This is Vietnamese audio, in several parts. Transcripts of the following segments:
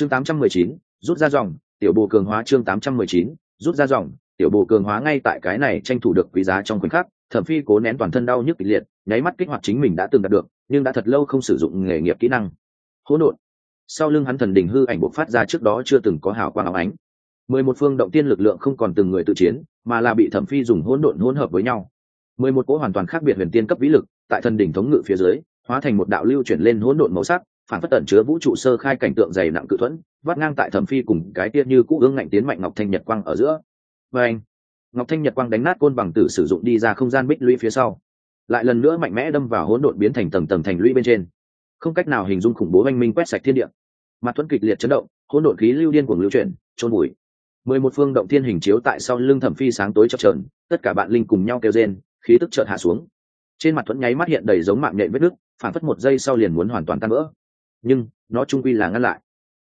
chương 819, rút ra dòng tiểu bồ cường hóa chương 819, rút ra dòng tiểu bồ cường hóa ngay tại cái này tranh thủ được quý giá trong khoảnh khắc thẩm phi cố nén toàn thân đau nhức kịch liệt nháy mắt kích hoạt chính mình đã từng đạt được nhưng đã thật lâu không sử dụng nghề nghiệp kỹ năng. Hỗn độn. Sau lưng hắn thần đình hư ảnh bộc phát ra trước đó chưa từng có hào quang áo ánh. mười một phương động tiên lực lượng không còn từng người tự chiến mà là bị thẩm phi dùng hỗn độn hỗn hợp với nhau. mười một cỗ hoàn toàn khác biệt huyền tiên cấp vĩ lực tại thần đỉnh thống ngự phía dưới hóa thành một đạo lưu chuyển lên hỗn độn màu sắc phản phất tẩn chứa vũ trụ sơ khai cảnh tượng dày nặng cự thuẫn, vắt ngang tại thẩm phi cùng cái tia như cũ ương ngạnh tiến mạnh ngọc thanh nhật quang ở giữa. Và anh, ngọc thanh nhật quang đánh nát côn bằng tử sử dụng đi ra không gian bích lũy phía sau. Lại lần nữa mạnh mẽ đâm vào hỗn độn biến thành tầng tầng thành lũy bên trên. Không cách nào hình dung khủng bố oanh minh quét sạch thiên địa. Mặt thuẫn kịch liệt chấn động, hỗn độn khí lưu điên cuồng lưu chuyển trôn bụi mười một phương động thiên hình chiếu tại sau lưng thẩm phi sáng tối chập trờn tất cả bạn linh cùng nhau kêu rên, khí tức chợt hạ xuống. Trên mặt thuẫn nháy mắt hiện đầy giống mạng nhện vết nước phản phất một giây sau liền muốn hoàn toàn tan vỡ nhưng nó trung quy là ngăn lại.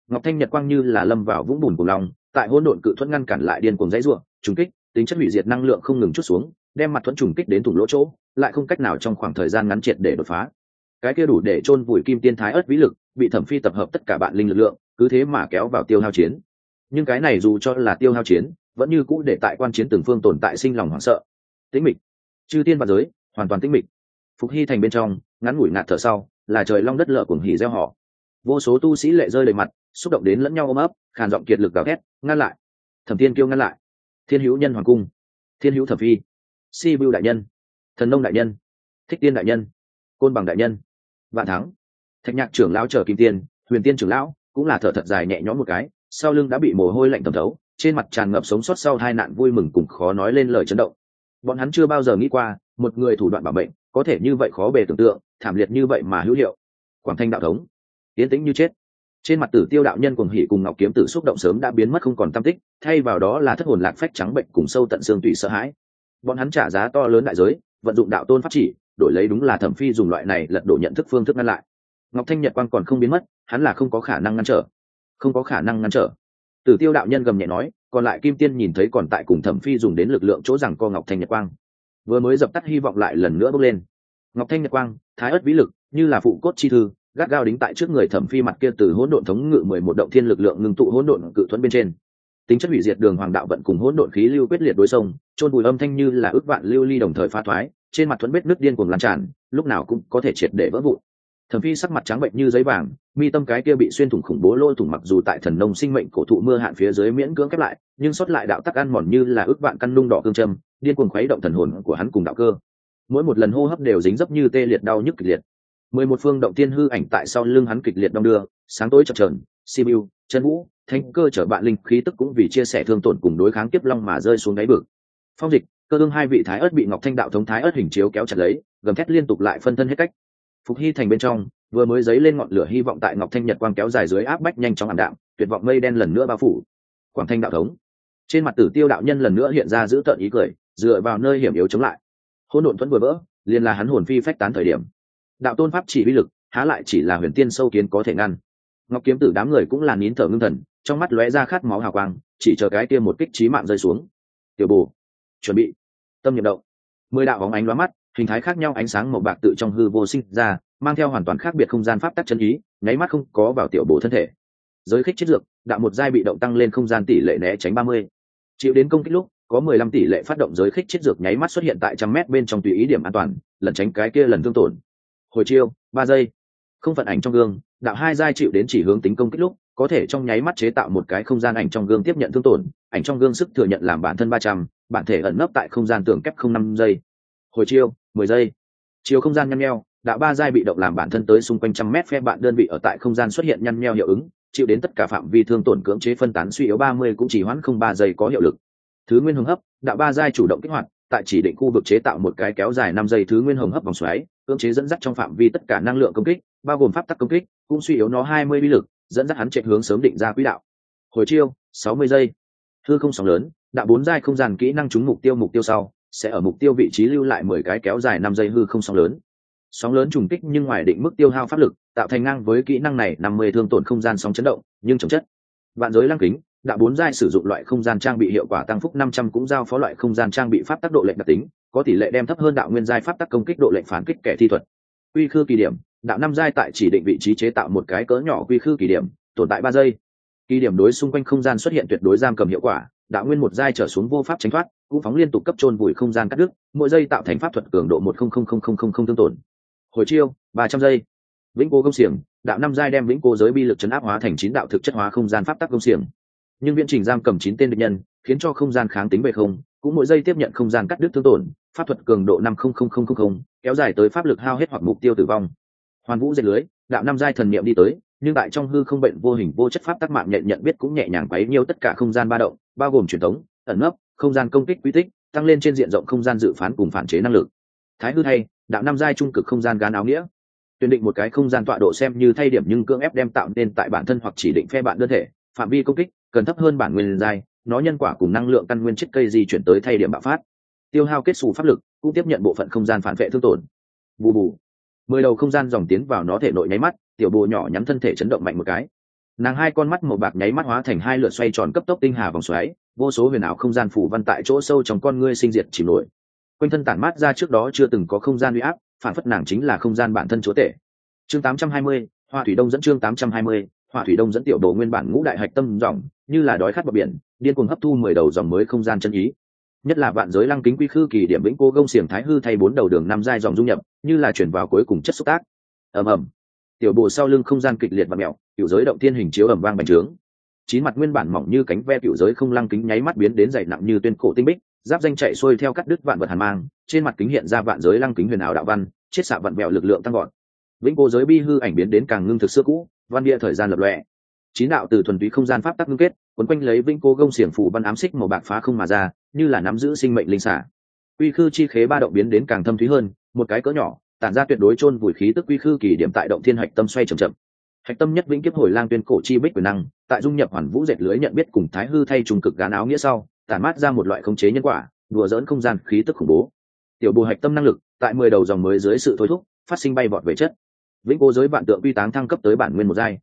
Ngọc thanh nhật quang như là lâm vào vũng bùn cùng lòng, tại hỗn độn cự thuẫn ngăn cản lại điên cuồng dãy ruộng trùng kích, tính chất hủy diệt năng lượng không ngừng chút xuống, đem mặt thuẫn trùng kích đến thủng lỗ chỗ, lại không cách nào trong khoảng thời gian ngắn triệt để đột phá. Cái kia đủ để chôn vùi kim tiên thái ớt vĩ lực, bị thẩm phi tập hợp tất cả bạn linh lực lượng, cứ thế mà kéo vào tiêu hao chiến. Nhưng cái này dù cho là tiêu hao chiến, vẫn như cũ để tại quan chiến từng phương tồn tại sinh lòng hoảng sợ. Tĩnh mịch. Chư tiên và giới, hoàn toàn tĩnh mịch. Phục hy thành bên trong, ngắn ngủi ngạt thở sau, là trời long đất lở cuồng hỉ gieo họ vô số tu sĩ lệ rơi đầy mặt, xúc động đến lẫn nhau ôm ấp, khàn giọng kiệt lực gào thét, ngăn lại! Thẩm tiên kêu ngăn lại. Thiên hữu nhân hoàng cung. Thiên hữu thẩm phi. Si bưu đại nhân. Thần nông đại nhân. Thích tiên đại nhân. Côn bằng đại nhân. Vạn thắng. Thạch nhạc trưởng lão chờ kim tiên, huyền tiên trưởng lão cũng là thở thật dài nhẹ nhõm một cái, sau lưng đã bị mồ hôi lạnh thẩm thấu, trên mặt tràn ngập sống sót sau hai nạn vui mừng cùng khó nói lên lời chấn động. Bọn hắn chưa bao giờ nghĩ qua, một người thủ đoạn bảo mệnh, có thể như vậy khó bề tưởng tượng, thảm liệt như vậy mà hữu hiệu. Quảng thanh đạo thống tiến tĩnh như chết. Trên mặt tử tiêu đạo nhân cùng hỉ cùng ngọc kiếm tử xúc động sớm đã biến mất không còn tâm tích, thay vào đó là thất hồn lạc phách trắng bệnh cùng sâu tận xương tủy sợ hãi. Bọn hắn trả giá to lớn đại giới, vận dụng đạo tôn pháp chỉ, đổi lấy đúng là thẩm phi dùng loại này lật đổ nhận thức phương thức ngăn lại. Ngọc thanh nhật quang còn không biến mất, hắn là không có khả năng ngăn trở. Không có khả năng ngăn trở. Tử tiêu đạo nhân gầm nhẹ nói, còn lại kim tiên nhìn thấy còn tại cùng thẩm phi dùng đến lực lượng chỗ rằng co ngọc thanh nhật quang. Vừa mới dập tắt hy vọng lại lần nữa bốc lên. Ngọc thanh nhật quang, thái ất vĩ lực, như là phụ cốt chi thư gắt gao đính tại trước người thẩm phi mặt kia từ hỗn độn thống ngự mười một động thiên lực lượng ngưng tụ hỗn độn cự thuẫn bên trên. Tính chất hủy diệt đường hoàng đạo vận cùng hỗn độn khí lưu quyết liệt đối sông trôn bùi âm thanh như là ước vạn lưu ly đồng thời phá thoái, trên mặt thuẫn vết nước điên cuồng lan tràn, lúc nào cũng có thể triệt để vỡ vụn. Thẩm phi sắc mặt trắng bệnh như giấy vàng, mi tâm cái kia bị xuyên thủng khủng bố lôi thủng mặc dù tại thần nông sinh mệnh cổ thụ mưa hạn phía dưới miễn cưỡng khép lại, nhưng xuất lại đạo tắc ăn mòn như là ước vạn căn nung đỏ cương châm, điên cuồng khuấy động thần hồn của hắn cùng đạo cơ. Mỗi một lần hô hấp đều dính dấp như tê liệt đau nhức kịch liệt mười một phương động tiên hư ảnh tại sau lưng hắn kịch liệt đong đưa, sáng tối chập trờn sibiu chân vũ thanh cơ chở bạn linh khí tức cũng vì chia sẻ thương tổn cùng đối kháng kiếp long mà rơi xuống đáy vực. Phong dịch, cơ ương hai vị thái ớt bị ngọc thanh đạo thống thái ớt hình chiếu kéo chặt lấy, gầm thét liên tục lại phân thân hết cách. Phục hy thành bên trong, vừa mới dấy lên ngọn lửa hy vọng tại ngọc thanh nhật quang kéo dài dưới áp bách nhanh chóng ảm đạm, tuyệt vọng mây đen lần nữa bao phủ. Quảng thanh đạo thống. Trên mặt tử tiêu đạo nhân lần nữa hiện ra giữ tợn ý cười, dựa vào nơi hiểm yếu chống lại. Hỗn độn thuẫn vừa vỡ, liền là hắn hồn phi phách tán thời điểm đạo tôn pháp chỉ uy lực, há lại chỉ là huyền tiên sâu kiến có thể ngăn. Ngọc kiếm tử đám người cũng là nín thở ngưng thần, trong mắt lóe ra khát máu hào quang, chỉ chờ cái kia một kích trí mạng rơi xuống. Tiểu bù chuẩn bị. Tâm nhiệm động. Mười đạo bóng ánh lóa mắt, hình thái khác nhau ánh sáng màu bạc tự trong hư vô sinh ra, mang theo hoàn toàn khác biệt không gian pháp tắc chân ý, nháy mắt không có vào tiểu bổ thân thể. Giới khích chất dược, đạo một giai bị động tăng lên không gian tỷ lệ né tránh ba mươi. Chịu đến công kích lúc, có mười lăm tỷ lệ phát động giới khích chết dược nháy mắt xuất hiện tại trăm mét bên trong tùy ý điểm an toàn lần tránh cái kia lần thương tổn hồi chiêu, ba giây. Không phận ảnh trong gương, đạo hai giai chịu đến chỉ hướng tính công kích lúc, có thể trong nháy mắt chế tạo một cái không gian ảnh trong gương tiếp nhận thương tổn, ảnh trong gương sức thừa nhận làm bản thân ba trăm, bản thể ẩn nấp tại không gian tường kép không năm giây. Hồi chiêu, mười giây. Chiều không gian nhăn nheo, đạo ba giai bị động làm bản thân tới xung quanh trăm mét phe bạn đơn vị ở tại không gian xuất hiện nhăn nheo hiệu ứng, chịu đến tất cả phạm vi thương tổn cưỡng chế phân tán suy yếu ba mươi cũng chỉ hoãn không ba giây có hiệu lực. Thứ nguyên hồng hấp, đạo ba giai chủ động kích hoạt tại chỉ định khu vực chế tạo một cái kéo dài năm giây thứ nguyên hồng hấp vòng xoáy, cưỡng chế dẫn dắt trong phạm vi tất cả năng lượng công kích, bao gồm pháp tắc công kích, cũng suy yếu nó hai mươi vi lực, dẫn dắt hắn chạy hướng sớm định ra quỹ đạo. Hồi chiêu, sáu mươi giây. Hư không sóng lớn, đã bốn giai không gian kỹ năng trúng mục tiêu mục tiêu sau, sẽ ở mục tiêu vị trí lưu lại mười cái kéo dài năm giây hư không sóng lớn. Sóng lớn trùng kích nhưng ngoài định mức tiêu hao pháp lực, tạo thành ngang với kỹ năng này năm mươi thương tổn không gian sóng chấn động, nhưng chống chất. Vạn giới lăng kính đạo bốn giai sử dụng loại không gian trang bị hiệu quả tăng phúc năm trăm cũng giao phó loại không gian trang bị pháp tác độ lệnh đặc tính, có tỷ lệ đem thấp hơn đạo nguyên giai pháp tác công kích độ lệnh phản kích kẻ thi thuật. Quy khư kỳ điểm, đạo năm giai tại chỉ định vị trí chế tạo một cái cỡ nhỏ quy khư kỳ điểm, tồn tại ba giây. Kỳ điểm đối xung quanh không gian xuất hiện tuyệt đối giam cầm hiệu quả, đạo nguyên một giai trở xuống vô pháp tránh thoát, cũng phóng liên tục cấp trôn vùi không gian cắt đứt, mỗi giây tạo thành pháp thuật cường độ một không không không không không không tương tổn hồi chiêu, ba trăm giây. Vĩnh cố công xiềng, đạo năm giai đem vĩnh cố giới bi lực chấn áp hóa thành chín đạo thực chất hóa không gian pháp tắc công xiềng nhưng viễn trình giam cầm chín tên địch nhân, khiến cho không gian kháng tính về không, cũng mỗi giây tiếp nhận không gian cắt đứt thương tổn, pháp thuật cường độ năm không không không không kéo dài tới pháp lực hao hết hoặc mục tiêu tử vong. Hoàn vũ dệt lưới, đạo năm giai thần niệm đi tới, nhưng tại trong hư không bệnh vô hình vô chất pháp tắc mạng nhận nhận biết cũng nhẹ nhàng quấy nhiêu tất cả không gian ba động, bao gồm truyền thống, ẩn nấp, không gian công kích quy tích, tăng lên trên diện rộng không gian dự phán cùng phản chế năng lực. Thái hư thay, đạo năm giai trung cực không gian gán áo nghĩa. Tuyển định một cái không gian tọa độ xem như thay điểm nhưng cưỡng ép đem tạo nên tại bản thân hoặc chỉ định phe bạn đơn thể, phạm vi công kích cần thấp hơn bản nguyên giai nó nhân quả cùng năng lượng căn nguyên chất cây di chuyển tới thay điểm bạo phát. Tiêu hao kết xù pháp lực cũng tiếp nhận bộ phận không gian phản vệ thương tổn. Bù bù. Mười đầu không gian dòng tiến vào nó thể nội nháy mắt tiểu bồ nhỏ nhắm thân thể chấn động mạnh một cái. Nàng hai con mắt màu bạc nháy mắt hóa thành hai lượt xoay tròn cấp tốc tinh hà vòng xoáy vô số huyền ảo không gian phủ văn tại chỗ sâu trong con ngươi sinh diệt chìm nổi. Quanh thân tản mát ra trước đó chưa từng có không gian uy áp phản phất nàng chính là không gian bản thân chúa tể. Chương 820, hoa thủy đông dẫn chương 820, hỏa thủy đông dẫn tiểu đồ nguyên bản ngũ đại hạch tâm dòng, như là đói khát bờ biển, điên cuồng hấp thu mười đầu dòng mới không gian chân ý. Nhất là vạn giới lăng kính quy khư kỳ điểm vĩnh cô gông xiềng thái hư thay bốn đầu đường năm giai dòng dung nhập, như là chuyển vào cuối cùng chất xúc tác. Ầm ầm. Tiểu bộ sau lưng không gian kịch liệt và mẹo, tiểu giới động thiên hình chiếu ầm vang bành trướng. Chín mặt nguyên bản mỏng như cánh ve tiểu giới không lăng kính nháy mắt biến đến dày nặng như tuyên cổ tinh bích, giáp danh chạy xuôi theo cắt đứt vạn vật hàn mang, trên mặt kính hiện ra vạn giới lăng kính huyền ảo đạo văn, chiết xạ vạn mèo lực lượng tăng gọn vĩnh cô giới bi hư ảnh biến đến càng ngưng thực xưa cũ văn địa thời gian lập lòe. Chín đạo từ thuần túy không gian pháp tắc ngưng kết, quấn quanh lấy vĩnh cô gông xiềng phủ văn ám xích màu bạc phá không mà ra, như là nắm giữ sinh mệnh linh xả. Uy khư chi khế ba động biến đến càng thâm thúy hơn, một cái cỡ nhỏ, tản ra tuyệt đối chôn vùi khí tức uy khư kỳ điểm tại động thiên hạch tâm xoay chậm chậm. Hạch tâm nhất vĩnh kiếp hồi lang tuyên cổ chi bích quyền năng, tại dung nhập hoàn vũ dệt lưới nhận biết cùng thái hư thay trùng cực gán áo nghĩa sau, tản mát ra một loại khống chế nhân quả, đùa dỡn không gian khí tức khủng bố. Tiểu bồ hạch tâm năng lực, tại mười đầu dòng mới dưới sự thôi thúc, phát sinh bay vọt về chất vĩnh cố giới vạn tượng quy táng thăng cấp tới bản nguyên một giai.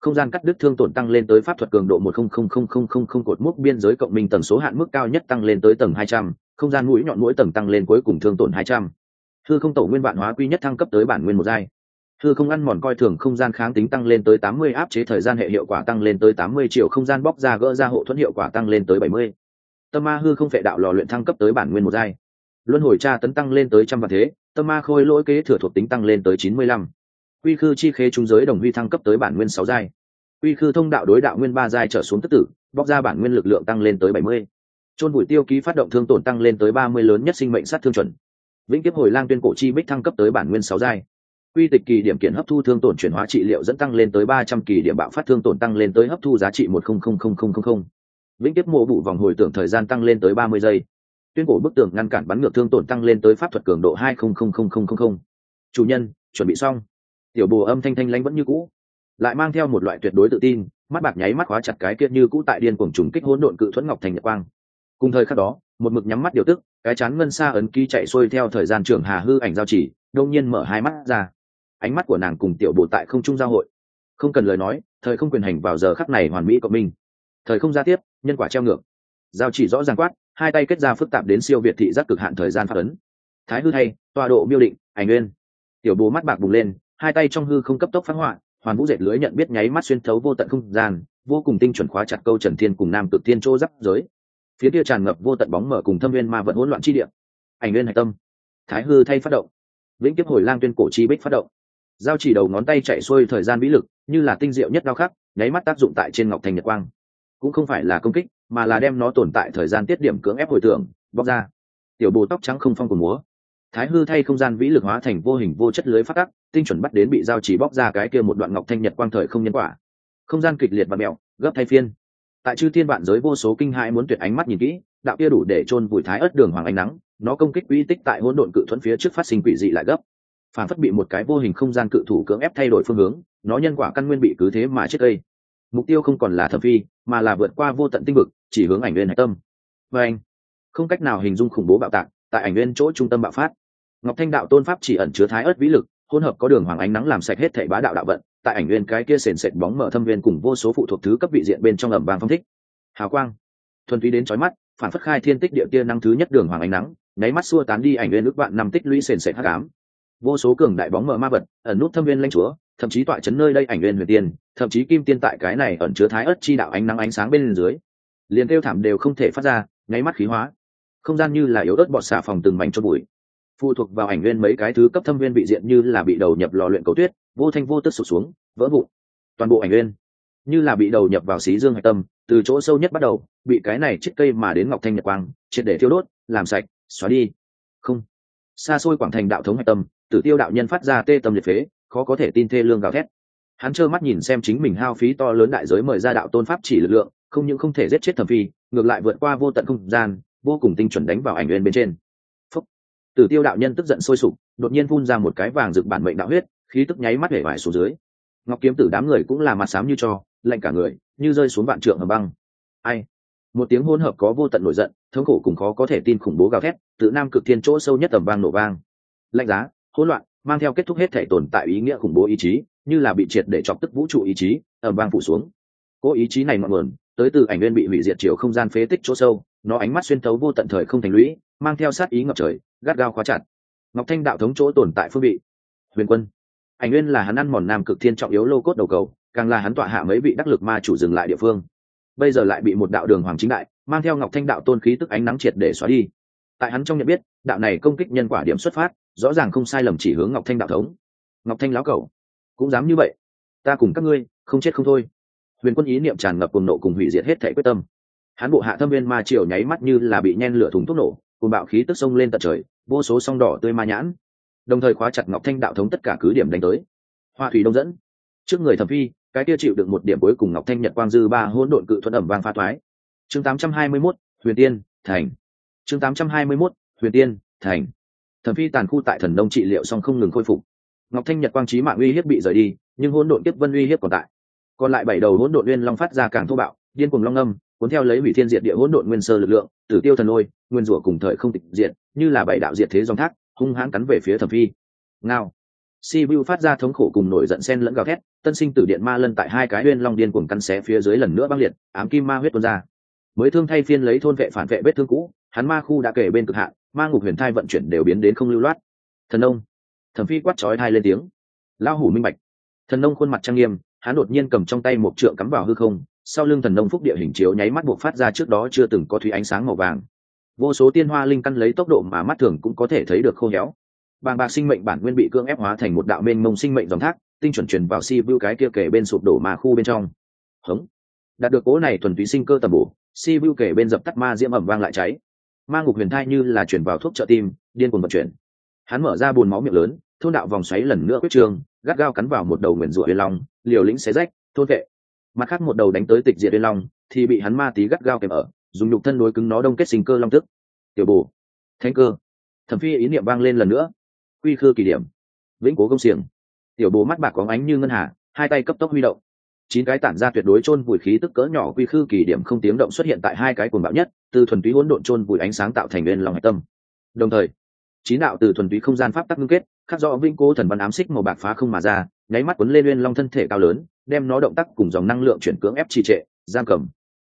Không gian cắt đứt thương tổn tăng lên tới pháp thuật cường độ một không không không không không không cột mốc biên giới cộng minh tần số hạn mức cao nhất tăng lên tới tầng hai trăm, không gian mũi nhọn mũi tầng tăng lên cuối cùng thương tổn hai trăm. Thư không tổ nguyên vạn hóa quy nhất thăng cấp tới bản nguyên một giai. Thư không ăn mòn coi thường không gian kháng tính tăng lên tới tám mươi, áp chế thời gian hệ hiệu quả tăng lên tới tám mươi triệu không gian bóc ra gỡ ra hộ thuẫn hiệu quả tăng lên tới bảy mươi. Tâm ma hư không phệ đạo lò luyện thăng cấp tới bản nguyên một giai. Luân hồi tra tấn tăng lên tới trăm vạn thế, tâm ma khôi lỗi kế thừa thuộc tính tăng lên tới chín mươi lăm quy khư chi khế trung giới đồng huy thăng cấp tới bản nguyên sáu giai. Quy khư thông đạo đối đạo nguyên ba giai trở xuống tức tử, bóc ra bản nguyên lực lượng tăng lên tới bảy mươi. Trôn bụi tiêu ký phát động thương tổn tăng lên tới ba mươi lớn nhất sinh mệnh sát thương chuẩn. Vĩnh kiếp hồi lang tuyên cổ chi bích thăng cấp tới bản nguyên sáu giai. Quy tịch kỳ điểm kiện hấp thu thương tổn chuyển hóa trị liệu dẫn tăng lên tới ba trăm kỳ điểm bạo phát thương tổn tăng lên tới hấp thu giá trị một không không không không không không. Vĩnh kiếp mộ vụ vòng hồi tưởng thời gian tăng lên tới ba mươi giây. Tuyên cổ bức tường ngăn cản bắn ngược thương tổn tăng lên tới pháp thuật cường độ hai không không không không không không. Chủ nhân, chuẩn bị xong tiểu bồ âm thanh thanh lãnh vẫn như cũ, lại mang theo một loại tuyệt đối tự tin, mắt bạc nháy mắt khóa chặt cái kia như cũ tại điên cuồng trùng kích hỗn độn cự thuẫn ngọc thành nhật quang. Cùng thời khắc đó, một mực nhắm mắt điều tức, cái chán ngân xa ấn ký chạy xuôi theo thời gian trưởng hà hư ảnh giao chỉ, đông nhiên mở hai mắt ra. Ánh mắt của nàng cùng tiểu Bồ tại không trung giao hội. Không cần lời nói, thời không quyền hành vào giờ khắc này hoàn mỹ cộng minh. Thời không ra tiếp, nhân quả treo ngược. Giao chỉ rõ ràng quát, hai tay kết ra phức tạp đến siêu việt thị giác cực hạn thời gian phát ấn. Thái hư thay, tọa độ miêu định, ảnh nguyên. Tiểu bố mắt bạc bùng lên hai tay trong hư không cấp tốc phát họa hoàn vũ dệt lưới nhận biết nháy mắt xuyên thấu vô tận không gian, vô cùng tinh chuẩn khóa chặt câu trần thiên cùng nam cực thiên chỗ giáp giới. Phía kia tràn ngập vô tận bóng mở cùng thâm viên ma vận hỗn loạn chi địa. Ảnh nguyên hạch tâm, thái hư thay phát động. Vĩnh kiếp hồi lang tuyên cổ chi bích phát động. Giao chỉ đầu ngón tay chạy xuôi thời gian vĩ lực, như là tinh diệu nhất đao khắc, nháy mắt tác dụng tại trên ngọc thành nhật quang. Cũng không phải là công kích, mà là đem nó tồn tại thời gian tiết điểm cưỡng ép hồi tưởng, bóc ra. Tiểu bồ tóc trắng không phong của múa. Thái hư thay không gian vĩ lực hóa thành vô hình vô chất lưới phát tắc tinh chuẩn bắt đến bị giao chỉ bóc ra cái kia một đoạn ngọc thanh nhật quang thời không nhân quả. Không gian kịch liệt và mẹo, gấp thay phiên. Tại chư thiên vạn giới vô số kinh hãi muốn tuyệt ánh mắt nhìn kỹ, đạo kia đủ để chôn vùi thái ớt đường hoàng ánh nắng, nó công kích uy tích tại hỗn độn cự thuẫn phía trước phát sinh quỷ dị lại gấp. Phản phất bị một cái vô hình không gian cự thủ cưỡng ép thay đổi phương hướng, nó nhân quả căn nguyên bị cứ thế mà chết cây mục tiêu không còn là thẩm phi, mà là vượt qua vô tận tinh vực, chỉ hướng ảnh nguyên hạch tâm. Và anh, không cách nào hình dung khủng bố bạo tạc, tại ảnh nguyên chỗ trung tâm bạo phát. Ngọc thanh đạo tôn pháp chỉ ẩn chứa thái ớt vĩ lực hỗn hợp có đường hoàng ánh nắng làm sạch hết thảy bá đạo đạo vận, tại ảnh nguyên cái kia sền sệt bóng mở thâm viên cùng vô số phụ thuộc thứ cấp vị diện bên trong ẩm vàng phong thích. Hào quang. Thuần túy đến chói mắt, phản phất khai thiên tích địa tia năng thứ nhất đường hoàng ánh nắng, nháy mắt xua tán đi ảnh nguyên ước vạn năm tích lũy sền sệt hắc ám. Vô số cường đại bóng mở ma vật ẩn nút thâm viên lãnh chúa, thậm chí tọa chấn nơi đây ảnh nguyên huyền tiên, thậm chí kim tiên tại cái này ẩn chứa thái ớt chi đạo ánh nắng ánh sáng bên dưới. Liền kêu thảm đều không thể phát ra, nháy mắt khí hóa. Không gian như là yếu ớt bọt xả phòng từng mảnh cho bụi phụ thuộc vào ảnh nguyên mấy cái thứ cấp thâm viên bị diện như là bị đầu nhập lò luyện cầu tuyết, vô thanh vô tức sụt xuống, vỡ vụn. Toàn bộ ảnh nguyên như là bị đầu nhập vào xí dương hạch tâm, từ chỗ sâu nhất bắt đầu, bị cái này chiếc cây mà đến ngọc thanh nhật quang, triệt để thiêu đốt, làm sạch, xóa đi. Không. Xa xôi quảng thành đạo thống hạch tâm, tử tiêu đạo nhân phát ra tê tâm liệt phế, khó có thể tin thê lương gào thét. Hắn trơ mắt nhìn xem chính mình hao phí to lớn đại giới mời ra đạo tôn pháp chỉ lực lượng, không những không thể giết chết thẩm phi, ngược lại vượt qua vô tận không gian, vô cùng tinh chuẩn đánh vào ảnh nguyên bên trên tử tiêu đạo nhân tức giận sôi sục, đột nhiên phun ra một cái vàng rực bản mệnh đạo huyết, khí tức nháy mắt hể vải xuống dưới. Ngọc kiếm tử đám người cũng là mặt xám như cho, lạnh cả người, như rơi xuống vạn trượng ở băng. Ai? Một tiếng hỗn hợp có vô tận nổi giận, thống khổ cùng khó có thể tin khủng bố gào thét, tự nam cực thiên chỗ sâu nhất tầm vang nổ vang. Lạnh giá, hỗn loạn, mang theo kết thúc hết thể tồn tại ý nghĩa khủng bố ý chí, như là bị triệt để chọc tức vũ trụ ý chí ẩm vang phủ xuống. Cố ý chí này mọn nguồn, tới từ ảnh nguyên bị hủy diệt chiều không gian phế tích chỗ sâu, nó ánh mắt xuyên tấu vô tận thời không thành lũy, mang theo sát ý ngập trời gắt gao khóa chặt. Ngọc thanh đạo thống chỗ tồn tại phương vị. Huyền quân. Ảnh nguyên là hắn ăn mòn nam cực thiên trọng yếu lô cốt đầu cầu, càng là hắn tọa hạ mấy vị đắc lực ma chủ dừng lại địa phương. Bây giờ lại bị một đạo đường hoàng chính đại, mang theo ngọc thanh đạo tôn khí tức ánh nắng triệt để xóa đi. Tại hắn trong nhận biết, đạo này công kích nhân quả điểm xuất phát, rõ ràng không sai lầm chỉ hướng ngọc thanh đạo thống. Ngọc thanh láo cầu cũng dám như vậy. Ta cùng các ngươi, không chết không thôi. Huyền quân ý niệm tràn ngập cùng nộ cùng hủy diệt hết thể quyết tâm. Hắn bộ hạ thâm viên ma triều nháy mắt như là bị nhen lửa thùng thuốc nổ cùng bạo khí tức sông lên tận trời vô số song đỏ tươi ma nhãn đồng thời khóa chặt ngọc thanh đạo thống tất cả cứ điểm đánh tới. Hoa thủy đông dẫn. Trước người thẩm phi cái kia chịu được một điểm cuối cùng ngọc thanh nhật quang dư ba hỗn độn cự thuận ẩm vang pha thoái chương 821, huyền tiên thành. Chương 821, huyền tiên thành. Thẩm phi tàn khu tại thần đông trị liệu song không ngừng khôi phục. Ngọc thanh nhật quang trí mạng uy hiếp bị rời đi nhưng hỗn độn tiếp vân uy hiếp còn tại. Còn lại bảy đầu hỗn độn uyên long phát ra càng thô bạo điên cùng long âm cuốn theo lấy hủy thiên diệt địa hỗn độn nguyên sơ lực lượng, tử tiêu thần lôi, nguyên rủa cùng thời không tịch diệt, như là bảy đạo diệt thế dòng thác, hung hãn cắn về phía thẩm phi. Ngao. Si vu phát ra thống khổ cùng nổi giận sen lẫn gào thét, tân sinh tử điện ma lân tại hai cái huyên long điên cuồng căn xé phía dưới lần nữa băng liệt, ám kim ma huyết tuôn ra. Mới thương thay phiên lấy thôn vệ phản vệ vết thương cũ, hắn ma khu đã kể bên cực hạn, ma ngục huyền thai vận chuyển đều biến đến không lưu loát. Thần ông. Thẩm phi quát chói thai lên tiếng. Lao hủ minh bạch. Thần nông khuôn mặt trang nghiêm, hắn đột nhiên cầm trong tay một trượng cắm vào hư không sau lưng thần nông phúc địa hình chiếu nháy mắt buộc phát ra trước đó chưa từng có thủy ánh sáng màu vàng. Vô số tiên hoa linh căn lấy tốc độ mà mắt thường cũng có thể thấy được khô héo. Bàng bạc sinh mệnh bản nguyên bị cưỡng ép hóa thành một đạo mênh mông sinh mệnh dòng thác, tinh chuẩn truyền vào si vu cái kia kể bên sụp đổ mà khu bên trong. Hống! Đạt được cố này thuần túy sinh cơ tầm bổ, si vu kể bên dập tắt ma diễm ẩm vang lại cháy. Ma ngục huyền thai như là chuyển vào thuốc trợ tim, điên cuồng vận chuyển. Hắn mở ra bùn máu miệng lớn, thôn đạo vòng xoáy lần nữa quyết trường, gắt gao cắn vào một đầu nguyền rủa huyền long, liều lĩnh xé rách, thôn vệ mặt khác một đầu đánh tới tịch diệt liên long, thì bị hắn ma tí gắt gao kèm ở, dùng nhục thân đối cứng nó đông kết sinh cơ long tức. Tiểu bồ thanh cơ. Thẩm phi ý niệm vang lên lần nữa. Quy khư kỳ điểm. Vĩnh cố công xiềng. Tiểu bồ mắt bạc có ánh như ngân hà, hai tay cấp tốc huy động. Chín cái tản ra tuyệt đối chôn vùi khí tức cỡ nhỏ quy khư kỳ điểm không tiếng động xuất hiện tại hai cái cuồng bạo nhất, từ thuần túy hỗn độn chôn vùi ánh sáng tạo thành nguyên lòng hạch tâm. Đồng thời, chín đạo từ thuần túy không gian pháp tắc ngưng kết, khắc rõ vĩnh cố thần văn ám xích màu bạc phá không mà ra, nháy mắt quấn lên nguyên long thân thể cao lớn đem nó động tác cùng dòng năng lượng chuyển cưỡng ép trì trệ, giam cầm.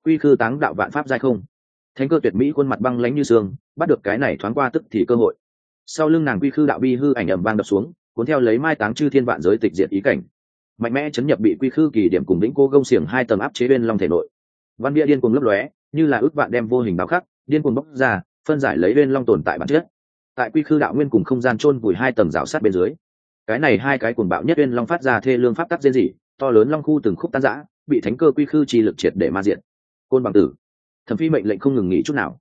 Quy khư táng đạo vạn pháp giai không. Thánh cơ tuyệt mỹ khuôn mặt băng lánh như xương, bắt được cái này thoáng qua tức thì cơ hội. Sau lưng nàng quy khư đạo bi hư ảnh ầm vang đập xuống, cuốn theo lấy mai táng chư thiên vạn giới tịch diệt ý cảnh. Mạnh mẽ chấn nhập bị quy khư kỳ điểm cùng lĩnh cô gông xiềng hai tầng áp chế bên long thể nội. Văn bia điên cuồng lấp lóe, như là ước vạn đem vô hình báo khắc, điên cuồng bóc ra, phân giải lấy bên long tồn tại bản chất. Tại quy khư đạo nguyên cùng không gian chôn vùi hai tầng rào sát bên dưới. Cái này hai cái cuồng bạo nhất bên long phát ra thê lương pháp tắc diên dị to lớn long khu từng khúc tan rã, bị thánh cơ quy khư chi lực triệt để ma diện côn bằng tử. Thẩm phi mệnh lệnh không ngừng nghỉ chút nào.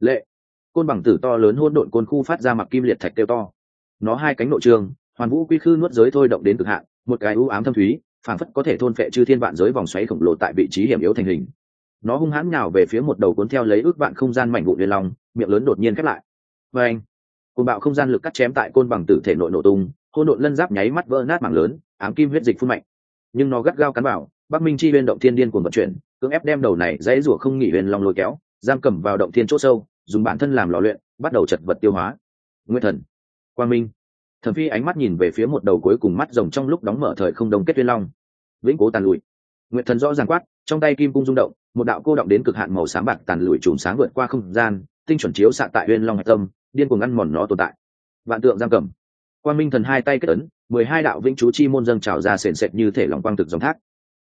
Lệ. Côn bằng tử to lớn hôn độn côn khu phát ra mặc kim liệt thạch kêu to. Nó hai cánh nội trường, hoàn vũ quy khư nuốt giới thôi động đến cực hạn, một cái ưu ám thâm thúy phản phất có thể thôn phệ chư thiên vạn giới vòng xoáy khổng lồ tại vị trí hiểm yếu thành hình. Nó hung hãn nhào về phía một đầu cuốn theo lấy ước vạn không gian mảnh vụ liên long, miệng lớn đột nhiên khép lại. Và anh côn bạo không gian lực cắt chém tại côn bằng tử thể nội nổ tung hôn độn lân giáp nháy mắt vỡ nát mảng lớn, ám kim huyết dịch phun mạnh nhưng nó gắt gao cắn vào, bắc minh chi huyên động thiên điên cuồng vận chuyển, cưỡng ép đem đầu này dãy rủa không nghỉ huyền long lôi kéo, giam cầm vào động thiên chỗ sâu, dùng bản thân làm lò luyện, bắt đầu chật vật tiêu hóa. Nguyên thần, quang minh. Thẩm phi ánh mắt nhìn về phía một đầu cuối cùng mắt rồng trong lúc đóng mở thời không đồng kết tuyên long. Vĩnh cố tàn lụi. Nguyện thần rõ ràng quát, trong tay kim cung rung động, một đạo cô động đến cực hạn màu sáng bạc tàn lụi chùm sáng vượt qua không gian, tinh chuẩn chiếu xạ tại huyên long hạch tâm, điên cuồng ngăn mòn nó tồn tại. Vạn tượng giam cầm quang minh thần hai tay kết ấn, mười hai đạo vĩnh chú chi môn dâng trào ra sền sệt như thể lòng quang thực dòng thác.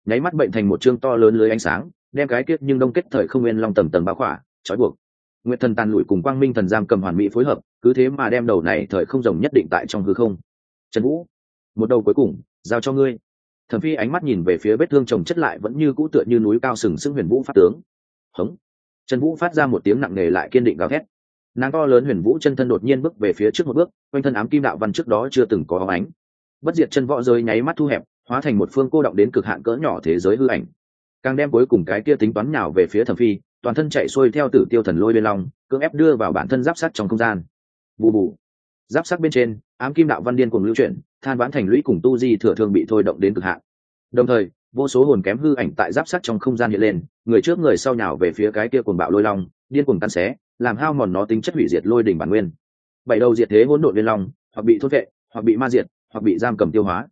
Nháy mắt bệnh thành một chương to lớn lưới ánh sáng, đem cái kiếp nhưng đông kết thời không nguyên long tầm tầm bao khỏa, trói buộc. Nguyệt thần tàn lụi cùng quang minh thần giam cầm hoàn mỹ phối hợp, cứ thế mà đem đầu này thời không rồng nhất định tại trong hư không. Trần vũ, một đầu cuối cùng, giao cho ngươi. Thẩm phi ánh mắt nhìn về phía vết thương chồng chất lại vẫn như cũ tựa như núi cao sừng sững huyền vũ phát tướng. Hống. Trần vũ phát ra một tiếng nặng nề lại kiên định gào thét nàng to lớn huyền vũ chân thân đột nhiên bước về phía trước một bước, quanh thân ám kim đạo văn trước đó chưa từng có óng ánh. Bất diệt chân võ rơi nháy mắt thu hẹp, hóa thành một phương cô động đến cực hạn cỡ nhỏ thế giới hư ảnh. Càng đem cuối cùng cái kia tính toán nhào về phía thẩm phi, toàn thân chạy xuôi theo tử tiêu thần lôi bên lòng cưỡng ép đưa vào bản thân giáp sắt trong không gian. Bù bù. Giáp sắt bên trên, ám kim đạo văn điên cùng lưu chuyển, than vãn thành lũy cùng tu di thừa thương bị thôi động đến cực hạn. Đồng thời, vô số hồn kém hư ảnh tại giáp sắt trong không gian hiện lên, người trước người sau nhào về phía cái kia cuồng bạo lôi long, điên cuồng tan xé làm hao mòn nó tính chất hủy diệt lôi đỉnh bản nguyên. Bảy đầu diệt thế hỗn độn liên long, hoặc bị thốt vệ, hoặc bị ma diệt, hoặc bị giam cầm tiêu hóa.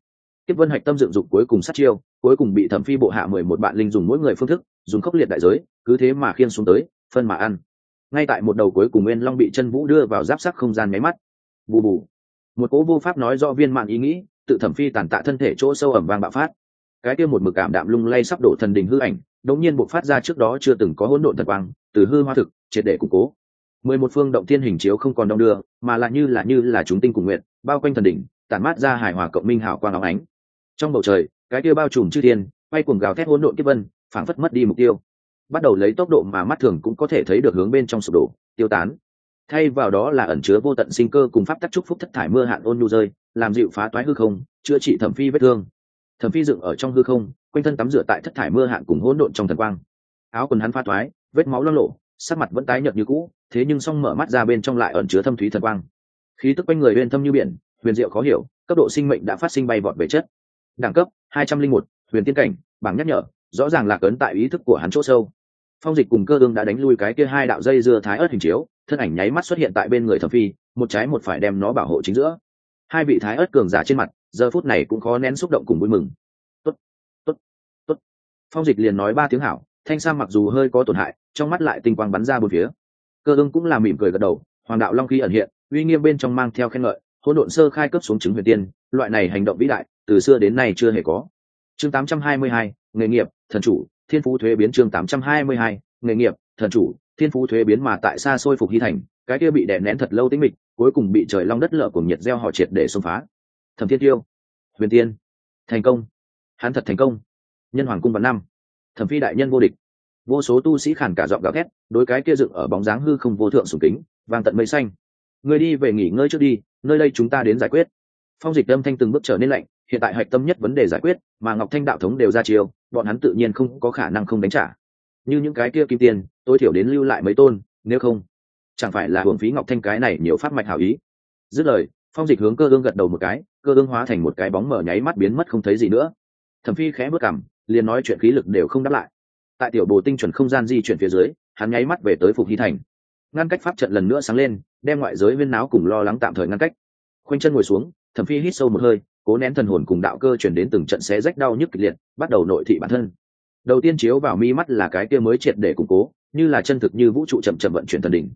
Tiếp vân hạch tâm dựng dục cuối cùng sát chiêu, cuối cùng bị thẩm phi bộ hạ mười một bạn linh dùng mỗi người phương thức, dùng khốc liệt đại giới, cứ thế mà khiên xuống tới, phân mà ăn. Ngay tại một đầu cuối cùng nguyên long bị chân vũ đưa vào giáp sắc không gian nháy mắt. Bù bù. Một cố vô pháp nói do viên mạn ý nghĩ, tự thẩm phi tàn tạ thân thể chỗ sâu ẩm vang bạo phát. Cái kia một mực cảm đạm lung lay sắp đổ thần đình hư ảnh, đột nhiên bộc phát ra trước đó chưa từng có hỗn độn thật quang, từ hư hoa thực triệt để củng cố. Mười một phương động thiên hình chiếu không còn đông đưa, mà lại như là như là chúng tinh cùng nguyện, bao quanh thần đỉnh, tản mát ra hài hòa cộng minh hào quang óng ánh. Trong bầu trời, cái kia bao trùm chư thiên, quay cuồng gào thét hỗn độn kiếp vân, phảng phất mất đi mục tiêu. Bắt đầu lấy tốc độ mà mắt thường cũng có thể thấy được hướng bên trong sụp đổ, tiêu tán. Thay vào đó là ẩn chứa vô tận sinh cơ cùng pháp tắc trúc phúc thất thải mưa hạn ôn nhu rơi, làm dịu phá toái hư không, chữa trị thẩm phi vết thương. Thẩm phi dựng ở trong hư không, quanh thân tắm rửa tại thất thải mưa hạn cùng hỗn độn trong thần quang. Áo quần hắn pha toái, vết máu lo lộ sắc mặt vẫn tái nhợt như cũ, thế nhưng song mở mắt ra bên trong lại ẩn chứa thâm thúy thần quang. Khí tức quanh người huyền thâm như biển, huyền diệu khó hiểu, cấp độ sinh mệnh đã phát sinh bay vọt về chất. Đẳng cấp, hai trăm linh một, huyền tiên cảnh, bảng nhắc nhở, rõ ràng là cấn tại ý thức của hắn chỗ sâu. Phong dịch cùng cơ ương đã đánh lui cái kia hai đạo dây dưa thái ớt hình chiếu, thân ảnh nháy mắt xuất hiện tại bên người thẩm phi, một trái một phải đem nó bảo hộ chính giữa. Hai vị thái ớt cường giả trên mặt, giờ phút này cũng khó nén xúc động cùng vui mừng. Tốt tốt tốt. Phong dịch liền nói ba tiếng hảo thanh sam mặc dù hơi có tổn hại trong mắt lại tinh quang bắn ra bốn phía. Cơ ương cũng là mỉm cười gật đầu hoàng đạo long khí ẩn hiện uy nghiêm bên trong mang theo khen ngợi hỗn độn sơ khai cấp xuống chứng huyền tiên loại này hành động vĩ đại từ xưa đến nay chưa hề có. Chương 822, nghề nghiệp thần chủ thiên phú thuế biến chương 822, nghề nghiệp thần chủ thiên phú thuế biến mà tại xa xôi phục hy thành cái kia bị đè nén thật lâu tĩnh mịch cuối cùng bị trời long đất lở cùng nhiệt gieo họ triệt để xông phá. Thẩm thiên tiêu huyền tiên thành công. Hắn thật thành công. Nhân hoàng cung vào năm thẩm phi đại nhân vô địch. Vô số tu sĩ khản cả giọng gào thét đối cái kia dựng ở bóng dáng hư không vô thượng sùng kính, vang tận mây xanh. Người đi về nghỉ ngơi trước đi, nơi đây chúng ta đến giải quyết. Phong dịch âm thanh từng bước trở nên lạnh, hiện tại hạch tâm nhất vấn đề giải quyết, mà ngọc thanh đạo thống đều ra chiều bọn hắn tự nhiên không có khả năng không đánh trả. Như những cái kia kim tiền, tối thiểu đến lưu lại mấy tôn, nếu không, chẳng phải là hưởng phí ngọc thanh cái này nhiều phát mạch hảo ý. Dứt lời, phong dịch hướng cơ ương gật đầu một cái, cơ ương hóa thành một cái bóng mở nháy mắt biến mất không thấy gì nữa. Thẩm phi khẽ bước cảm liền nói chuyện khí lực đều không đáp lại. Tại tiểu bồ tinh chuẩn không gian di chuyển phía dưới, hắn nháy mắt về tới phục hy thành. Ngăn cách pháp trận lần nữa sáng lên, đem ngoại giới viên náo cùng lo lắng tạm thời ngăn cách. Khoanh chân ngồi xuống, thẩm phi hít sâu một hơi, cố nén thần hồn cùng đạo cơ chuyển đến từng trận xé rách đau nhức kịch liệt, bắt đầu nội thị bản thân. Đầu tiên chiếu vào mi mắt là cái kia mới triệt để củng cố, như là chân thực như vũ trụ chậm chậm vận chuyển thần đỉnh.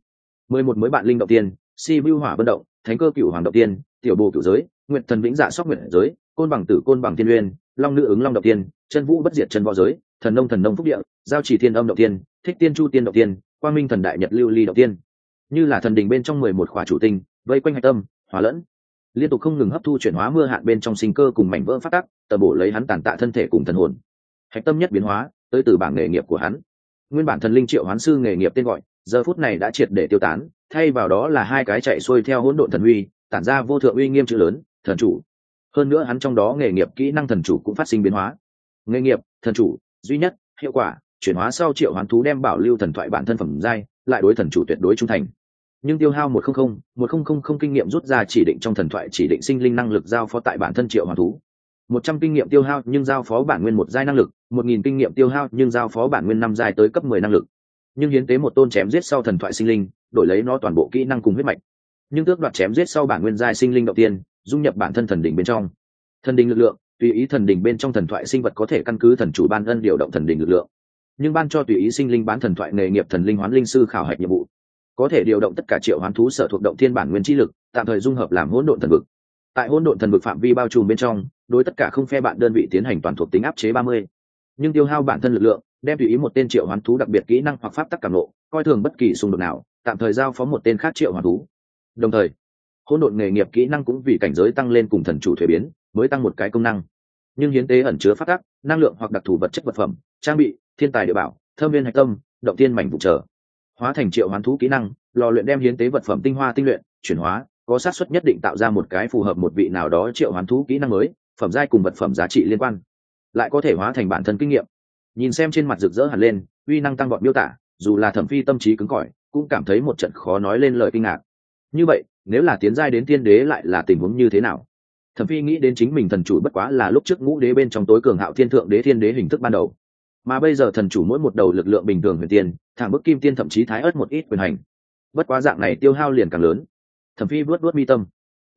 Mười một mới bạn linh động tiên, si bưu hỏa vận động, thánh cơ cựu hoàng động tiên, tiểu bồ cựu giới nguyện thần vĩnh dạ sóc nguyện giới, côn bằng tử côn bằng thiên uyên long nữ ứng long động tiên chân vũ bất diệt chân võ giới thần nông thần nông phúc địa giao chỉ thiên âm động tiên thích tiên chu tiên động tiên quang minh thần đại nhật lưu ly động tiên. Như là thần đình bên trong mười một khỏa chủ tinh vây quanh hạch tâm hòa lẫn. Liên tục không ngừng hấp thu chuyển hóa mưa hạn bên trong sinh cơ cùng mảnh vỡ phát tắc tờ bổ lấy hắn tàn tạ thân thể cùng thần hồn. Hạch tâm nhất biến hóa tới từ bảng nghề nghiệp của hắn. Nguyên bản thần linh triệu hoán sư nghề nghiệp tên gọi giờ phút này đã triệt để tiêu tán thay vào đó là hai cái chạy xuôi theo hỗn độn thần huy, tản ra vô thượng uy nghiêm chữ lớn thần chủ hơn nữa hắn trong đó nghề nghiệp kỹ năng thần chủ cũng phát sinh biến hóa. Nghề nghiệp, thần chủ, duy nhất, hiệu quả, chuyển hóa sau triệu hoán thú đem bảo lưu thần thoại bản thân phẩm giai, lại đối thần chủ tuyệt đối trung thành. Nhưng tiêu hao một không không, một không không không kinh nghiệm rút ra chỉ định trong thần thoại chỉ định sinh linh năng lực giao phó tại bản thân triệu hoán thú. Một trăm kinh nghiệm tiêu hao nhưng giao phó bản nguyên một giai năng lực, một nghìn kinh nghiệm tiêu hao nhưng giao phó bản nguyên năm giai tới cấp mười năng lực. Nhưng hiến tế một tôn chém giết sau thần thoại sinh linh, đổi lấy nó toàn bộ kỹ năng cùng huyết mạch. Nhưng tước đoạt chém giết sau bản nguyên giai sinh linh đầu tiên dung nhập bản thân thần đỉnh bên trong. Thần đỉnh lực lượng, tùy ý thần đỉnh bên trong thần thoại sinh vật có thể căn cứ thần chủ ban ân điều động thần đỉnh lực lượng. Nhưng ban cho tùy ý sinh linh bán thần thoại nghề nghiệp thần linh hoán linh sư khảo hạch nhiệm vụ. Có thể điều động tất cả triệu hoán thú sở thuộc động thiên bản nguyên chi lực, tạm thời dung hợp làm hỗn độn thần vực. Tại hỗn độn thần vực phạm vi bao trùm bên trong, đối tất cả không phe bạn đơn vị tiến hành toàn thuộc tính áp chế ba mươi. Nhưng tiêu hao bản thân lực lượng, đem tùy ý một tên triệu hoán thú đặc biệt kỹ năng hoặc pháp tắc cảm lộ, coi thường bất kỳ xung đột nào, tạm thời giao phó một tên khác triệu hoán thú. Đồng thời hỗn độn nghề nghiệp kỹ năng cũng vì cảnh giới tăng lên cùng thần chủ thuế biến, mới tăng một cái công năng. Nhưng hiến tế ẩn chứa phát tác năng lượng hoặc đặc thù vật chất vật phẩm, trang bị, thiên tài địa bảo, thơm viên hạch tâm, động tiên mảnh vụ trở. Hóa thành triệu hoán thú kỹ năng, lò luyện đem hiến tế vật phẩm tinh hoa tinh luyện, chuyển hóa, có xác suất nhất định tạo ra một cái phù hợp một vị nào đó triệu hoán thú kỹ năng mới, phẩm giai cùng vật phẩm giá trị liên quan. Lại có thể hóa thành bản thân kinh nghiệm. Nhìn xem trên mặt rực rỡ hẳn lên, uy năng tăng bọn miêu tả, dù là thẩm phi tâm trí cứng cỏi, cũng cảm thấy một trận khó nói lên lời kinh ngạc như vậy, nếu là tiến giai đến tiên đế lại là tình huống như thế nào? Thẩm phi nghĩ đến chính mình thần chủ bất quá là lúc trước ngũ đế bên trong tối cường hạo thiên thượng đế thiên đế hình thức ban đầu. Mà bây giờ thần chủ mỗi một đầu lực lượng bình thường huyền tiên, thẳng bức kim tiên thậm chí thái ớt một ít quyền hành. Bất quá dạng này tiêu hao liền càng lớn. Thẩm phi vớt vớt mi tâm.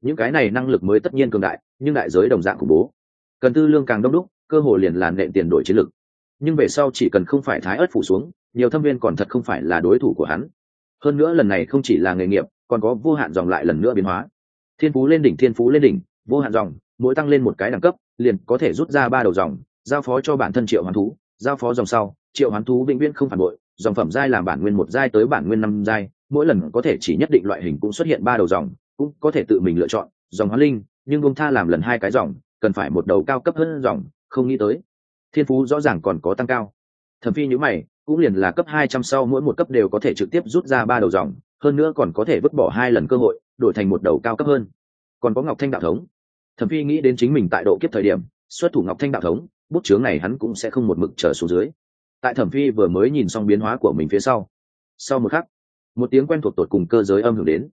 Những cái này năng lực mới tất nhiên cường đại, nhưng đại giới đồng dạng khủng bố. Cần tư lương càng đông đúc, cơ hội liền làn nện tiền đổi chiến lực. Nhưng về sau chỉ cần không phải thái ớt phủ xuống, nhiều thâm viên còn thật không phải là đối thủ của hắn. Hơn nữa lần này không chỉ là nghề nghiệp còn có vô hạn dòng lại lần nữa biến hóa. Thiên phú lên đỉnh, thiên phú lên đỉnh, vô hạn dòng, mỗi tăng lên một cái đẳng cấp, liền có thể rút ra ba đầu dòng, giao phó cho bản thân triệu hoán thú, giao phó dòng sau, triệu hoán thú vĩnh viễn không phản bội, dòng phẩm giai làm bản nguyên một giai tới bản nguyên năm giai, mỗi lần có thể chỉ nhất định loại hình cũng xuất hiện ba đầu dòng, cũng có thể tự mình lựa chọn, dòng hóa linh, nhưng bông tha làm lần hai cái dòng, cần phải một đầu cao cấp hơn dòng, không nghĩ tới. Thiên phú rõ ràng còn có tăng cao. Thẩm phi nhữ mày, cũng liền là cấp hai trăm sau mỗi một cấp đều có thể trực tiếp rút ra ba đầu dòng hơn nữa còn có thể vứt bỏ hai lần cơ hội, đổi thành một đầu cao cấp hơn. Còn có ngọc thanh đạo thống. Thẩm phi nghĩ đến chính mình tại độ kiếp thời điểm, xuất thủ ngọc thanh đạo thống, bút chướng này hắn cũng sẽ không một mực trở xuống dưới. Tại thẩm phi vừa mới nhìn xong biến hóa của mình phía sau sau một khắc, một tiếng quen thuộc tột cùng cơ giới âm hưởng đến.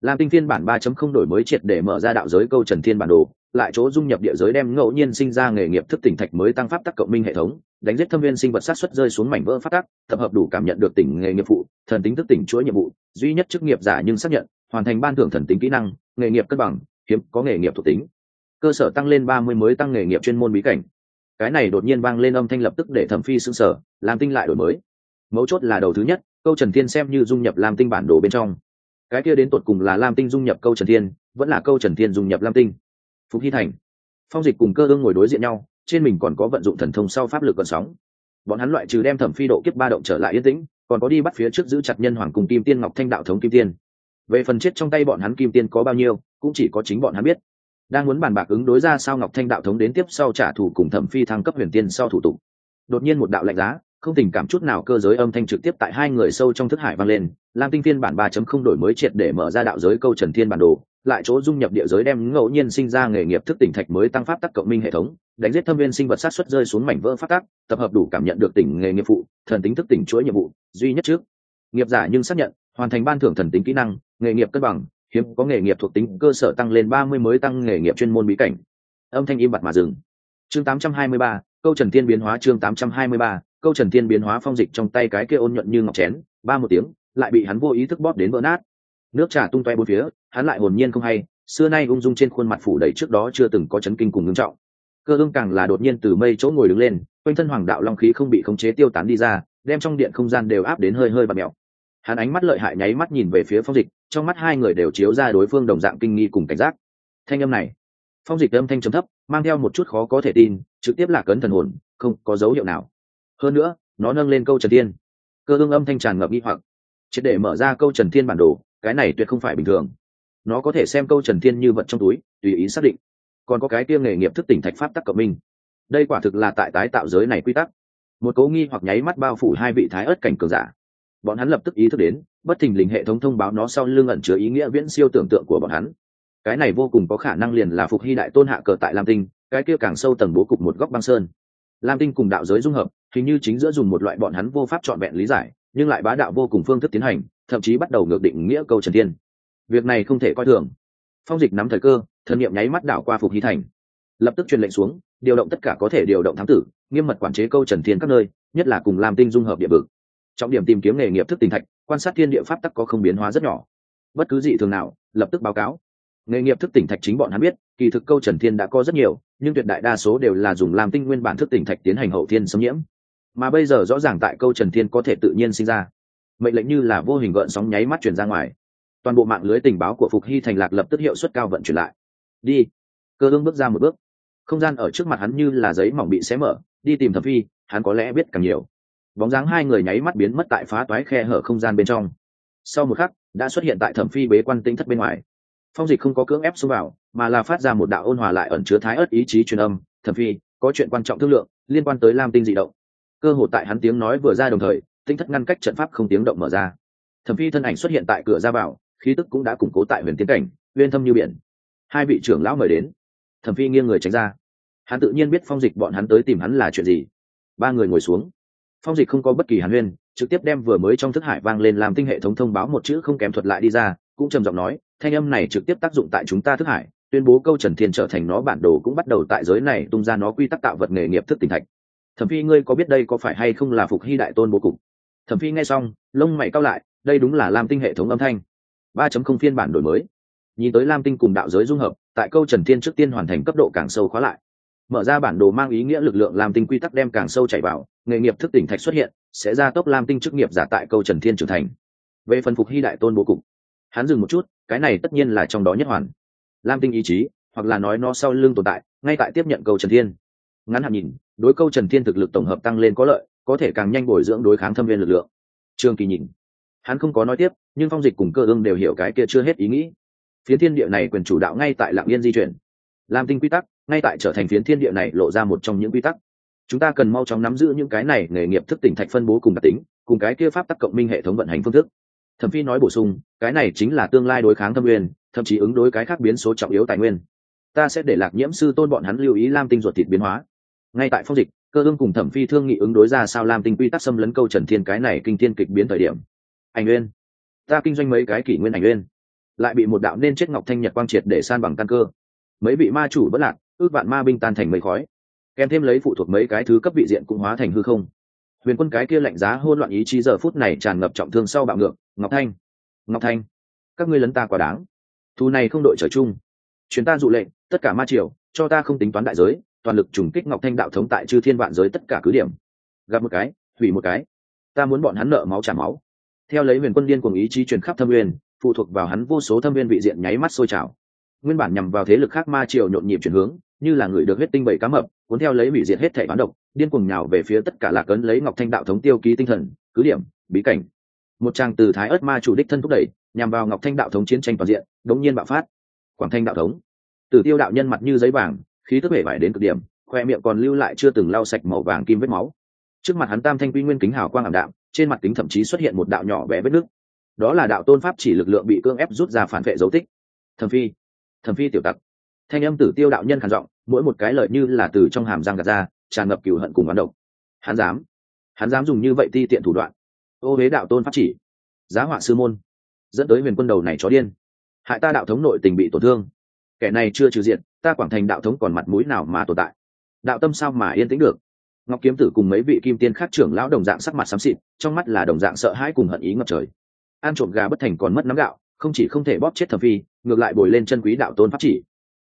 Làm tinh phiên bản 3.0 đổi mới triệt để mở ra đạo giới câu trần thiên bản đồ lại chỗ dung nhập địa giới đem ngẫu nhiên sinh ra nghề nghiệp thức tỉnh thạch mới tăng pháp tắc cộng minh hệ thống, đánh giết thâm viên sinh vật sát xuất rơi xuống mảnh vỡ phát tắc, tập hợp đủ cảm nhận được tỉnh nghề nghiệp phụ, thần tính thức tỉnh chuỗi nhiệm vụ, duy nhất chức nghiệp giả nhưng xác nhận, hoàn thành ban thưởng thần tính kỹ năng, nghề nghiệp cân bằng, hiếm có nghề nghiệp thuộc tính. Cơ sở tăng lên ba mươi mới tăng nghề nghiệp chuyên môn bí cảnh. Cái này đột nhiên vang lên âm thanh lập tức để thẩm phi xương sở làm tinh lại đổi mới. Mấu chốt là đầu thứ nhất, câu trần thiên xem như dung nhập lam tinh bản đồ bên trong. Cái kia đến tột cùng là lam tinh dung nhập câu trần thiên, vẫn là câu trần thiên dung nhập lam tinh phục hy thành. Phong dịch cùng cơ ương ngồi đối diện nhau, trên mình còn có vận dụng thần thông sau pháp lực còn sóng. Bọn hắn loại trừ đem thẩm phi độ kiếp ba động trở lại yên tĩnh, còn có đi bắt phía trước giữ chặt nhân hoàng cùng kim tiên ngọc thanh đạo thống kim tiên. Về phần chết trong tay bọn hắn kim tiên có bao nhiêu, cũng chỉ có chính bọn hắn biết. Đang muốn bàn bạc ứng đối ra sao ngọc thanh đạo thống đến tiếp sau trả thù cùng thẩm phi thăng cấp huyền tiên sau thủ tục. Đột nhiên một đạo lạnh giá không tình cảm chút nào cơ giới âm thanh trực tiếp tại hai người sâu trong thức hải vang lên lam tinh phiên bản 3.0 đổi mới triệt để mở ra đạo giới câu trần thiên bản đồ lại chỗ dung nhập địa giới đem ngẫu nhiên sinh ra nghề nghiệp thức tỉnh thạch mới tăng pháp tắc cộng minh hệ thống đánh giết thâm viên sinh vật sát xuất rơi xuống mảnh vỡ phát tác tập hợp đủ cảm nhận được tỉnh nghề nghiệp phụ thần tính thức tỉnh chuỗi nhiệm vụ duy nhất trước. Nghiệp giả nhưng xác nhận hoàn thành ban thưởng thần tính kỹ năng nghề nghiệp cân bằng hiếm có nghề nghiệp thuộc tính cơ sở tăng lên ba mươi mới tăng nghề nghiệp chuyên môn bí cảnh. Âm thanh im bặt mà dừng. Chương 823, câu trần thiên biến hóa chương 823, câu trần thiên biến hóa phong dịch trong tay cái kia ôn nhuận như ngọc chén, ba một tiếng, lại bị hắn vô ý thức bóp đến vỡ nát. Nước trà tung toe bốn phía, hắn lại hồn nhiên không hay, xưa nay ung dung trên khuôn mặt phủ đầy trước đó chưa từng có chấn kinh cùng ngưng trọng. Cơ ương càng là đột nhiên từ mây chỗ ngồi đứng lên, quanh thân hoàng đạo long khí không bị khống chế tiêu tán đi ra, đem trong điện không gian đều áp đến hơi hơi và mèo hắn ánh mắt lợi hại nháy mắt nhìn về phía phong dịch, trong mắt hai người đều chiếu ra đối phương đồng dạng kinh nghi cùng cảnh giác. Thanh âm này, phong dịch âm thanh trầm thấp, mang theo một chút khó có thể tin, trực tiếp là cấn thần hồn, không có dấu hiệu nào hơn nữa, nó nâng lên câu trần thiên. Cơ ương âm thanh tràn ngập nghi hoặc. Triệt để mở ra câu trần thiên bản đồ, cái này tuyệt không phải bình thường. Nó có thể xem câu trần thiên như vật trong túi, tùy ý xác định. Còn có cái kia nghề nghiệp thức tỉnh thạch pháp tắc cộng minh. Đây quả thực là tại tái tạo giới này quy tắc. Một cố nghi hoặc nháy mắt bao phủ hai vị thái ớt cảnh cường giả. Bọn hắn lập tức ý thức đến, bất thình lình hệ thống thông báo nó sau lưng ẩn chứa ý nghĩa viễn siêu tưởng tượng của bọn hắn. Cái này vô cùng có khả năng liền là phục hy đại tôn hạ cờ tại lam tinh, cái kia càng sâu tầng bố cục một góc băng sơn lam tinh cùng đạo giới dung hợp, hình như chính giữa dùng một loại bọn hắn vô pháp trọn vẹn lý giải, nhưng lại bá đạo vô cùng phương thức tiến hành, thậm chí bắt đầu ngược định nghĩa câu trần thiên. Việc này không thể coi thường. Phong dịch nắm thời cơ, thần nghiệm nháy mắt đảo qua phục hy thành. Lập tức truyền lệnh xuống, điều động tất cả có thể điều động thám tử, nghiêm mật quản chế câu trần thiên các nơi, nhất là cùng làm tinh dung hợp địa vực. Trọng điểm tìm kiếm nghề nghiệp thức tình thạch, quan sát thiên địa pháp tắc có không biến hóa rất nhỏ. Bất cứ gì thường nào, lập tức báo cáo nghề nghiệp thức tỉnh thạch chính bọn hắn biết, kỳ thực câu trần thiên đã có rất nhiều, nhưng tuyệt đại đa số đều là dùng làm tinh nguyên bản thức tỉnh thạch tiến hành hậu thiên xâm nhiễm. Mà bây giờ rõ ràng tại câu trần thiên có thể tự nhiên sinh ra. Mệnh lệnh như là vô hình gợn sóng nháy mắt chuyển ra ngoài. Toàn bộ mạng lưới tình báo của phục hy thành lạc lập tức hiệu suất cao vận chuyển lại. Đi. Cơ ương bước ra một bước. Không gian ở trước mặt hắn như là giấy mỏng bị xé mở, đi tìm thẩm phi, hắn có lẽ biết càng nhiều. Bóng dáng hai người nháy mắt biến mất tại phá toái khe hở không gian bên trong. Sau một khắc, đã xuất hiện tại thẩm phi bế quan tinh thất bên ngoài phong dịch không có cưỡng ép xông vào, mà là phát ra một đạo ôn hòa lại ẩn chứa thái ớt ý chí truyền âm, thẩm phi, có chuyện quan trọng thương lượng, liên quan tới lam tinh dị động. Cơ hội tại hắn tiếng nói vừa ra đồng thời, tinh thất ngăn cách trận pháp không tiếng động mở ra. Thẩm phi thân ảnh xuất hiện tại cửa ra vào, khí tức cũng đã củng cố tại huyền tiến cảnh, uyên thâm như biển. Hai vị trưởng lão mời đến. Thẩm phi nghiêng người tránh ra. Hắn tự nhiên biết phong dịch bọn hắn tới tìm hắn là chuyện gì. Ba người ngồi xuống. Phong dịch không có bất kỳ hàn huyên, trực tiếp đem vừa mới trong thức hải vang lên làm tinh hệ thống thông báo một chữ không kém thuật lại đi ra, cũng trầm giọng nói thanh âm này trực tiếp tác dụng tại chúng ta thức hải, tuyên bố câu trần thiên trở thành nó bản đồ cũng bắt đầu tại giới này tung ra nó quy tắc tạo vật nghề nghiệp thức tỉnh thạch. Thẩm phi, ngươi có biết đây có phải hay không là phục hy đại tôn bố cục? Thẩm phi nghe xong, lông mày cao lại, đây đúng là lam tinh hệ thống âm thanh. Ba chấm không phiên bản đổi mới. Nhìn tới lam tinh cùng đạo giới dung hợp, tại câu trần thiên trước tiên hoàn thành cấp độ càng sâu khóa lại. Mở ra bản đồ mang ý nghĩa lực lượng lam tinh quy tắc đem càng sâu chảy vào, nghề nghiệp thức tỉnh thạch xuất hiện, sẽ ra tốc lam tinh chức nghiệp giả tại câu trần thiên trưởng thành. Về phần phục hy đại tôn bố cục hắn dừng một chút, cái này tất nhiên là trong đó nhất hoàn. Lam tinh ý chí, hoặc là nói nó sau lưng tồn tại, ngay tại tiếp nhận câu trần thiên. Ngắn hạn nhìn, đối câu trần thiên thực lực tổng hợp tăng lên có lợi, có thể càng nhanh bồi dưỡng đối kháng thâm viên lực lượng. Trương kỳ nhìn, hắn không có nói tiếp, nhưng phong dịch cùng cơ ương đều hiểu cái kia chưa hết ý nghĩ. Phiến thiên địa này quyền chủ đạo ngay tại lạng yên di chuyển. Lam tinh quy tắc, ngay tại trở thành phiến thiên địa này lộ ra một trong những quy tắc. Chúng ta cần mau chóng nắm giữ những cái này nghề nghiệp thức tỉnh thạch phân bố cùng đặc tính, cùng cái kia pháp tắc cộng minh hệ thống vận hành phương thức thẩm phi nói bổ sung, cái này chính là tương lai đối kháng thâm nguyên, thậm chí ứng đối cái khác biến số trọng yếu tài nguyên. Ta sẽ để lạc nhiễm sư tôn bọn hắn lưu ý lam tinh ruột thịt biến hóa. Ngay tại phong dịch, cơ ương cùng thẩm phi thương nghị ứng đối ra sao lam tinh quy tắc xâm lấn câu trần thiên cái này kinh thiên kịch biến thời điểm. Ảnh nguyên, ta kinh doanh mấy cái kỷ nguyên ảnh nguyên, lại bị một đạo nên chết ngọc thanh nhật quang triệt để san bằng căn cơ. Mấy vị ma chủ bất lạc, ước vạn ma binh tan thành mấy khói. Kèm thêm lấy phụ thuộc mấy cái thứ cấp vị diện cũng hóa thành hư không huyền quân cái kia lạnh giá hôn loạn ý chí giờ phút này tràn ngập trọng thương sau bạo ngược. Ngọc thanh ngọc thanh, các ngươi lấn ta quá đáng. Thu này không đội trời chung. Chuyến ta dụ lệnh, tất cả ma triều, cho ta không tính toán đại giới, toàn lực trùng kích ngọc thanh đạo thống tại chư thiên vạn giới tất cả cứ điểm. Gặp một cái, hủy một cái. Ta muốn bọn hắn nợ máu trả máu. Theo lấy huyền quân điên cuồng ý chí truyền khắp thâm uyên phụ thuộc vào hắn vô số thâm viên vị diện nháy mắt sôi trào. Nguyên bản nhằm vào thế lực khác ma triều nhộn nhịp chuyển hướng, như là người được huyết tinh bảy cá mập, cuốn theo lấy hủy diệt hết thể bán độc điên cuồng nhào về phía tất cả lạc ấn lấy ngọc thanh đạo thống tiêu ký tinh thần, cứ điểm, bí cảnh. Một trang từ thái ớt ma chủ đích thân thúc đẩy, nhằm vào ngọc thanh đạo thống chiến tranh toàn diện, đống nhiên bạo phát. Quảng thanh đạo thống. Tử tiêu đạo nhân mặt như giấy vàng, khí tức bể vải đến cực điểm, khoe miệng còn lưu lại chưa từng lau sạch màu vàng kim vết máu. Trước mặt hắn tam thanh quy nguyên kính hào quang ảm đạm, trên mặt kính thậm chí xuất hiện một đạo nhỏ bé vết nước đó là đạo tôn pháp chỉ lực lượng bị cưỡng ép rút ra phản vệ dấu tích. Thẩm phi thẩm phi tiểu tặc. Thanh âm tử tiêu đạo nhân khản giọng, mỗi một cái lợi như là từ trong hàm răng gạt ra tràn ngập cừu hận cùng oán độc. Hắn dám. Hắn dám dùng như vậy ti tiện thủ đoạn. Ô huế đạo tôn pháp chỉ. Giá họa sư môn. Dẫn tới huyền quân đầu này chó điên. Hại ta đạo thống nội tình bị tổn thương. Kẻ này chưa trừ diện, ta quảng thành đạo thống còn mặt mũi nào mà tồn tại? Đạo tâm sao mà yên tĩnh được? Ngọc kiếm tử cùng mấy vị kim tiên khác trưởng lão đồng dạng sắc mặt xám xịt, trong mắt là đồng dạng sợ hãi cùng hận ý ngập trời. Ăn trộm gà bất thành còn mất nắm gạo, không chỉ không thể bóp chết thẩm phi, ngược lại bồi lên chân quý đạo tôn pháp chỉ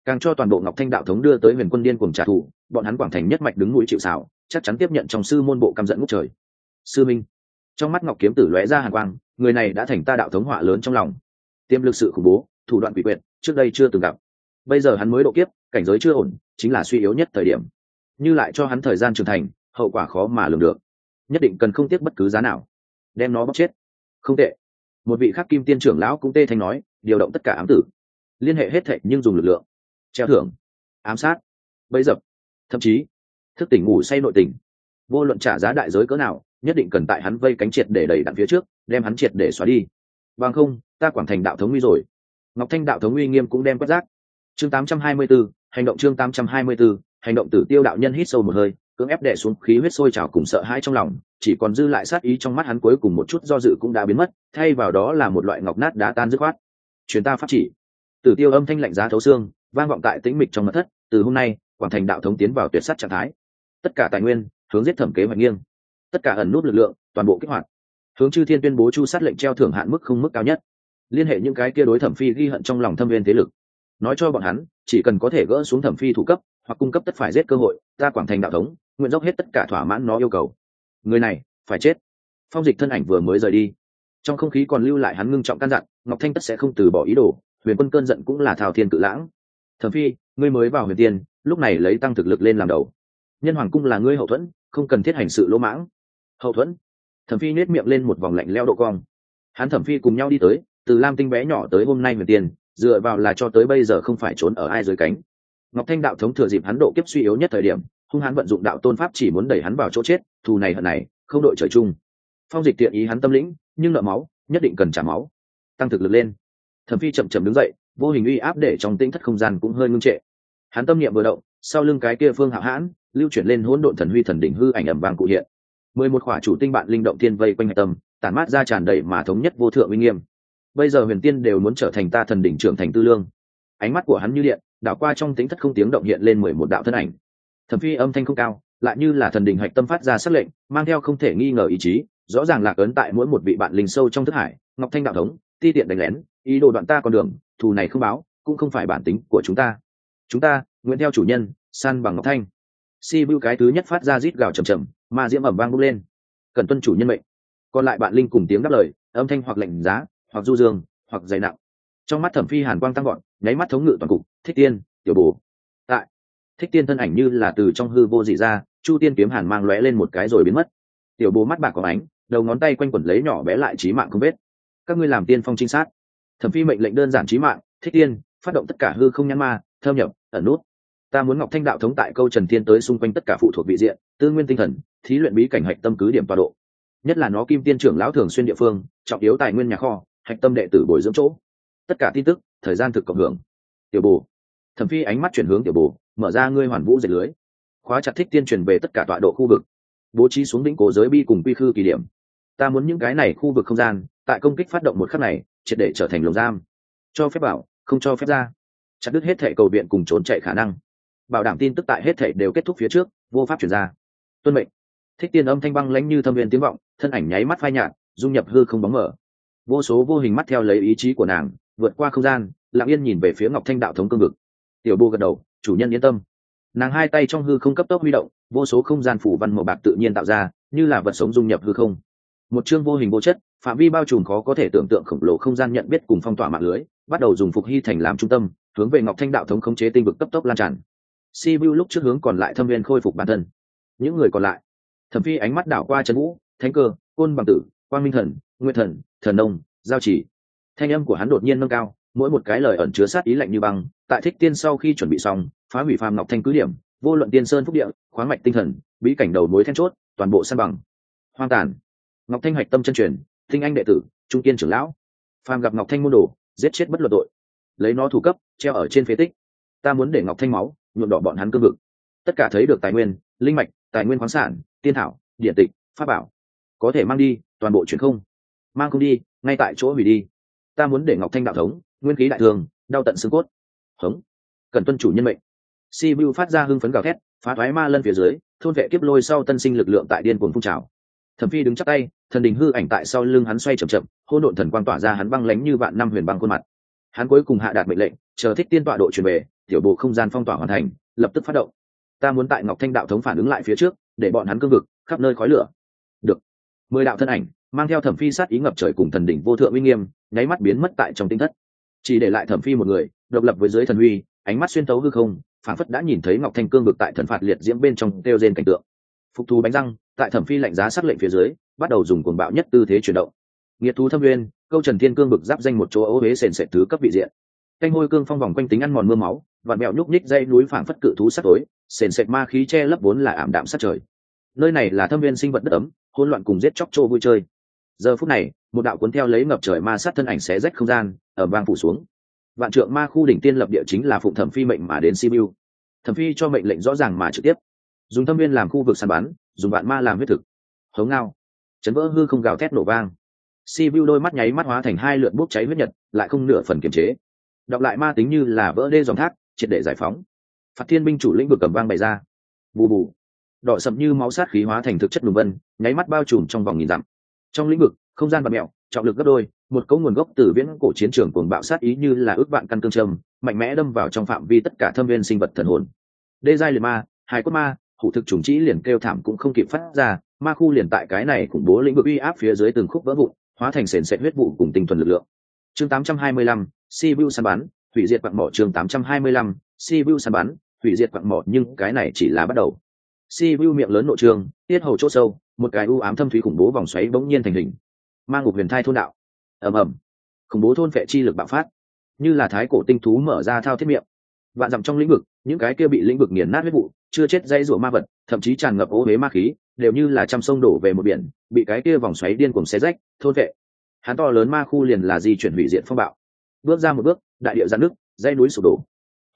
càng cho toàn bộ ngọc thanh đạo thống đưa tới huyền quân điên cùng trả thù, bọn hắn quảng thành nhất mạch đứng núi chịu xảo chắc chắn tiếp nhận trong sư môn bộ căm giận ngốc trời. Sư minh, trong mắt ngọc kiếm tử lóe ra hàn quang, người này đã thành ta đạo thống họa lớn trong lòng. Tiềm lực sự khủng bố, thủ đoạn quỷ quyệt, trước đây chưa từng gặp. Bây giờ hắn mới độ kiếp, cảnh giới chưa ổn, chính là suy yếu nhất thời điểm. Như lại cho hắn thời gian trưởng thành, hậu quả khó mà lường được. Nhất định cần không tiếc bất cứ giá nào. Đem nó bóc chết. Không tệ. Một vị khắc kim tiên trưởng lão cũng tê thanh nói, điều động tất cả ám tử. Liên hệ hết thệ nhưng dùng lực lượng treo thưởng ám sát bấy dập thậm chí thức tỉnh ngủ say nội tình. Vô luận trả giá đại giới cỡ nào nhất định cần tại hắn vây cánh triệt để đẩy đạn phía trước đem hắn triệt để xóa đi. Bằng không ta quảng thành đạo thống uy rồi. Ngọc thanh đạo thống uy nghiêm cũng đem quét rác. Chương 824, hành động chương 824, hành động tử tiêu đạo nhân hít sâu một hơi cưỡng ép đè xuống khí huyết sôi trào cùng sợ hãi trong lòng chỉ còn dư lại sát ý trong mắt hắn cuối cùng một chút do dự cũng đã biến mất thay vào đó là một loại ngọc nát đá tan dứt khoát. Chuyến ta pháp chỉ. Tử tiêu âm thanh lạnh giá thấu xương vang vọng tại tĩnh mịch trong mật thất, từ hôm nay, quảng thành đạo thống tiến vào tuyệt sát trạng thái. Tất cả tài nguyên, hướng giết thẩm kế hoạch nghiêng. Tất cả ẩn nút lực lượng, toàn bộ kích hoạt. Hướng chư thiên tuyên bố chu sát lệnh treo thưởng hạn mức không mức cao nhất. Liên hệ những cái kia đối thẩm phi ghi hận trong lòng thâm viên thế lực. Nói cho bọn hắn, chỉ cần có thể gỡ xuống thẩm phi thủ cấp, hoặc cung cấp tất phải giết cơ hội, ta quảng thành đạo thống, nguyện dốc hết tất cả thỏa mãn nó yêu cầu. Người này, phải chết. Phong dịch thân ảnh vừa mới rời đi. Trong không khí còn lưu lại hắn ngưng trọng căn dặn, ngọc thanh tất sẽ không từ bỏ ý đồ, huyền quân cơn giận cũng là thào thiên cự lãng thẩm phi, ngươi mới vào huyền tiên, lúc này lấy tăng thực lực lên làm đầu. Nhân hoàng cung là ngươi hậu thuẫn, không cần thiết hành sự lỗ mãng. Hậu thuẫn? Thẩm phi nết miệng lên một vòng lạnh leo độ cong. Hắn thẩm phi cùng nhau đi tới, từ lam tinh bé nhỏ tới hôm nay huyền tiên, dựa vào là cho tới bây giờ không phải trốn ở ai dưới cánh. Ngọc thanh đạo thống thừa dịp hắn độ kiếp suy yếu nhất thời điểm, hung hắn vận dụng đạo tôn pháp chỉ muốn đẩy hắn vào chỗ chết, thù này hận này, không đội trời chung. Phong dịch tiện ý hắn tâm lĩnh, nhưng nợ máu, nhất định cần trả máu. Tăng thực lực lên. Thẩm phi chậm chậm đứng dậy vô hình uy áp để trong tĩnh thất không gian cũng hơi ngưng trệ. Hắn tâm niệm vừa động, sau lưng cái kia phương hạo hãn, lưu chuyển lên hỗn độn thần huy thần đỉnh hư ảnh ẩm vàng cụ hiện. Mười một khỏa chủ tinh bạn linh động thiên vây quanh hạch tâm, tản mát ra tràn đầy mà thống nhất vô thượng uy nghiêm. Bây giờ huyền tiên đều muốn trở thành ta thần đỉnh trưởng thành tư lương. Ánh mắt của hắn như điện, đảo qua trong tính thất không tiếng động hiện lên mười một đạo thân ảnh. Thẩm phi âm thanh không cao, lại như là thần đỉnh hạch tâm phát ra sắc lệnh, mang theo không thể nghi ngờ ý chí, rõ ràng lạc ấn tại mỗi một vị bạn linh sâu trong thức hải, ngọc thanh đạo thống, ti tiện đánh lén, ý đồ đoạn ta con đường thù này không báo, cũng không phải bản tính của chúng ta. Chúng ta, nguyện theo chủ nhân, san bằng ngọc thanh. Si bưu cái thứ nhất phát ra rít gào trầm trầm mà diễm ẩm vang bốc lên. Cần tuân chủ nhân mệnh. Còn lại bạn linh cùng tiếng đáp lời, âm thanh hoặc lạnh giá, hoặc du dương, hoặc dày nặng. Trong mắt thẩm phi hàn quang tăng gọn nháy mắt thống ngự toàn cục, thích tiên, tiểu bồ tại, thích tiên thân ảnh như là từ trong hư vô dị ra, chu tiên kiếm hàn mang lóe lên một cái rồi biến mất. Tiểu bồ mắt bạc có ánh, đầu ngón tay quanh quẩn lấy nhỏ bé lại trí mạng không biết các ngươi làm tiên phong trinh sát thẩm phi mệnh lệnh đơn giản trí mạng, thích tiên, phát động tất cả hư không nhãn ma, thâm nhập, ẩn nút. Ta muốn ngọc thanh đạo thống tại câu trần thiên tới xung quanh tất cả phụ thuộc vị diện, tư nguyên tinh thần, thí luyện bí cảnh hạch tâm cứ điểm tọa độ. Nhất là nó kim tiên trưởng lão thường xuyên địa phương, trọng yếu tài nguyên nhà kho, hạch tâm đệ tử bồi dưỡng chỗ. Tất cả tin tức, thời gian thực cộng hưởng. Tiểu bồ. Thẩm phi ánh mắt chuyển hướng tiểu bồ, mở ra ngươi hoàn vũ dệt lưới. Khóa chặt thích tiên truyền về tất cả tọa độ khu vực. Bố trí xuống đỉnh cố giới bi cùng quy khư kỳ điểm. Ta muốn những cái này khu vực không gian, tại công kích phát động một khắc này triệt để trở thành lồng giam. Cho phép bảo, không cho phép ra. Chặt đứt hết thệ cầu viện cùng trốn chạy khả năng. Bảo đảm tin tức tại hết thệ đều kết thúc phía trước, vô pháp chuyển ra. Tuân mệnh. Thích tiên âm thanh băng lãnh như thâm viên tiếng vọng, thân ảnh nháy mắt phai nhạt, dung nhập hư không bóng mở vô số vô hình mắt theo lấy ý chí của nàng, vượt qua không gian, lặng yên nhìn về phía ngọc thanh đạo thống cương vực. Tiểu bô gật đầu, chủ nhân yên tâm. Nàng hai tay trong hư không cấp tốc huy động, vô số không gian phủ văn màu bạc tự nhiên tạo ra, như là vật sống dung nhập hư không. Một chương vô hình vô chất phạm vi bao trùm khó có thể tưởng tượng khổng lồ không gian nhận biết cùng phong tỏa mạng lưới, bắt đầu dùng phục hy thành làm trung tâm, hướng về ngọc thanh đạo thống khống chế tinh vực cấp tốc lan tràn. Si vu lúc trước hướng còn lại thâm viên khôi phục bản thân. Những người còn lại thẩm phi ánh mắt đảo qua Trần vũ, thánh cơ, côn bằng tử, quang minh thần nguyên thần thần nông, giao chỉ. Thanh âm của hắn đột nhiên nâng cao, mỗi một cái lời ẩn chứa sát ý lạnh như băng, tại thích tiên sau khi chuẩn bị xong, phá hủy phàm ngọc thanh cứ điểm, vô luận tiên sơn phúc địa, khoáng mạch tinh thần, bí cảnh đầu mối then chốt, toàn bộ san bằng. Hoang tàn. Ngọc thanh hạch tâm chân truyền tinh anh đệ tử, trung kiên trưởng lão. Phàm gặp ngọc thanh môn đồ, giết chết bất luận tội. Lấy nó thủ cấp, treo ở trên phế tích. Ta muốn để ngọc thanh máu, nhuộm đỏ bọn hắn cương vực. Tất cả thấy được tài nguyên, linh mạch, tài nguyên khoáng sản, tiên thảo, điện tịch, pháp bảo. Có thể mang đi, toàn bộ chuyển không. Mang không đi, ngay tại chỗ hủy đi. Ta muốn để ngọc thanh đạo thống, nguyên khí đại thường, đau tận xương cốt. Hống. Cần tuân chủ nhân mệnh. Si vu phát ra hưng phấn gào thét, phá thoái ma lân phía dưới, thôn vệ kiếp lôi sau tân sinh lực lượng tại điên cuồng phun trào thẩm phi đứng chắc tay, thần đình hư ảnh tại sau lưng hắn xoay chậm chậm hôn độn thần quang tỏa ra hắn băng lánh như vạn năm huyền băng khuôn mặt. Hắn cuối cùng hạ đạt mệnh lệnh, chờ thích tiên tọa độ truyền về, tiểu bộ không gian phong tỏa hoàn thành, lập tức phát động. Ta muốn tại ngọc thanh đạo thống phản ứng lại phía trước, để bọn hắn cương vực, khắp nơi khói lửa. Được. Mười đạo thân ảnh, mang theo thẩm phi sát ý ngập trời cùng thần đỉnh vô thượng uy nghiêm, nháy mắt biến mất tại trong tinh thất. Chỉ để lại thẩm phi một người, độc lập với dưới thần huy ánh mắt xuyên tấu hư không phản phất đã nhìn thấy ngọc thanh cương vực tại thần phạt liệt diễm bên trong kêu trên cảnh tượng. Phục thù bánh răng tại thẩm phi lạnh giá sắc lệnh phía dưới, bắt đầu dùng cuồng bạo nhất tư thế chuyển động. Nghiệt thú thâm nguyên, câu trần thiên cương bực giáp danh một chỗ ô huế sền sệt thứ cấp vị diện. Canh hôi cương phong vòng quanh tính ăn mòn mưa máu, vạn mẹo nhúc nhích dây núi phảng phất cự thú sắc tối, sền sệt ma khí che lấp vốn là ảm đạm sát trời. Nơi này là thâm viên sinh vật đất ấm, hỗn loạn cùng giết chóc trô vui chơi. Giờ phút này, một đạo cuốn theo lấy ngập trời ma sát thân ảnh xé rách không gian ở vang phủ xuống. Vạn trượng ma khu đỉnh tiên lập địa chính là phụng thẩm phi mệnh mà đến sibiu. Thẩm phi cho mệnh lệnh rõ ràng mà trực tiếp dùng thâm viên làm khu vực săn bắn, dùng vạn ma làm huyết thực. Hống ngao. Chấn vỡ hư không gào thét nổ vang. Si vu đôi mắt nháy mắt hóa thành hai lượn bốc cháy huyết nhật, lại không nửa phần kiềm chế. Đọc lại ma tính như là vỡ đê dòng thác, triệt để giải phóng. Phạt thiên binh chủ lĩnh vực cầm vang bày ra. Bù bù. Đỏ sậm như máu sát khí hóa thành thực chất đùm vân, nháy mắt bao trùm trong vòng nghìn dặm. Trong lĩnh vực, không gian và mẹo, trọng lực gấp đôi, một cấu nguồn gốc từ viễn cổ chiến trường cuồng bạo sát ý như là ước vạn căn cương trầm, mạnh mẽ đâm vào trong phạm vi tất cả thâm viên sinh vật thần hồn. Đê giai liệt ma hai cốt ma hủ thực trùng trĩ liền kêu thảm cũng không kịp phát ra ma khu liền tại cái này khủng bố lĩnh vực uy áp phía dưới từng khúc vỡ vụn hóa thành sền sệt huyết vụ cùng tinh thuần lực lượng. Chương 825, Sibiu săn bắn hủy diệt quặng mỏ chương 825, si vu săn bắn hủy diệt quặng mỏ nhưng cái này chỉ là bắt đầu. Si vu miệng lớn nội trường tiết hầu chỗ sâu một cái u ám thâm thúy khủng bố vòng xoáy bỗng nhiên thành hình. Mang ngục huyền thai thôn đạo. Ầm ầm. Khủng bố thôn vệ chi lực bạo phát. Như là thái cổ tinh thú mở ra thao thiết miệng. Vạn dặm trong lĩnh vực những cái kia bị lĩnh vực nghiền nát huyết vụ chưa chết dây rủa ma vật, thậm chí tràn ngập ô huế ma khí, đều như là trăm sông đổ về một biển, bị cái kia vòng xoáy điên cuồng xé rách, thôn vệ. Hắn to lớn ma khu liền là di chuyển hủy diện phong bạo. Bước ra một bước, đại địa giãn nước dây núi sụp đổ.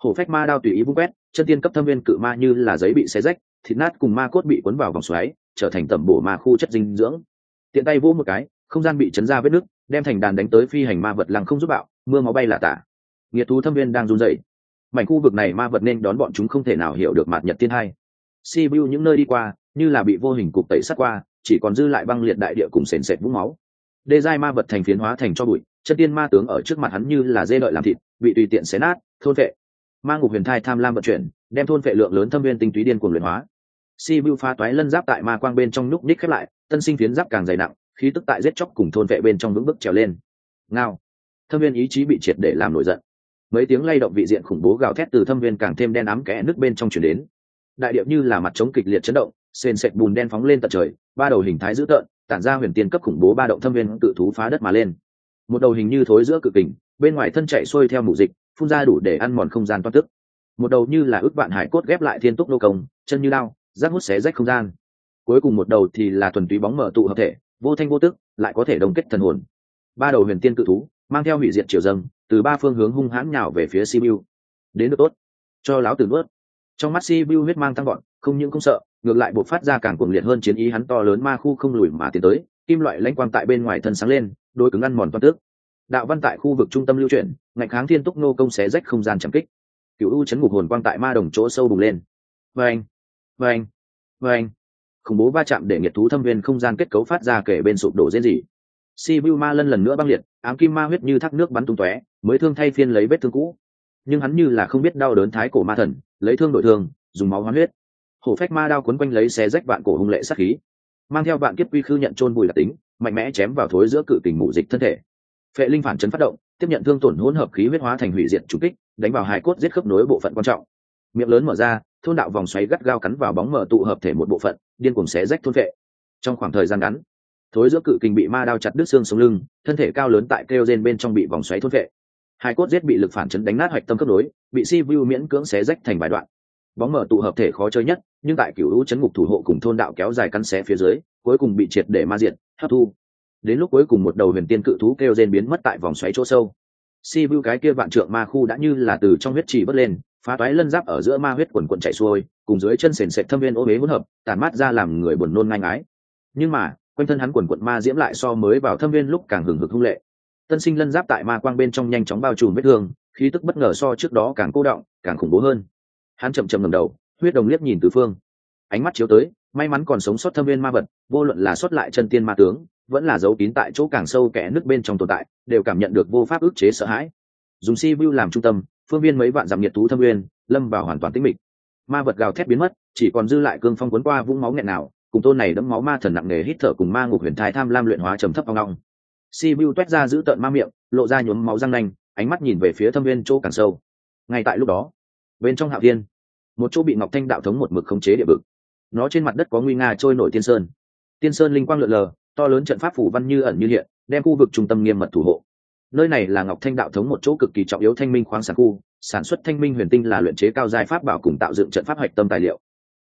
Hổ phách ma đao tùy ý vung quét, chân tiên cấp thâm viên cự ma như là giấy bị xé rách, thịt nát cùng ma cốt bị cuốn vào vòng xoáy, trở thành tẩm bổ ma khu chất dinh dưỡng. Tiện tay vỗ một cái, không gian bị chấn ra vết nước đem thành đàn đánh tới phi hành ma vật lăng không giúp bạo, mưa máu bay là tả. Nghiệt thú thâm viên đang run rẩy mảnh khu vực này ma vật nên đón bọn chúng không thể nào hiểu được mạt nhật tiên hai. Si vu những nơi đi qua, như là bị vô hình cục tẩy sát qua, chỉ còn dư lại băng liệt đại địa cùng sền sệt vũng máu. Đê giai ma vật thành phiến hóa thành cho bụi, chân tiên ma tướng ở trước mặt hắn như là dê đợi làm thịt, bị tùy tiện xé nát, thôn vệ ma ngục huyền thai tham lam vận chuyển, đem thôn vệ lượng lớn thâm viên tinh túy điên cuồng luyện hóa. Si vu pha toái lân giáp tại ma quang bên trong núc ních khép lại, tân sinh phiến giáp càng dày nặng, khí tức tại giết chóc cùng thôn vệ bên trong vững bước trèo lên. Ngao. Thâm viên ý chí bị triệt để làm nổi giận mấy tiếng lay động vị diện khủng bố gào thét từ thâm viên càng thêm đen ám kẽ nước bên trong chuyển đến. Đại điệp như là mặt trống kịch liệt chấn động, sền sệt bùn đen phóng lên tận trời, ba đầu hình thái dữ tợn, tản ra huyền tiên cấp khủng bố ba động thâm viên tự thú phá đất mà lên. Một đầu hình như thối giữa cự kình, bên ngoài thân chạy xuôi theo mù dịch, phun ra đủ để ăn mòn không gian toát tức. Một đầu như là ước vạn hải cốt ghép lại thiên túc nô công, chân như lao, rác hút xé rách không gian. Cuối cùng một đầu thì là thuần túy bóng mở tụ hợp thể, vô thanh vô tức, lại có thể đồng kết thần hồn. Ba đầu huyền tiên cự thú, mang theo hủy diệt triều dâng từ ba phương hướng hung hãn nhào về phía sibiu. Đến được tốt. Cho láo từ nuốt. Trong mắt sibiu huyết mang tăng gọn không những không sợ, ngược lại buộc phát ra càng cuồng liệt hơn chiến ý hắn to lớn ma khu không lùi mà tiến tới, kim loại lãnh quang tại bên ngoài thân sáng lên, đôi cứng ăn mòn toàn tước đạo văn tại khu vực trung tâm lưu chuyển ngạch kháng thiên túc nô công xé rách không gian chạm kích. Cựu u chấn ngục hồn quang tại ma đồng chỗ sâu bùng lên. Vâng vâng anh khủng bố va chạm để nghiệt thú thâm viên không gian kết cấu phát ra kể bên sụp đổ diễn gì si vu ma lân lần nữa băng liệt, ám kim ma huyết như thác nước bắn tung tóe, mới thương thay phiên lấy vết thương cũ. Nhưng hắn như là không biết đau đớn thái cổ ma thần, lấy thương đổi thương, dùng máu hoán huyết. Hổ phách ma đao quấn quanh lấy xé rách vạn cổ hung lệ sát khí, mang theo vạn kiếp quy khư nhận trôn bùi là tính, mạnh mẽ chém vào thối giữa cự tình mụ dịch thân thể. Phệ linh phản chấn phát động, tiếp nhận thương tổn hỗn hợp khí huyết hóa thành hủy diệt trục kích, đánh vào hai cốt giết khớp nối bộ phận quan trọng. Miệng lớn mở ra, thôn đạo vòng xoáy gắt gao cắn vào bóng mở tụ hợp thể một bộ phận, điên cuồng xé rách thôn vệ. Trong khoảng thời gian ngắn thối giữa cự kình bị ma đao chặt đứt xương sống lưng thân thể cao lớn tại kêu gen bên trong bị vòng xoáy thôn vệ hai cốt giết bị lực phản chấn đánh nát hoạch tâm cấp đối, bị si vu miễn cưỡng xé rách thành bài đoạn. Bóng mở tụ hợp thể khó chơi nhất nhưng tại cựu lũ chấn ngục thủ hộ cùng thôn đạo kéo dài căn xé phía dưới cuối cùng bị triệt để ma diện hấp thu. Đến lúc cuối cùng một đầu huyền tiên cự thú kêu gen biến mất tại vòng xoáy chỗ sâu. Si vu cái kia vạn trượng ma khu đã như là từ trong huyết trì bớt lên phá toái lân giáp ở giữa ma huyết quần quần chảy xuôi cùng dưới chân sền sệt thâm viên ô huế hỗn hợp tàn mát ra làm người buồn nôn ngang ái nhưng mà quanh thân hắn quần quận ma diễm lại so mới vào thâm viên lúc càng hừng hực hung lệ. Tân sinh lân giáp tại ma quang bên trong nhanh chóng bao trùm vết thương, khí tức bất ngờ so trước đó càng cô động, càng khủng bố hơn. Hắn chậm chậm ngầm đầu, huyết đồng liếc nhìn từ phương. Ánh mắt chiếu tới, may mắn còn sống sót thâm viên ma vật, vô luận là sót lại chân tiên ma tướng, vẫn là dấu kín tại chỗ càng sâu kẽ nước bên trong tồn tại, đều cảm nhận được vô pháp ức chế sợ hãi. Dùng si vu làm trung tâm, phương viên mấy vạn dặm nhiệt thú thâm nguyên lâm vào hoàn toàn tĩnh mịch. Ma vật gào thét biến mất, chỉ còn dư lại cương phong cuốn qua vũng máu nghẹn nào cùng tôn này đẫm máu ma thần nặng nề hít thở cùng ma ngục huyền thái tham lam luyện hóa trầm thấp phong long si vu toét ra giữ tợn ma miệng, lộ ra nhuốm máu răng nanh, ánh mắt nhìn về phía thâm viên chỗ càng sâu. Ngay tại lúc đó, bên trong hạo thiên, một chỗ bị ngọc thanh đạo thống một mực khống chế địa vực. Nó trên mặt đất có nguy nga trôi nổi tiên sơn. Tiên sơn linh quang lượn lờ, to lớn trận pháp phủ văn như ẩn như hiện, đem khu vực trung tâm nghiêm mật thủ hộ. Nơi này là ngọc thanh đạo thống một chỗ cực kỳ trọng yếu thanh minh khoáng sản khu, sản xuất thanh minh huyền tinh là luyện chế cao giai pháp bảo cùng tạo dựng trận pháp hạch tâm tài liệu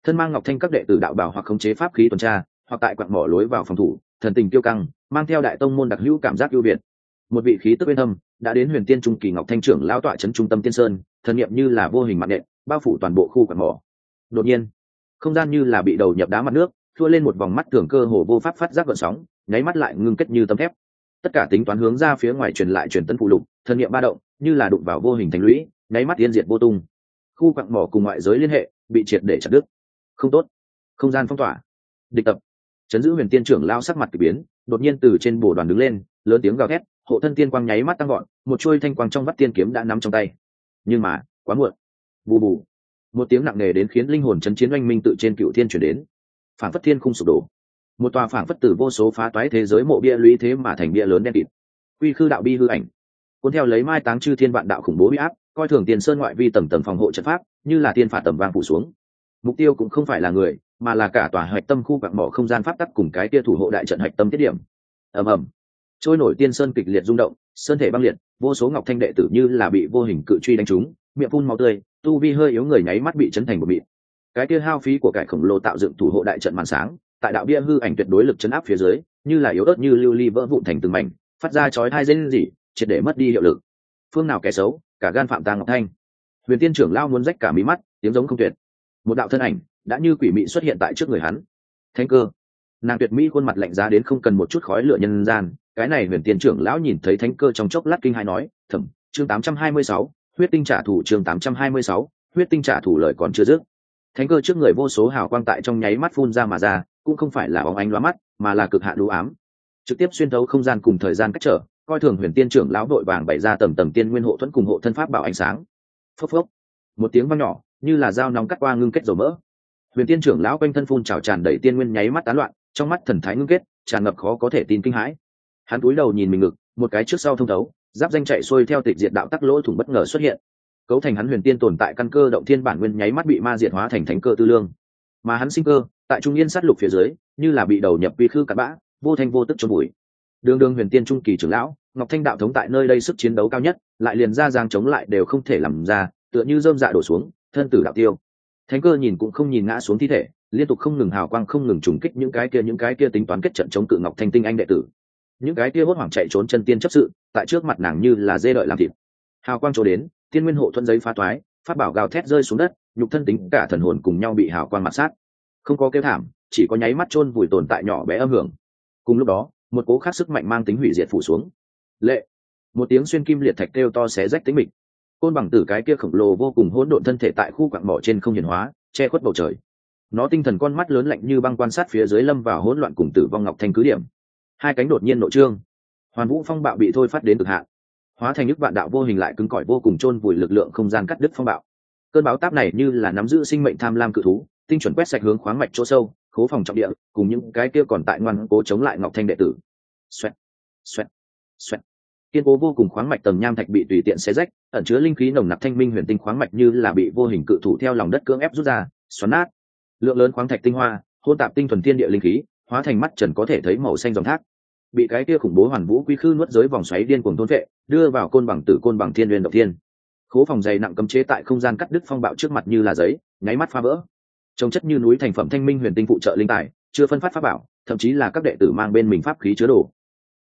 thân mang ngọc thanh các đệ tử đạo bảo hoặc khống chế pháp khí tuần tra, hoặc tại quặng mỏ lối vào phòng thủ, thần tình tiêu căng, mang theo đại tông môn đặc hữu cảm giác ưu việt. Một vị khí tức bên thâm, đã đến huyền tiên trung kỳ ngọc thanh trưởng lao tọa trấn trung tâm tiên sơn, thần nghiệm như là vô hình mạng nện, bao phủ toàn bộ khu quặng mỏ. Đột nhiên, không gian như là bị đầu nhập đá mặt nước, thua lên một vòng mắt tưởng cơ hồ vô pháp phát giác gợn sóng, nháy mắt lại ngưng kết như tấm thép. Tất cả tính toán hướng ra phía ngoài truyền lại truyền tân phụ lục, thần nghiệm ba động, như là đụng vào vô hình thành lũy, nháy mắt tiên diệt vô tung. Khu quặng mỏ cùng ngoại giới liên hệ, bị triệt để chặt đứt không tốt. Không gian phong tỏa. Địch tập. Chấn giữ huyền tiên trưởng lao sắc mặt k ỳ biến, đột nhiên từ trên bồ đoàn đứng lên, lớn tiếng gào thét, hộ thân tiên quang nháy mắt tăng gọn một chuôi thanh quang trong vắt tiên kiếm đã nắm trong tay. Nhưng mà, quá muộn. Bù bù. Một tiếng nặng nề đến khiến linh hồn chấn chiến oanh minh tự trên cựu thiên chuyển đến. Phản phất thiên không sụp đổ. Một tòa phản phất tử vô số phá toái thế giới mộ bia lũy thế mà thành bia lớn đen kịt. Quy khư đạo bi hư ảnh. Cuốn theo lấy mai táng chư thiên vạn đạo khủng bố bị áp, coi thường tiền sơn ngoại vi tầng tầng phòng hộ trận pháp, như là tiên phạt tầm vang phủ xuống mục tiêu cũng không phải là người, mà là cả tòa hạch tâm khu vạn mỏ không gian pháp tắc cùng cái kia thủ hộ đại trận hạch tâm tiết điểm. Ầm ầm. Trôi nổi tiên sơn kịch liệt rung động, sơn thể băng liệt, vô số ngọc thanh đệ tử như là bị vô hình cự truy đánh trúng, miệng phun máu tươi, tu vi hơi yếu người nháy mắt bị chấn thành một mịn. Cái kia hao phí của cải khổng lồ tạo dựng thủ hộ đại trận màn sáng, tại đạo bia hư ảnh tuyệt đối lực chấn áp phía dưới, như là yếu ớt như lưu ly vỡ vụn thành từng mảnh, phát ra chói hai dây gì triệt để mất đi hiệu lực. Phương nào kẻ xấu, cả gan phạm tàng ngọc thanh. Huyền tiên trưởng lao muốn rách cả mí mắt, tiếng giống không tuyệt một đạo thân ảnh đã như quỷ mị xuất hiện tại trước người hắn. Thanh cơ. Nàng tuyệt mỹ khuôn mặt lạnh giá đến không cần một chút khói lửa nhân gian. Cái này huyền tiên trưởng lão nhìn thấy thánh cơ trong chốc lát kinh hai nói thẩm chương 826, huyết tinh trả thù chương 826, huyết tinh trả thù lời còn chưa dứt. Thánh cơ trước người vô số hào quang tại trong nháy mắt phun ra mà ra cũng không phải là bóng ánh lóa mắt mà là cực hạ đũ ám. Trực tiếp xuyên thấu không gian cùng thời gian cách trở coi thường huyền tiên trưởng lão đội vàng bày ra tầm tầm tiên nguyên hộ thuẫn cùng hộ thân pháp bảo ánh sáng. Phốc phốc. Một tiếng vang nhỏ như là dao nóng cắt qua ngưng kết dầu mỡ. Huyền tiên trưởng lão quanh thân phun trào tràn đầy tiên nguyên nháy mắt tán loạn, trong mắt thần thái ngưng kết, tràn ngập khó có thể tin kinh hãi. Hắn cúi đầu nhìn mình ngực, một cái trước sau thông thấu, giáp danh chạy xuôi theo tịch diệt đạo tắc lỗ thủng bất ngờ xuất hiện. Cấu thành hắn huyền tiên tồn tại căn cơ động thiên bản nguyên nháy mắt bị ma diệt hóa thành thánh cơ tư lương. Mà hắn sinh cơ, tại trung yên sát lục phía dưới, như là bị đầu nhập vi khư cặn bã, vô thanh vô tức cho bụi đường đường huyền tiên trung kỳ trưởng lão, ngọc thanh đạo thống tại nơi đây sức chiến đấu cao nhất, lại liền ra giang chống lại đều không thể làm ra, tựa như dơm dạ đổ xuống thân tử đạo tiêu. Thánh cơ nhìn cũng không nhìn ngã xuống thi thể, liên tục không ngừng hào quang, không ngừng trùng kích những cái kia, những cái kia tính toán kết trận chống cự ngọc thanh tinh anh đệ tử. Những cái kia hốt hoảng chạy trốn chân tiên chấp sự, tại trước mặt nàng như là dê đợi làm thịt. Hào quang trổ đến tiên nguyên hộ thuận giấy phá toái phát bảo gào thét rơi xuống đất, nhục thân tính cả thần hồn cùng nhau bị hào quang mặt sát. Không có kêu thảm, chỉ có nháy mắt chôn vùi tồn tại nhỏ bé âm hưởng. Cùng lúc đó, một cố khác sức mạnh mang tính hủy diệt phủ xuống. Lệ. Một tiếng xuyên kim liệt thạch kêu to xé rách tính mịch côn bằng tử cái kia khổng lồ vô cùng hỗn độn thân thể tại khu quặng mỏ trên không hiển hóa, che khuất bầu trời. Nó tinh thần con mắt lớn lạnh như băng quan sát phía dưới lâm vào hỗn loạn cùng tử vong ngọc thanh cứ điểm. Hai cánh đột nhiên nội trương. Hoàn vũ phong bạo bị thôi phát đến cực hạn. Hóa thành nước vạn đạo vô hình lại cứng cỏi vô cùng chôn vùi lực lượng không gian cắt đứt phong bạo. Cơn báo táp này như là nắm giữ sinh mệnh tham lam cự thú, tinh chuẩn quét sạch hướng khoáng mạch chỗ sâu, khố phòng trọng địa, cùng những cái kia còn tại ngoan cố chống lại ngọc thanh đệ tử. Xoẹt xoẹt xoẹt kiên cố vô cùng khoáng mạch tầng nham thạch bị tùy tiện xé rách, ẩn chứa linh khí nồng nặc thanh minh huyền tinh khoáng mạch như là bị vô hình cự thủ theo lòng đất cưỡng ép rút ra, xoắn nát. Lượng lớn khoáng thạch tinh hoa hôn tạp tinh thuần thiên địa linh khí, hóa thành mắt trần có thể thấy màu xanh dòng thác. Bị cái kia khủng bố hoàn vũ quy khư nuốt giới vòng xoáy điên cuồng thôn vệ, đưa vào côn bằng tử côn bằng thiên liên độc thiên. Khố phòng dày nặng cấm chế tại không gian cắt đứt phong bạo trước mặt như là giấy, nháy mắt phá vỡ. Trông chất như núi thành phẩm thanh minh huyền tinh phụ trợ linh tài, chưa phân phát pháp bảo, thậm chí là các đệ tử mang bên mình pháp khí chứa đồ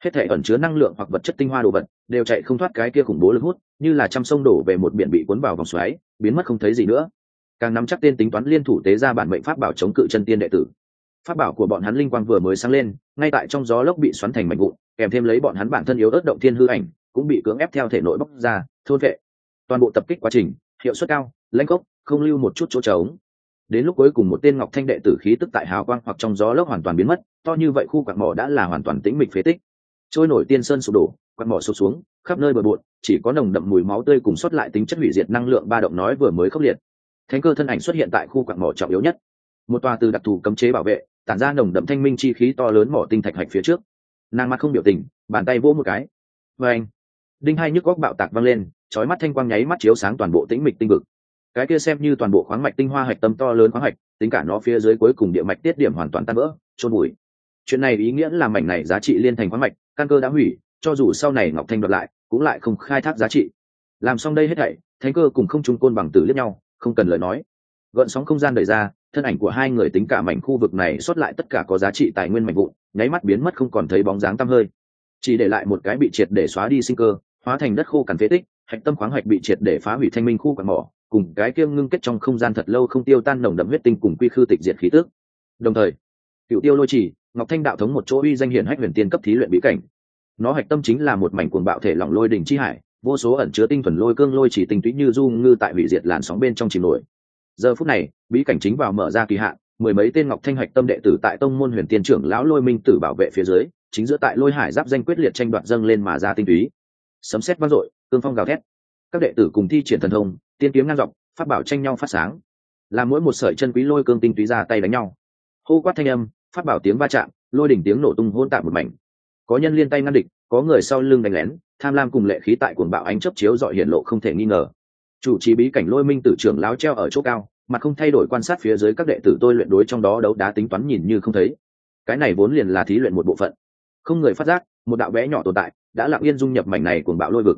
hết thể ẩn chứa năng lượng hoặc vật chất tinh hoa đồ vật đều chạy không thoát cái kia khủng bố lực hút như là trăm sông đổ về một biển bị cuốn vào vòng xoáy biến mất không thấy gì nữa. Càng nắm chắc tên tính toán liên thủ tế ra bản mệnh pháp bảo chống cự chân tiên đệ tử. Pháp bảo của bọn hắn linh quang vừa mới sáng lên ngay tại trong gió lốc bị xoắn thành mảnh vụn kèm thêm lấy bọn hắn bản thân yếu ớt động thiên hư ảnh cũng bị cưỡng ép theo thể nội bóc ra thôn vệ. Toàn bộ tập kích quá trình hiệu suất cao lãnh cốc, không lưu một chút chỗ trống. Đến lúc cuối cùng một tên ngọc thanh đệ tử khí tức tại hào quang hoặc trong gió lốc hoàn toàn biến mất to như vậy khu quạt mỏ đã là hoàn toàn tĩnh mịch phế tích trôi nổi tiên sơn sụp đổ, quạt mỏ sụp xuống, khắp nơi bờ bộn, chỉ có nồng đậm mùi máu tươi cùng xuất lại tính chất hủy diệt năng lượng ba động nói vừa mới khốc liệt. Thánh cơ thân ảnh xuất hiện tại khu quạt mỏ trọng yếu nhất. Một tòa từ đặc thù cấm chế bảo vệ, tản ra nồng đậm thanh minh chi khí to lớn mỏ tinh thạch hạch phía trước. Nàng mặt không biểu tình, bàn tay vỗ một cái. Và anh đinh hai nhức góc bạo tạc văng lên trói mắt thanh quang nháy mắt chiếu sáng toàn bộ tĩnh mịch tinh vực. Cái kia xem như toàn bộ khoáng mạch tinh hoa hạch tâm to lớn khoáng mạch tính cả nó phía dưới cuối cùng địa mạch tiết điểm hoàn toàn tan vỡ trôn bụi chuyện này ý nghĩa là mảnh này giá trị liên thành khoáng mạch căn cơ đã hủy, cho dù sau này ngọc thanh đoạt lại, cũng lại không khai thác giá trị. Làm xong đây hết thảy, thánh cơ cùng không trung côn bằng tử liếc nhau, không cần lời nói. Gợn sóng không gian đẩy ra, thân ảnh của hai người tính cả mảnh khu vực này xuất lại tất cả có giá trị tài nguyên mảnh vụn, nháy mắt biến mất không còn thấy bóng dáng tăm hơi. Chỉ để lại một cái bị triệt để xóa đi sinh cơ, hóa thành đất khô cằn phế tích, hạch tâm khoáng hạch bị triệt để phá hủy thanh minh khu quạt mỏ, cùng cái kiêng ngưng kết trong không gian thật lâu không tiêu tan nồng đậm huyết tinh cùng quy khư tịch diệt khí tước đồng thời, cựu tiêu lôi trì ngọc thanh đạo thống một chỗ uy danh hiển hách huyền tiên cấp thí luyện bí cảnh. Nó hạch tâm chính là một mảnh cuồng bạo thể lỏng lôi đỉnh chi hải, vô số ẩn chứa tinh thuần lôi cương lôi chỉ tinh túy như du ngư tại hủy diệt làn sóng bên trong chìm nổi. Giờ phút này, bí cảnh chính vào mở ra kỳ hạn, mười mấy tên ngọc thanh hạch tâm đệ tử tại tông môn huyền tiên trưởng lão lôi minh tử bảo vệ phía dưới, chính giữa tại lôi hải giáp danh quyết liệt tranh đoạt dâng lên mà ra tinh túy. Sấm xét vang dội, cương phong gào thét. Các đệ tử cùng thi triển thần thông, tiên kiếm ngang dọc phát bảo tranh nhau phát sáng. Làm mỗi một sợi chân quý lôi cương tinh túy ra tay đánh nhau. Hô quát thanh âm phát bảo tiếng va chạm, lôi đỉnh tiếng nổ tung hôn tạm một mảnh. Có nhân liên tay ngăn địch, có người sau lưng đánh lén, tham lam cùng lệ khí tại cuồng bạo ánh chấp chiếu dọi hiện lộ không thể nghi ngờ. Chủ trì bí cảnh lôi minh tử trưởng láo treo ở chỗ cao, mà không thay đổi quan sát phía dưới các đệ tử tôi luyện đối trong đó đấu đá tính toán nhìn như không thấy. Cái này vốn liền là thí luyện một bộ phận. Không người phát giác, một đạo bé nhỏ tồn tại, đã lặng yên dung nhập mảnh này cuồng bạo lôi vực.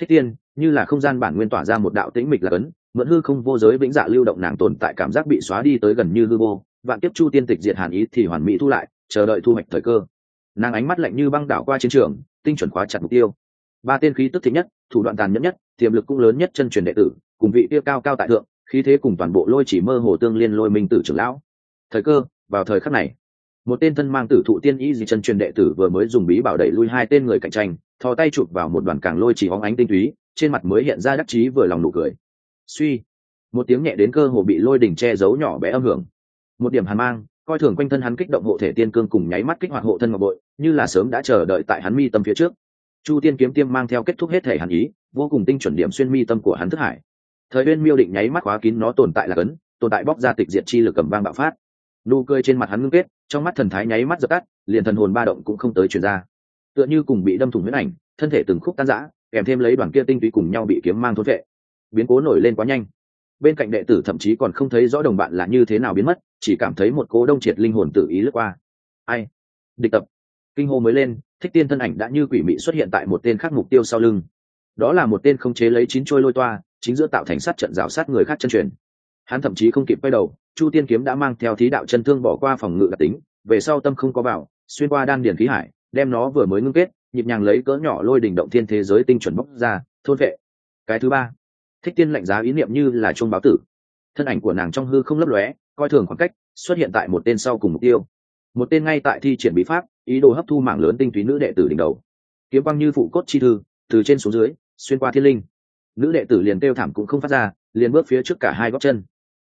Thích tiên, như là không gian bản nguyên tỏa ra một đạo tĩnh mịch là cấn mượn hư không vô giới vĩnh dạ lưu động nàng tồn tại cảm giác bị xóa đi tới gần như hư vô vạn tiếp chu tiên tịch diệt hàn ý thì hoàn mỹ thu lại, chờ đợi thu hoạch thời cơ. Nàng ánh mắt lạnh như băng đảo qua chiến trường, tinh chuẩn khóa chặt mục tiêu. Ba tên khí tức thích nhất, thủ đoạn tàn nhẫn nhất, tiềm lực cũng lớn nhất chân truyền đệ tử, cùng vị tiêu cao cao tại thượng, khí thế cùng toàn bộ lôi chỉ mơ hồ tương liên lôi minh tử trưởng lão. Thời cơ, vào thời khắc này, một tên thân mang tử thụ tiên ý gì chân truyền đệ tử vừa mới dùng bí bảo đẩy lui hai tên người cạnh tranh, thò tay chụp vào một đoàn càng lôi chỉ hóng ánh tinh túy, trên mặt mới hiện ra đắc chí vừa lòng nụ cười. Suy, một tiếng nhẹ đến cơ hồ bị lôi đỉnh che giấu nhỏ bé âm hưởng một điểm hàn mang, coi thường quanh thân hắn kích động hộ thể tiên cương cùng nháy mắt kích hoạt hộ thân ngọc bội, như là sớm đã chờ đợi tại hắn mi tâm phía trước. Chu tiên kiếm tiêm mang theo kết thúc hết thể hàn ý, vô cùng tinh chuẩn điểm xuyên mi tâm của hắn thức hải. Thời uyên miêu định nháy mắt khóa kín nó tồn tại là cấn, tồn tại bóc ra tịch diệt chi lực cầm vang bạo phát. Nụ cười trên mặt hắn ngưng kết, trong mắt thần thái nháy mắt dập tắt, liền thần hồn ba động cũng không tới chuyển ra. Tựa như cùng bị đâm thủng huyết ảnh, thân thể từng khúc tan rã, kèm thêm lấy đoàn kia tinh túy cùng nhau bị kiếm mang thối vệ. Biến cố nổi lên quá nhanh bên cạnh đệ tử thậm chí còn không thấy rõ đồng bạn là như thế nào biến mất, chỉ cảm thấy một cố đông triệt linh hồn tự ý lướt qua. Ai? Địch tập. Kinh hô mới lên, thích tiên thân ảnh đã như quỷ mị xuất hiện tại một tên khác mục tiêu sau lưng. Đó là một tên không chế lấy chín trôi lôi toa, chính giữa tạo thành sát trận rào sát người khác chân truyền. Hắn thậm chí không kịp quay đầu, chu tiên kiếm đã mang theo thí đạo chân thương bỏ qua phòng ngự đặc tính, về sau tâm không có vào xuyên qua đan điền khí hải, đem nó vừa mới ngưng kết, nhịp nhàng lấy cỡ nhỏ lôi đỉnh động thiên thế giới tinh chuẩn bóc ra, thôn vệ. Cái thứ ba thích tiên lạnh giá ý niệm như là chuông báo tử. Thân ảnh của nàng trong hư không lấp lóe, coi thường khoảng cách, xuất hiện tại một tên sau cùng mục tiêu. Một tên ngay tại thi triển bí pháp, ý đồ hấp thu mạng lớn tinh túy nữ đệ tử đỉnh đầu. Kiếm quang như phụ cốt chi thư, từ trên xuống dưới, xuyên qua thiên linh. Nữ đệ tử liền kêu thảm cũng không phát ra, liền bước phía trước cả hai góc chân.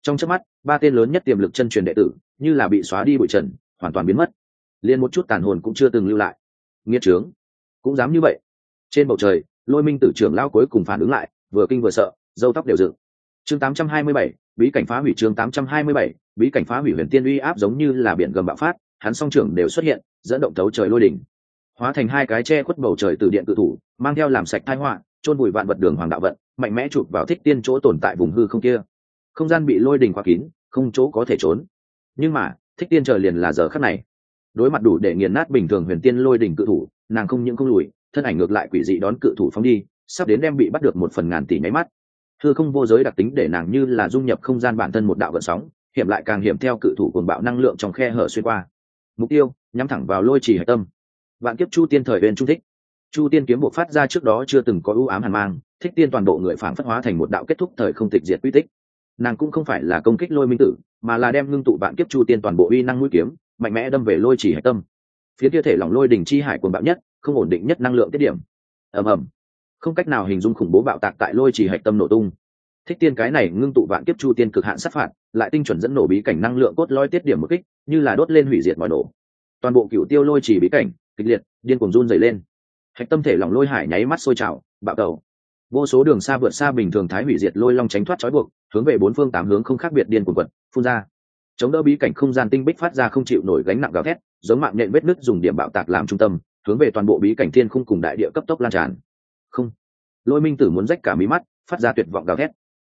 Trong chớp mắt, ba tên lớn nhất tiềm lực chân truyền đệ tử, như là bị xóa đi bụi trần, hoàn toàn biến mất. Liền một chút tàn hồn cũng chưa từng lưu lại. Nghiệt trướng. Cũng dám như vậy. Trên bầu trời, lôi minh tử trưởng lao cuối cùng phản ứng lại vừa kinh vừa sợ dâu tóc đều dựng. Chương 827, bí cảnh phá hủy chương 827, bí cảnh phá hủy huyền tiên uy áp giống như là biển gầm bạo phát hắn song trưởng đều xuất hiện dẫn động thấu trời lôi đỉnh. Hóa thành hai cái che khuất bầu trời từ điện cự thủ mang theo làm sạch thai họa chôn bụi vạn vật đường hoàng đạo vận mạnh mẽ chụp vào thích tiên chỗ tồn tại vùng hư không kia. Không gian bị lôi đình khóa kín không chỗ có thể trốn. Nhưng mà thích tiên trời liền là giờ khắc này. Đối mặt đủ để nghiền nát bình thường huyền tiên lôi đình cự thủ nàng không những không lùi thân ảnh ngược lại quỷ dị đón cự thủ phóng đi sắp đến đem bị bắt được một phần ngàn tỷ nháy mắt. Thư không vô giới đặc tính để nàng như là dung nhập không gian bản thân một đạo vận sóng, hiểm lại càng hiểm theo cự thủ cuồng bạo năng lượng trong khe hở xuyên qua. Mục tiêu, nhắm thẳng vào lôi chỉ hạch tâm. Vạn kiếp chu tiên thời bên trung thích. Chu tiên kiếm bộ phát ra trước đó chưa từng có ưu ám hàn mang, thích tiên toàn bộ người phản phất hóa thành một đạo kết thúc thời không tịch diệt quy tích. Nàng cũng không phải là công kích lôi minh tử, mà là đem ngưng tụ vạn kiếp chu tiên toàn bộ uy năng mũi kiếm, mạnh mẽ đâm về lôi chỉ hạch tâm. Phía kia thể lỏng lôi đỉnh chi hải cuồng bạo nhất, không ổn định nhất năng lượng tiết điểm. Ầm ầm không cách nào hình dung khủng bố bạo tạc tại lôi chỉ hạch tâm nổ tung. Thích tiên cái này ngưng tụ vạn kiếp chu tiên cực hạn sát phạt, lại tinh chuẩn dẫn nổ bí cảnh năng lượng cốt loi tiết điểm một kích, như là đốt lên hủy diệt mọi nổ. Toàn bộ cựu tiêu lôi chỉ bí cảnh, kịch liệt, điên cuồng run dày lên. Hạch tâm thể lỏng lôi hải nháy mắt sôi trào, bạo tẩu. Vô số đường xa vượt xa bình thường thái hủy diệt lôi long tránh thoát trói buộc, hướng về bốn phương tám hướng không khác biệt điên cuồng quật, phun ra. Chống đỡ bí cảnh không gian tinh bích phát ra không chịu nổi gánh nặng gào thét, giống mạng nhện vết nứt dùng điểm bạo tạc làm trung tâm, hướng về toàn bộ bí cảnh thiên khung cùng đại địa cấp tốc lan tràn lôi minh tử muốn rách cả mí mắt, phát ra tuyệt vọng gào thét.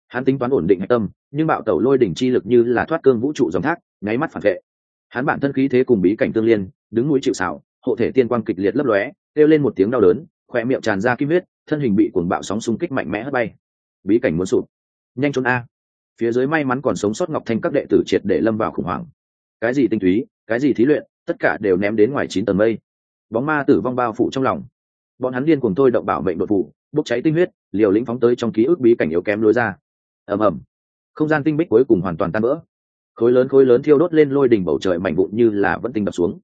Hắn tính toán ổn định hạch tâm, nhưng bạo tẩu lôi đỉnh chi lực như là thoát cương vũ trụ dòng thác, nháy mắt phản vệ. Hắn bản thân khí thế cùng bí cảnh tương liên, đứng núi chịu xảo hộ thể tiên quang kịch liệt lấp lóe, kêu lên một tiếng đau đớn khỏe miệng tràn ra kim huyết, thân hình bị cuồng bạo sóng xung kích mạnh mẽ hất bay. Bí cảnh muốn sụp. Nhanh trốn a. Phía dưới may mắn còn sống sót ngọc thanh các đệ tử triệt để lâm vào khủng hoảng. Cái gì tinh túy, cái gì thí luyện, tất cả đều ném đến ngoài chín tầng mây. Bóng ma tử vong bao phủ trong lòng. Bọn hắn điên cùng tôi động bảo mệnh đột phụ bốc cháy tinh huyết, liều lĩnh phóng tới trong ký ức bí cảnh yếu kém lối ra. Ầm ầm. Không gian tinh bích cuối cùng hoàn toàn tan vỡ. Khối lớn khối lớn thiêu đốt lên lôi đỉnh bầu trời mảnh vụn như là vẫn tinh đập xuống.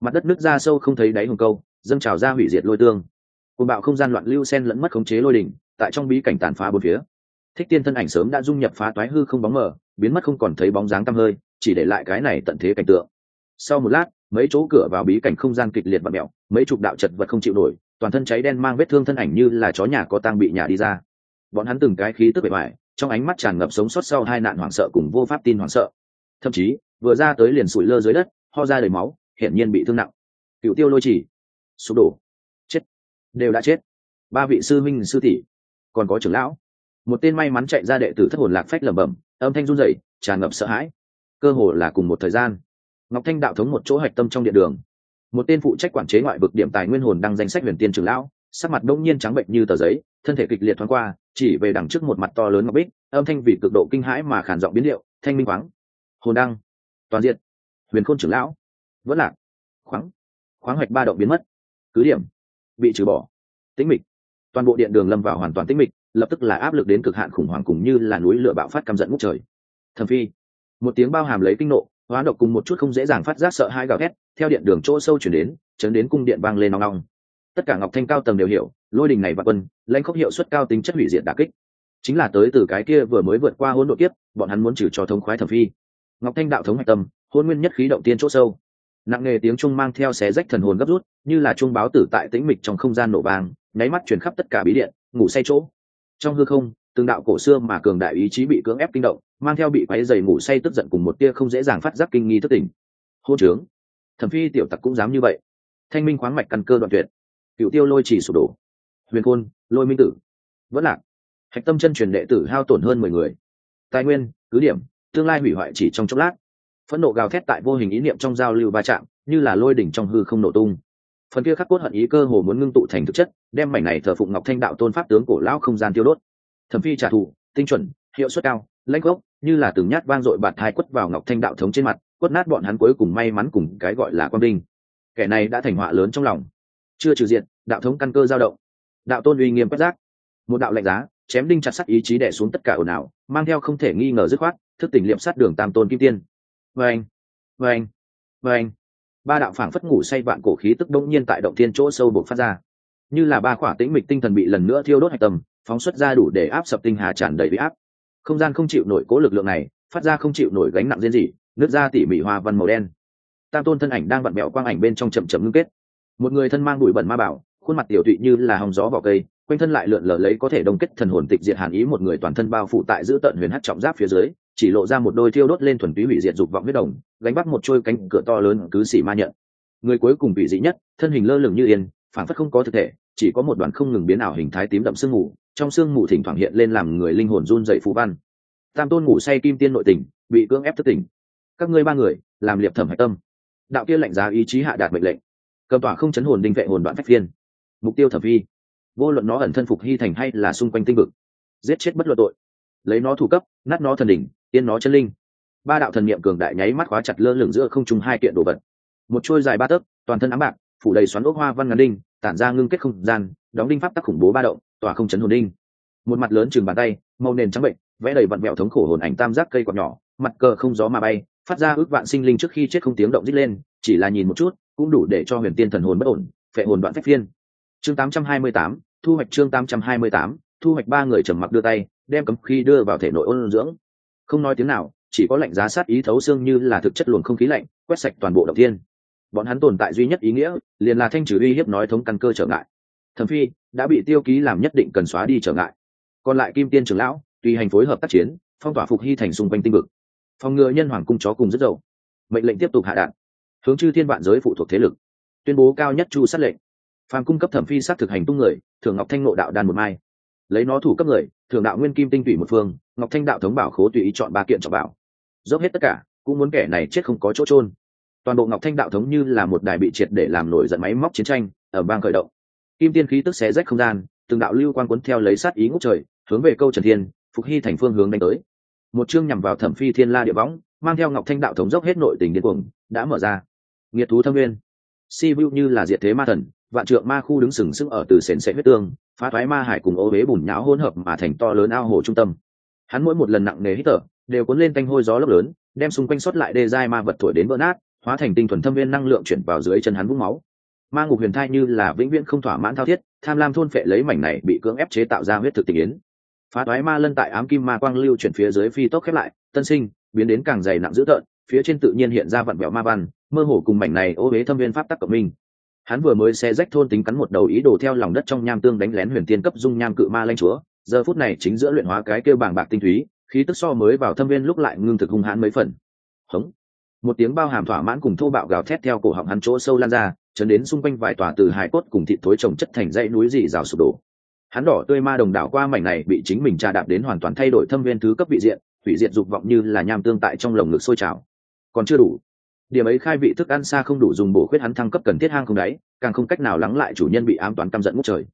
Mặt đất nước ra sâu không thấy đáy hồng câu, dâng trào ra hủy diệt lôi tương. Côn bạo không gian loạn lưu sen lẫn mất khống chế lôi đỉnh, tại trong bí cảnh tàn phá bốn phía. Thích tiên thân ảnh sớm đã dung nhập phá toái hư không bóng mờ, biến mất không còn thấy bóng dáng tăm hơi, chỉ để lại cái này tận thế cảnh tượng. Sau một lát, mấy chỗ cửa vào bí cảnh không gian kịch liệt và mẹo mấy chục đạo chật vật không chịu nổi toàn thân cháy đen mang vết thương thân ảnh như là chó nhà có tang bị nhà đi ra. Bọn hắn từng cái khí tức bề ngoài, trong ánh mắt tràn ngập sống sót sau hai nạn hoảng sợ cùng vô pháp tin hoảng sợ. Thậm chí, vừa ra tới liền sủi lơ dưới đất, ho ra đầy máu, hiển nhiên bị thương nặng. Cựu tiêu lôi chỉ, sụp đổ. Chết. Đều đã chết. Ba vị sư minh sư tỷ, còn có trưởng lão. Một tên may mắn chạy ra đệ tử thất hồn lạc phách lẩm bẩm, âm thanh run rẩy, tràn ngập sợ hãi. Cơ hồ là cùng một thời gian. Ngọc thanh đạo thống một chỗ hạch tâm trong điện đường một tên phụ trách quản chế ngoại vực điểm tài nguyên hồn đăng danh sách huyền tiên trưởng lão, sắc mặt đông nhiên trắng bệnh như tờ giấy, thân thể kịch liệt thoáng qua, chỉ về đằng trước một mặt to lớn ngọc bích, âm thanh vì cực độ kinh hãi mà khản giọng biến điệu, thanh minh khoáng hồn đăng. Toàn diện. Huyền khôn trưởng lão. Vẫn lạc. Khoáng. Khoáng hoạch ba động biến mất. Cứ điểm. Bị trừ bỏ. Tĩnh mịch. Toàn bộ điện đường lâm vào hoàn toàn tĩnh mịch, lập tức là áp lực đến cực hạn khủng hoảng cùng như là núi lửa bạo phát căm giận ngút trời. Thầm phi. Một tiếng bao hàm lấy kinh nộ hóa độc cùng một chút không dễ dàng phát giác sợ hai gào thét, theo điện đường chỗ sâu chuyển đến, chấn đến cung điện vang lên nong nong tất cả ngọc thanh cao tầng đều hiểu, lôi đình này và quân, lãnh khốc hiệu suất cao tính chất hủy diệt đà kích. Chính là tới từ cái kia vừa mới vượt qua hỗn độ kiếp, bọn hắn muốn trừ cho thống khoái thẩm phi. Ngọc thanh đạo thống hạch tâm, hôn nguyên nhất khí động tiên chỗ sâu. Nặng nề tiếng trung mang theo xé rách thần hồn gấp rút, như là trung báo tử tại tĩnh mịch trong không gian nổ vàng nháy mắt chuyển khắp tất cả bí điện, ngủ say chỗ. Trong hư không từng đạo cổ xưa mà cường đại ý chí bị cưỡng ép kinh động, mang theo bị quáy dày ngủ say tức giận cùng một tia không dễ dàng phát giác kinh nghi thất tình. Hôn trướng. Thẩm phi tiểu tặc cũng dám như vậy. Thanh minh khoáng mạch căn cơ đoạn tuyệt. Cựu tiêu lôi chỉ sụp đổ. Huyền côn lôi minh tử. Vẫn lạc. Hạch tâm chân truyền đệ tử hao tổn hơn mười người. Tài nguyên, cứ điểm, tương lai hủy hoại chỉ trong chốc lát. Phẫn nộ gào thét tại vô hình ý niệm trong giao lưu va chạm, như là lôi đỉnh trong hư không nổ tung. Phần kia khắc cốt hận ý cơ hồ muốn ngưng tụ thành thực chất, đem mảnh này thờ phụng ngọc thanh đạo tôn pháp tướng cổ lão không gian tiêu đốt thẩm phi trả thù, tinh chuẩn, hiệu suất cao, lãnh gốc, như là từng nhát vang dội bạt thai quất vào ngọc thanh đạo thống trên mặt, quất nát bọn hắn cuối cùng may mắn cùng cái gọi là quang đinh kẻ này đã thành họa lớn trong lòng. Chưa trừ diện, đạo thống căn cơ dao động. Đạo tôn uy nghiêm quét giác. Một đạo lạnh giá, chém đinh chặt sắt ý chí đẻ xuống tất cả ồn ào, mang theo không thể nghi ngờ dứt khoát, thức tỉnh liệm sát đường tam tôn kim tiên. Vâng vâng vâng. Ba đạo phảng phất ngủ say vạn cổ khí tức đông nhiên tại động thiên chỗ sâu buộc phát ra. Như là ba khỏa tĩnh mịch tinh thần bị lần nữa thiêu đốt hạch tầm phóng xuất ra đủ để áp sập tinh hà tràn đầy bị áp. Không gian không chịu nổi cố lực lượng này, phát ra không chịu nổi gánh nặng riêng gì nước ra tỉ mỉ hoa văn màu đen. Tam tôn thân ảnh đang vặn mẹo quang ảnh bên trong chậm chậm ngưng kết. Một người thân mang bụi bẩn ma bảo, khuôn mặt tiểu tụy như là hòng gió vào cây, quanh thân lại lượn lờ lấy có thể đông kết thần hồn tịch diệt hàn ý một người toàn thân bao phủ tại giữ tận huyền hát trọng giáp phía dưới, chỉ lộ ra một đôi thiêu đốt lên thuần túy hủy diệt dục vọng huyết đồng, gánh bắt một trôi cánh cửa to lớn cứ xỉ ma nhận. Người cuối cùng bị dị nhất, thân hình lơ lửng như yên phản phất không có thực thể, chỉ có một đoàn không ngừng biến ảo hình thái tím đậm sương mù trong sương mù thỉnh thoảng hiện lên làm người linh hồn run dậy phú văn. Tam tôn ngủ say kim tiên nội tình, bị cưỡng ép thất tỉnh. Các ngươi ba người, làm liệp thẩm hạch tâm. Đạo kia lạnh giá ý chí hạ đạt mệnh lệnh. Cầm tỏa không chấn hồn đinh vệ hồn đoạn phách phiên. Mục tiêu thẩm vi. Vô luận nó ẩn thân phục hy thành hay là xung quanh tinh vực, giết chết bất luận tội. Lấy nó thủ cấp, nát nó thần đỉnh, tiên nó chân linh. Ba đạo thần niệm cường đại nháy mắt khóa chặt lơ lửng giữa không trung hai kiện đồ vật. Một trôi dài ba tấc, toàn thân ám bạc, phủ đầy xoắn ốc hoa văn ngắn đinh, tản ra ngưng kết không gian, đóng đinh pháp tắc khủng bố ba động tỏa không chấn hồn đinh. Một mặt lớn chừng bàn tay màu nền trắng bệnh vẽ đầy vặn vẹo thống khổ hồn ảnh tam giác cây quạt nhỏ mặt cờ không gió mà bay phát ra ước vạn sinh linh trước khi chết không tiếng động dít lên chỉ là nhìn một chút cũng đủ để cho huyền tiên thần hồn bất ổn phệ hồn đoạn phách phiên. Chương 828, thu hoạch chương 828, thu hoạch ba người trầm mặc đưa tay đem cấm khí đưa vào thể nội ôn dưỡng. Không nói tiếng nào chỉ có lạnh giá sát ý thấu xương như là thực chất luồng không khí lạnh quét sạch toàn bộ động thiên. Bọn hắn tồn tại duy nhất ý nghĩa liền là thanh trừ uy hiếp nói thống căn cơ trở ngại thẩm phi đã bị tiêu ký làm nhất định cần xóa đi trở ngại. Còn lại kim tiên trưởng lão, tùy hành phối hợp tác chiến, phong tỏa phục hy thành xung quanh tinh vực. Phòng ngừa nhân hoàng cung chó cùng rất dầu mệnh lệnh tiếp tục hạ đạn. Hướng chư thiên vạn giới phụ thuộc thế lực. Tuyên bố cao nhất chu sát lệnh. Phàm cung cấp thẩm phi sát thực hành tung người thường ngọc thanh nộ đạo đàn một mai. Lấy nó thủ cấp người thường đạo nguyên kim tinh tủy một phương, ngọc thanh đạo thống bảo khố tùy ý chọn ba kiện trọng bảo. Dốc hết tất cả, cũng muốn kẻ này chết không có chỗ trôn toàn bộ ngọc thanh đạo thống như là một đài bị triệt để làm nổi giận máy móc chiến tranh, ở bang khởi động kim tiên khí tức xé rách không gian, từng đạo lưu quan cuốn theo lấy sát ý ngốc trời, hướng về câu trần thiên, phục hy thành phương hướng đánh tới. Một chương nhằm vào thẩm phi thiên la địa võng, mang theo ngọc thanh đạo thống dốc hết nội tình điên cuồng, đã mở ra. Nghiệt thú thâm nguyên. Si vu như là diệt thế ma thần, vạn trượng ma khu đứng sừng sững ở từ sền sệ huyết tương, phá thoái ma hải cùng ô huế bùn nhão hỗn hợp mà thành to lớn ao hồ trung tâm. Hắn mỗi một lần nặng nề hít thở, đều cuốn lên canh hôi gió lốc lớn, đem xung quanh xuất lại đê giai ma vật thổi đến vỡ nát, hóa thành tinh thuần thâm viên năng lượng chuyển vào dưới chân hắn vũng máu ma ngục huyền thai như là vĩnh viễn không thỏa mãn thao thiết, tham lam thôn phệ lấy mảnh này bị cưỡng ép chế tạo ra huyết thực tình yến. Phá toái ma lân tại ám kim ma quang lưu chuyển phía dưới phi tốc khép lại, tân sinh, biến đến càng dày nặng dữ tợn, phía trên tự nhiên hiện ra vặn vẹo ma văn, mơ hồ cùng mảnh này ô huế thâm viên pháp tắc cộng minh. Hắn vừa mới xe rách thôn tính cắn một đầu ý đồ theo lòng đất trong nham tương đánh lén huyền tiên cấp dung nham cự ma lanh chúa, giờ phút này chính giữa luyện hóa cái kêu bàng bạc tinh túy, khí tức so mới vào thâm viên lúc lại ngưng thực hung hãn mấy phần. Hống một tiếng bao hàm thỏa mãn cùng thô bạo gào thét theo cổ họng hắn chỗ sâu lan ra, chấn đến xung quanh vài tòa từ hải cốt cùng thịt thối trồng chất thành dãy núi dị rào sụp đổ. Hắn đỏ tươi ma đồng đảo qua mảnh này bị chính mình trà đạp đến hoàn toàn thay đổi thâm viên thứ cấp vị diện hủy diệt dục vọng như là nham tương tại trong lồng ngực sôi trào. Còn chưa đủ. Điểm ấy khai vị thức ăn xa không đủ dùng bổ khuyết hắn thăng cấp cần thiết hang không đáy, càng không cách nào lắng lại chủ nhân bị ám toán căm giận ngút trời.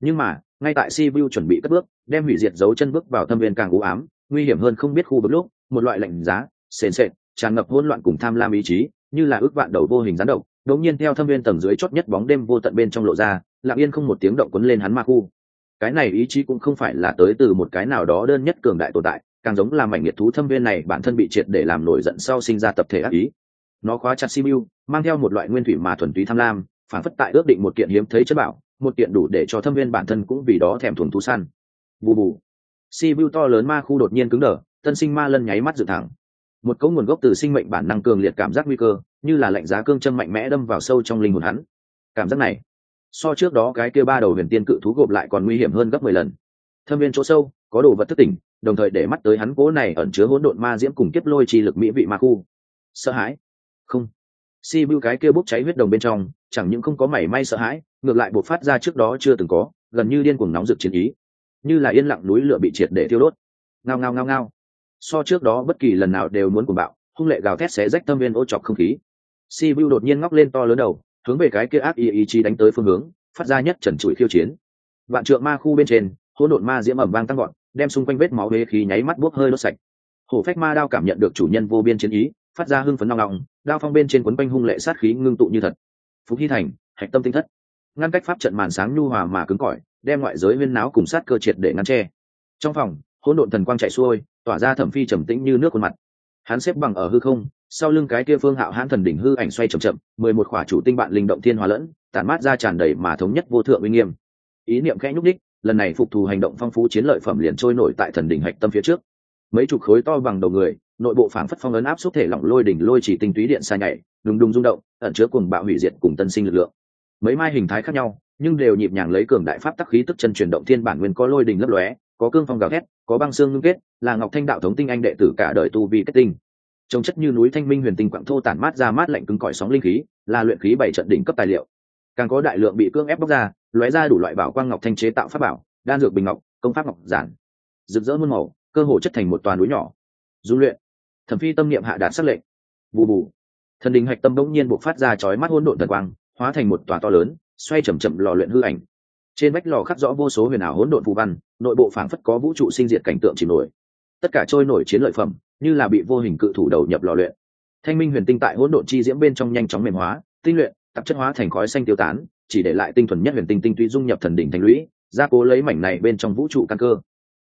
Nhưng mà, ngay tại si vu chuẩn bị cất bước, đem hủy diệt dấu chân bước vào thâm viên càng u ám, nguy hiểm hơn không biết khu vực lúc, một loại lạnh giá, sền sệt tràn ngập hỗn loạn cùng tham lam ý chí, như là ước vạn đầu vô hình rắn độc, đột nhiên theo thâm viên tầng dưới chót nhất bóng đêm vô tận bên trong lộ ra, lặng yên không một tiếng động quấn lên hắn ma khu. Cái này ý chí cũng không phải là tới từ một cái nào đó đơn nhất cường đại tồn tại, càng giống là mảnh nhiệt thú thâm viên này bản thân bị triệt để làm nổi giận sau sinh ra tập thể ác ý. Nó khóa chặt simu, mang theo một loại nguyên thủy mà thuần túy tham lam, phản phất tại ước định một kiện hiếm thấy chất bảo, một kiện đủ để cho thâm viên bản thân cũng vì đó thèm thuồng thú săn. Bù bù. Simu to lớn ma khu đột nhiên cứng đờ tân sinh ma lân nháy mắt dự thẳng một cấu nguồn gốc từ sinh mệnh bản năng cường liệt cảm giác nguy cơ, như là lạnh giá cương châm mạnh mẽ đâm vào sâu trong linh hồn hắn. Cảm giác này, so trước đó cái kia ba đầu huyền tiên cự thú gộp lại còn nguy hiểm hơn gấp mười lần. Thâm viên chỗ sâu, có đồ vật thức tỉnh, đồng thời để mắt tới hắn cố này ẩn chứa hỗn độn ma diễm cùng kiếp lôi chi lực mỹ vị ma khu. Sợ hãi. Không. Si bưu cái kia bốc cháy huyết đồng bên trong, chẳng những không có mảy may sợ hãi, ngược lại bộc phát ra trước đó chưa từng có, gần như điên cuồng nóng rực chiến ý. Như là yên lặng núi lửa bị triệt để thiêu đốt. Ngao ngao ngao ngao so trước đó bất kỳ lần nào đều muốn cuồng bạo, hung lệ gào thét xé rách tâm viên ô chọc không khí. Si vu đột nhiên ngóc lên to lớn đầu, hướng về cái kia ác ý ý chí đánh tới phương hướng, phát ra nhất trần trụi khiêu chiến. Vạn trượng ma khu bên trên, hỗn độn ma diễm ẩm vang tăng gọn đem xung quanh vết máu bế khí nháy mắt buốc hơi đốt sạch. Hổ phách ma đao cảm nhận được chủ nhân vô biên chiến ý, phát ra hưng phấn nong nong đao phong bên trên quấn quanh hung lệ sát khí ngưng tụ như thật. Phúc hy thành, hạch tâm tinh thất. Ngăn cách pháp trận màn sáng nhu hòa mà cứng cỏi, đem ngoại giới huyên náo cùng sát cơ triệt để ngăn tre trong phòng, hỗn độn thần quang chạy xuôi tỏa ra thẩm phi trầm tĩnh như nước khuôn mặt. Hắn xếp bằng ở hư không, sau lưng cái kia phương hạo hãn thần đỉnh hư ảnh xoay chậm chậm, mười một khỏa chủ tinh bạn linh động thiên hòa lẫn, tản mát ra tràn đầy mà thống nhất vô thượng uy nghiêm. Ý niệm khẽ nhúc đích lần này phục thù hành động phong phú chiến lợi phẩm liền trôi nổi tại thần đỉnh hạch tâm phía trước. Mấy chục khối to bằng đầu người, nội bộ phảng phất phong ấn áp xúc thể lỏng lôi đỉnh lôi chỉ tinh túy điện xa nhảy, đùng đùng rung động, ẩn chứa cùng bạo hủy diệt cùng tân sinh lực lượng. Mấy mai hình thái khác nhau, nhưng đều nhịp nhàng lấy cường đại pháp tắc khí tức chân truyền động thiên bản nguyên có lôi đỉnh lấp lóe, có cương phong gào thét có băng xương ngưng kết, là ngọc thanh đạo thống tinh anh đệ tử cả đời tu vi kết tinh. Trồng chất như núi thanh minh huyền tinh quặng thô tản mát ra mát lạnh cứng cỏi sóng linh khí, là luyện khí bảy trận đỉnh cấp tài liệu. Càng có đại lượng bị cương ép bóc ra, lóe ra đủ loại bảo quang ngọc thanh chế tạo pháp bảo, đan dược bình ngọc, công pháp ngọc giản. Rực rỡ muôn màu, cơ hồ chất thành một toàn núi nhỏ. Dung luyện. Thẩm phi tâm niệm hạ đạt sắc lệnh. Bù bù. Thần đình hạch tâm bỗng nhiên buộc phát ra chói mắt hỗn độn thần quang, hóa thành một tòa to lớn, xoay chậm chậm lò luyện hư ảnh trên vách lò khắc rõ vô số huyền ảo hỗn độn phù văn, nội bộ phảng phất có vũ trụ sinh diệt cảnh tượng chìm nổi. Tất cả trôi nổi chiến lợi phẩm, như là bị vô hình cự thủ đầu nhập lò luyện. Thanh minh huyền tinh tại hỗn độn chi diễm bên trong nhanh chóng mềm hóa, tinh luyện, tạp chất hóa thành khói xanh tiêu tán, chỉ để lại tinh thuần nhất huyền tinh tinh túy dung nhập thần đỉnh thành lũy, gia cố lấy mảnh này bên trong vũ trụ căn cơ.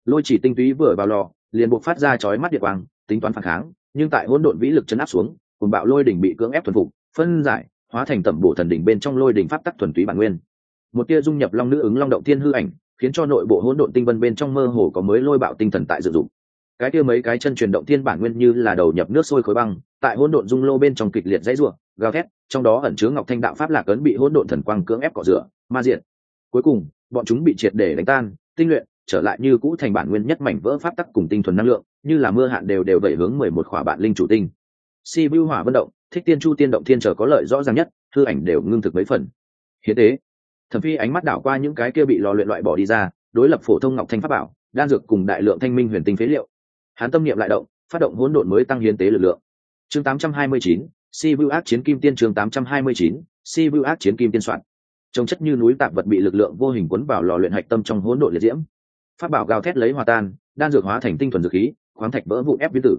Lôi chỉ tinh túy vừa vào lò, liền buộc phát ra chói mắt địa quang, tính toán phản kháng, nhưng tại hỗn độn vĩ lực chấn áp xuống, cùng bạo lôi đỉnh bị cưỡng ép thuần phục, phân giải, hóa thành tẩm bổ thần đỉnh bên trong lôi đỉnh pháp tắc thuần túy bản nguyên một tia dung nhập long nữ ứng long động thiên hư ảnh, khiến cho nội bộ hỗn độn tinh vân bên trong mơ hồ có mới lôi bạo tinh thần tại dự dụng. Cái kia mấy cái chân truyền động thiên bản nguyên như là đầu nhập nước sôi khối băng, tại hỗn độn dung lô bên trong kịch liệt dãy rủa, gào thét, trong đó ẩn chứa ngọc thanh đạo pháp lạc ấn bị hỗn độn thần quang cưỡng ép cọ rửa, ma diện cuối cùng, bọn chúng bị triệt để đánh tan, tinh luyện, trở lại như cũ thành bản nguyên nhất mảnh vỡ pháp tắc cùng tinh thuần năng lượng, như là mưa hạn đều đều vẩy hướng mười một khỏa bạn linh chủ tinh. Si bưu hỏa vận động, thích tiên chu tiên động thiên trở có lợi rõ ràng nhất thư ảnh đều ngưng thực mấy phần. Hiến tế thẩm phi ánh mắt đảo qua những cái kia bị lò luyện loại bỏ đi ra đối lập phổ thông ngọc thanh pháp bảo đan dược cùng đại lượng thanh minh huyền tinh phế liệu. Hắn tâm niệm lại động phát động hỗn độn mới tăng hiến tế lực lượng. Chương 829, si bưu ác chiến kim tiên chương 829, si bưu ác chiến kim tiên soạn. Trông chất như núi tạp vật bị lực lượng vô hình cuốn vào lò luyện hạch tâm trong hỗn độn liệt diễm. Pháp bảo gào thét lấy hòa tan đan dược hóa thành tinh thuần dược khí khoáng thạch vỡ vụ ép biến tử.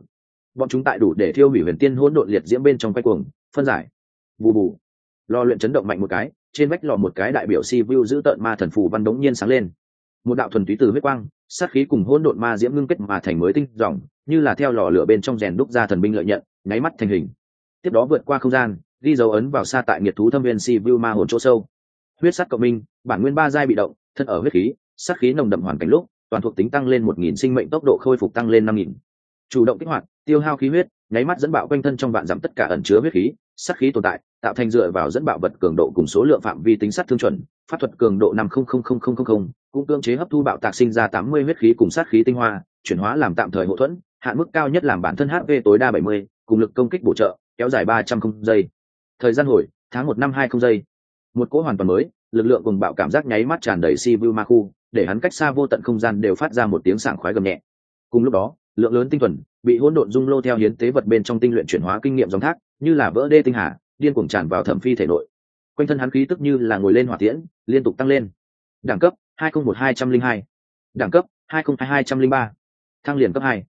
Bọn chúng tại đủ để thiêu hủy huyền tiên hỗn độn liệt diễm bên trong quay cuồng phân giải. Bù bù. Lò luyện chấn động mạnh một cái trên vách lò một cái đại biểu si vu giữ tợn ma thần phù văn đống nhiên sáng lên. Một đạo thuần túy từ huyết quang, sát khí cùng hỗn độn ma diễm ngưng kết mà thành mới tinh dòng, như là theo lò lửa bên trong rèn đúc ra thần binh lợi nhận, nháy mắt thành hình. Tiếp đó vượt qua không gian, ghi dấu ấn vào xa tại nghiệt thú thâm viên si vu ma hồn chỗ sâu. Huyết sắt cộng minh, bản nguyên ba giai bị động, thân ở huyết khí, sát khí nồng đậm hoàn cảnh lúc, toàn thuộc tính tăng lên một nghìn sinh mệnh tốc độ khôi phục tăng lên năm nghìn. Chủ động kích hoạt, tiêu hao khí huyết, nháy mắt dẫn bạo quanh thân trong vạn giảm tất cả ẩn chứa huyết khí sát khí tồn tại, tạo thành dựa vào dẫn bạo vật cường độ cùng số lượng phạm vi tính sát thương chuẩn, pháp thuật cường độ năm không không không không không cũng cưỡng chế hấp thu bạo tạc sinh ra tám mươi huyết khí cùng sát khí tinh hoa, chuyển hóa làm tạm thời hậu thuẫn, hạn mức cao nhất làm bản thân hp tối đa bảy mươi, cùng lực công kích bổ trợ, kéo dài ba trăm không giây. Thời gian hồi, tháng một năm hai không giây. Một cỗ hoàn toàn mới, lực lượng cùng bạo cảm giác nháy mắt tràn đầy si vu ma khu, để hắn cách xa vô tận không gian đều phát ra một tiếng sảng khoái gầm nhẹ. Cùng lúc đó, lượng lớn tinh thuần bị hỗn độn dung lô theo hiến tế vật bên trong tinh luyện chuyển hóa kinh nghiệm dòng thác như là vỡ đê tinh hà, điên cuồng tràn vào thẩm phi thể nội. Quanh thân hắn khí tức như là ngồi lên hỏa tiễn, liên tục tăng lên. Đẳng cấp 201202 đẳng cấp 202203 thăng liền cấp hai.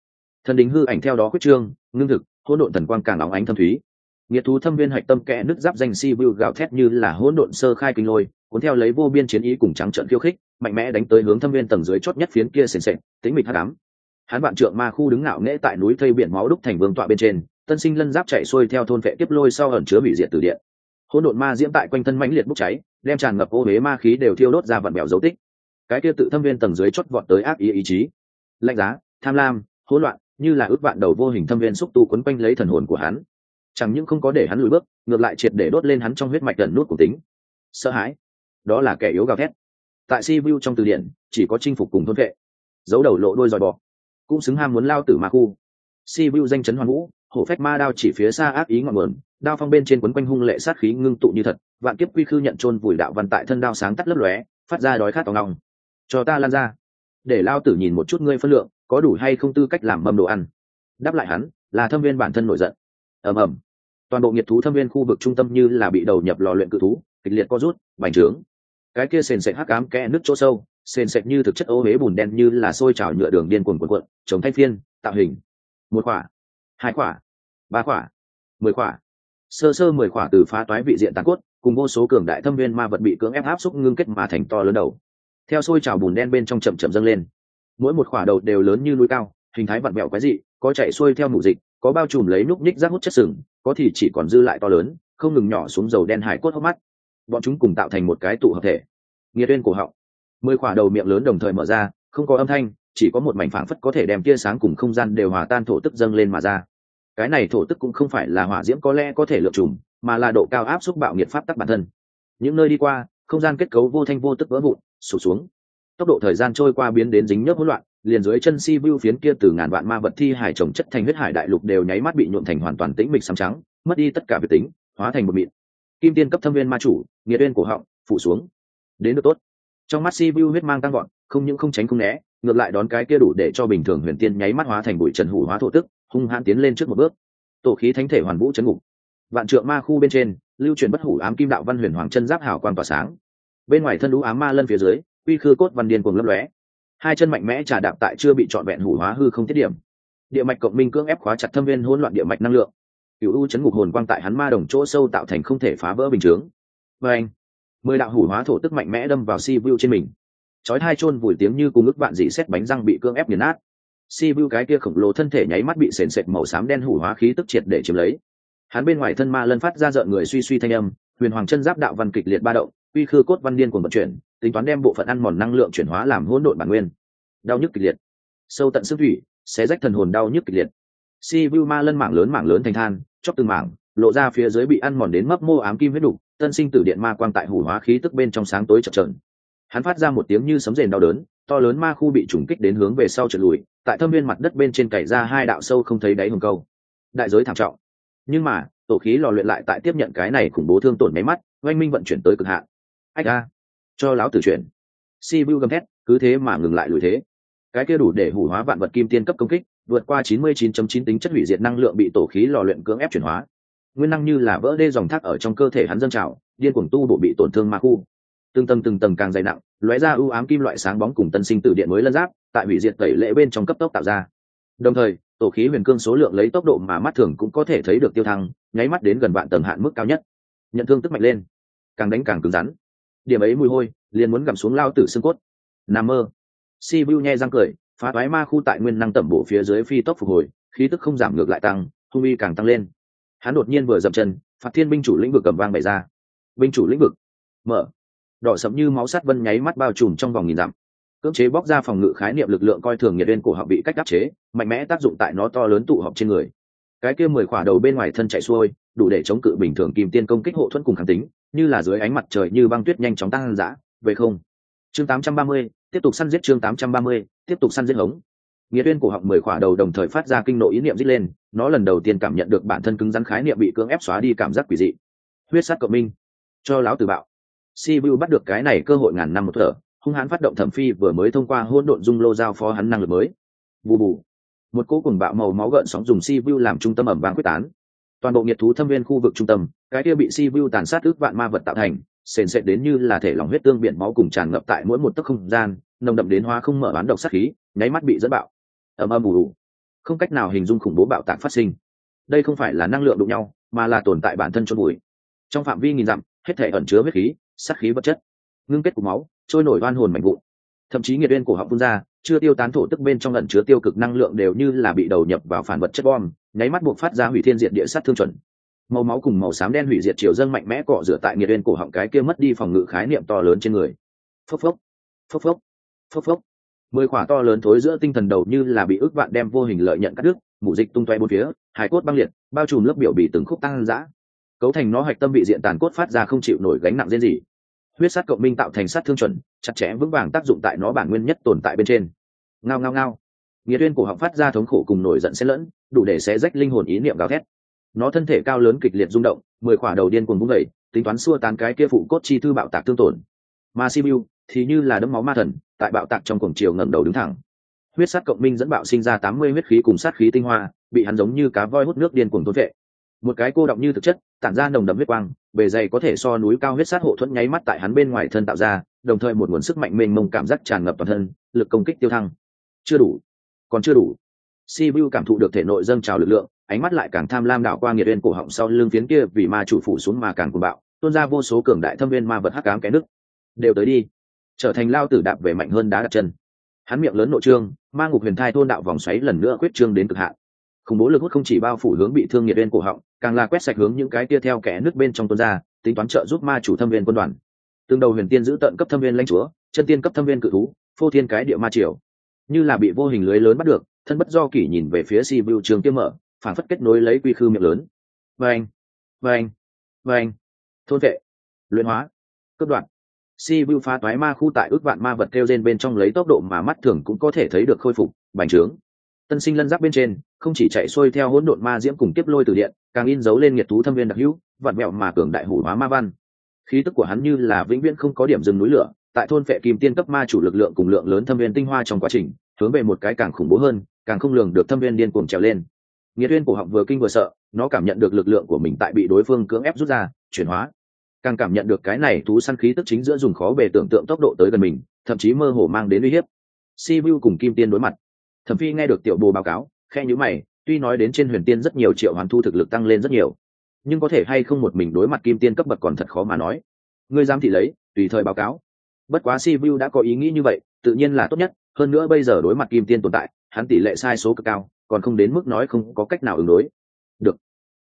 Thần đính hư ảnh theo đó quyết trương, ngưng thực, hỗn độn thần quang càng óng ánh thâm thúy. Nghiệt thú thâm viên hạch tâm kẽ nứt giáp danh si vu gào thét như là hỗn độn sơ khai kinh lôi, cuốn theo lấy vô biên chiến ý cùng trắng trợn khiêu khích, mạnh mẽ đánh tới hướng thâm viên tầng dưới chót nhất phiến kia sền sệt tính mịch hắc đám hắn bạn trượng ma khu đứng ngạo nghễ tại núi thây biển máu đúc thành vương tọa bên trên tân sinh lân giáp chạy xuôi theo thôn vệ tiếp lôi sau ẩn chứa hủy diệt từ điện. Hỗn độn ma diễm tại quanh thân mãnh liệt bốc cháy, đem tràn ngập ô huế ma khí đều thiêu đốt ra vặn bèo dấu tích. Cái kia tự thâm viên tầng dưới chót vọt tới ác ý ý chí. Lạnh giá, tham lam, hỗn loạn, như là ước vạn đầu vô hình thâm viên xúc tu quấn quanh lấy thần hồn của hắn. Chẳng những không có để hắn lùi bước, ngược lại triệt để đốt lên hắn trong huyết mạch gần nút của tính. Sợ hãi, đó là kẻ yếu gào thét. Tại si vu trong từ điển, chỉ có chinh phục cùng thôn vệ. Giấu đầu lộ đôi dòi bọ, cũng xứng ham muốn lao tử ma khu. Si vu danh chấn hoàn vũ hổ phách ma đao chỉ phía xa ác ý ngọn nguồn, đao phong bên trên quấn quanh hung lệ sát khí ngưng tụ như thật, vạn kiếp quy khư nhận chôn vùi đạo văn tại thân đao sáng tắt lấp lóe, phát ra đói khát tòng lòng cho ta lan ra. Để lao tử nhìn một chút ngươi phân lượng, có đủ hay không tư cách làm mâm đồ ăn. Đáp lại hắn, là thâm viên bản thân nổi giận. Ầm ầm. Toàn bộ nghiệt thú thâm viên khu vực trung tâm như là bị đầu nhập lò luyện cự thú, kịch liệt co rút, bành trướng. Cái kia sền sệt hắc ám kẽ nước chỗ sâu, sền sệt như thực chất ô huế bùn đen như là sôi trào nhựa đường điên cuồn cuộn cuộn, chống thay phiên, tạo hình. Một quả hai quả, ba quả, mười quả. Sơ sơ mười quả từ phá toái vị diện tàn cốt, cùng vô số cường đại thâm viên ma vật bị cưỡng ép áp xúc ngưng kết mà thành to lớn đầu. Theo xôi trào bùn đen bên trong chậm chậm dâng lên. Mỗi một quả đầu đều lớn như núi cao, hình thái vặn vẹo quái dị, có chạy xuôi theo mù dịch, có bao trùm lấy núc ních rác hút chất sừng, có thì chỉ còn dư lại to lớn, không ngừng nhỏ xuống dầu đen hải cốt hốc mắt. Bọn chúng cùng tạo thành một cái tụ hợp thể. Nghĩa uyên cổ họng. Mười quả đầu miệng lớn đồng thời mở ra, không có âm thanh chỉ có một mảnh phảng phất có thể đem tia sáng cùng không gian đều hòa tan thổ tức dâng lên mà ra. Cái này thổ tức cũng không phải là hỏa diễm có lẽ có thể lựa trùm mà là độ cao áp xúc bạo nghiệt pháp tắc bản thân. Những nơi đi qua, không gian kết cấu vô thanh vô tức vỡ vụn, sụt xuống. Tốc độ thời gian trôi qua biến đến dính nhớp hỗn loạn, liền dưới chân si vu phiến kia từ ngàn vạn ma vật thi hải trồng chất thành huyết hải đại lục đều nháy mắt bị nhuộm thành hoàn toàn tĩnh mịch xám trắng, mất đi tất cả việc tính, hóa thành một mịn. Kim tiên cấp thâm viên ma chủ, nghiệt viên cổ họng, phủ xuống. Đến được tốt. Trong mắt si vu huyết mang tăng gọn không những không tránh không né ngược lại đón cái kia đủ để cho bình thường huyền tiên nháy mắt hóa thành bụi trần hủ hóa thổ tức, hung hãn tiến lên trước một bước. Tổ khí thánh thể hoàn vũ chấn ngục. Vạn trượng ma khu bên trên, lưu truyền bất hủ ám kim đạo văn huyền hoàng chân giáp hào quang tỏa sáng. Bên ngoài thân đũ ám ma lân phía dưới, uy khư cốt văn điên cuồng lấp lóe. Hai chân mạnh mẽ trà đạp tại chưa bị trọn vẹn hủ hóa hư không tiết điểm. Địa mạch cộng minh cưỡng ép khóa chặt thâm viên hỗn loạn địa mạch năng lượng. Cựu u chấn ngục hồn quang tại hắn ma đồng chỗ sâu tạo thành không thể phá vỡ bình chướng. Và anh, mười đạo hủ hóa thổ tức mạnh mẽ đâm vào si vu trên mình chói hai chôn vùi tiếng như cùng ức bạn dị xét bánh răng bị cương ép nghiền nát. Si vu cái kia khổng lồ thân thể nháy mắt bị sền sệt màu xám đen hủ hóa khí tức triệt để chiếm lấy. Hắn bên ngoài thân ma lân phát ra rợn người suy suy thanh âm, huyền hoàng chân giáp đạo văn kịch liệt ba động, uy khư cốt văn điên cuồng vận chuyển, tính toán đem bộ phận ăn mòn năng lượng chuyển hóa làm hỗn độn bản nguyên. Đau nhức kịch liệt. Sâu tận xương thủy, xé rách thần hồn đau nhức kịch liệt. Si vu ma lân mảng lớn mảng lớn thành than, chóc từng mảng, lộ ra phía dưới bị ăn mòn đến mấp mô ám kim huyết đủ tân sinh tử điện ma quang tại hủ hóa khí tức bên trong sáng tối chập trờn hắn phát ra một tiếng như sấm rền đau đớn, to lớn ma khu bị trùng kích đến hướng về sau trượt lùi, tại thâm viên mặt đất bên trên cày ra hai đạo sâu không thấy đáy hồng câu. Đại giới thảm trọng. Nhưng mà, tổ khí lò luyện lại tại tiếp nhận cái này khủng bố thương tổn máy mắt, oanh minh vận chuyển tới cực hạn. Ách a, cho láo tử chuyển. Si vu gầm thét, cứ thế mà ngừng lại lùi thế. Cái kia đủ để hủ hóa vạn vật kim tiên cấp công kích, vượt qua 99.9 tính chất hủy diệt năng lượng bị tổ khí lò luyện cưỡng ép chuyển hóa. Nguyên năng như là vỡ đê dòng thác ở trong cơ thể hắn dâng trào, điên cuồng tu bổ bị tổn thương ma khu từng tầng từng tầng càng dày nặng, lóe ra ưu ám kim loại sáng bóng cùng tân sinh tử điện mới lân giáp, tại hủy diệt tẩy lệ bên trong cấp tốc tạo ra. Đồng thời, tổ khí huyền cương số lượng lấy tốc độ mà mắt thường cũng có thể thấy được tiêu thăng, nháy mắt đến gần vạn tầng hạn mức cao nhất. Nhận thương tức mạnh lên, càng đánh càng cứng rắn. Điểm ấy mùi hôi, liền muốn gặm xuống lao tử xương cốt. Nằm mơ. Si vu nhe răng cười, phá toái ma khu tại nguyên năng tẩm bổ phía dưới phi tốc phục hồi, khí tức không giảm ngược lại tăng, hung uy càng tăng lên. Hắn đột nhiên vừa dậm chân, phạt thiên binh chủ lĩnh vực cầm vang bày ra. Binh chủ lĩnh vực. Mở đỏ sẫm như máu sắt vân nháy mắt bao trùm trong vòng nghìn dặm. Cưỡng chế bóc ra phòng ngự khái niệm lực lượng coi thường nhiệt lên cổ họng bị cách áp chế mạnh mẽ tác dụng tại nó to lớn tụ họp trên người. Cái kia mười khỏa đầu bên ngoài thân chạy xuôi đủ để chống cự bình thường kim tiên công kích hộ thuẫn cùng kháng tính như là dưới ánh mặt trời như băng tuyết nhanh chóng tăng dã về không. Chương 830, tiếp tục săn giết chương 830, tiếp tục săn giết hống. Nghĩa tuyên cổ họng mười khỏa đầu đồng thời phát ra kinh nộ ý niệm dít lên nó lần đầu tiên cảm nhận được bản thân cứng rắn khái niệm bị cưỡng ép xóa đi cảm giác quỷ dị. Huyết sát cộng minh. Cho láo từ bạo si bắt được cái này cơ hội ngàn năm một thở, hung hãn phát động thẩm phi vừa mới thông qua hỗn độn dung lô giao phó hắn năng lực mới. Bù bù. Một cỗ cùng bạo màu máu gợn sóng dùng si làm trung tâm ẩm vàng quyết tán. Toàn bộ nghiệt thú thâm viên khu vực trung tâm, cái kia bị si tàn sát ước vạn ma vật tạo thành, sền sệt đến như là thể lòng huyết tương biển máu cùng tràn ngập tại mỗi một tấc không gian, nồng đậm đến hoa không mở bán độc sát khí, nháy mắt bị dẫn bạo. Ầm ầm bù bù. không cách nào hình dung khủng bố bạo tạc phát sinh. Đây không phải là năng lượng đụng nhau, mà là tồn tại bản thân chôn bụi. Trong phạm vi nghìn dặm, hết thể ẩn chứa huyết khí sát khí vật chất, ngưng kết của máu, trôi nổi oan hồn mạnh vụn. Thậm chí nghiệt uyên cổ họng phun ra, chưa tiêu tán thổ tức bên trong ẩn chứa tiêu cực năng lượng đều như là bị đầu nhập vào phản vật chất bom, nháy mắt buộc phát ra hủy thiên diệt địa sát thương chuẩn. Màu máu cùng màu xám đen hủy diệt chiều dâng mạnh mẽ cọ rửa tại nghiệt uyên cổ họng cái kia mất đi phòng ngự khái niệm to lớn trên người. Phốc phốc phốc phốc phốc phốc. Mười khỏa to lớn thối giữa tinh thần đầu như là bị ức vạn đem vô hình lợi nhận cắt đứt mủ dịch tung toe bốn phía hải cốt băng liệt, bao trùm lớp biểu bị từng khúc tăng dã cấu thành nó hạch tâm bị diện tàn cốt phát ra không chịu nổi gánh nặng riêng gì. Huyết sát cộng minh tạo thành sát thương chuẩn, chặt chẽ vững vàng tác dụng tại nó bản nguyên nhất tồn tại bên trên. Ngao ngao ngao. Nghĩa tuyên cổ họng phát ra thống khổ cùng nổi giận xen lẫn, đủ để xé rách linh hồn ý niệm gào thét. Nó thân thể cao lớn kịch liệt rung động, mười khỏa đầu điên cuồng vung vẩy tính toán xua tán cái kia phụ cốt chi thư bạo tạc tương tổn. Mà sibiu thì như là đấm máu ma thần, tại bạo tạc trong cổng chiều ngẩng đầu đứng thẳng. Huyết sát cộng minh dẫn bạo sinh ra tám mươi huyết khí cùng sát khí tinh hoa, bị hắn giống như cá voi hút nước điên cuồng thôn vệ một cái cô động như thực chất, tản ra nồng đậm huyết quang, bề dày có thể so núi cao huyết sát hộ thuẫn nháy mắt tại hắn bên ngoài thân tạo ra, đồng thời một nguồn sức mạnh mênh mông cảm giác tràn ngập toàn thân, lực công kích tiêu thăng. Chưa đủ. Còn chưa đủ. Si vu cảm thụ được thể nội dâng trào lực lượng, ánh mắt lại càng tham lam đạo qua nghiệt viên cổ họng sau lưng phiến kia vì ma chủ phủ xuống mà càng cuồng bạo, tuôn ra vô số cường đại thâm viên ma vật hắc cám cái nước đều tới đi. Trở thành lao tử đạp về mạnh hơn đá đặt chân. Hắn miệng lớn nội trương, ma ngục huyền thai thôn đạo vòng xoáy lần nữa quyết trương đến cực hạn khủng bố lực hút không chỉ bao phủ hướng bị thương nhiệt bên cổ họng, càng là quét sạch hướng những cái tia theo kẻ nước bên trong tuôn ra, tính toán trợ giúp ma chủ thâm viên quân đoàn. Tương đầu huyền tiên giữ tận cấp thâm viên lãnh chúa, chân tiên cấp thâm viên cự thú, phô thiên cái địa ma triều. Như là bị vô hình lưới lớn bắt được, thân bất do kỷ nhìn về phía si bưu trường tiêm mở, phản phất kết nối lấy quy khư miệng lớn. Vâng vâng vâng. Thôn vệ, luyện hóa, cướp đoạn si bưu phá toái ma khu tại ước vạn ma vật kêu trên bên trong lấy tốc độ mà mắt thường cũng có thể thấy được khôi phục, bành trướng tân sinh lân giáp bên trên, không chỉ chạy xuôi theo hỗn độn ma diễm cùng tiếp lôi từ điện, càng in dấu lên nghiệt thú thâm viên đặc hữu, vạn mẹo mà cường đại hủ hóa ma văn. Khí tức của hắn như là vĩnh viễn không có điểm dừng núi lửa, tại thôn phệ kim tiên cấp ma chủ lực lượng cùng lượng lớn thâm viên tinh hoa trong quá trình, hướng về một cái càng khủng bố hơn, càng không lường được thâm viên điên cuồng trèo lên. Nghĩa tuyên cổ họng vừa kinh vừa sợ, nó cảm nhận được lực lượng của mình tại bị đối phương cưỡng ép rút ra, chuyển hóa. Càng cảm nhận được cái này thú săn khí tức chính giữa dùng khó bề tưởng tượng tốc độ tới gần mình, thậm chí mơ hồ mang đến uy hiếp. Si vu cùng kim tiên đối mặt thẩm phi nghe được tiểu bồ báo cáo khe nhữ mày, tuy nói đến trên huyền tiên rất nhiều triệu hoàn thu thực lực tăng lên rất nhiều, nhưng có thể hay không một mình đối mặt kim tiên cấp bậc còn thật khó mà nói. Ngươi giám thị lấy, tùy thời báo cáo. Bất quá si vu đã có ý nghĩ như vậy, tự nhiên là tốt nhất, hơn nữa bây giờ đối mặt kim tiên tồn tại, hắn tỷ lệ sai số cực cao, còn không đến mức nói không có cách nào ứng đối. Được.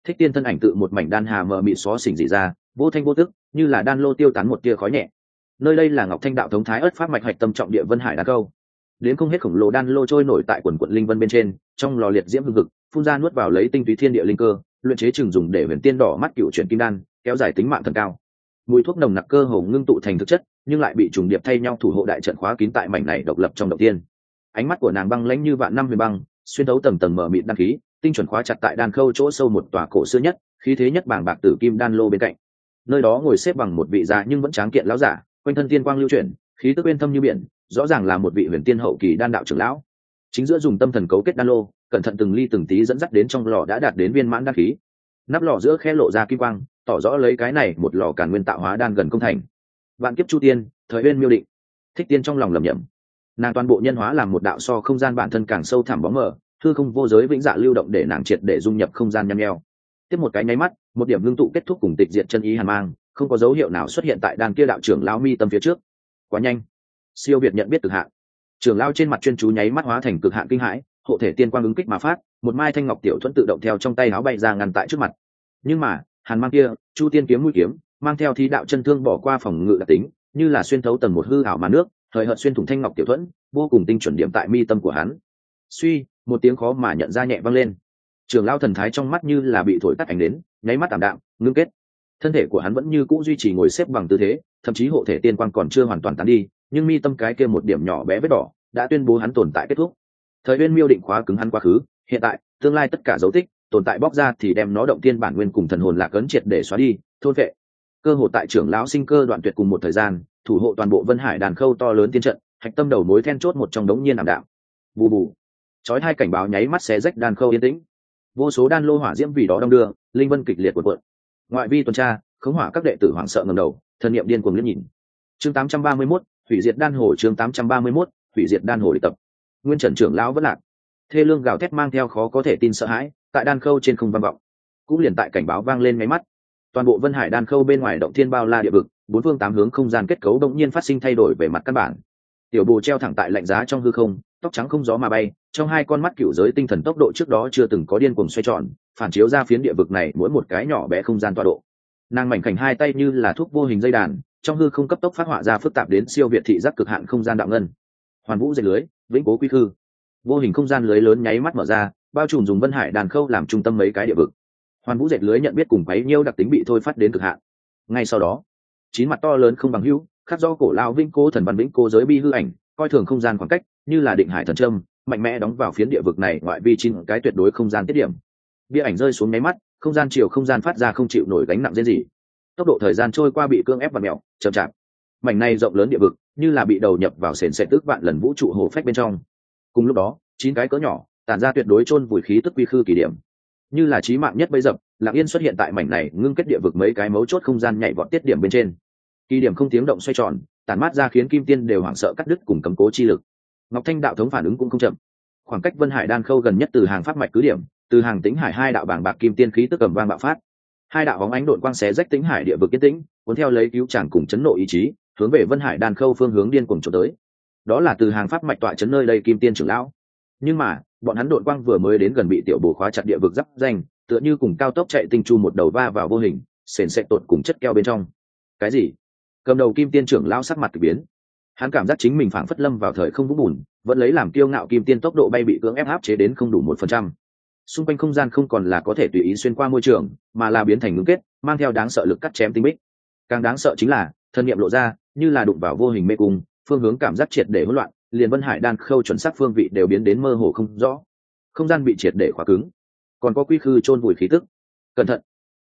Thích tiên thân ảnh tự một mảnh đan hà mờ mị xó xỉnh dị ra, vô thanh vô tức, như là đan lô tiêu tán một tia khói nhẹ. Nơi đây là ngọc thanh đạo thống thái ớt pháp mạch hạch tâm trọng địa vân hải đá câu đến không hết khổng lồ đan lô trôi nổi tại quần quận linh vân bên trên, trong lò liệt diễm hương cực phun ra nuốt vào lấy tinh túy thiên địa linh cơ, luyện chế chừng dùng để huyền tiên đỏ mắt cựu chuyển kim đan, kéo dài tính mạng thần cao. Mùi thuốc nồng nặc cơ hồ ngưng tụ thành thực chất, nhưng lại bị trùng điệp thay nhau thủ hộ đại trận khóa kín tại mảnh này độc lập trong đầu tiên. Ánh mắt của nàng băng lãnh như vạn năm huyền băng, xuyên thấu tầng tầng mở mịt đăng khí, tinh chuẩn khóa chặt tại đan khâu chỗ sâu một tòa cổ xưa nhất, khí thế nhất bảng bạc tử kim đan lô bên cạnh. Nơi đó ngồi xếp bằng một vị già nhưng vẫn tráng kiện lão giả, quanh thân tiên quang lưu chuyển, khí tức bên thâm như biển rõ ràng là một vị huyền tiên hậu kỳ đan đạo trưởng lão. Chính giữa dùng tâm thần cấu kết đan lô, cẩn thận từng ly từng tí dẫn dắt đến trong lò đã đạt đến viên mãn đan khí. Nắp lò giữa khe lộ ra kim quang, tỏ rõ lấy cái này một lò càn nguyên tạo hóa đan gần công thành. Vạn kiếp chu tiên, thời bên miêu định. Thích tiên trong lòng lầm nhầm nàng toàn bộ nhân hóa làm một đạo so không gian bản thân càng sâu thẳm bóng mờ thư không vô giới vĩnh dạ lưu động để nàng triệt để dung nhập không gian nhăm nheo. Tiếp một cái nháy mắt, một điểm ngưng tụ kết thúc cùng tịch diệt chân ý hàn mang, không có dấu hiệu nào xuất hiện tại đàn kia đạo trưởng lão mi tâm phía trước. Quá nhanh siêu việt nhận biết cực hạn. Trưởng lao trên mặt chuyên chú nháy mắt hóa thành cực hạn kinh hãi, hộ thể tiên quang ứng kích mà phát, một mai thanh ngọc tiểu thuẫn tự động theo trong tay áo bay ra ngăn tại trước mặt. Nhưng mà, hàn mang kia, chu tiên kiếm mũi kiếm, mang theo thi đạo chân thương bỏ qua phòng ngự đặc tính, như là xuyên thấu tầng một hư ảo mà nước thời hợt xuyên thủng thanh ngọc tiểu thuẫn, vô cùng tinh chuẩn điểm tại mi tâm của hắn. Suy, một tiếng khó mà nhận ra nhẹ vang lên. Trường lao thần thái trong mắt như là bị thổi tắt ảnh đến nháy mắt tảm đạm, ngưng kết thân thể của hắn vẫn như cũ duy trì ngồi xếp bằng tư thế, thậm chí hộ thể tiên quang còn chưa hoàn toàn tán đi, nhưng mi tâm cái kia một điểm nhỏ bé vết đỏ đã tuyên bố hắn tồn tại kết thúc. Thời viên miêu định khóa cứng hắn quá khứ, hiện tại, tương lai tất cả dấu tích, tồn tại bóc ra thì đem nó động tiên bản nguyên cùng thần hồn lạc ấn triệt để xóa đi, thôn vệ. Cơ hội tại trưởng lão sinh cơ đoạn tuyệt cùng một thời gian, thủ hộ toàn bộ vân hải đàn khâu to lớn tiên trận, hạch tâm đầu mối then chốt một trong đống nhiên ảm đạm. Bù bù. Chói hai cảnh báo nháy mắt xé rách đàn khâu yên tĩnh. Vô số đan lô hỏa diễm vì đó đong đưa, linh vân kịch liệt cuộn cuộn ngoại vi tuần tra khống hỏa các đệ tử hoảng sợ ngầm đầu thần niệm điên cuồng liếc nhìn. Chương 831, hủy diệt đan hồ chương 831, hủy diệt đan hồ địch tập. Nguyên trần trưởng lão vẫn lạc. Thê lương gào thét mang theo khó có thể tin sợ hãi tại đan khâu trên không vang vọng. Cũng liền tại cảnh báo vang lên máy mắt. Toàn bộ vân hải đan khâu bên ngoài động thiên bao la địa vực bốn phương tám hướng không gian kết cấu đông nhiên phát sinh thay đổi về mặt căn bản tiểu bồ treo thẳng tại lạnh giá trong hư không, tóc trắng không gió mà bay, trong hai con mắt cựu giới tinh thần tốc độ trước đó chưa từng có điên cuồng xoay tròn, phản chiếu ra phiến địa vực này mỗi một cái nhỏ bé không gian tọa độ. Nàng mảnh khảnh hai tay như là thuốc vô hình dây đàn, trong hư không cấp tốc phát họa ra phức tạp đến siêu việt thị giác cực hạn không gian đạo ngân. Hoàn vũ dệt lưới, vĩnh cố quy khư. Vô hình không gian lưới lớn nháy mắt mở ra, bao trùm dùng vân hải đàn khâu làm trung tâm mấy cái địa vực. Hoàn vũ dệt lưới nhận biết cùng quấy nhiêu đặc tính bị thôi phát đến cực hạn. Ngay sau đó, chín mặt to lớn không bằng hữu khắc do cổ lao vĩnh cố thần văn vĩnh cố giới bi hư ảnh, coi thường không gian khoảng cách, như là định hải thần trâm mạnh mẽ đóng vào phiến địa vực này ngoại vi chín cái tuyệt đối không gian tiết điểm. Bia ảnh rơi xuống nháy mắt, không gian chiều không gian phát ra không chịu nổi gánh nặng riêng gì. Tốc độ thời gian trôi qua bị cương ép và mẹo chậm chạp. Mảnh này rộng lớn địa vực, như là bị đầu nhập vào sền sệt tức vạn lần vũ trụ hồ phách bên trong. Cùng lúc đó, chín cái cỡ nhỏ, tản ra tuyệt đối chôn vùi khí tức quy khư kỳ điểm. Như là trí mạng nhất bấy dập lạng yên xuất hiện tại mảnh này ngưng kết địa vực mấy cái mấu chốt không gian nhảy vọt tiết điểm bên trên kỳ điểm không tiếng động xoay tròn, tản mát ra khiến kim tiên đều hoảng sợ cắt đứt cùng cầm cố chi lực. Ngọc thanh đạo thống phản ứng cũng không chậm. Khoảng cách vân hải đan khâu gần nhất từ hàng pháp mạch cứ điểm, từ hàng tính hải hai đạo bảng bạc kim tiên khí tức cầm vang bạo phát. Hai đạo bóng ánh đội quang xé rách tính hải địa vực yên tĩnh, cuốn theo lấy cứu tràng cùng chấn nộ ý chí, hướng về vân hải đan khâu phương hướng điên cùng trốn tới. Đó là từ hàng pháp mạch tọa chấn nơi đây kim tiên trưởng lão. Nhưng mà, bọn hắn đội quang vừa mới đến gần bị tiểu bồ khóa chặt địa vực giáp danh, tựa như cùng cao tốc chạy tinh chu một đầu va vào vô hình, sền sệt tột cùng chất keo bên trong. Cái gì? Cầm đầu kim tiên trưởng lão sắc mặt k ỳ biến. Hắn cảm giác chính mình phảng phất lâm vào thời không vũng bùn, vẫn lấy làm kiêu ngạo kim tiên tốc độ bay bị cưỡng ép áp chế đến không đủ một phần trăm. Xung quanh không gian không còn là có thể tùy ý xuyên qua môi trường, mà là biến thành ngưng kết, mang theo đáng sợ lực cắt chém tinh bích. Càng đáng sợ chính là, thân nhiệm lộ ra, như là đụng vào vô hình mê cung, phương hướng cảm giác triệt để hỗn loạn, liền vân hải đan khâu chuẩn xác phương vị đều biến đến mơ hồ không rõ. Không gian bị triệt để khóa cứng. Còn có quy khư chôn vùi khí tức. Cẩn thận.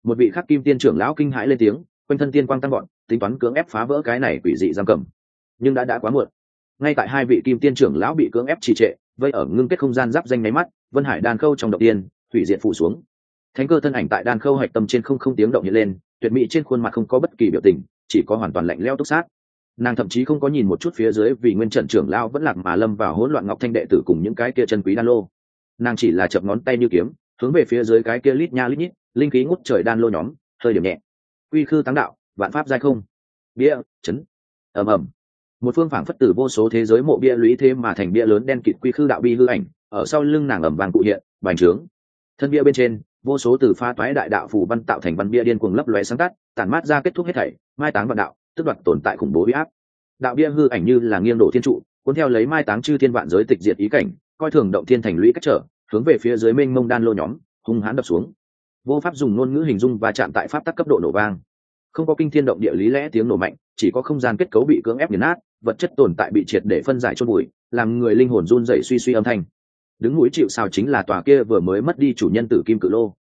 Một vị khắc kim tiên trưởng lão kinh hãi lên tiếng quanh thân tiên quang tăng gọn tính toán cưỡng ép phá vỡ cái này quỷ dị giam cầm. Nhưng đã đã quá muộn. Ngay tại hai vị kim tiên trưởng lão bị cưỡng ép trì trệ, vây ở ngưng kết không gian giáp danh máy mắt, vân hải đan khâu trong động tiên, thủy diện phủ xuống. Thánh cơ thân ảnh tại đan khâu hạch tâm trên không không tiếng động hiện lên, tuyệt mỹ trên khuôn mặt không có bất kỳ biểu tình, chỉ có hoàn toàn lạnh leo túc xác. nàng thậm chí không có nhìn một chút phía dưới vì nguyên trận trưởng lão vẫn lạc mà lâm vào hỗn loạn ngọc thanh đệ tử cùng những cái kia chân quý đan lô. Nàng chỉ là chập ngón tay như kiếm, hướng về phía dưới cái kia lít nha lít nhít, linh khí ngút trời đan lô nhóm, hơi điểm nhẹ quy khư táng đạo, vạn pháp giai không. Bia, chấn. Ầm ầm. Một phương phảng phất tử vô số thế giới mộ bia lũy thế mà thành bia lớn đen kịt quy khư đạo bi hư ảnh, ở sau lưng nàng ẩm vàng cụ hiện, bành trướng. Thân bia bên trên, vô số từ pha toái đại đạo phù văn tạo thành văn bia điên cuồng lấp lóe sáng tắt, tản mát ra kết thúc hết thảy, mai táng vạn đạo, tức đoạt tồn tại khủng bố huy áp. Đạo bia hư ảnh như là nghiêng đổ thiên trụ, cuốn theo lấy mai táng chư thiên vạn giới tịch diệt ý cảnh, coi thường động thiên thành lũy cách trở, hướng về phía dưới mênh mông đan lô nhóm, hung hãn đập xuống vô pháp dùng ngôn ngữ hình dung và chạm tại pháp tắc cấp độ nổ vang. Không có kinh thiên động địa lý lẽ tiếng nổ mạnh, chỉ có không gian kết cấu bị cưỡng ép nghiền nát, vật chất tồn tại bị triệt để phân giải chôn bụi làm người linh hồn run rẩy suy suy âm thanh. Đứng núi chịu sao chính là tòa kia vừa mới mất đi chủ nhân tử kim cự lô.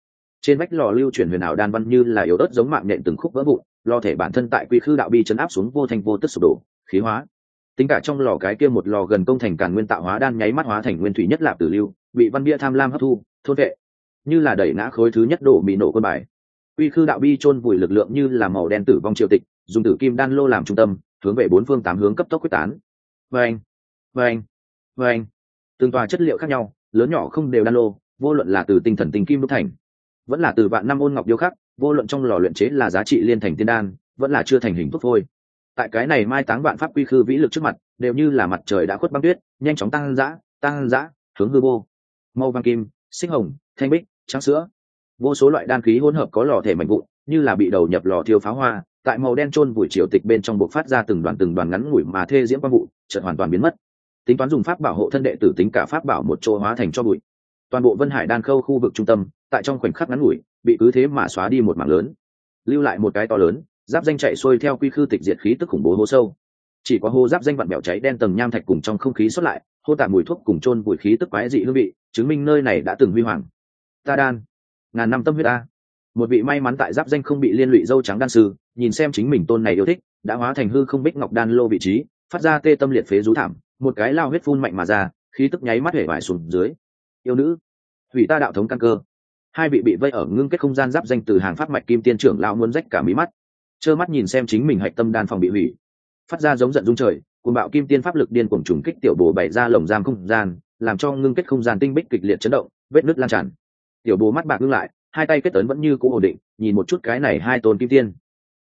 Trên vách lò lưu chuyển huyền ảo đan văn như là yếu ớt giống mạng nhện từng khúc vỡ vụn, lo thể bản thân tại quy khư đạo bi chấn áp xuống vô thành vô tức sụp đổ, khí hóa. Tính cả trong lò cái kia một lò gần công thành càn nguyên tạo hóa đan nháy mắt hóa thành nguyên thủy nhất lạp tử lưu, bị văn bia tham lam hấp thu, thôn vệ như là đẩy ngã khối thứ nhất đổ bị nổ quân bài. Quy khư đạo bi chôn vùi lực lượng như là màu đen tử vong triều tịch, dùng tử kim đan lô làm trung tâm, hướng về bốn phương tám hướng cấp tốc quyết tán. Vâng vâng vâng. Từng tòa chất liệu khác nhau, lớn nhỏ không đều đan lô, vô luận là từ tinh thần tinh kim đúc thành, vẫn là từ vạn năm ôn ngọc điêu khắc, vô luận trong lò luyện chế là giá trị liên thành tiên đan, vẫn là chưa thành hình thuốc phôi. Tại cái này mai táng vạn pháp quy khư vĩ lực trước mặt, đều như là mặt trời đã khuất băng tuyết, nhanh chóng tăng dã tăng dã, hướng hư vô. Màu vàng kim, xích hồng, thanh bích trắng sữa. Vô số loại đan khí hỗn hợp có lò thể mạnh vụn, như là bị đầu nhập lò thiêu pháo hoa, tại màu đen trôn vùi triều tịch bên trong buộc phát ra từng đoàn từng đoàn ngắn ngủi mà thê diễm quang vụ, chợt hoàn toàn biến mất. Tính toán dùng pháp bảo hộ thân đệ tử tính cả pháp bảo một chỗ hóa thành cho bụi. Toàn bộ vân hải đan khâu khu vực trung tâm, tại trong khoảnh khắc ngắn ngủi, bị cứ thế mà xóa đi một mảng lớn. Lưu lại một cái to lớn, giáp danh chạy xuôi theo quy khư tịch diệt khí tức khủng bố hô sâu. Chỉ có hô giáp danh vặn bẹo cháy đen tầng nham thạch cùng trong không khí xuất lại, hô tạm mùi thuốc cùng chôn bụi khí tức quái dị hương vị, chứng minh nơi này đã từng huy hoàng ta đan. Ngàn năm tâm huyết ta một vị may mắn tại giáp danh không bị liên lụy dâu trắng đan sư, nhìn xem chính mình tôn này yêu thích, đã hóa thành hư không bích ngọc đan lô vị trí, phát ra tê tâm liệt phế rú thảm, một cái lao huyết phun mạnh mà ra, khí tức nháy mắt hể vải xuống dưới. Yêu nữ, hủy ta đạo thống căn cơ. Hai vị bị vây ở ngưng kết không gian giáp danh từ hàng phát mạch kim tiên trưởng lao muốn rách cả mí mắt. Trơ mắt nhìn xem chính mình hạch tâm đan phòng bị hủy. Phát ra giống giận dung trời cùng bạo kim tiên pháp lực điên cuồng trùng kích tiểu bồ bày ra lồng giam không gian, làm cho ngưng kết không gian tinh bích kịch liệt chấn động, vết nứt lan tràn tiểu bồ mắt bạc ngưng lại hai tay kết ấn vẫn như cũ ổn định nhìn một chút cái này hai tôn kim tiên.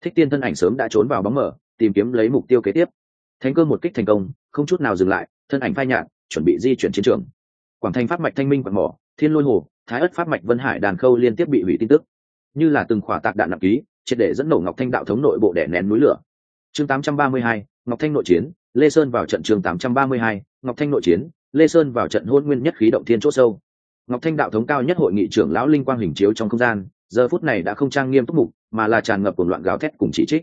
Thích tiên thân ảnh sớm đã trốn vào bóng mở tìm kiếm lấy mục tiêu kế tiếp. Thánh cơ một kích thành công không chút nào dừng lại thân ảnh phai nhạt chuẩn bị di chuyển chiến trường. Quảng thành pháp mạch thanh minh quảng mỏ thiên lôi hồ thái ất pháp mạch vân hải đàn khâu liên tiếp bị hủy tin tức. Như là từng khỏa tạc đạn nặng ký triệt để dẫn nổ ngọc thanh đạo thống nội bộ đẻ nén núi lửa. Chương 832, ngọc thanh nội chiến lê sơn vào trận chương 832, ngọc thanh nội chiến lê sơn vào trận hôn nguyên nhất khí động thiên chỗ sâu ngọc thanh đạo thống cao nhất hội nghị trưởng lão linh quang hình chiếu trong không gian, giờ phút này đã không trang nghiêm túc mục, mà là tràn ngập cuồng loạn gáo thét cùng chỉ trích.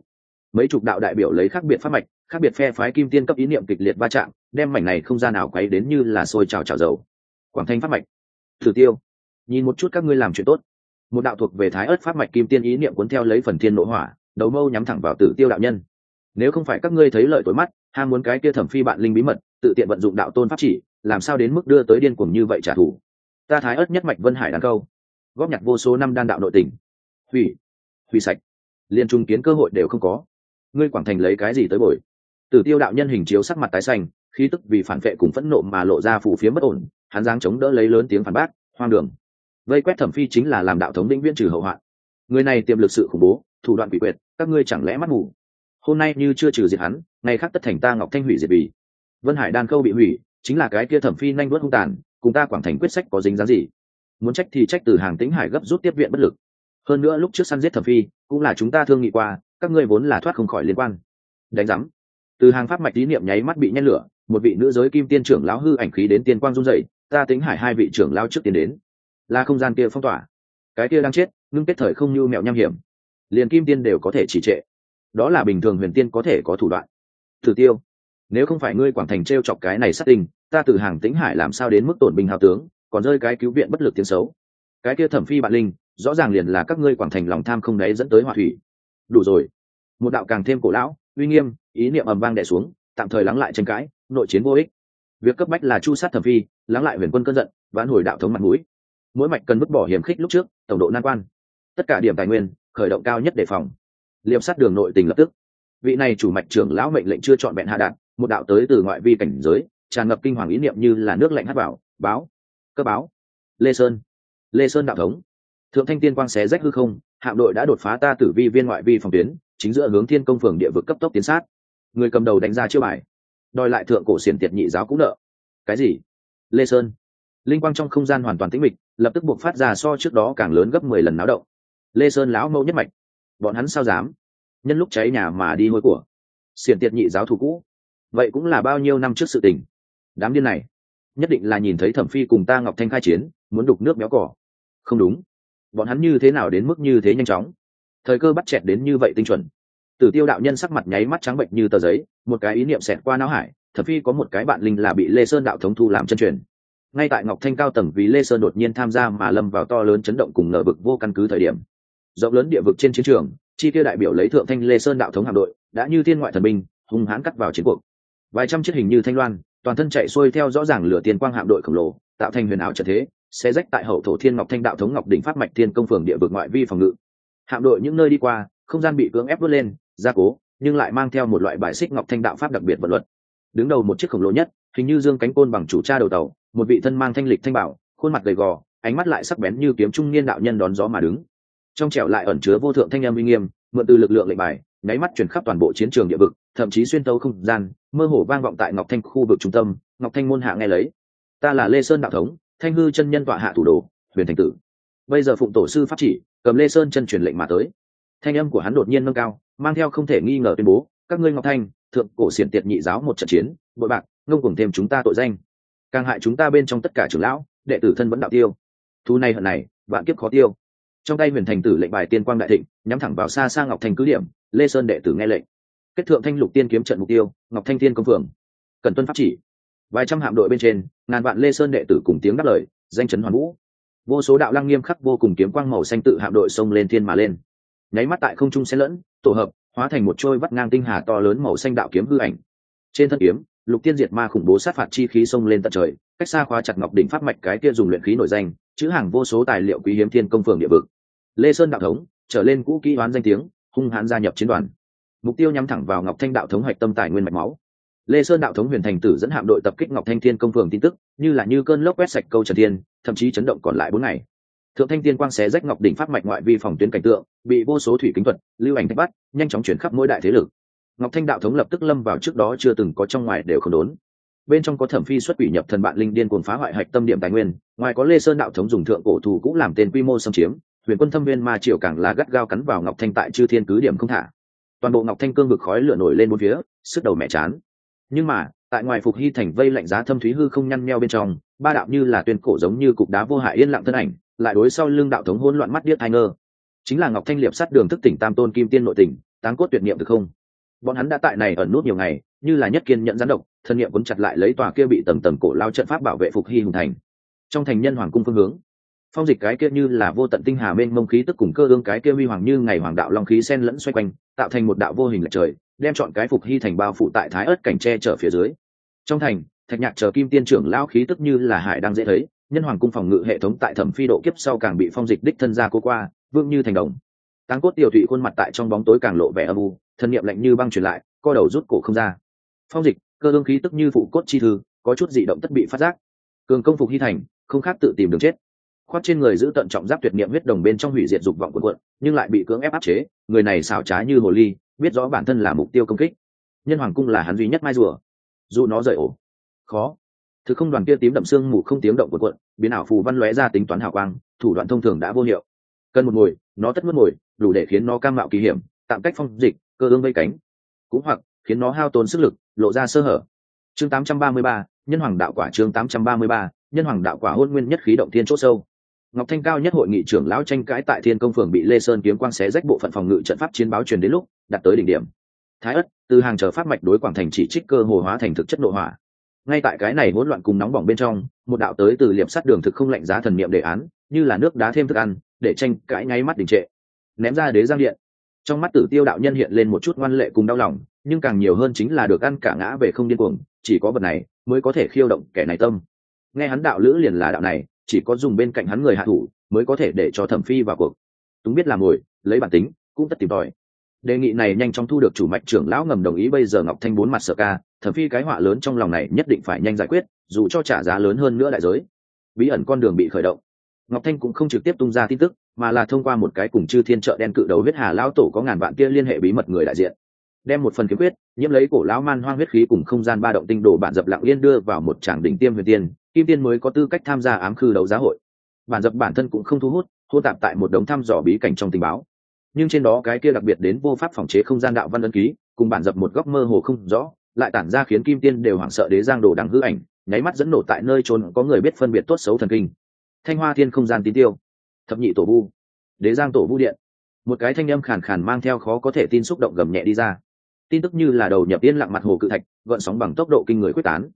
Mấy chục đạo đại biểu lấy khác biệt pháp mạch, khác biệt phe phái kim tiên cấp ý niệm kịch liệt va chạm, đem mảnh này không gian nào quấy đến như là sôi trào trào dầu. Quảng thanh pháp mạch. Thử tiêu, nhìn một chút các ngươi làm chuyện tốt. Một đạo thuộc về thái ớt pháp mạch kim tiên ý niệm cuốn theo lấy phần thiên nội hỏa, đầu mâu nhắm thẳng vào tử tiêu đạo nhân. Nếu không phải các ngươi thấy lợi tối mắt, ham muốn cái kia thẩm phi bạn linh bí mật, tự tiện vận dụng đạo tôn pháp chỉ, làm sao đến mức đưa tới điên cuồng như vậy trả thù? Ta thái ớt nhất mạch vân hải đàn câu. Góp nhặt vô số năm đan đạo nội tình. Hủy. Hủy sạch. Liên trung kiến cơ hội đều không có. Ngươi quảng thành lấy cái gì tới bồi? Tử tiêu đạo nhân hình chiếu sắc mặt tái xanh, khí tức vì phản vệ cùng phẫn nộ mà lộ ra phủ phía bất ổn, hắn giang chống đỡ lấy lớn tiếng phản bác, hoang đường. Vây quét thẩm phi chính là làm đạo thống định viên trừ hậu hoạn. Người này tiềm lực sự khủng bố, thủ đoạn bị quyệt, các ngươi chẳng lẽ mắt mù? Hôm nay như chưa trừ diệt hắn, ngày khác tất thành ta ngọc thanh hủy diệt vì vân hải đan câu bị hủy, chính là cái kia thẩm phi nhanh vớt hung tàn cùng ta quảng thành quyết sách có dính dáng gì? Muốn trách thì trách từ hàng tĩnh hải gấp rút tiếp viện bất lực. Hơn nữa lúc trước săn giết thẩm phi, cũng là chúng ta thương nghị qua, các ngươi vốn là thoát không khỏi liên quan. Đánh giám. Từ hàng pháp mạch tín niệm nháy mắt bị nhen lửa, một vị nữ giới kim tiên trưởng lão hư ảnh khí đến tiên quang run dậy ta tính hải hai vị trưởng lão trước tiên đến. Là không gian kia phong tỏa. Cái kia đang chết, ngưng kết thời không như mẹo nham hiểm. Liền kim tiên đều có thể chỉ trệ. Đó là bình thường huyền tiên có thể có thủ đoạn. Thử tiêu, nếu không phải ngươi quảng thành t r e o chọc cái này sát tình ta từ hàng tĩnh hải làm sao đến mức tổn binh hào tướng, còn rơi cái cứu viện bất lực tiếng xấu. Cái kia thẩm phi bạn linh, rõ ràng liền là các ngươi quảng thành lòng tham không đáy dẫn tới hòa thủy. Đủ rồi. Một đạo càng thêm cổ lão, uy nghiêm, ý niệm ầm vang đẻ xuống, tạm thời lắng lại tranh cãi, nội chiến vô ích. Việc cấp bách là chu sát thẩm phi, lắng lại huyền quân cơn giận, vãn hồi đạo thống mặt mũi. Mỗi mạch cần vứt bỏ hiểm khích lúc trước, tổng độ nan quan. Tất cả điểm tài nguyên, khởi động cao nhất đề phòng. Liệp sát đường nội tình lập tức. Vị này chủ mạch trưởng lão mệnh lệnh chưa chọn bẹn hạ đạn, một đạo tới từ ngoại vi cảnh giới tràn ngập kinh hoàng ý niệm như là nước lạnh hắt vào, báo, cơ báo. Lê sơn lê sơn đạo thống. Thượng thanh tiên quang xé rách hư không, hạm đội đã đột phá ta tử vi viên ngoại vi phòng tuyến, chính giữa hướng thiên công phường địa vực cấp tốc tiến sát. Người cầm đầu đánh ra chiêu bài, đòi lại thượng cổ xiển tiệt nhị giáo cũng nợ. Cái gì? Lê sơn. Linh quang trong không gian hoàn toàn tĩnh mịch, lập tức buộc phát ra so trước đó càng lớn gấp mười lần náo động. Lê sơn lão mẫu nhất mạch, bọn hắn sao dám? Nhân lúc cháy nhà mà đi ngôi của, xiển tiệt nhị giáo thủ cũ, vậy cũng là bao nhiêu năm trước sự tình? Đám điên này. Nhất định là nhìn thấy thẩm phi cùng ta ngọc thanh khai chiến, muốn đục nước béo cỏ. Không đúng. Bọn hắn như thế nào đến mức như thế nhanh chóng? Thời cơ bắt chẹt đến như vậy tinh chuẩn. Tử tiêu đạo nhân sắc mặt nháy mắt trắng bệnh như tờ giấy, một cái ý niệm xẹt qua não hải, thẩm phi có một cái bạn linh là bị lê sơn đạo thống thu làm chân truyền. Ngay tại ngọc thanh cao tầng vì lê sơn đột nhiên tham gia mà lâm vào to lớn chấn động cùng nở vực vô căn cứ thời điểm. Rộng lớn địa vực trên chiến trường, chi tiêu đại biểu lấy thượng thanh lê sơn đạo thống hạm đội, đã như thiên ngoại thần binh, hung hãn cắt vào chiến cuộc. Vài trăm chiếc hình như thanh loan toàn thân chạy xuôi theo rõ ràng lửa tiền quang hạm đội khổng lồ, tạo thành huyền ảo trợ thế sẽ rách tại hậu thổ thiên ngọc thanh đạo thống ngọc đỉnh phát mạch thiên công phường địa vực ngoại vi phòng ngự. Hạm đội những nơi đi qua, không gian bị cưỡng ép vớt lên, gia cố, nhưng lại mang theo một loại bài xích ngọc thanh đạo pháp đặc biệt vật luật. Đứng đầu một chiếc khổng lồ nhất, hình như dương cánh côn bằng chủ cha đầu tàu, một vị thân mang thanh lịch thanh bảo, khuôn mặt gầy gò, ánh mắt lại sắc bén như kiếm trung niên đạo nhân đón gió mà đứng. Trong trẻo lại ẩn chứa vô thượng thanh âm uy nghiêm, mượn từ lực lượng lệnh bài nháy mắt chuyển khắp toàn bộ chiến trường địa vực, thậm chí xuyên tấu không gian, mơ hồ vang vọng tại ngọc thanh khu vực trung tâm. Ngọc thanh môn hạ nghe lấy. Ta là lê sơn đạo thống, thanh hư chân nhân tọa hạ thủ đồ, huyền thành tử. Bây giờ phụng tổ sư pháp chỉ, cầm lê sơn chân truyền lệnh mà tới. Thanh âm của hắn đột nhiên nâng cao, mang theo không thể nghi ngờ tuyên bố, các ngươi ngọc thanh, thượng cổ xiển tiệt nhị giáo một trận chiến, bội bạc, ngông cùng thêm chúng ta tội danh. Càng hại chúng ta bên trong tất cả trưởng lão, đệ tử thân vẫn đạo tiêu. Thu này hận này, vạn kiếp khó tiêu. Trong tay huyền thành tử lệnh bài tiên quang đại thịnh, nhắm thẳng vào xa xa ngọc thành cứ điểm lê sơn đệ tử nghe lệnh. Kết thượng thanh lục tiên kiếm trận mục tiêu, ngọc thanh thiên công phường. Cần tuân pháp chỉ. Vài trăm hạm đội bên trên, ngàn vạn lê sơn đệ tử cùng tiếng đáp lời, danh chấn hoàn vũ. Vô số đạo lăng nghiêm khắc vô cùng kiếm quang màu xanh tự hạm đội xông lên thiên mà lên. Nháy mắt tại không trung xen lẫn, tổ hợp, hóa thành một trôi vắt ngang tinh hà to lớn màu xanh đạo kiếm hư ảnh. Trên thân kiếm, lục tiên diệt ma khủng bố sát phạt chi khí xông lên tận trời, cách xa khóa chặt ngọc đỉnh pháp mạch cái kia dùng luyện khí nổi danh, chữ hàng vô số tài liệu quý hiếm thiên công phường địa vực. Lê sơn đạo thống, trở lên cũ kỹ oán danh tiếng hung hãn gia nhập chiến đoàn. Mục tiêu nhắm thẳng vào ngọc thanh đạo thống hoạch tâm tài nguyên mạch máu. Lê sơn đạo thống huyền thành tử dẫn hạm đội tập kích ngọc thanh thiên công phường tin tức, như là như cơn lốc quét sạch câu trần thiên, thậm chí chấn động còn lại bốn ngày. Thượng thanh tiên quang xé rách ngọc đỉnh pháp mạch ngoại vi phòng tuyến cảnh tượng, bị vô số thủy kính thuật, lưu ảnh thách bắt, nhanh chóng chuyển khắp mỗi đại thế lực. Ngọc thanh đạo thống lập tức lâm vào trước đó chưa từng có trong ngoài đều không đốn. Bên trong có thẩm phi xuất quỷ nhập thần bạn linh điên cuồng phá hoại hạch tâm điểm tài nguyên, ngoài có lê sơn đạo thống dùng thượng cổ thù cũng làm tên quy mô xâm chiếm huyền quân thâm viên ma triều càng là gắt gao cắn vào ngọc thanh tại chư thiên cứ điểm không thả. Toàn bộ ngọc thanh cương vực khói lửa nổi lên bốn phía, sức đầu mẹ chán. Nhưng mà, tại ngoài phục hy thành vây lạnh giá thâm thúy hư không nhăn meo bên trong, ba đạo như là tuyên cổ giống như cục đá vô hại yên lặng thân ảnh, lại đối sau lưng đạo thống hỗn loạn mắt điếc hai ngơ. Chính là ngọc thanh liệp sát đường thức tỉnh tam tôn kim tiên nội tỉnh, táng cốt tuyệt niệm được không? Bọn hắn đã tại này ẩn nút nhiều ngày, như là nhất kiên nhận gián độc, thân niệm cuốn chặt lại lấy tòa kia bị tầng tầng cổ lao trận pháp bảo vệ phục hy hùng thành. Trong thành nhân hoàng cung phương hướng phong dịch cái kia như là vô tận tinh hà mênh mông khí tức cùng cơ ương cái kia huy hoàng như ngày hoàng đạo long khí sen lẫn xoay quanh, tạo thành một đạo vô hình lệch trời, đem chọn cái phục hy thành bao phủ tại thái ớt cảnh tre trở phía dưới. Trong thành, thạch nhạc chờ kim tiên trưởng lao khí tức như là hải đang dễ thấy, nhân hoàng cung phòng ngự hệ thống tại thẩm phi độ kiếp sau càng bị phong dịch đích thân ra cô qua vương như thành đồng. Táng cốt tiểu thụy khuôn mặt tại trong bóng tối càng lộ vẻ âm u, thân nhiệm lạnh như băng truyền lại, co đầu rút cổ không ra. Phong dịch, cơ ương khí tức như phụ cốt chi thư, có chút dị động tất bị phát giác. Cường công phục hy thành, không khác tự tìm đường chết khoác trên người giữ tận trọng giáp tuyệt niệm huyết đồng bên trong hủy diệt dục vọng cuộn cuộn nhưng lại bị cưỡng ép áp chế người này xảo trá như hồ ly biết rõ bản thân là mục tiêu công kích. Nhân hoàng cung là hắn duy nhất mai rùa. Dù nó rời ổ. Khó. Thứ không đoàn kia tím đậm xương mù không tiếng động cuộn cuộn biến ảo phù văn lóe ra tính toán hào quang thủ đoạn thông thường đã vô hiệu. Cần một ngồi nó tất mất ngồi đủ để khiến nó cam mạo kỳ hiểm tạm cách phong dịch cơ ương vây cánh. Cũng hoặc khiến nó hao tốn sức lực lộ ra sơ hở. Chương 833, nhân hoàng đạo quả chương 833, nhân hoàng đạo quả hôn nguyên nhất khí động thiên chỗ sâu ngọc thanh cao nhất hội nghị trưởng lão tranh cãi tại thiên công phường bị lê sơn kiếm quang xé rách bộ phận phòng ngự trận pháp chiến báo truyền đến lúc đặt tới đỉnh điểm. Thái ất, từ hàng chờ pháp mạch đối quảng thành chỉ trích cơ hồ hóa thành thực chất nội hỏa. Ngay tại cái này hỗn loạn cùng nóng bỏng bên trong, một đạo tới từ liệp sắt đường thực không lạnh giá thần niệm đề án, như là nước đá thêm thức ăn, để tranh cãi ngay mắt đình trệ. Ném ra đế giang điện. Trong mắt tử tiêu đạo nhân hiện lên một chút ngoan lệ cùng đau lòng, nhưng càng nhiều hơn chính là được ăn cả ngã về không điên cuồng, chỉ có vật này mới có thể khiêu động kẻ này tâm. Nghe hắn đạo lữ liền là đạo này chỉ có dùng bên cạnh hắn người hạ thủ mới có thể để cho thẩm phi vào cuộc. Túng biết làm ngồi, lấy bản tính, cũng tất tìm tòi. Đề nghị này nhanh chóng thu được chủ mạch trưởng lão ngầm đồng ý bây giờ ngọc thanh bốn mặt sợ ca, thẩm phi cái họa lớn trong lòng này nhất định phải nhanh giải quyết, dù cho trả giá lớn hơn nữa đại giới. Bí ẩn con đường bị khởi động. Ngọc thanh cũng không trực tiếp tung ra tin tức, mà là thông qua một cái cùng chư thiên trợ đen cự đầu huyết hà lão tổ có ngàn vạn kia liên hệ bí mật người đại diện. Đem một phần kiếm quyết, nhiễm lấy cổ lão man hoang huyết khí cùng không gian ba động tinh đồ bản dập lặng yên đưa vào một tràng đỉnh tiêm huyền tiên kim tiên mới có tư cách tham gia ám khư đấu giá hội. Bản dập bản thân cũng không thu hút hô tạp tại một đống thăm dò bí cảnh trong tình báo. Nhưng trên đó cái kia đặc biệt đến vô pháp phòng chế không gian đạo văn ấn ký, cùng bản dập một góc mơ hồ không rõ, lại tản ra khiến kim tiên đều hoảng sợ đế giang đồ đằng hư ảnh, nháy mắt dẫn nổ tại nơi trốn có người biết phân biệt tốt xấu thần kinh. Thanh hoa thiên không gian tín tiêu. Thập nhị tổ vu. Đế giang tổ vu điện. Một cái thanh âm khàn khàn mang theo khó có thể tin xúc động gầm nhẹ đi ra. Tin tức như là đầu nhập yên lặng mặt hồ cự thạch, gợn sóng bằng tốc độ kinh người quyết tán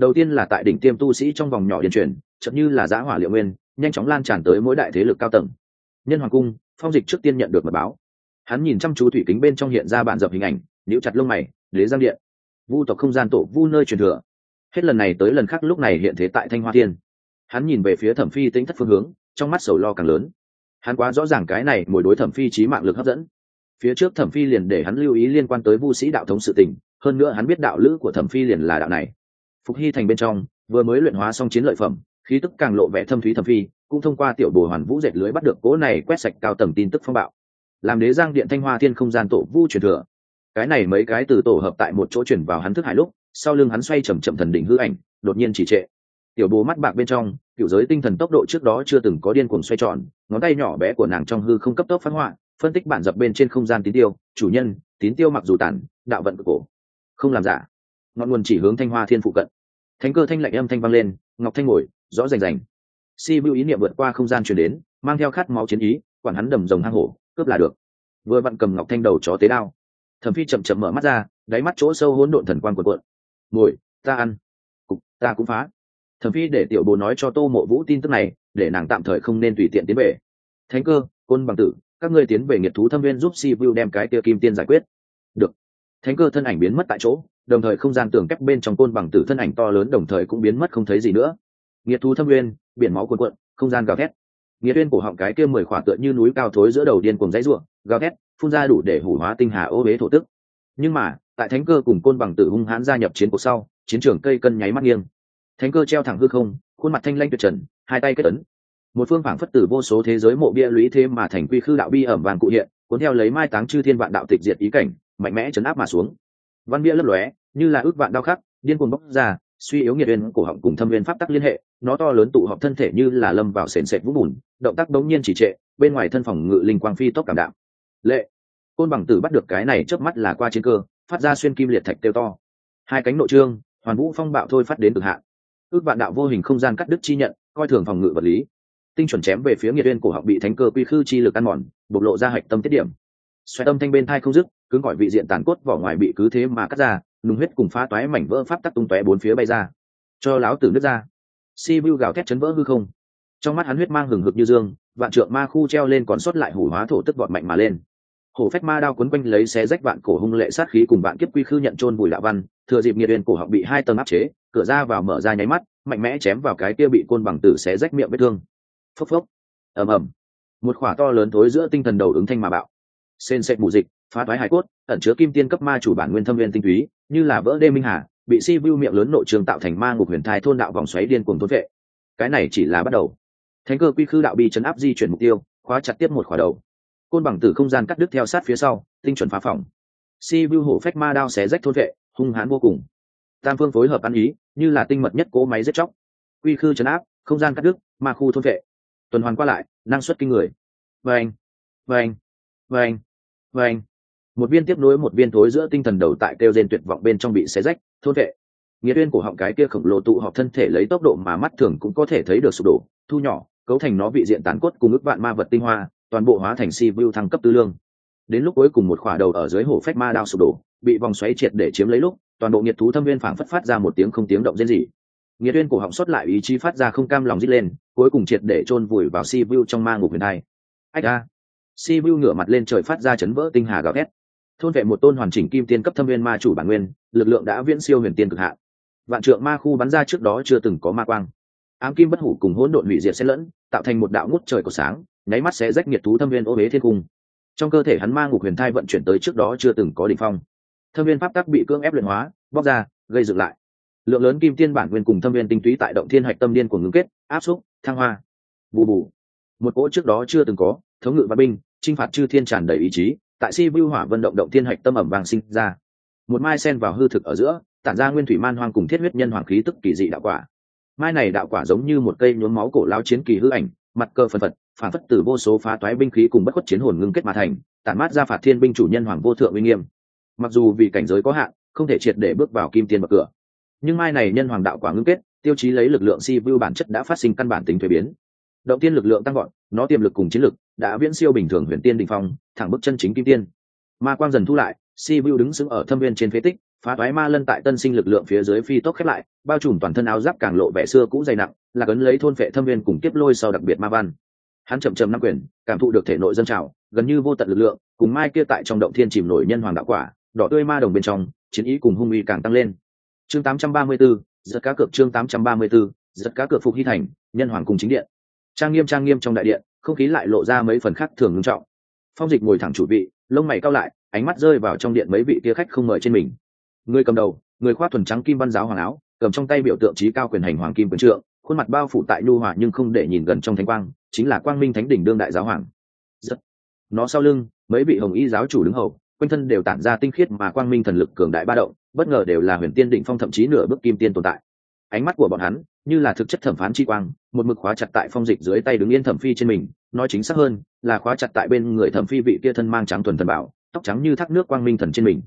đầu tiên là tại đỉnh tiêm tu sĩ trong vòng nhỏ điền truyền, chậm như là giã hỏa liệu nguyên, nhanh chóng lan tràn tới mỗi đại thế lực cao tầng. Nhân hoàng cung, phong dịch trước tiên nhận được mật báo. Hắn nhìn chăm chú thủy kính bên trong hiện ra bản dập hình ảnh, nhíu chặt lông mày, đế giang điện. Vu tộc không gian tổ, vu nơi truyền thừa. Hết lần này tới lần khác lúc này hiện thế tại thanh hoa thiên. Hắn nhìn về phía thẩm phi tính thất phương hướng, trong mắt sầu lo càng lớn. Hắn quá rõ ràng cái này mỗi đối thẩm phi trí mạng lực hấp dẫn. Phía trước thẩm phi liền để hắn lưu ý liên quan tới vu sĩ đạo thống sự tình, hơn nữa hắn biết đạo lữ của thẩm phi liền là đạo này phục hy thành bên trong, vừa mới luyện hóa xong chiến lợi phẩm, khí tức càng lộ vẻ thâm thúy thẩm phi, cũng thông qua tiểu bồ hoàn vũ dệt lưới bắt được cố này quét sạch cao tầng tin tức phong bạo. Làm đế giang điện thanh hoa thiên không gian tổ vu truyền thừa. Cái này mấy cái từ tổ hợp tại một chỗ chuyển vào hắn thức hải lúc, sau lưng hắn xoay chầm chậm thần đỉnh hư ảnh, đột nhiên chỉ trệ. Tiểu bồ mắt bạc bên trong kiểu giới tinh thần tốc độ trước đó chưa từng có điên cuồng xoay tròn, ngón tay nhỏ bé của nàng trong hư không cấp tốc phát họa phân tích bản dập bên trên không gian tín tiêu, chủ nhân, tín tiêu mặc dù tản đạo vận cực cổ. Không làm giả ngọn nguồn chỉ hướng thanh hoa thiên phụ cận. Thánh cơ thanh lạnh âm thanh vang lên, ngọc thanh ngồi, rõ rành rành. Si bưu ý niệm vượt qua không gian chuyển đến, mang theo khát máu chiến ý, quản hắn đầm rồng hang hổ, cướp là được. Vừa vặn cầm ngọc thanh đầu chó tế đao. Thẩm phi chậm chậm mở mắt ra, đáy mắt chỗ sâu hỗn độn thần quan cuộn quận ngồi, ta ăn. Cục, ta cũng phá. Thẩm phi để tiểu bồ nói cho tô mộ vũ tin tức này, để nàng tạm thời không nên tùy tiện tiến về. Thánh cơ, côn bằng tử, các ngươi tiến về nghiệt thú thâm viên giúp si vu đem cái kia kim tiên giải quyết. Được. thánh cơ thân ảnh biến mất tại chỗ đồng thời không gian tường kép bên trong côn bằng tử thân ảnh to lớn đồng thời cũng biến mất không thấy gì nữa. Nghiệt thú thâm nguyên, biển máu cuồn cuộn, không gian gào thét. Nghiệt uyên cổ họng cái kia mười khỏa tựa như núi cao thối giữa đầu điên cùng dãy ruộng, gào thét, phun ra đủ để hủ hóa tinh hà ô bế thổ tức. Nhưng mà, tại thánh cơ cùng côn bằng tử hung hãn gia nhập chiến cuộc sau, chiến trường cây cân nháy mắt nghiêng. Thánh cơ treo thẳng hư không, khuôn mặt thanh lanh tuyệt trần, hai tay kết ấn. Một phương phảng phất tử vô số thế giới mộ bia lũy thế mà thành quy khư đạo bi ẩm vàng cụ hiện, cuốn theo lấy mai táng chư thiên vạn đạo tịch diệt ý cảnh, mạnh mẽ chấn áp mà xuống văn bia lấp lóe như là ước vạn đau khắc điên cuồng bốc ra suy yếu nhiệt viên cổ họng cùng thâm viên pháp tắc liên hệ nó to lớn tụ họp thân thể như là lâm vào sền sệt vũng bùn động tác đống nhiên chỉ trệ bên ngoài thân phòng ngự linh quang phi tốc cảm đạm, lệ côn bằng tử bắt được cái này trước mắt là qua chiến cơ phát ra xuyên kim liệt thạch tiêu to. Hai cánh nội trương hoàn vũ phong bạo thôi phát đến cực hạn. Ước vạn đạo vô hình không gian cắt đứt chi nhận coi thường phòng ngự vật lý. Tinh chuẩn chém về phía nhiệt viên cổ họng bị thánh cơ quy khư chi lực ăn mòn bộc lộ ra hạch tâm tiết điểm xoẹt âm thanh bên thai không dứt, cứng gọi vị diện tàn cốt vỏ ngoài bị cứ thế mà cắt ra nùng huyết cùng phá toái mảnh vỡ pháp tắc tung tóe bốn phía bay ra. Cho láo tử nước ra. Si vu gào thét chấn vỡ hư không. Trong mắt hắn huyết mang hừng hực như dương, vạn trượng ma khu treo lên còn sót lại hủ hóa thổ tức vọt mạnh mà lên. Hổ phách ma đao quấn quanh lấy xé rách vạn cổ hung lệ sát khí cùng vạn kiếp quy khư nhận trôn bùi lạ văn, thừa dịp nghiệt huyền cổ họng bị hai tầng áp chế, cửa ra vào mở ra nháy mắt, mạnh mẽ chém vào cái kia bị côn bằng tử xé rách miệng vết thương. Phốc phốc. Ầm ầm. Một khỏa to lớn thối giữa tinh thần đầu ứng thanh mà bạo sên sệt mù dịch, phá thoái hải cốt, ẩn chứa kim tiên cấp ma chủ bản nguyên thâm viên tinh túy, như là vỡ đê minh hà, bị si vu miệng lớn nội trường tạo thành ma ngục huyền thai thôn đạo vòng xoáy điên cuồng thôn vệ. Cái này chỉ là bắt đầu. Thánh cơ quy khư đạo bi chấn áp di chuyển mục tiêu, khóa chặt tiếp một khỏa đầu. Côn bằng tử không gian cắt đứt theo sát phía sau, tinh chuẩn phá phòng. Si vu hổ phách ma đao xé rách thôn vệ, hung hãn vô cùng. Tam phương phối hợp ăn ý, như là tinh mật nhất cỗ máy giết chóc. Quy khư chấn áp, không gian cắt đứt, ma khu thôn vệ. Tuần hoàn qua lại, năng suất kinh người. Vâng vâng vâng vâng một viên tiếp nối một viên thối giữa tinh thần đầu tại kêu rên tuyệt vọng bên trong bị xé rách, thôn vệ. Nghĩa tuyên của họng cái kia khổng lồ tụ họp thân thể lấy tốc độ mà mắt thường cũng có thể thấy được sụp đổ, thu nhỏ, cấu thành nó vị diện tàn cốt cùng ức vạn ma vật tinh hoa, toàn bộ hóa thành si vu thăng cấp tư lương. Đến lúc cuối cùng một khỏa đầu ở dưới hồ phách ma đao sụp đổ, bị vòng xoáy triệt để chiếm lấy lúc, toàn bộ nhiệt thú thâm viên phảng phất phát ra một tiếng không tiếng động rên rỉ. Nghĩa tuyên cổ họng xuất lại ý chí phát ra không cam lòng rít lên, cuối cùng triệt để chôn vùi vào si vu trong ma ngục huyền hai ách a si vu ngửa mặt lên trời phát ra chấn vỡ tinh hà gào thét. Thôn vệ một tôn hoàn chỉnh kim tiên cấp thâm viên ma chủ bản nguyên, lực lượng đã viễn siêu huyền tiên cực hạ. Vạn trượng ma khu bắn ra trước đó chưa từng có ma quang. Ám kim bất hủ cùng hỗn độn hủy diệt xen lẫn, tạo thành một đạo ngút trời của sáng, nháy mắt sẽ rách nhiệt thú thâm viên ô huế thiên cung. Trong cơ thể hắn ma ngục huyền thai vận chuyển tới trước đó chưa từng có đỉnh phong. Thâm viên pháp tắc bị cưỡng ép luyện hóa, bóc ra, gây dựng lại. Lượng lớn kim tiên bản nguyên cùng thâm viên tinh túy tại động thiên hạch tâm điên của ngưng kết, áp xúc, thăng hoa. Bù bù. Một cỗ trước đó chưa từng có, thống ngự văn binh Chinh phạt chư thiên tràn đầy ý chí, tại si vưu hỏa vận động động thiên hạch tâm ẩm vàng sinh ra. Một mai sen vào hư thực ở giữa, tản ra nguyên thủy man hoang cùng thiết huyết nhân hoàng khí tức kỳ dị đạo quả. Mai này đạo quả giống như một cây nhuốm máu cổ lao chiến kỳ hư ảnh, mặt cơ phân phật, phản phất từ vô số phá toái binh khí cùng bất khuất chiến hồn ngưng kết mà thành, tản mát ra phạt thiên binh chủ nhân hoàng vô thượng uy nghiêm. Mặc dù vì cảnh giới có hạn, không thể triệt để bước vào kim tiên bậc cửa, nhưng mai này nhân hoàng đạo quả ngưng kết, tiêu chí lấy lực lượng si vưu bản chất đã phát sinh căn bản tính thuế biến động tiên lực lượng tăng gọn nó tiềm lực cùng chiến lực đã viễn siêu bình thường huyền tiên đình phong thẳng bước chân chính kim tiên. Ma quang dần thu lại si vu đứng sững ở thâm viên trên phế tích phá toái ma lân tại tân sinh lực lượng phía dưới phi tốc khép lại bao trùm toàn thân áo giáp càng lộ vẻ xưa cũ dày nặng là cấn lấy thôn vệ thâm viên cùng tiếp lôi sau đặc biệt ma văn. Hắn chậm chậm năm quyền cảm thụ được thể nội dân trào gần như vô tận lực lượng cùng mai kia tại trong động thiên chìm nổi nhân hoàng đạo quả đỏ tươi ma đồng bên trong chiến ý cùng hung uy càng tăng lên. Chương 834, giật cá cược chương 834, giật cá cược phục hy thành nhân hoàng cùng chính điện trang nghiêm trang nghiêm trong đại điện, không khí lại lộ ra mấy phần khác thường ngưng trọng. Phong dịch ngồi thẳng chủ vị, lông mày cao lại, ánh mắt rơi vào trong điện mấy vị kia khách không mời trên mình. Người cầm đầu, người khoác thuần trắng kim văn giáo hoàng áo, cầm trong tay biểu tượng trí cao quyền hành hoàng kim quyền trượng, khuôn mặt bao phủ tại nhu hòa nhưng không để nhìn gần trong thánh quang, chính là quang minh thánh đỉnh đương đại giáo hoàng. Rất nó sau lưng, mấy vị hồng y giáo chủ đứng hầu, quanh thân đều tản ra tinh khiết mà quang minh thần lực cường đại ba động, bất ngờ đều là huyền tiên định phong thậm chí nửa bước kim tiên tồn tại ánh mắt của bọn hắn như là thực chất thẩm phán chi quang, một mực khóa chặt tại phong dịch dưới tay đứng yên thẩm phi trên mình, nói chính xác hơn, là khóa chặt tại bên người thẩm phi vị kia thân mang trắng thuần thần bảo, tóc trắng như thác nước quang minh thần trên mình.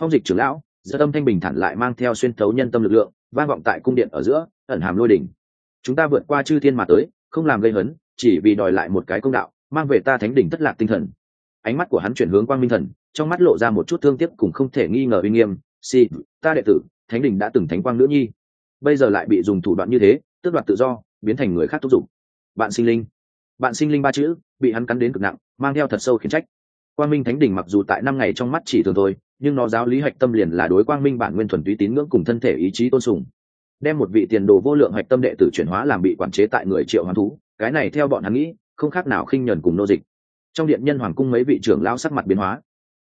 Phong dịch trưởng lão giữa tâm thanh bình thản lại mang theo xuyên thấu nhân tâm lực lượng, vang vọng tại cung điện ở giữa, ẩn hàm lôi đỉnh. Chúng ta vượt qua chư thiên mà tới, không làm gây hấn, chỉ vì đòi lại một cái công đạo, mang về ta thánh đỉnh thất lạc tinh thần. Ánh mắt của hắn chuyển hướng quang minh thần, trong mắt lộ ra một chút thương tiếc cùng không thể nghi ngờ uy nghiêm. Si ta đệ tử, thánh đỉnh đã từng thánh quang nữ nhi bây giờ lại bị dùng thủ đoạn như thế, tước đoạt tự do, biến thành người khác thúc giục. Bạn sinh linh. Bạn sinh linh ba chữ, bị hắn cắn đến cực nặng, mang theo thật sâu khiến trách. Quang minh thánh đỉnh mặc dù tại năm ngày trong mắt chỉ thường thôi, nhưng nó giáo lý hạch tâm liền là đối quang minh bản nguyên thuần túy tín ngưỡng cùng thân thể ý chí tôn sùng. Đem một vị tiền đồ vô lượng hạch tâm đệ tử chuyển hóa làm bị quản chế tại người triệu hoàng thú, cái này theo bọn hắn nghĩ, không khác nào khinh nhẫn cùng nô dịch. Trong điện nhân hoàng cung mấy vị trưởng lao sắc mặt biến hóa.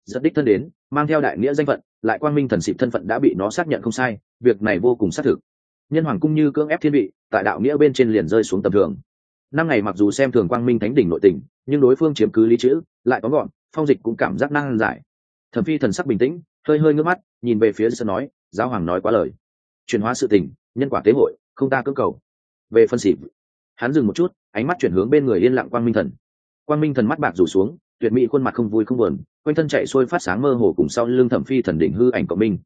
Rất đích thân đến, mang theo đại nghĩa danh phận, lại quang minh thần xịp thân phận đã bị nó xác nhận không sai, việc này vô cùng xác thực nhân hoàng cung như cưỡng ép thiên vị, tại đạo nghĩa bên trên liền rơi xuống tầm thường. Năm ngày mặc dù xem thường quang minh thánh đỉnh nội tình, nhưng đối phương chiếm cứ lý chữ, lại có gọn, phong dịch cũng cảm giác năng giải. Thẩm phi thần sắc bình tĩnh, hơi hơi ngước mắt, nhìn về phía sân nói, giáo hoàng nói quá lời. Chuyển hóa sự tình, nhân quả tế hội, không ta cưỡng cầu. Về phân xịp hắn dừng một chút, ánh mắt chuyển hướng bên người yên lặng quang minh thần. Quang minh thần mắt bạc rủ xuống, tuyệt mỹ khuôn mặt không vui không buồn, quanh thân chạy xuôi phát sáng mơ hồ cùng sau lưng thẩm phi thần đỉnh hư ảnh của minh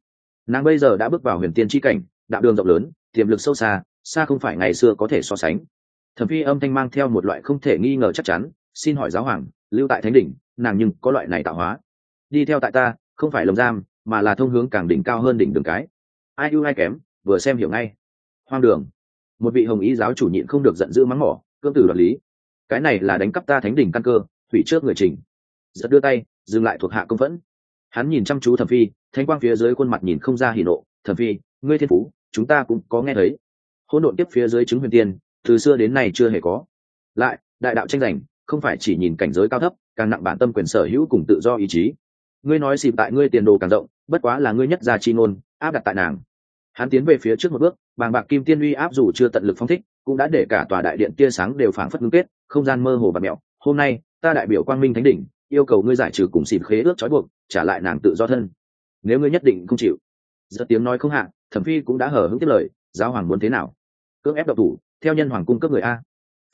nàng bây giờ đã bước vào huyền tiên tri cảnh, đạo đường rộng lớn tiềm lực sâu xa xa không phải ngày xưa có thể so sánh. Thẩm phi âm thanh mang theo một loại không thể nghi ngờ chắc chắn, xin hỏi giáo hoàng, lưu tại thánh đỉnh, nàng nhưng có loại này tạo hóa. Đi theo tại ta, không phải lồng giam, mà là thông hướng càng đỉnh cao hơn đỉnh đường cái. Ai ưu ai kém, vừa xem hiểu ngay. Hoang đường. Một vị hồng ý giáo chủ nhịn không được giận dữ mắng mỏ, cương tử đoạt lý. Cái này là đánh cắp ta thánh đỉnh căn cơ thủy trước người trình. Giật đưa tay, dừng lại thuộc hạ công phẫn. Hắn nhìn chăm chú thẩm phi, thanh quang phía dưới khuôn mặt nhìn không ra hỉ nộ. Thẩm phi, ngươi thiên phú chúng ta cũng có nghe thấy. Hỗn độn tiếp phía dưới chứng huyền tiên, từ xưa đến nay chưa hề có. Lại, đại đạo tranh giành, không phải chỉ nhìn cảnh giới cao thấp, càng nặng bản tâm quyền sở hữu cùng tự do ý chí. Ngươi nói xịp tại ngươi tiền đồ càng rộng, bất quá là ngươi nhất gia chi ngôn, áp đặt tại nàng. Hắn tiến về phía trước một bước, bàng bạc kim tiên uy áp dù chưa tận lực phong thích, cũng đã để cả tòa đại điện tia sáng đều phảng phất ngưng kết, không gian mơ hồ và mẹo. Hôm nay, ta đại biểu quang minh thánh đỉnh, yêu cầu ngươi giải trừ cùng xịp khế ước trói buộc, trả lại nàng tự do thân. Nếu ngươi nhất định không chịu giật tiếng nói không hạ thẩm phi cũng đã hở hứng tiếp lời, giáo hoàng muốn thế nào? Cưỡng ép độc thủ, theo nhân hoàng cung cấp người a.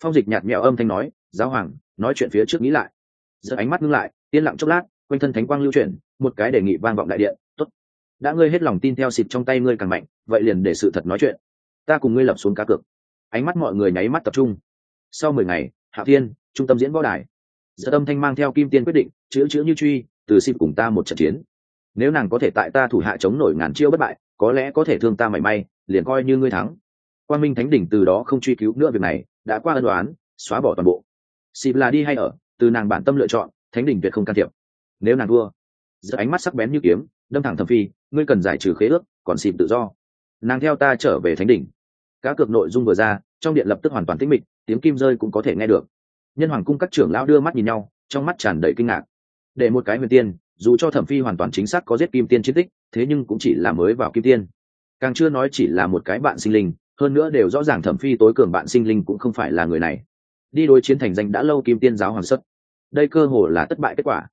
Phong dịch nhạt mẹo âm thanh nói, giáo hoàng, nói chuyện phía trước nghĩ lại. Giật ánh mắt ngưng lại, yên lặng chốc lát, quanh thân thánh quang lưu chuyển, một cái đề nghị vang vọng đại điện, tốt. Đã ngươi hết lòng tin theo xịt trong tay ngươi càng mạnh, vậy liền để sự thật nói chuyện. Ta cùng ngươi lập xuống cá cược. Ánh mắt mọi người nháy mắt tập trung. Sau mười ngày, hạ thiên, trung tâm diễn võ đài. Giờ âm thanh mang theo kim tiên quyết định, chữ chữ như truy, từ xịt cùng ta một trận chiến. Nếu nàng có thể tại ta thủ hạ chống nổi ngàn chiêu bất bại có lẽ có thể thương ta mảy may, liền coi như ngươi thắng. Quan minh thánh đỉnh từ đó không truy cứu nữa việc này, đã qua ân đoán xóa bỏ toàn bộ. Xịp là đi hay ở, từ nàng bản tâm lựa chọn, thánh đỉnh tuyệt không can thiệp. Nếu nàng thua, giữa ánh mắt sắc bén như kiếm, đâm thẳng thầm phi, ngươi cần giải trừ khế ước, còn xịp tự do. Nàng theo ta trở về thánh đỉnh. Cá cược nội dung vừa ra, trong điện lập tức hoàn toàn tĩnh mịch, tiếng kim rơi cũng có thể nghe được. Nhân hoàng cung các trưởng lão đưa mắt nhìn nhau, trong mắt tràn đầy kinh ngạc. Để một cái huyền tiên dù cho thẩm phi hoàn toàn chính xác có giết kim tiên chiến tích, thế nhưng cũng chỉ là mới vào kim tiên. Càng chưa nói chỉ là một cái bạn sinh linh, hơn nữa đều rõ ràng thẩm phi tối cường bạn sinh linh cũng không phải là người này. Đi đối chiến thành danh đã lâu kim tiên giáo hoàng sất. Đây cơ hồ là thất bại kết quả.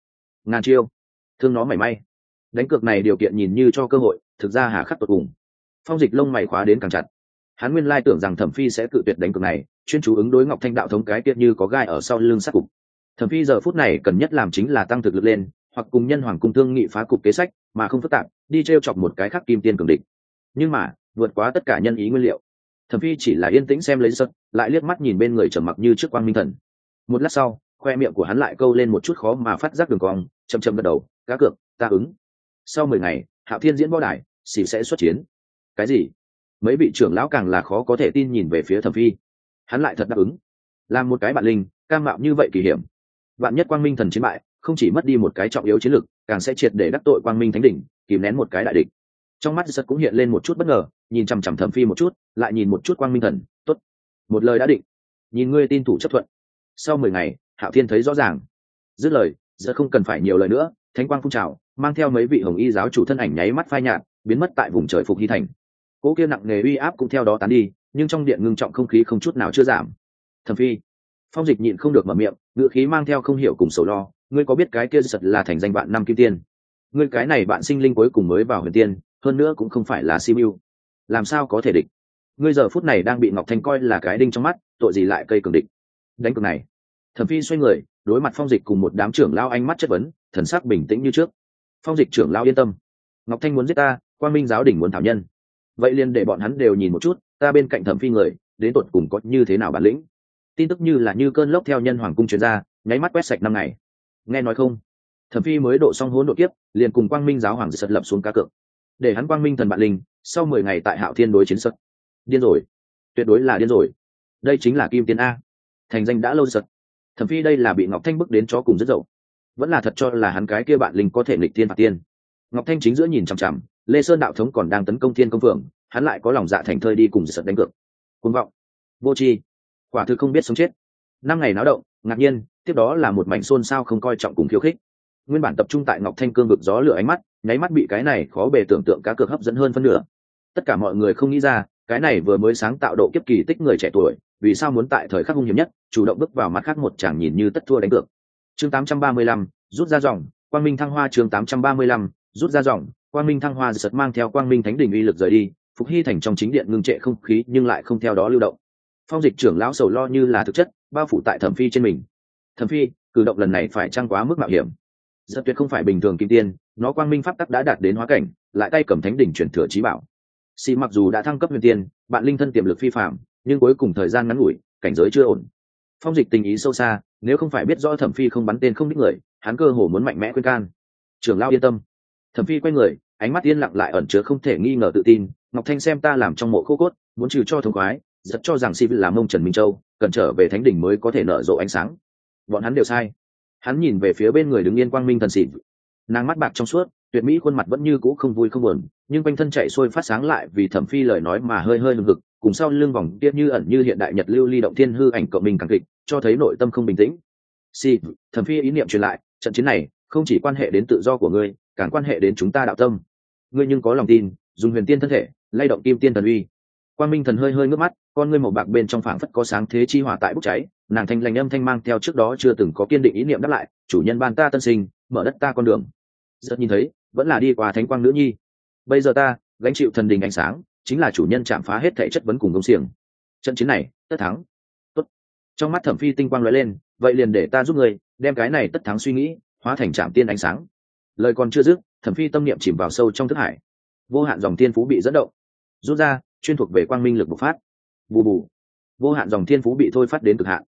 Ngàn chiêu. Thương nó mảy may. Đánh cược này điều kiện nhìn như cho cơ hội, thực ra hà khắc tột cùng. Phong dịch lông mày khóa đến càng chặt. Hắn nguyên lai tưởng rằng thẩm phi sẽ cự tuyệt đánh cược này, chuyên chú ứng đối ngọc thanh đạo thống cái tiết như có gai ở sau lưng sát cục. Thẩm phi giờ phút này cần nhất làm chính là tăng thực lực lên hoặc cùng nhân hoàng cung thương nghị phá cục kế sách, mà không phức tạp, đi t r e o chọc một cái khác kim tiên cường địch. Nhưng mà, vượt quá tất cả nhân ý nguyên liệu. Thẩm phi chỉ là yên tĩnh xem lấy sật lại liếc mắt nhìn bên người trầm mặc như trước quang minh thần. Một lát sau, khoe miệng của hắn lại câu lên một chút khó mà phát giác đường cong chầm chầm gật đầu, cá cược, ta ứng. Sau mười ngày, hạo thiên diễn võ đài, xì sẽ xuất chiến. Cái gì? Mấy vị trưởng lão càng là khó có thể tin nhìn về phía thẩm phi. Hắn lại thật đáp ứng. Làm một cái bạn linh, cam mạo như vậy kỳ hiểm. Bạn nhất quang minh thần chiến bại không chỉ mất đi một cái trọng yếu chiến lược, càng sẽ triệt để đắc tội quang minh thánh đỉnh, kìm nén một cái đại địch. Trong mắt giật cũng hiện lên một chút bất ngờ, nhìn chằm chằm thẩm phi một chút, lại nhìn một chút quang minh thần t ố t một lời đã định. Nhìn ngươi tin thủ chấp thuận. Sau mười ngày, hạo thiên thấy rõ ràng. Dứt lời giờ không cần phải nhiều lời nữa, thánh quang phun trào, mang theo mấy vị hồng y giáo chủ thân ảnh nháy mắt phai nhạt, biến mất tại vùng trời phục hy thành. Cỗ kia nặng nề uy áp cũng theo đó tán đi, nhưng trong điện ngưng trọng không khí không chút nào chưa giảm. Thẩm phi. Phong dịch nhịn không được mở miệng ngự khí mang theo không hiểu cùng sầu lo ngươi có biết cái kia giật là thành danh bạn năm kim tiên? Ngươi cái này bạn sinh linh cuối cùng mới vào huyền tiên, hơn nữa cũng không phải là simu làm sao có thể địch? Ngươi giờ phút này đang bị ngọc thanh coi là cái đinh trong mắt, tội gì lại cây cường địch? Đánh cược này. Thẩm phi xoay người, đối mặt phong dịch cùng một đám trưởng lao ánh mắt chất vấn, thần sắc bình tĩnh như trước. Phong dịch trưởng lao yên tâm. Ngọc thanh muốn giết ta quan minh giáo đỉnh muốn thảo nhân. Vậy liền để bọn hắn đều nhìn một chút, ta bên cạnh thẩm phi người, đến tột cùng có như thế nào bản lĩnh? Tin tức như là như cơn lốc theo nhân hoàng cung chuyên gia nháy mắt quét sạch năm ngày nghe nói không? Thẩm phi mới độ xong hỗn độ kiếp, liền cùng quang minh giáo hoàng sật lập xuống cá cược. Để hắn quang minh thần bạn linh, sau mười ngày tại hạo thiên đối chiến sật. Điên rồi. Tuyệt đối là điên rồi. Đây chính là kim tiên a. Thành danh đã lâu sật. Thẩm phi đây là bị ngọc thanh bức đến cho cùng rất dậu. Vẫn là thật cho là hắn cái kia bạn linh có thể nghịch tiên phạt tiên. Ngọc thanh chính giữa nhìn chằm chằm, lê sơn đạo thống còn đang tấn công thiên công phượng, hắn lại có lòng dạ thành thơi đi cùng sật đánh cược. Côn vọng. Vô tri. Quả thực không biết sống chết. Năm ngày náo động, ngạc nhiên tiếp đó là một mảnh xôn xao không coi trọng cùng khiêu khích. Nguyên bản tập trung tại ngọc thanh cương vực gió lửa ánh mắt nháy mắt bị cái này khó bề tưởng tượng cá cược hấp dẫn hơn phân nửa. Tất cả mọi người không nghĩ ra cái này vừa mới sáng tạo độ kiếp kỳ tích người trẻ tuổi vì sao muốn tại thời khắc hung hiểm nhất chủ động bước vào mặt khác một chàng nhìn như tất thua đánh cược. Chương 835, rút ra dòng quang minh thăng hoa chương 835, rút ra dòng quang minh thăng hoa giật mang theo quang minh thánh đình uy lực rời đi phục hy thành trong chính điện ngưng trệ không khí nhưng lại không theo đó lưu động. Phong dịch trưởng lão sầu lo như là thực chất bao phủ tại thẩm phi trên mình thẩm phi, cử động lần này phải trăng quá mức mạo hiểm? Giật tuyệt không phải bình thường kim tiên, nó quang minh pháp tắc đã đạt đến hóa cảnh, lại tay cầm thánh đỉnh chuyển thừa trí bảo. Xì mặc dù đã thăng cấp huyền tiên, bạn linh thân tiềm lực phi phạm nhưng cuối cùng thời gian ngắn ngủi, cảnh giới chưa ổn. Phong dịch tình ý sâu xa, nếu không phải biết rõ thẩm phi không bắn tên không biết người, hắn cơ hồ muốn mạnh mẽ khuyên can. Trưởng lao yên tâm. Thẩm phi quay người, ánh mắt yên lặng lại ẩn chứa không thể nghi ngờ tự tin, ngọc thanh xem ta làm trong mộ khô cốt, muốn trừ cho thống khoái, giật cho rằng si là mông trần minh châu, cần trở về thánh đỉnh mới có thể nở rộ ánh sáng bọn hắn đều sai. Hắn nhìn về phía bên người đứng yên quang minh thần xịn nàng mắt bạc trong suốt, tuyệt mỹ khuôn mặt vẫn như cũ không vui không buồn, nhưng quanh thân chạy sôi phát sáng lại vì thẩm phi lời nói mà hơi hơi hừng hực, cùng sau lưng vòng tiết như ẩn như hiện đại nhật lưu ly động thiên hư ảnh cộng mình càng kịch, cho thấy nội tâm không bình tĩnh. Si thẩm phi ý niệm truyền lại, trận chiến này không chỉ quan hệ đến tự do của ngươi, càng quan hệ đến chúng ta đạo tâm. Ngươi nhưng có lòng tin, dùng huyền tiên thân thể, lay động kim tiên thần uy. Quan minh thần hơi hơi ngước mắt con ngươi màu bạc bên trong phảng phất có sáng thế chi hỏa tại bốc cháy, nàng thanh lành âm thanh mang theo trước đó chưa từng có kiên định ý niệm đáp lại, chủ nhân ban ta tân sinh, mở đất ta con đường. Rất nhìn thấy, vẫn là đi qua thánh quang nữ nhi. Bây giờ ta, gánh chịu thần đình ánh sáng, chính là chủ nhân chạm phá hết thể chất vấn cùng công xiềng. Trận chiến này, tất thắng. Tốt. trong mắt thẩm phi tinh quang lóe lên, vậy liền để ta giúp người đem cái này tất thắng suy nghĩ, hóa thành trạm tiên ánh sáng. Lời còn chưa dứt, thẩm phi tâm niệm chìm vào sâu trong thức hải. Vô hạn dòng tiên phú bị dẫn động. Rút ra, chuyên thuộc về quang minh lực bộc phát bù bù. Vô hạn dòng thiên phú bị thôi phát đến cực hạn.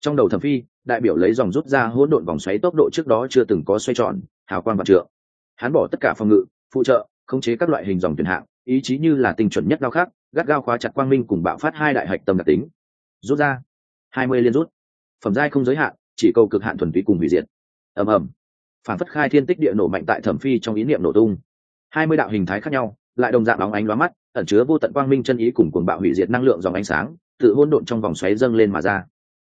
Trong đầu thẩm phi, đại biểu lấy dòng rút ra hỗn độn vòng xoáy tốc độ trước đó chưa từng có xoay tròn, hào quang vạn trượng. Hắn bỏ tất cả phòng ngự, phụ trợ, khống chế các loại hình dòng tuyển hạng, ý chí như là tinh chuẩn nhất đao khác, gắt gao khóa chặt quang minh cùng bạo phát hai đại hạch tâm đặc tính. Rút ra. Hai mươi liên rút. Phẩm giai không giới hạn, chỉ câu cực hạn thuần túy cùng hủy diệt. Ầm ầm. Phản phất khai thiên tích địa nổ mạnh tại thẩm phi trong ý niệm nổ tung. Hai mươi đạo hình thái khác nhau lại đồng dạng óng ánh lóa mắt, ẩn chứa vô tận quang minh chân ý cùng cuồng bạo hủy diệt năng lượng dòng ánh sáng, tự hôn độn trong vòng xoáy dâng lên mà ra.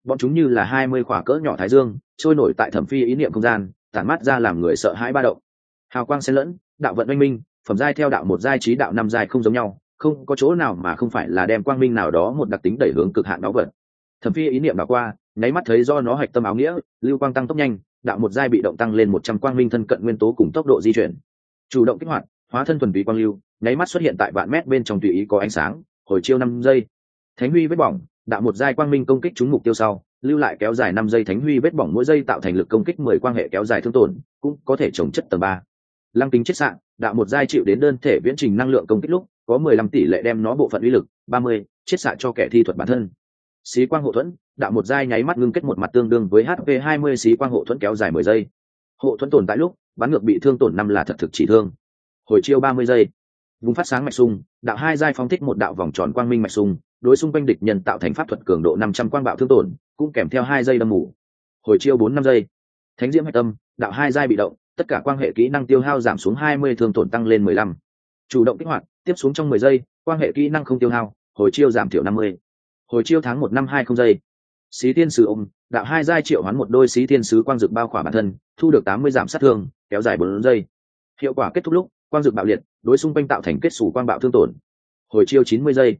Bọn chúng như là hai mươi khỏa cỡ nhỏ thái dương, trôi nổi tại thẩm phi ý niệm không gian, tản mắt ra làm người sợ hãi ba động. Hào quang xen lẫn, đạo vận oanh minh, phẩm giai theo đạo một giai trí đạo năm giai không giống nhau, không có chỗ nào mà không phải là đem quang minh nào đó một đặc tính đẩy hướng cực hạn đó vật. Thẩm phi ý niệm đảo qua, nháy mắt thấy do nó hạch tâm áo nghĩa, lưu quang tăng tốc nhanh, đạo một giai bị động tăng lên một trăm quang minh thân cận nguyên tố cùng tốc độ di chuyển. Chủ động kích hoạt hóa thân thuần túy quang lưu, nháy mắt xuất hiện tại vạn mét bên trong tùy ý có ánh sáng, hồi chiêu năm giây. Thánh huy vết bỏng, đạo một giai quang minh công kích trúng mục tiêu sau, lưu lại kéo dài năm giây thánh huy vết bỏng mỗi giây tạo thành lực công kích mười quan hệ kéo dài thương tổn, cũng có thể trồng chất tầng ba. Lăng tính chết sạn đạo một giai chịu đến đơn thể viễn trình năng lượng công kích lúc, có mười lăm tỷ lệ đem nó bộ phận uy lực, ba mươi, chết xạ cho kẻ thi thuật bản thân. Xí quang hộ thuẫn, đạo một giai nháy mắt ngưng kết một mặt tương đương với hp hai mươi xí quang hộ thuẫn kéo dài mười giây. Hộ thuẫn tồn tại lúc, bắn ngược bị thương tổn năm là thật thực chỉ thương hồi chiêu ba mươi giây. Vùng phát sáng mạch sung đạo hai giai phóng thích một đạo vòng tròn quang minh mạch sung đối xung quanh địch nhân tạo thành pháp thuật cường độ năm trăm quang bạo thương tổn, cũng kèm theo hai giây đâm mù. Hồi chiêu bốn năm giây. Thánh diễm hạch tâm, đạo hai giai bị động, tất cả quan hệ kỹ năng tiêu hao giảm xuống hai mươi, thương tổn tăng lên mười lăm. Chủ động kích hoạt, tiếp xuống trong mười giây quan hệ kỹ năng không tiêu hao, hồi chiêu giảm thiểu năm mươi. Hồi chiêu tháng một năm hai không giây. Xí thiên sứ ôm, đạo hai giai triệu hoán một đôi xí thiên sứ quang dực bao khỏa bản thân, thu được tám mươi giảm sát thương, kéo dài bốn giây. Hiệu quả kết thúc lúc quang dực bạo liệt, đối xung quanh tạo thành kết xù quang bạo thương tổn. Hồi chiêu chín mươi giây,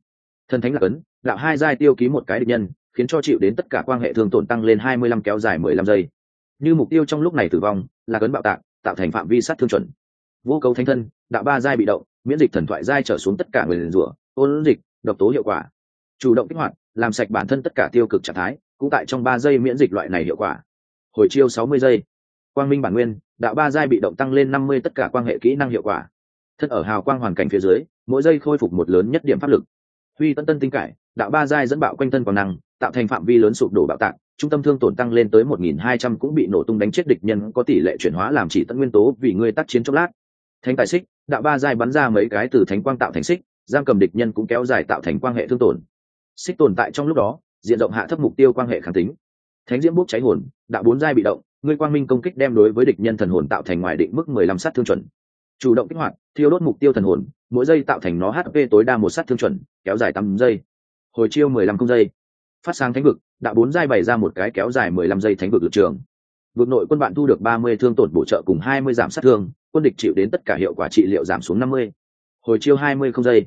thần thánh lạc ấn, đạo hai giai tiêu ký một cái địch nhân, khiến cho chịu đến tất cả quan hệ thương tổn tăng lên hai mươi lăm kéo dài mười lăm giây. Như mục tiêu trong lúc này tử vong là cấn bạo tạng tạo thành phạm vi sát thương chuẩn. Vô cấu thánh thân, đạo ba giai bị động, miễn dịch thần thoại giai trở xuống tất cả người liền rủa, ôn dịch, độc tố hiệu quả. Chủ động kích hoạt, làm sạch bản thân tất cả tiêu cực trạng thái, cũng tại trong ba giây miễn dịch loại này hiệu quả. Hồi chiêu sáu mươi giây quang minh bản nguyên đạo ba giai bị động tăng lên năm mươi tất cả quan hệ kỹ năng hiệu quả. Thân ở hào quang hoàn cảnh phía dưới mỗi giây khôi phục một lớn nhất điểm pháp lực. Huy tân tân tinh cải đạo ba giai dẫn bạo quanh thân quang năng tạo thành phạm vi lớn sụp đổ bạo tạng, trung tâm thương tổn tăng lên tới 1.200 cũng bị nổ tung đánh chết địch nhân có tỷ lệ chuyển hóa làm chỉ tận nguyên tố vì ngươi tác chiến chốc lát. Thánh tài xích đạo ba giai bắn ra mấy cái từ thánh quang tạo thành xích giam cầm địch nhân cũng kéo dài tạo thành quan hệ thương tổn. Xích tồn tại trong lúc đó diện rộng hạ thấp mục tiêu quan hệ kháng tính. Thánh diễm bốc cháy hồn đạo bốn giai bị động ngươi quang minh công kích đem đối với địch nhân thần hồn tạo thành ngoài định mức 15 sát thương chuẩn. Chủ động kích hoạt, thiêu đốt mục tiêu thần hồn, mỗi giây tạo thành nó hp tối đa một sát thương chuẩn, kéo dài tám giây. Hồi chiêu mười lăm không giây. Phát sáng thánh vực, đã bốn giai bày ra một cái kéo dài mười lăm giây thánh vực lực trường. Vực nội quân bạn thu được ba mươi thương tổn bổ trợ cùng hai mươi giảm sát thương, quân địch chịu đến tất cả hiệu quả trị liệu giảm xuống năm mươi. Hồi chiêu hai mươi không giây.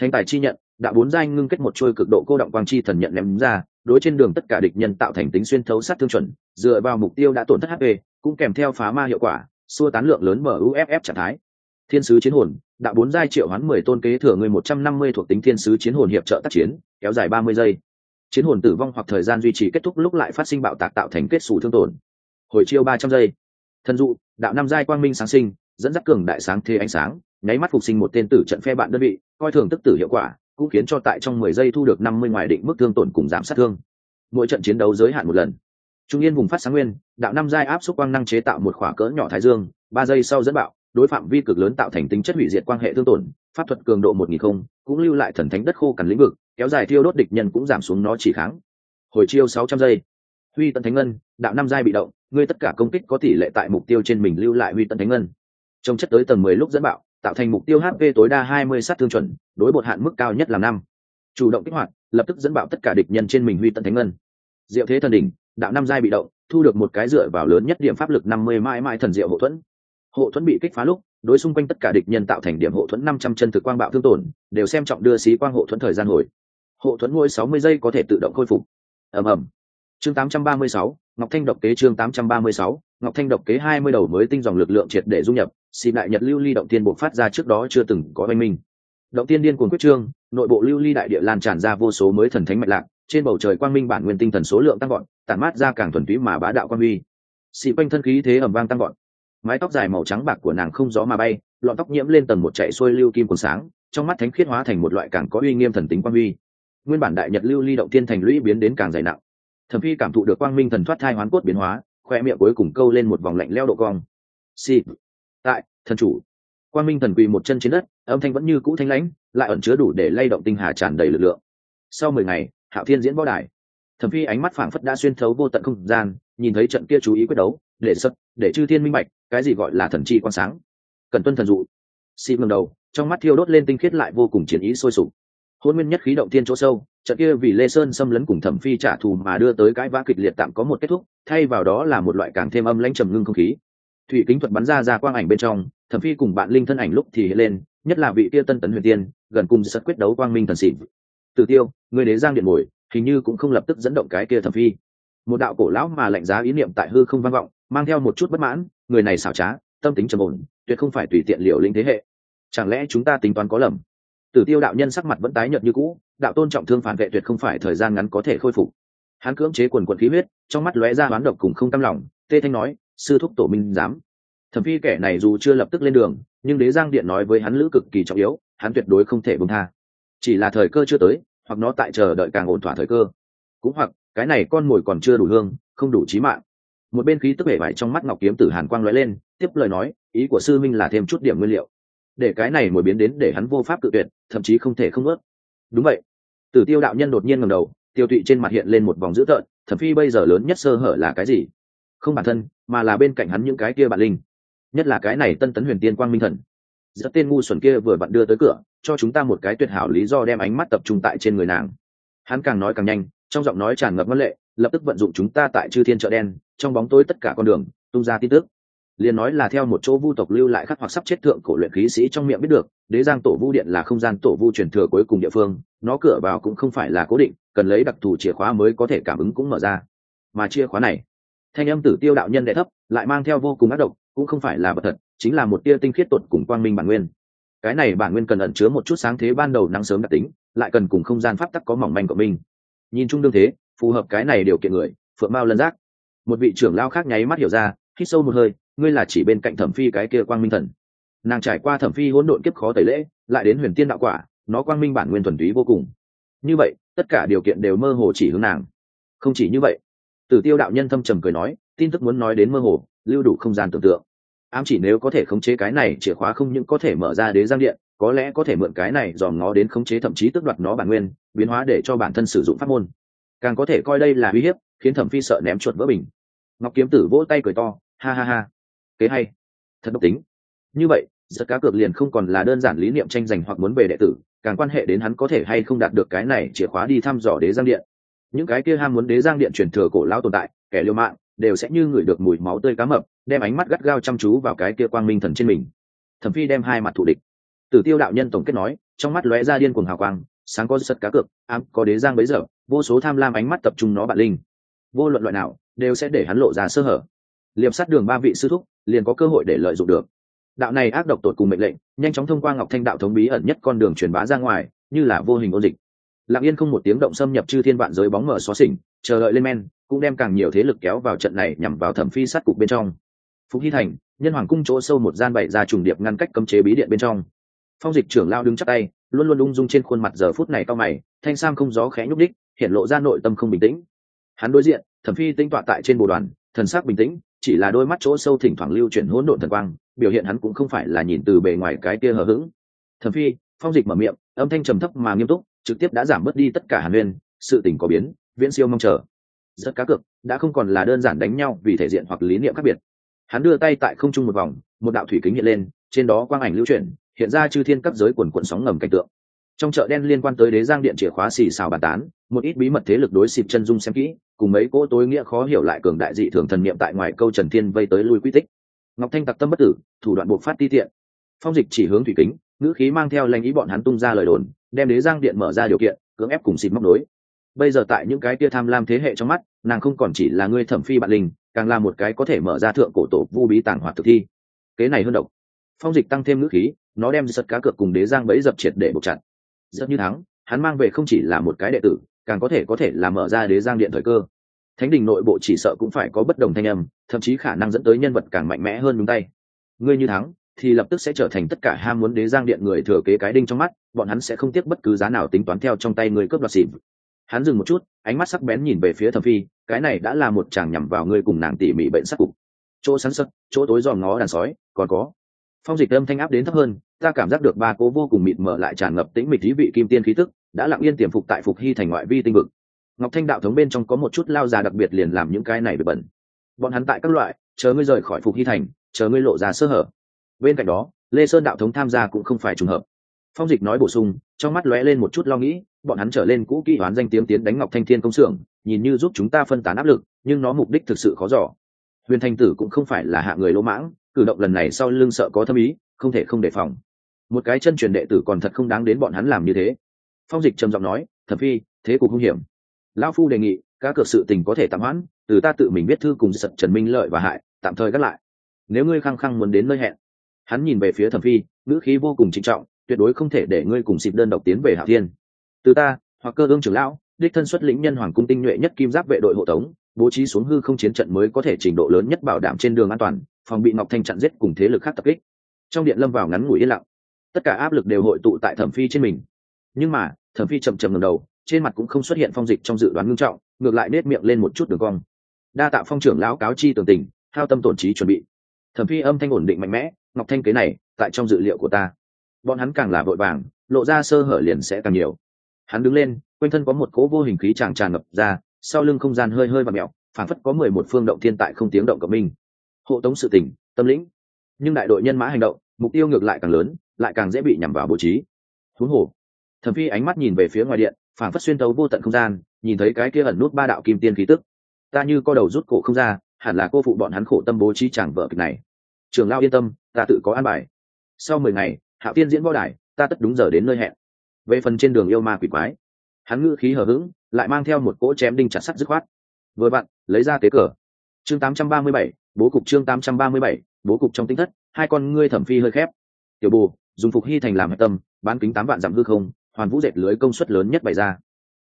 Thánh tài chi nhận đã bốn giai ngưng kết một trôi cực độ cô động quang chi thần nhận ném ra, đối trên đường tất cả địch nhân tạo thành tính xuyên thấu sát thương chuẩn, dựa vào mục tiêu đã tổn thất hp cũng kèm theo phá ma hiệu quả, xua tán lượng lớn mở uff trạng thái. Thiên sứ chiến hồn, đã bốn giai triệu hoán mười tôn kế thừa người một trăm năm mươi thuộc tính thiên sứ chiến hồn hiệp trợ tác chiến, kéo dài ba mươi giây. Chiến hồn tử vong hoặc thời gian duy trì kết thúc lúc lại phát sinh bạo tạc tạo thành kết xù thương tổn. Hồi chiêu ba trăm giây. Thần dụ đạo năm giai quang minh sáng sinh, dẫn dắt cường đại sáng thế ánh sáng, nháy mắt phục sinh một tên tử trận phe bạn đơn vị, coi thường tức tử hiệu quả cũng khiến cho tại trong mười giây thu được năm mươi ngoài định mức thương tổn cùng giảm sát thương. Mỗi trận chiến đấu giới hạn một lần. Trung yên vùng phát sáng nguyên, đạo năm giai áp suất quang năng chế tạo một khỏa cỡ nhỏ thái dương, ba giây sau dẫn bạo, đối phạm vi cực lớn tạo thành tính chất hủy diệt quan hệ thương tổn, pháp thuật cường độ một nghìn không, cũng lưu lại thần thánh đất khô cằn lĩnh vực, kéo dài thiêu đốt địch nhân cũng giảm xuống nó chỉ kháng. Hồi chiêu sáu trăm giây. Huy tân thánh ngân, đạo năm giai bị động, ngươi tất cả công kích có tỷ lệ tại mục tiêu trên mình lưu lại huy tân thánh ngân. Trong chất tới tầng mười lúc dẫn bạo tạo thành mục tiêu hp tối đa 20 sát thương chuẩn, đối bột hạn mức cao nhất là năm. Chủ động kích hoạt, lập tức dẫn bạo tất cả địch nhân trên mình huy tận thánh ngân. Diệu thế thần đỉnh, đạo năm giai bị động, thu được một cái dựa vào lớn nhất điểm pháp lực 50 mãi mãi thần diệu hộ thuẫn. Hộ thuẫn bị kích phá lúc, đối xung quanh tất cả địch nhân tạo thành điểm hộ thuẫn 500 chân thực quang bạo thương tổn, đều xem trọng đưa xí quang hộ thuẫn thời gian hồi. Hộ thuẫn mỗi 60 giây có thể tự động khôi phục. Ầm ầm. Chương 836 ngọc thanh độc kế chương 836 ngọc thanh độc kế hai mươi đầu mới tinh dòng lực lượng triệt để du nhập xịp đại nhật lưu ly động tiên bộ phát ra trước đó chưa từng có oanh minh. Động tiên điên cuồng quyết trương, nội bộ lưu ly đại địa lan tràn ra vô số mới thần thánh mạch lạc, trên bầu trời quang minh bản nguyên tinh thần số lượng tăng gọn tản mát ra càng thuần túy mà bá đạo quan huy. Xị quanh thân khí thế ẩm vang tăng gọn mái tóc dài màu trắng bạc của nàng không gió mà bay, lọn tóc nhiễm lên tầng một chạy xuôi lưu kim còn sáng, trong mắt thánh khiết hóa thành một loại càng có uy nghiêm thần tính quan huy. Nguyên bản đại nhật lưu ly động tiên thành lũy biến đến càng dày nặng. Thẩm phi cảm thụ được quang minh thần thoát thai hoán cốt biến hóa khoe miệng cuối cùng câu lên một vòng lạnh leo độ cong. Xị tại, thần chủ. Quang minh thần quỳ một chân trên đất, âm thanh vẫn như cũ thanh lãnh, lại ẩn chứa đủ để lay động tinh hà tràn đầy lực lượng. Sau mười ngày, hạo thiên diễn võ đài. Thẩm phi ánh mắt phảng phất đã xuyên thấu vô tận không gian, nhìn thấy trận kia chú ý quyết đấu, để sập để chư thiên minh bạch, cái gì gọi là thần chi quan sáng. Cần tuân thần dụ. Xị ngầm đầu, trong mắt thiêu đốt lên tinh khiết lại vô cùng chiến ý sôi sục. Hôn nguyên nhất khí động thiên chỗ sâu trận kia vì lê sơn xâm lấn cùng thẩm phi trả thù mà đưa tới cái vã kịch liệt tạm có một kết thúc, thay vào đó là một loại càng thêm âm lãnh trầm ngưng không khí. Thủy kính thuật bắn ra ra quang ảnh bên trong, thẩm phi cùng bạn linh thân ảnh lúc thì lên, nhất là vị kia tân tấn huyền tiên, gần cùng sật quyết đấu quang minh thần xịn tử tiêu người đế giang điện ngồi, hình như cũng không lập tức dẫn động cái kia thẩm phi. Một đạo cổ lão mà lạnh giá ý niệm tại hư không vang vọng, mang theo một chút bất mãn, người này xảo trá, tâm tính trầm ổn, tuyệt không phải tùy tiện liều linh thế hệ. Chẳng lẽ chúng ta tính toán có lầm? Tử tiêu đạo nhân sắc mặt vẫn tái nhợt như cũ, đạo tôn trọng thương phản vệ tuyệt không phải thời gian ngắn có thể khôi phục. Hắn cưỡng chế quần quần khí huyết, trong mắt lóe ra hoán độc cùng không tâm lòng, tê thanh nói, sư thúc tổ minh dám thẩm phi kẻ này dù chưa lập tức lên đường, nhưng đế giang điện nói với hắn lữ cực kỳ trọng yếu, hắn tuyệt đối không thể bông tha. Chỉ là thời cơ chưa tới, hoặc nó tại chờ đợi càng ổn thỏa thời cơ. Cũng hoặc, cái này con mồi còn chưa đủ hương, không đủ trí mạng. Một bên khí tức bể vải trong mắt ngọc kiếm tử hàn quang lóe lên, tiếp lời nói, ý của sư minh là thêm chút điểm nguyên liệu. Để cái này mồi biến đến để hắn vô pháp tự tuyệt thậm chí không thể không ướt đúng vậy. Tử tiêu đạo nhân đột nhiên ngầm đầu, tiêu tụy trên mặt hiện lên một vòng dữ tợn, thẩm phi bây giờ lớn nhất sơ hở là cái gì? Không bản thân, mà là bên cạnh hắn những cái kia bản linh. Nhất là cái này tân tấn huyền tiên quang minh thần. Giữa tên ngu xuẩn kia vừa vặn đưa tới cửa, cho chúng ta một cái tuyệt hảo lý do đem ánh mắt tập trung tại trên người nàng. Hắn càng nói càng nhanh, trong giọng nói tràn ngập ngân lệ, lập tức vận dụng chúng ta tại chư thiên chợ đen, trong bóng tối tất cả con đường, tung ra tin tức liền nói là theo một chỗ vu tộc lưu lại khắc hoặc sắp chết thượng cổ luyện khí sĩ trong miệng biết được, đế giang tổ vu điện là không gian tổ vu truyền thừa cuối cùng địa phương, nó cửa vào cũng không phải là cố định, cần lấy đặc thù chìa khóa mới có thể cảm ứng cũng mở ra. Mà chìa khóa này, thanh âm tử tiêu đạo nhân đệ thấp, lại mang theo vô cùng ác độc, cũng không phải là bật thật, chính là một tia tinh khiết tột cùng quang minh bản nguyên. Cái này bản nguyên cần ẩn chứa một chút sáng thế ban đầu nắng sớm đặc tính, lại cần cùng không gian pháp tắc có mỏng manh của mình nhìn chung đương thế, phù hợp cái này điều kiện người, phượng mao lân giác. Một vị trưởng lao khác nháy mắt hiểu ra, hít sâu một hơi ngươi là chỉ bên cạnh thẩm phi cái kia quang minh thần. Nàng trải qua thẩm phi hỗn độn kiếp khó tẩy lễ, lại đến huyền tiên đạo quả, nó quang minh bản nguyên thuần túy vô cùng. Như vậy, tất cả điều kiện đều mơ hồ chỉ hướng nàng. Không chỉ như vậy, tử tiêu đạo nhân thâm trầm cười nói, tin tức muốn nói đến mơ hồ, lưu đủ không gian tưởng tượng. Ám chỉ nếu có thể khống chế cái này, chìa khóa không những có thể mở ra đế giang điện, có lẽ có thể mượn cái này dòm nó đến khống chế thậm chí tước đoạt nó bản nguyên, biến hóa để cho bản thân sử dụng pháp môn. Càng có thể coi đây là uy hiếp, khiến thẩm phi sợ ném chuột vỡ bình. Ngọc kiếm tử vỗ tay cười to, ha ha ha kế hay. Thật độc tính. Như vậy, giật cá cược liền không còn là đơn giản lý niệm tranh giành hoặc muốn về đệ tử, càng quan hệ đến hắn có thể hay không đạt được cái này chìa khóa đi thăm dò đế giang điện. Những cái kia ham muốn đế giang điện truyền thừa cổ lão tồn tại, kẻ liêu mạng, đều sẽ như ngửi được mùi máu tươi cá mập, đem ánh mắt gắt gao chăm chú vào cái kia quang minh thần trên mình. Thẩm phi đem hai mặt thủ địch. Tử tiêu đạo nhân tổng kết nói, trong mắt lóe ra điên cuồng hào quang, sáng có sật cá cược, ám có đế giang bấy giờ, vô số tham lam ánh mắt tập trung nó bạn linh. Vô luận loại nào, đều sẽ để hắn lộ ra sơ hở. Liệp sát đường ba vị sư thúc liền có cơ hội để lợi dụng được. Đạo này ác độc tột cùng mệnh lệnh, nhanh chóng thông qua ngọc thanh đạo thống bí ẩn nhất con đường truyền bá ra ngoài, như là vô hình ôn dịch. Lặng yên không một tiếng động xâm nhập chư thiên vạn giới bóng mở xóa xỉnh, chờ đợi lên men, cũng đem càng nhiều thế lực kéo vào trận này nhằm vào thẩm phi sát cục bên trong. Phúc hy thành, nhân hoàng cung chỗ sâu một gian bày ra trùng điệp ngăn cách cấm chế bí điện bên trong. Phong dịch trưởng lao đứng chắc tay, luôn luôn ung dung trên khuôn mặt giờ phút này cao mày, thanh sam không gió khẽ nhúc đích hiện lộ ra nội tâm không bình tĩnh. Hắn đối diện, thẩm phi tinh tọa tại trên bồ đoàn, thần sắc bình tĩnh chỉ là đôi mắt chỗ sâu thỉnh thoảng lưu chuyển hỗn độn thần quang, biểu hiện hắn cũng không phải là nhìn từ bề ngoài cái kia hờ hững. Thẩm phi, phong dịch mở miệng, âm thanh trầm thấp mà nghiêm túc, trực tiếp đã giảm bớt đi tất cả hàn nguyên sự tình có biến, viễn siêu mong chờ. Rất cá cược, đã không còn là đơn giản đánh nhau vì thể diện hoặc lý niệm khác biệt. Hắn đưa tay tại không trung một vòng, một đạo thủy kính hiện lên, trên đó quang ảnh lưu chuyển, hiện ra chư thiên cấp giới quần quận sóng ngầm cảnh tượng trong chợ đen liên quan tới đế giang điện chìa khóa xì xào bàn tán, một ít bí mật thế lực đối xịp chân dung xem kỹ, cùng mấy cỗ tối nghĩa khó hiểu lại cường đại dị thường thần niệm tại ngoài câu trần thiên vây tới lui quy tích. Ngọc thanh tặc tâm bất tử, thủ đoạn buộc phát ti tiện. Phong dịch chỉ hướng thủy kính, ngữ khí mang theo lãnh ý bọn hắn tung ra lời đồn, đem đế giang điện mở ra điều kiện, cưỡng ép cùng xịt móc đối bây giờ tại những cái kia tham lam thế hệ trong mắt, nàng không còn chỉ là người thẩm phi bạn linh, càng là một cái có thể mở ra thượng cổ tổ vu bí tàng hoạt thực thi. Kế này hơn độc. Phong dịch tăng thêm ngữ khí, nó đem giật cá cược cùng đế giang bẫy dập triệt để buộc chặt rất như thắng, hắn mang về không chỉ là một cái đệ tử, càng có thể có thể là mở ra đế giang điện thời cơ. Thánh đình nội bộ chỉ sợ cũng phải có bất đồng thanh âm, thậm chí khả năng dẫn tới nhân vật càng mạnh mẽ hơn đúng tay. Ngươi như thắng, thì lập tức sẽ trở thành tất cả ham muốn đế giang điện người thừa kế cái đinh trong mắt, bọn hắn sẽ không tiếc bất cứ giá nào tính toán theo trong tay người cướp đoạt xỉn. Hắn dừng một chút, ánh mắt sắc bén nhìn về phía thẩm phi, cái này đã là một chàng nhằm vào ngươi cùng nàng tỉ mỉ bệnh sắc cục. Chỗ sắn sật chỗ tối dòm ngó đàn sói, còn có phong dịch âm thanh áp đến thấp hơn, ta cảm giác được ba cố vô cùng mịt mở lại tràn ngập tĩnh mịch thí vị kim tiên khí tức, đã lặng yên tiềm phục tại phục hy thành ngoại vi tinh vực. Ngọc thanh đạo thống bên trong có một chút lao già đặc biệt liền làm những cái này bị bẩn. Bọn hắn tại các loại, chờ ngươi rời khỏi phục hy thành, chờ ngươi lộ ra sơ hở. Bên cạnh đó, lê sơn đạo thống tham gia cũng không phải trùng hợp. Phong dịch nói bổ sung, trong mắt lóe lên một chút lo nghĩ, bọn hắn trở lên cũ kỹ oán danh tiếng tiến đánh ngọc thanh thiên công xưởng, nhìn như giúp chúng ta phân tán áp lực, nhưng nó mục đích thực sự khó giỏ huyền thanh tử cũng không phải là hạ người lỗ mãng cử động lần này sau lưng sợ có thâm ý, không thể không đề phòng. Một cái chân truyền đệ tử còn thật không đáng đến bọn hắn làm như thế. Phong dịch trầm giọng nói thập phi, thế cục hung hiểm. Lão phu đề nghị các cược sự tình có thể tạm hoãn, từ ta tự mình viết thư cùng sật trần minh lợi và hại, tạm thời gác lại. Nếu ngươi khăng khăng muốn đến nơi hẹn. Hắn nhìn về phía thẩm phi, ngữ khí vô cùng trịnh trọng, tuyệt đối không thể để ngươi cùng xịp đơn độc tiến về hạ thiên. Từ ta, hoặc cơ ương trưởng lão, đích thân xuất lĩnh nhân hoàng cung tinh nhuệ nhất kim giáp vệ đội hộ tống, bố trí xuống hư không chiến trận mới có thể trình độ lớn nhất bảo đảm trên đường an toàn phòng bị ngọc thanh chặn giết cùng thế lực khác tập kích. Trong điện lâm vào ngắn ngủi yên lặng. Tất cả áp lực đều hội tụ tại thẩm phi trên mình. Nhưng mà, thẩm phi chậm chậm ngầm đầu, trên mặt cũng không xuất hiện phong dịch trong dự đoán ngưng trọng, ngược lại nết miệng lên một chút đường cong. Đa tạ phong trưởng lão cáo chi tường tình, hao tâm tổn trí chuẩn bị. Thẩm phi âm thanh ổn định mạnh mẽ, ngọc thanh kế này, tại trong dự liệu của ta. Bọn hắn càng là vội vàng, lộ ra sơ hở liền sẽ càng nhiều. Hắn đứng lên, quanh thân có một cỗ vô hình khí tràn tràn ngập ra, sau lưng không gian hơi hơi và mẹo phản phất có mười một phương động thiên tại không tiếng động cộng minh hộ tống sự tỉnh tâm lĩnh. Nhưng đại đội nhân mã hành động mục tiêu ngược lại càng lớn lại càng dễ bị nhằm vào bố trí. Huống hồ thẩm phi ánh mắt nhìn về phía ngoài điện phản phất xuyên tấu vô tận không gian nhìn thấy cái kia ẩn nút ba đạo kim tiên khí tức. Ta như co đầu rút cổ không ra hẳn là cô phụ bọn hắn khổ tâm bố trí chẳng vợ kịch này. Trường lao yên tâm ta tự có an bài. Sau mười ngày hạ tiên diễn võ đài ta tất đúng giờ đến nơi hẹn. Về phần trên đường yêu ma quỷ quái hắn ngữ khí hờ hững lại mang theo một cỗ chém đinh chặt sắt dứt khoát. Vừa vặn lấy ra tế cờ. Chương 837, bố cục chương 837, bố cục trong tính thất hai con ngươi thẩm phi hơi khép. Tiểu bù dùng phục hy thành làm hạch tâm bán kính tám vạn dặm hư không hoàn vũ dệt lưới công suất lớn nhất bày ra.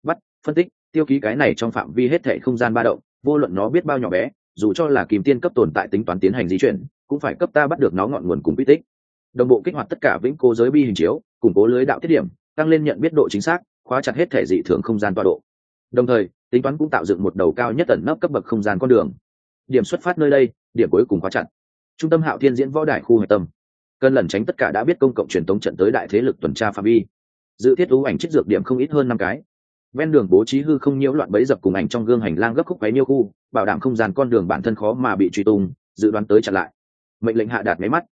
Bắt phân tích tiêu ký cái này trong phạm vi hết thể không gian ba động vô luận nó biết bao nhỏ bé dù cho là kìm tiên cấp tồn tại tính toán tiến hành di chuyển cũng phải cấp ta bắt được nó ngọn nguồn cùng quy tích. Đồng bộ kích hoạt tất cả vĩnh cố giới bi hình chiếu củng cố lưới đạo tiết điểm tăng lên nhận biết độ chính xác khóa chặt hết thể dị thường không gian tọa độ. Đồng thời tính toán cũng tạo dựng một đầu cao nhất tận nấp cấp bậc không gian con đường điểm xuất phát nơi đây, điểm cuối cùng khóa chặt. Trung tâm hạo thiên diễn võ đại khu hệ tâm. Cần lẩn tránh tất cả đã biết công cộng truyền tống trận tới đại thế lực tuần tra phạm vi. Dự thiết ưu ảnh trích dược điểm không ít hơn năm cái. Ven đường bố trí hư không nhiễu loạn bẫy dập cùng ảnh trong gương hành lang gấp khúc váy nhiêu khu, bảo đảm không gian con đường bản thân khó mà bị truy tung, dự đoán tới chặn lại. Mệnh lệnh hạ đạt máy mắt.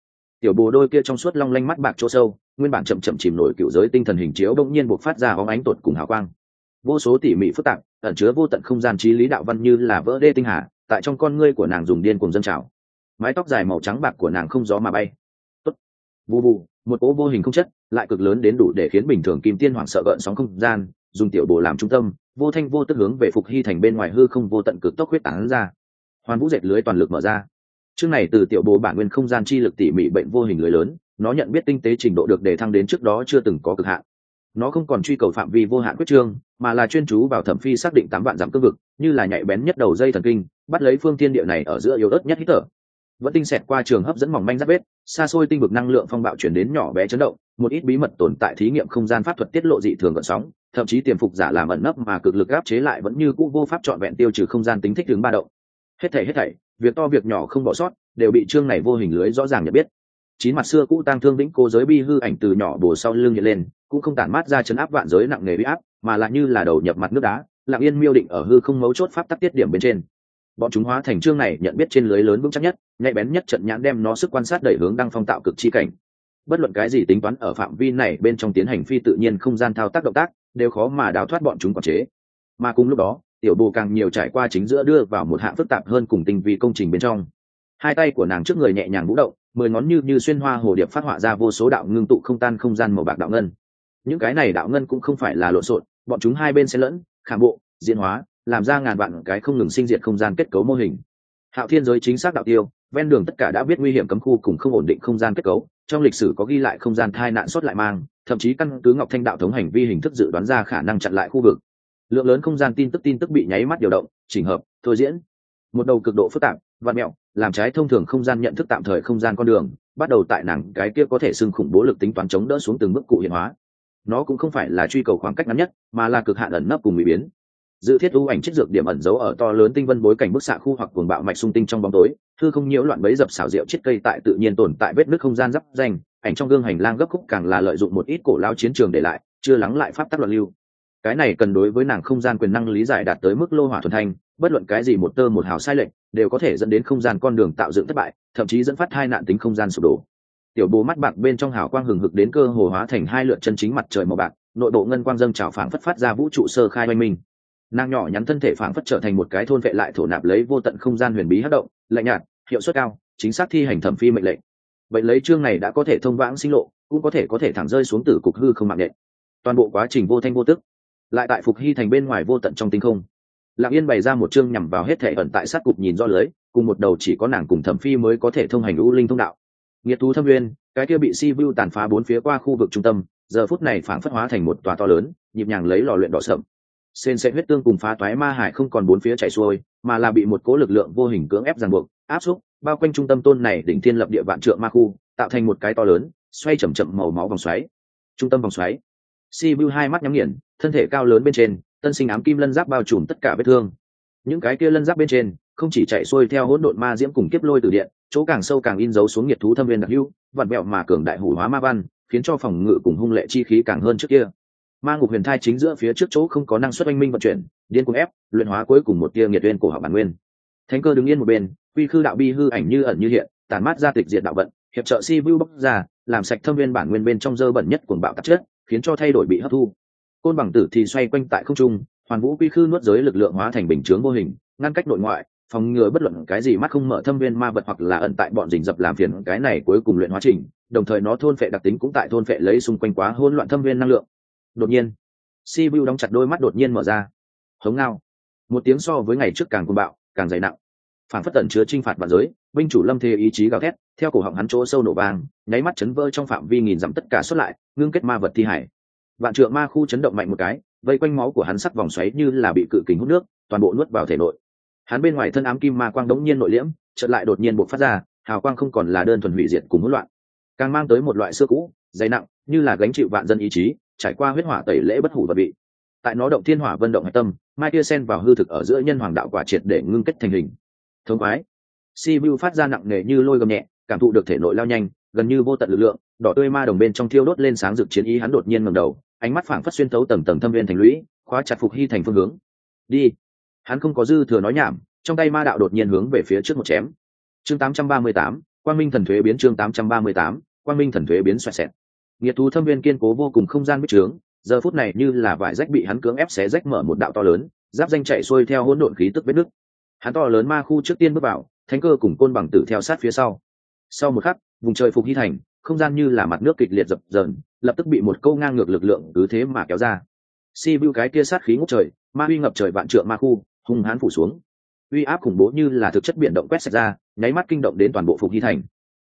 Tiểu bồ đôi kia trong suốt long lanh mắt bạc chỗ sâu, nguyên bản chậm chậm chìm nổi cựu giới tinh thần hình chiếu bỗng nhiên buộc phát ra hóng ánh tột cùng hào quang. Vô số tỉ mỉ phức tạp, ẩn chứa vô tận không gian trí lý đạo văn như là vỡ đê tinh hà tại trong con ngươi của nàng dùng điên cùng dân trào. Mái tóc dài màu trắng bạc của nàng không gió mà bay. Tốt. bù bù một cỗ vô hình không chất, lại cực lớn đến đủ để khiến bình thường kim tiên hoảng sợ gợn sóng không gian, dùng tiểu bồ làm trung tâm, vô thanh vô tức hướng về phục hy thành bên ngoài hư không vô tận cực tốc huyết tán ra. Hoàn vũ dệt lưới toàn lực mở ra. Chương này từ tiểu bồ bản nguyên không gian chi lực tỉ mỉ bệnh vô hình lưới lớn, nó nhận biết tinh tế trình độ được đề thăng đến trước đó chưa từng có cực hạn. Nó không còn truy cầu phạm vi vô hạn quyết trương, mà là chuyên chú vào thẩm phi xác định tám vạn dặm cương vực, như là nhạy bén nhất đầu dây thần kinh bắt lấy phương thiên địa này ở giữa yếu ớt nhất hít thở. Vẫn tinh xẹt qua trường hấp dẫn mỏng manh giáp vết, xa xôi tinh vực năng lượng phong bạo chuyển đến nhỏ bé chấn động, một ít bí mật tồn tại thí nghiệm không gian pháp thuật tiết lộ dị thường gợn sóng, thậm chí tiềm phục giả làm ẩn nấp mà cực lực áp chế lại vẫn như cũ vô pháp trọn vẹn tiêu trừ không gian tính thích ứng ba động. Hết thảy hết thảy, việc to việc nhỏ không bỏ sót, đều bị chương này vô hình lưới rõ ràng nhận biết. Chín mặt xưa cũ tăng thương vĩnh cô giới bi hư ảnh từ nhỏ bổ sau lưng hiện lên, cũng không tản mát ra chấn áp vạn giới nặng nề bị áp, mà lại như là đầu nhập mặt nước đá, lặng yên miêu định ở hư không mấu chốt pháp tắc tiết điểm bên trên bọn chúng hóa thành chương này nhận biết trên lưới lớn vững chắc nhất, nhạy bén nhất trận nhãn đem nó sức quan sát đẩy hướng đăng phong tạo cực chi cảnh. Bất luận cái gì tính toán ở phạm vi này bên trong tiến hành phi tự nhiên không gian thao tác động tác, đều khó mà đào thoát bọn chúng quản chế. Mà cùng lúc đó, tiểu bồ càng nhiều trải qua chính giữa đưa vào một hạng phức tạp hơn cùng tinh vi công trình bên trong. Hai tay của nàng trước người nhẹ nhàng vũ động, mười ngón như như xuyên hoa hồ điệp phát họa ra vô số đạo ngưng tụ không tan không gian màu bạc đạo ngân. Những cái này đạo ngân cũng không phải là lộn xộn, bọn chúng hai bên xen lẫn, khảm bộ, diễn hóa làm ra ngàn vạn cái không ngừng sinh diệt không gian kết cấu mô hình. Hạo thiên giới chính xác đạo tiêu, ven đường tất cả đã biết nguy hiểm cấm khu cùng không ổn định không gian kết cấu, trong lịch sử có ghi lại không gian thai nạn xuất lại mang, thậm chí căn cứ ngọc thanh đạo thống hành vi hình thức dự đoán ra khả năng chặn lại khu vực. Lượng lớn không gian tin tức tin tức bị nháy mắt điều động, chỉnh hợp, thôi diễn. Một đầu cực độ phức tạp và mẹo, làm trái thông thường không gian nhận thức tạm thời không gian con đường, bắt đầu tại nàng cái kia có thể xưng khủng bố lực tính toán chống đỡ xuống từng bước cụ hiện hóa. Nó cũng không phải là truy cầu khoảng cách ngắn nhất, mà là cực hạn ẩn nấp cùng bị biến dự thiết ưu ảnh chất dược điểm ẩn giấu ở to lớn tinh vân bối cảnh bức xạ khu hoặc cuồng bạo mạch sung tinh trong bóng tối, thư không nhiễu loạn bấy dập xảo diệu chiết cây tại tự nhiên tồn tại vết nước không gian giáp danh, ảnh trong gương hành lang gấp khúc càng là lợi dụng một ít cổ lao chiến trường để lại, chưa lắng lại pháp tắc luận lưu. Cái này cần đối với nàng không gian quyền năng lý giải đạt tới mức lô hỏa thuần thanh, bất luận cái gì một tơ một hào sai lệch, đều có thể dẫn đến không gian con đường tạo dựng thất bại, thậm chí dẫn phát hai nạn tính không gian sụp đổ. Tiểu bố mắt bạc bên trong hào quang hừng hực đến cơ hồ hóa thành hai lượt chân chính mặt trời màu bạc, nội bộ ngân quang dâng trào phảng phất phát ra vũ trụ sơ khai oanh minh nàng nhỏ nhắn thân thể phảng phất trở thành một cái thôn vệ lại thổ nạp lấy vô tận không gian huyền bí hấp động, lạnh nhạt, hiệu suất cao, chính xác thi hành thẩm phi mệnh lệnh. Vậy lấy chương này đã có thể thông vãng sinh lộ, cũng có thể có thể thẳng rơi xuống tử cục hư không mạng nhện. Toàn bộ quá trình vô thanh vô tức, lại tại phục hy thành bên ngoài vô tận trong tinh không. Lạng yên bày ra một chương nhằm vào hết thể ẩn tại sát cục nhìn do lưới, cùng một đầu chỉ có nàng cùng thẩm phi mới có thể thông hành u linh thông đạo. Nghiệt thú thâm nguyên, cái kia bị si vu tàn phá bốn phía qua khu vực trung tâm, giờ phút này phảng phất hóa thành một tòa to lớn, nhịp nhàng lấy lò luyện đỏ sậm sên sẽ huyết tương cùng phá toái ma hải không còn bốn phía chạy xuôi, mà là bị một cố lực lượng vô hình cưỡng ép ràng buộc, áp xúc, bao quanh trung tâm tôn này đỉnh thiên lập địa vạn trượng ma khu, tạo thành một cái to lớn, xoay chậm chậm màu máu vòng xoáy. Trung tâm vòng xoáy. Si vu hai mắt nhắm nghiền, thân thể cao lớn bên trên, tân sinh ám kim lân giáp bao trùm tất cả vết thương. Những cái kia lân giáp bên trên, không chỉ chạy xuôi theo hỗn độn ma diễm cùng kiếp lôi từ điện, chỗ càng sâu càng in dấu xuống nhiệt thú thâm viên đặc hữu, vặn vẹo mà cường đại hủ hóa ma văn, khiến cho phòng ngự cùng hung lệ chi khí càng hơn trước kia ma ngục huyền thai chính giữa phía trước chỗ không có năng suất oanh minh vận chuyển, điên cuồng ép, luyện hóa cuối cùng một tia nhiệt uyên cổ hỏa bản nguyên. Thánh cơ đứng yên một bên, quy khư đạo bi hư ảnh như ẩn như hiện, tản mát ra tịch diệt đạo vận, hiệp trợ si vu bóc ra, làm sạch thâm viên bản nguyên bên trong dơ bẩn nhất cuồng bạo tạp chất, khiến cho thay đổi bị hấp thu. Côn bằng tử thì xoay quanh tại không trung, hoàn vũ quy khư nuốt giới lực lượng hóa thành bình chướng vô hình, ngăn cách nội ngoại, phòng ngừa bất luận cái gì mắt không mở thâm viên ma vật hoặc là ẩn tại bọn rình dập làm phiền cái này cuối cùng luyện hóa trình, đồng thời nó thôn phệ đặc tính cũng tại thôn phệ lấy xung quanh quá hỗn loạn thâm viên năng lượng đột nhiên si vu đóng chặt đôi mắt đột nhiên mở ra. Hống ngao. Một tiếng so với ngày trước càng côn bạo, càng dày nặng. Phản phất tẩn chứa t r i n h phạt vạn giới, binh chủ lâm thế ý chí gào thét, theo cổ họng hắn chỗ sâu nổ vang, nháy mắt chấn vỡ trong phạm vi nghìn dặm tất cả xuất lại, ngưng kết ma vật thi hải. Vạn trượng ma khu chấn động mạnh một cái, vây quanh máu của hắn sắc vòng xoáy như là bị cự kính hút nước, toàn bộ nuốt vào thể nội. Hắn bên ngoài thân ám kim ma quang đống nhiên nội liễm, chợt lại đột nhiên buộc phát ra, hào quang không còn là đơn thuần hủy diệt cùng hỗn loạn. Càng mang tới một loại xưa cũ, dày nặng, như là gánh chịu vạn dân ý chí trải qua huyết hỏa tẩy lễ bất hủ và bị tại nó động thiên hỏa vân động hạch tâm mai kia sen vào hư thực ở giữa nhân hoàng đạo quả triệt để ngưng kết thành hình. Thống quái si vu phát ra nặng nề như lôi gầm nhẹ cảm thụ được thể nội lao nhanh gần như vô tận lực lượng đỏ tươi ma đồng bên trong thiêu đốt lên sáng rực chiến ý hắn đột nhiên ngầm đầu ánh mắt phảng phất xuyên tấu tầng tầng thâm viên thành lũy khóa chặt phục hy thành phương hướng. Đi. Hắn không có dư thừa nói nhảm trong tay ma đạo đột nhiên hướng về phía trước một chém. Chương 838, quang minh thần thuế biến chương tám trăm ba mươi tám quang minh thần thuế biến xoẹt xẹt nghiệt thú thâm viên kiên cố vô cùng không gian bích trướng, giờ phút này như là vải rách bị hắn cưỡng ép xé rách mở một đạo to lớn, giáp danh chạy xuôi theo hỗn độn khí tức vết nước hắn to lớn ma khu trước tiên bước vào, thánh cơ cùng côn bằng tử theo sát phía sau. Sau một khắc, vùng trời phục hy thành, không gian như là mặt nước kịch liệt dập dờn, lập tức bị một câu ngang ngược lực lượng cứ thế mà kéo ra. Si vu cái kia sát khí ngút trời, ma uy ngập trời vạn trượng ma khu, hung hãn phủ xuống. Uy áp khủng bố như là thực chất biển động quét sạch ra, nháy mắt kinh động đến toàn bộ phục hy thành.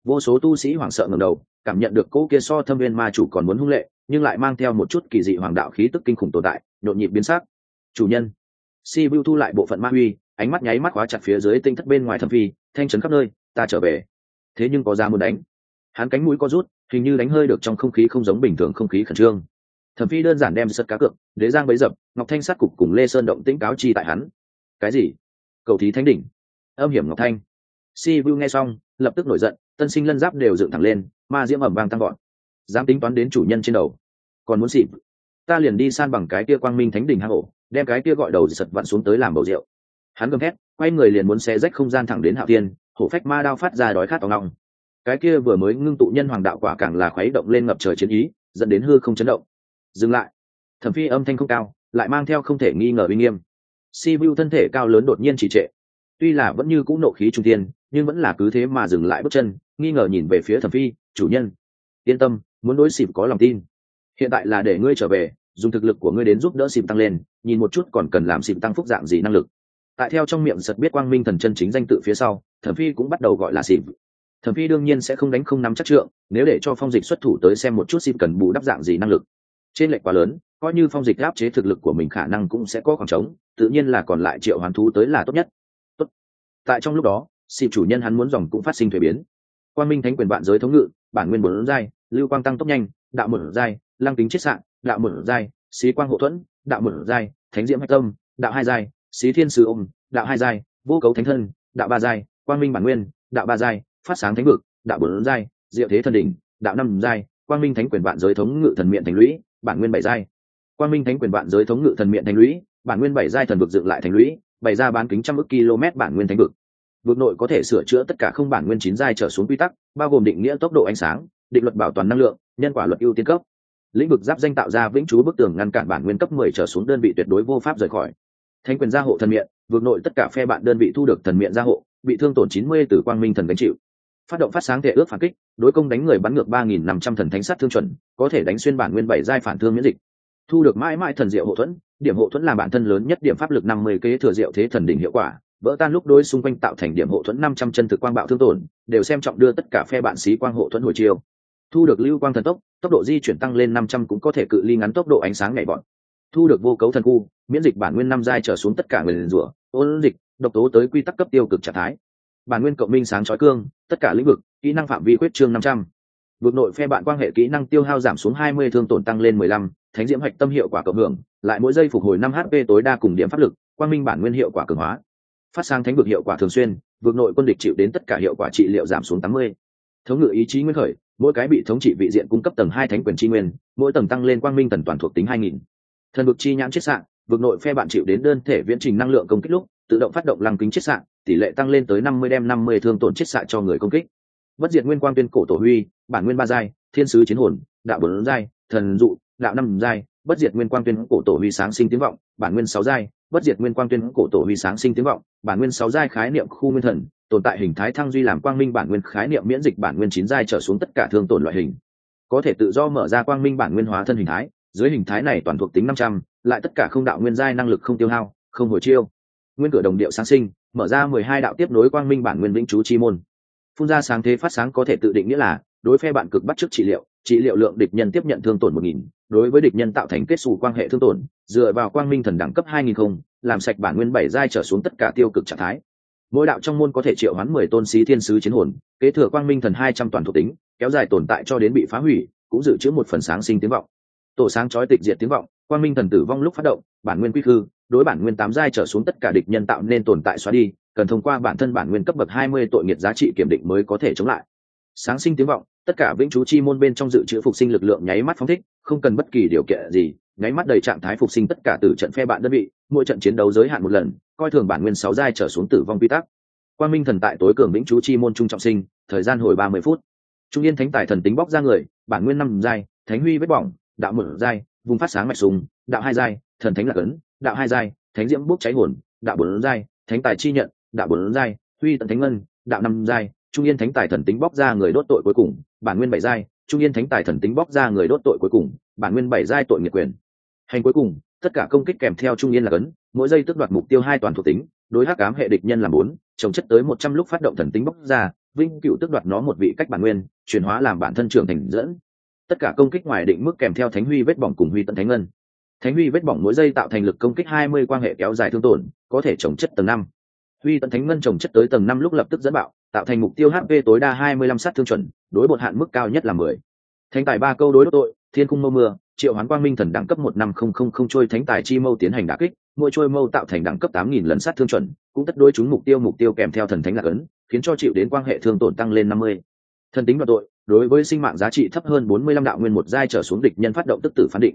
Vô số tu sĩ hoảng sợ ngầm đầu cảm nhận được cỗ kia so thâm viên ma chủ còn muốn hung lệ, nhưng lại mang theo một chút kỳ dị hoàng đạo khí tức kinh khủng tồn tại, nhộn nhịp biến sắc. Chủ nhân, si vu thu lại bộ phận ma uy, ánh mắt nháy mắt khóa chặt phía dưới tinh thất bên ngoài thâm phi, thanh trấn khắp nơi, ta trở về. Thế nhưng có ra muốn đánh. Hắn cánh mũi có rút, hình như đánh hơi được trong không khí không giống bình thường không khí khẩn trương. Thẩm phi đơn giản đem sật cá cược, đế giang bấy dập, ngọc thanh sát cục cùng lê sơn động tĩnh cáo chi tại hắn. Cái gì? Cầu thí thánh đỉnh. Âm hiểm ngọc thanh. Si vu nghe xong, lập tức nổi giận tân sinh lân giáp đều dựng thẳng lên, ma diễm ẩm vang tăng gọn dám tính toán đến chủ nhân trên đầu. Còn muốn xịp ta liền đi san bằng cái kia quang minh thánh đình hang ổ, đem cái kia gọi đầu giật vặn xuống tới làm bầu rượu. Hắn gầm thét, quay người liền muốn xé rách không gian thẳng đến hạo tiên hổ phách ma đao phát ra đói khát tòng ngọng cái kia vừa mới ngưng tụ nhân hoàng đạo quả càng là khuấy động lên ngập trời chiến ý, dẫn đến hư không chấn động. Dừng lại. Thẩm phi âm thanh không cao, lại mang theo không thể nghi ngờ uy nghiêm. Si vu thân thể cao lớn đột nhiên trì trệ. Tuy là vẫn như cũ nộ khí trung tiên nhưng vẫn là cứ thế mà dừng lại bước chân nghi ngờ nhìn về phía thẩm phi, chủ nhân, yên tâm, muốn đối xịp có lòng tin. Hiện tại là để ngươi trở về, dùng thực lực của ngươi đến giúp đỡ xịp tăng lên, nhìn một chút còn cần làm xịp tăng phúc dạng gì năng lực. Tại theo trong miệng sật biết quang minh thần chân chính danh tự phía sau, thẩm phi cũng bắt đầu gọi là xịp. Thẩm phi đương nhiên sẽ không đánh không nắm chắc trượng, nếu để cho phong dịch xuất thủ tới xem một chút xịp cần bù đắp dạng gì năng lực. Trên lệch quá lớn, coi như phong dịch áp chế thực lực của mình khả năng cũng sẽ có khoảng trống, tự nhiên là còn lại triệu hoàn thú tới là tốt nhất. Tốt. tại trong lúc đó, xịp chủ nhân hắn muốn dòng cũng phát sinh thuế biến. Quang minh thánh quyền vạn giới thống ngự, bản nguyên bốn giai, lưu quang tăng tốc nhanh, đạo một giai, lăng tính chiết sạn đạo một giai, xí quang hộ thuẫn, đạo một giai, thánh diễm hạch tâm, đạo hai giai, xí thiên sư ôm, đạo hai giai, vô cấu thánh thân, đạo ba giai, quang minh bản nguyên, đạo ba giai, phát sáng thánh vực, đạo bốn giai, diệu thế thần đỉnh, đạo năm giai, quang minh thánh quyền vạn giới thống ngự thần miệng thành lũy, bản nguyên bảy giai. Quang minh thánh quyền vạn giới thống ngự thần miệng thành lũy, bản nguyên bảy giai thần vực dựng lại thành lũy bày ra bán kính trăm ước km bản nguyên thánh vực vực nội có thể sửa chữa tất cả không bản nguyên chín giai trở xuống quy tắc, bao gồm định nghĩa tốc độ ánh sáng, định luật bảo toàn năng lượng, nhân quả luật ưu tiên cấp. Lĩnh vực giáp danh tạo ra vĩnh chú bức tường ngăn cản bản nguyên cấp mười trở xuống đơn vị tuyệt đối vô pháp rời khỏi. Thanh quyền gia hộ thần miệng vượt nội tất cả phe bạn đơn vị thu được thần miệng gia hộ, bị thương tổn chín mươi từ quang minh thần gánh chịu. Phát động phát sáng thể ước phản kích, đối công đánh người bắn ngược ba nghìn năm trăm thần thánh sát thương chuẩn, có thể đánh xuyên bản nguyên bảy giai phản thương miễn dịch. Thu được mãi mãi thần diệu hộ thuẫn, điểm hộ thuẫn là bản thân lớn nhất điểm pháp lực năm mươi kế thừa diệu thế thần đỉnh hiệu quả vỡ tan lúc đối xung quanh tạo thành điểm hộ thuẫn năm trăm chân thực quang bạo thương tổn, đều xem trọng đưa tất cả phe bạn sĩ quang hộ thuẫn hồi chiều thu được lưu quang thần tốc tốc độ di chuyển tăng lên năm trăm cũng có thể cự ly ngắn tốc độ ánh sáng nhảy bọn thu được vô cấu thần khu, miễn dịch bản nguyên năm giai trở xuống tất cả người liền rủa, ôn dịch, độc tố tới quy tắc cấp tiêu cực trạng thái. Bản nguyên cộng minh sáng chói cương, tất cả lĩnh vực, kỹ năng phạm vi quyết trương năm trăm. Vực nội phe bạn quan hệ kỹ năng tiêu hao giảm xuống hai mươi, thương tổn tăng lên mười lăm, thánh diễm hạch tâm hiệu quả cộng hưởng, lại mỗi giây phục hồi năm hp tối đa cùng điểm pháp lực, quang minh bản nguyên hiệu quả cường hóa phát sang thánh vực hiệu quả thường xuyên, vực nội quân địch chịu đến tất cả hiệu quả trị liệu giảm xuống tám mươi. Thống ngự ý chí nguyên khởi, mỗi cái bị thống trị vị diện cung cấp tầng hai thánh quyền tri nguyên, mỗi tầng tăng lên quang minh tần toàn thuộc tính hai nghìn. Thần vực chi nhãn chiết sạn vực nội phe bạn chịu đến đơn thể viễn trình năng lượng công kích lúc, tự động phát động lăng kính chiết sạn tỷ lệ tăng lên tới năm mươi đem năm mươi thương tổn chiết sạn cho người công kích. Bất diệt nguyên quang tuyên cổ tổ huy, bản nguyên ba giai, thiên sứ chiến hồn, đạo bốn giai, thần dụ, đạo năm giai, bất diệt nguyên quang tuyên cổ tổ huy sáng sinh tiếng vọng, bản nguyên sáu giai bất diệt nguyên quang tuyên cổ tổ huy sáng sinh tiếng vọng, bản nguyên sáu giai khái niệm khu nguyên thần, tồn tại hình thái thăng duy làm quang minh bản nguyên khái niệm miễn dịch bản nguyên chín giai trở xuống tất cả thương tổn loại hình. Có thể tự do mở ra quang minh bản nguyên hóa thân hình thái, dưới hình thái này toàn thuộc tính năm trăm, lại tất cả không đạo nguyên giai năng lực không tiêu hao, không hồi chiêu. Nguyên cửa đồng điệu sáng sinh, mở ra mười hai đạo tiếp nối quang minh bản nguyên vĩnh chú chi môn. Phun ra sáng thế phát sáng có thể tự định nghĩa là, đối phe bạn cực bắt trước trị liệu trị liệu lượng địch nhân tiếp nhận thương tổn một nghìn đối với địch nhân tạo thành kết xù quan hệ thương tổn, dựa vào quang minh thần đẳng cấp hai nghìn không, làm sạch bản nguyên bảy giai trở xuống tất cả tiêu cực trạng thái. Mỗi đạo trong môn có thể triệu hoán mười tôn sĩ thiên sứ chiến hồn, kế thừa quang minh thần hai trăm toàn thuộc tính, kéo dài tồn tại cho đến bị phá hủy, cũng dự trữ một phần sáng sinh tiếng vọng. Tổ sáng chói tịch diệt tiếng vọng, quang minh thần tử vong lúc phát động, bản nguyên quy khư, đối bản nguyên tám giai trở xuống tất cả địch nhân tạo nên tồn tại xóa đi, cần thông qua bản thân bản nguyên cấp bậc hai mươi tội nghiệt giá trị kiểm định mới có thể chống lại sáng sinh tiếng vọng, tất cả vĩnh chú chi môn bên trong dự trữ phục sinh lực lượng nháy mắt phóng thích, không cần bất kỳ điều kiện gì, nháy mắt đầy trạng thái phục sinh tất cả từ trận phe bạn đơn vị, mỗi trận chiến đấu giới hạn một lần, coi thường bản nguyên sáu giai trở xuống tử vong quy tắc. Quan minh thần tại tối cường vĩnh chú chi môn trung trọng sinh, thời gian hồi ba mươi phút. Trung yên thánh tài thần tính bóc ra người, bản nguyên năm giai, thánh huy vết bỏng, đạo một giai, vùng phát sáng mạch sùng, đạo hai giai, thần thánh lạc ấn, đạo hai giai, thánh diễm bốc cháy hồn, đạo bốn giai, thánh tài chi nhận, đạo bốn giai, huy tận thánh ngân, đạo năm giai trung yên thánh tài thần tính bóc ra người đốt tội cuối cùng, bản nguyên bảy giai, trung yên thánh tài thần tính bóc ra người đốt tội cuối cùng, bản nguyên bảy giai tội nghiệp quyền. Hành cuối cùng, tất cả công kích kèm theo trung yên là cấn, mỗi giây tước đoạt mục tiêu hai toàn thuộc tính, đối hắc ám hệ địch nhân làm bốn trồng chất tới một trăm lúc phát động thần tính bóc ra vinh cựu tước đoạt nó một vị cách bản nguyên, chuyển hóa làm bản thân trưởng thành dẫn. Tất cả công kích ngoài định mức kèm theo thánh huy vết bỏng cùng huy tận thánh ngân. Thánh huy vết bỏng mỗi giây tạo thành lực công kích hai mươi quan hệ kéo dài thương tổn, có thể trồng chất tầng năm. Huy tận thánh ngân trồng chất tới tầng năm lúc lập tức dẫn bạo tạo thành mục tiêu hp tối đa hai mươi lăm sát thương chuẩn, đối bột hạn mức cao nhất là mười. Thánh tài ba câu đối đốt tội, thiên cung mâu mưa, triệu hoán quang minh thần đẳng cấp một năm không không không trôi thánh tài chi mâu tiến hành đả kích, mỗi trôi mâu tạo thành đẳng cấp tám nghìn lần sát thương chuẩn, cũng tất đối chúng mục tiêu mục tiêu kèm theo thần thánh lạc ấn, khiến cho chịu đến quan hệ thương tổn tăng lên năm mươi. Thần tính và tội, đối với sinh mạng giá trị thấp hơn bốn mươi lăm đạo nguyên một giai trở xuống địch nhân phát động tức tử phán định.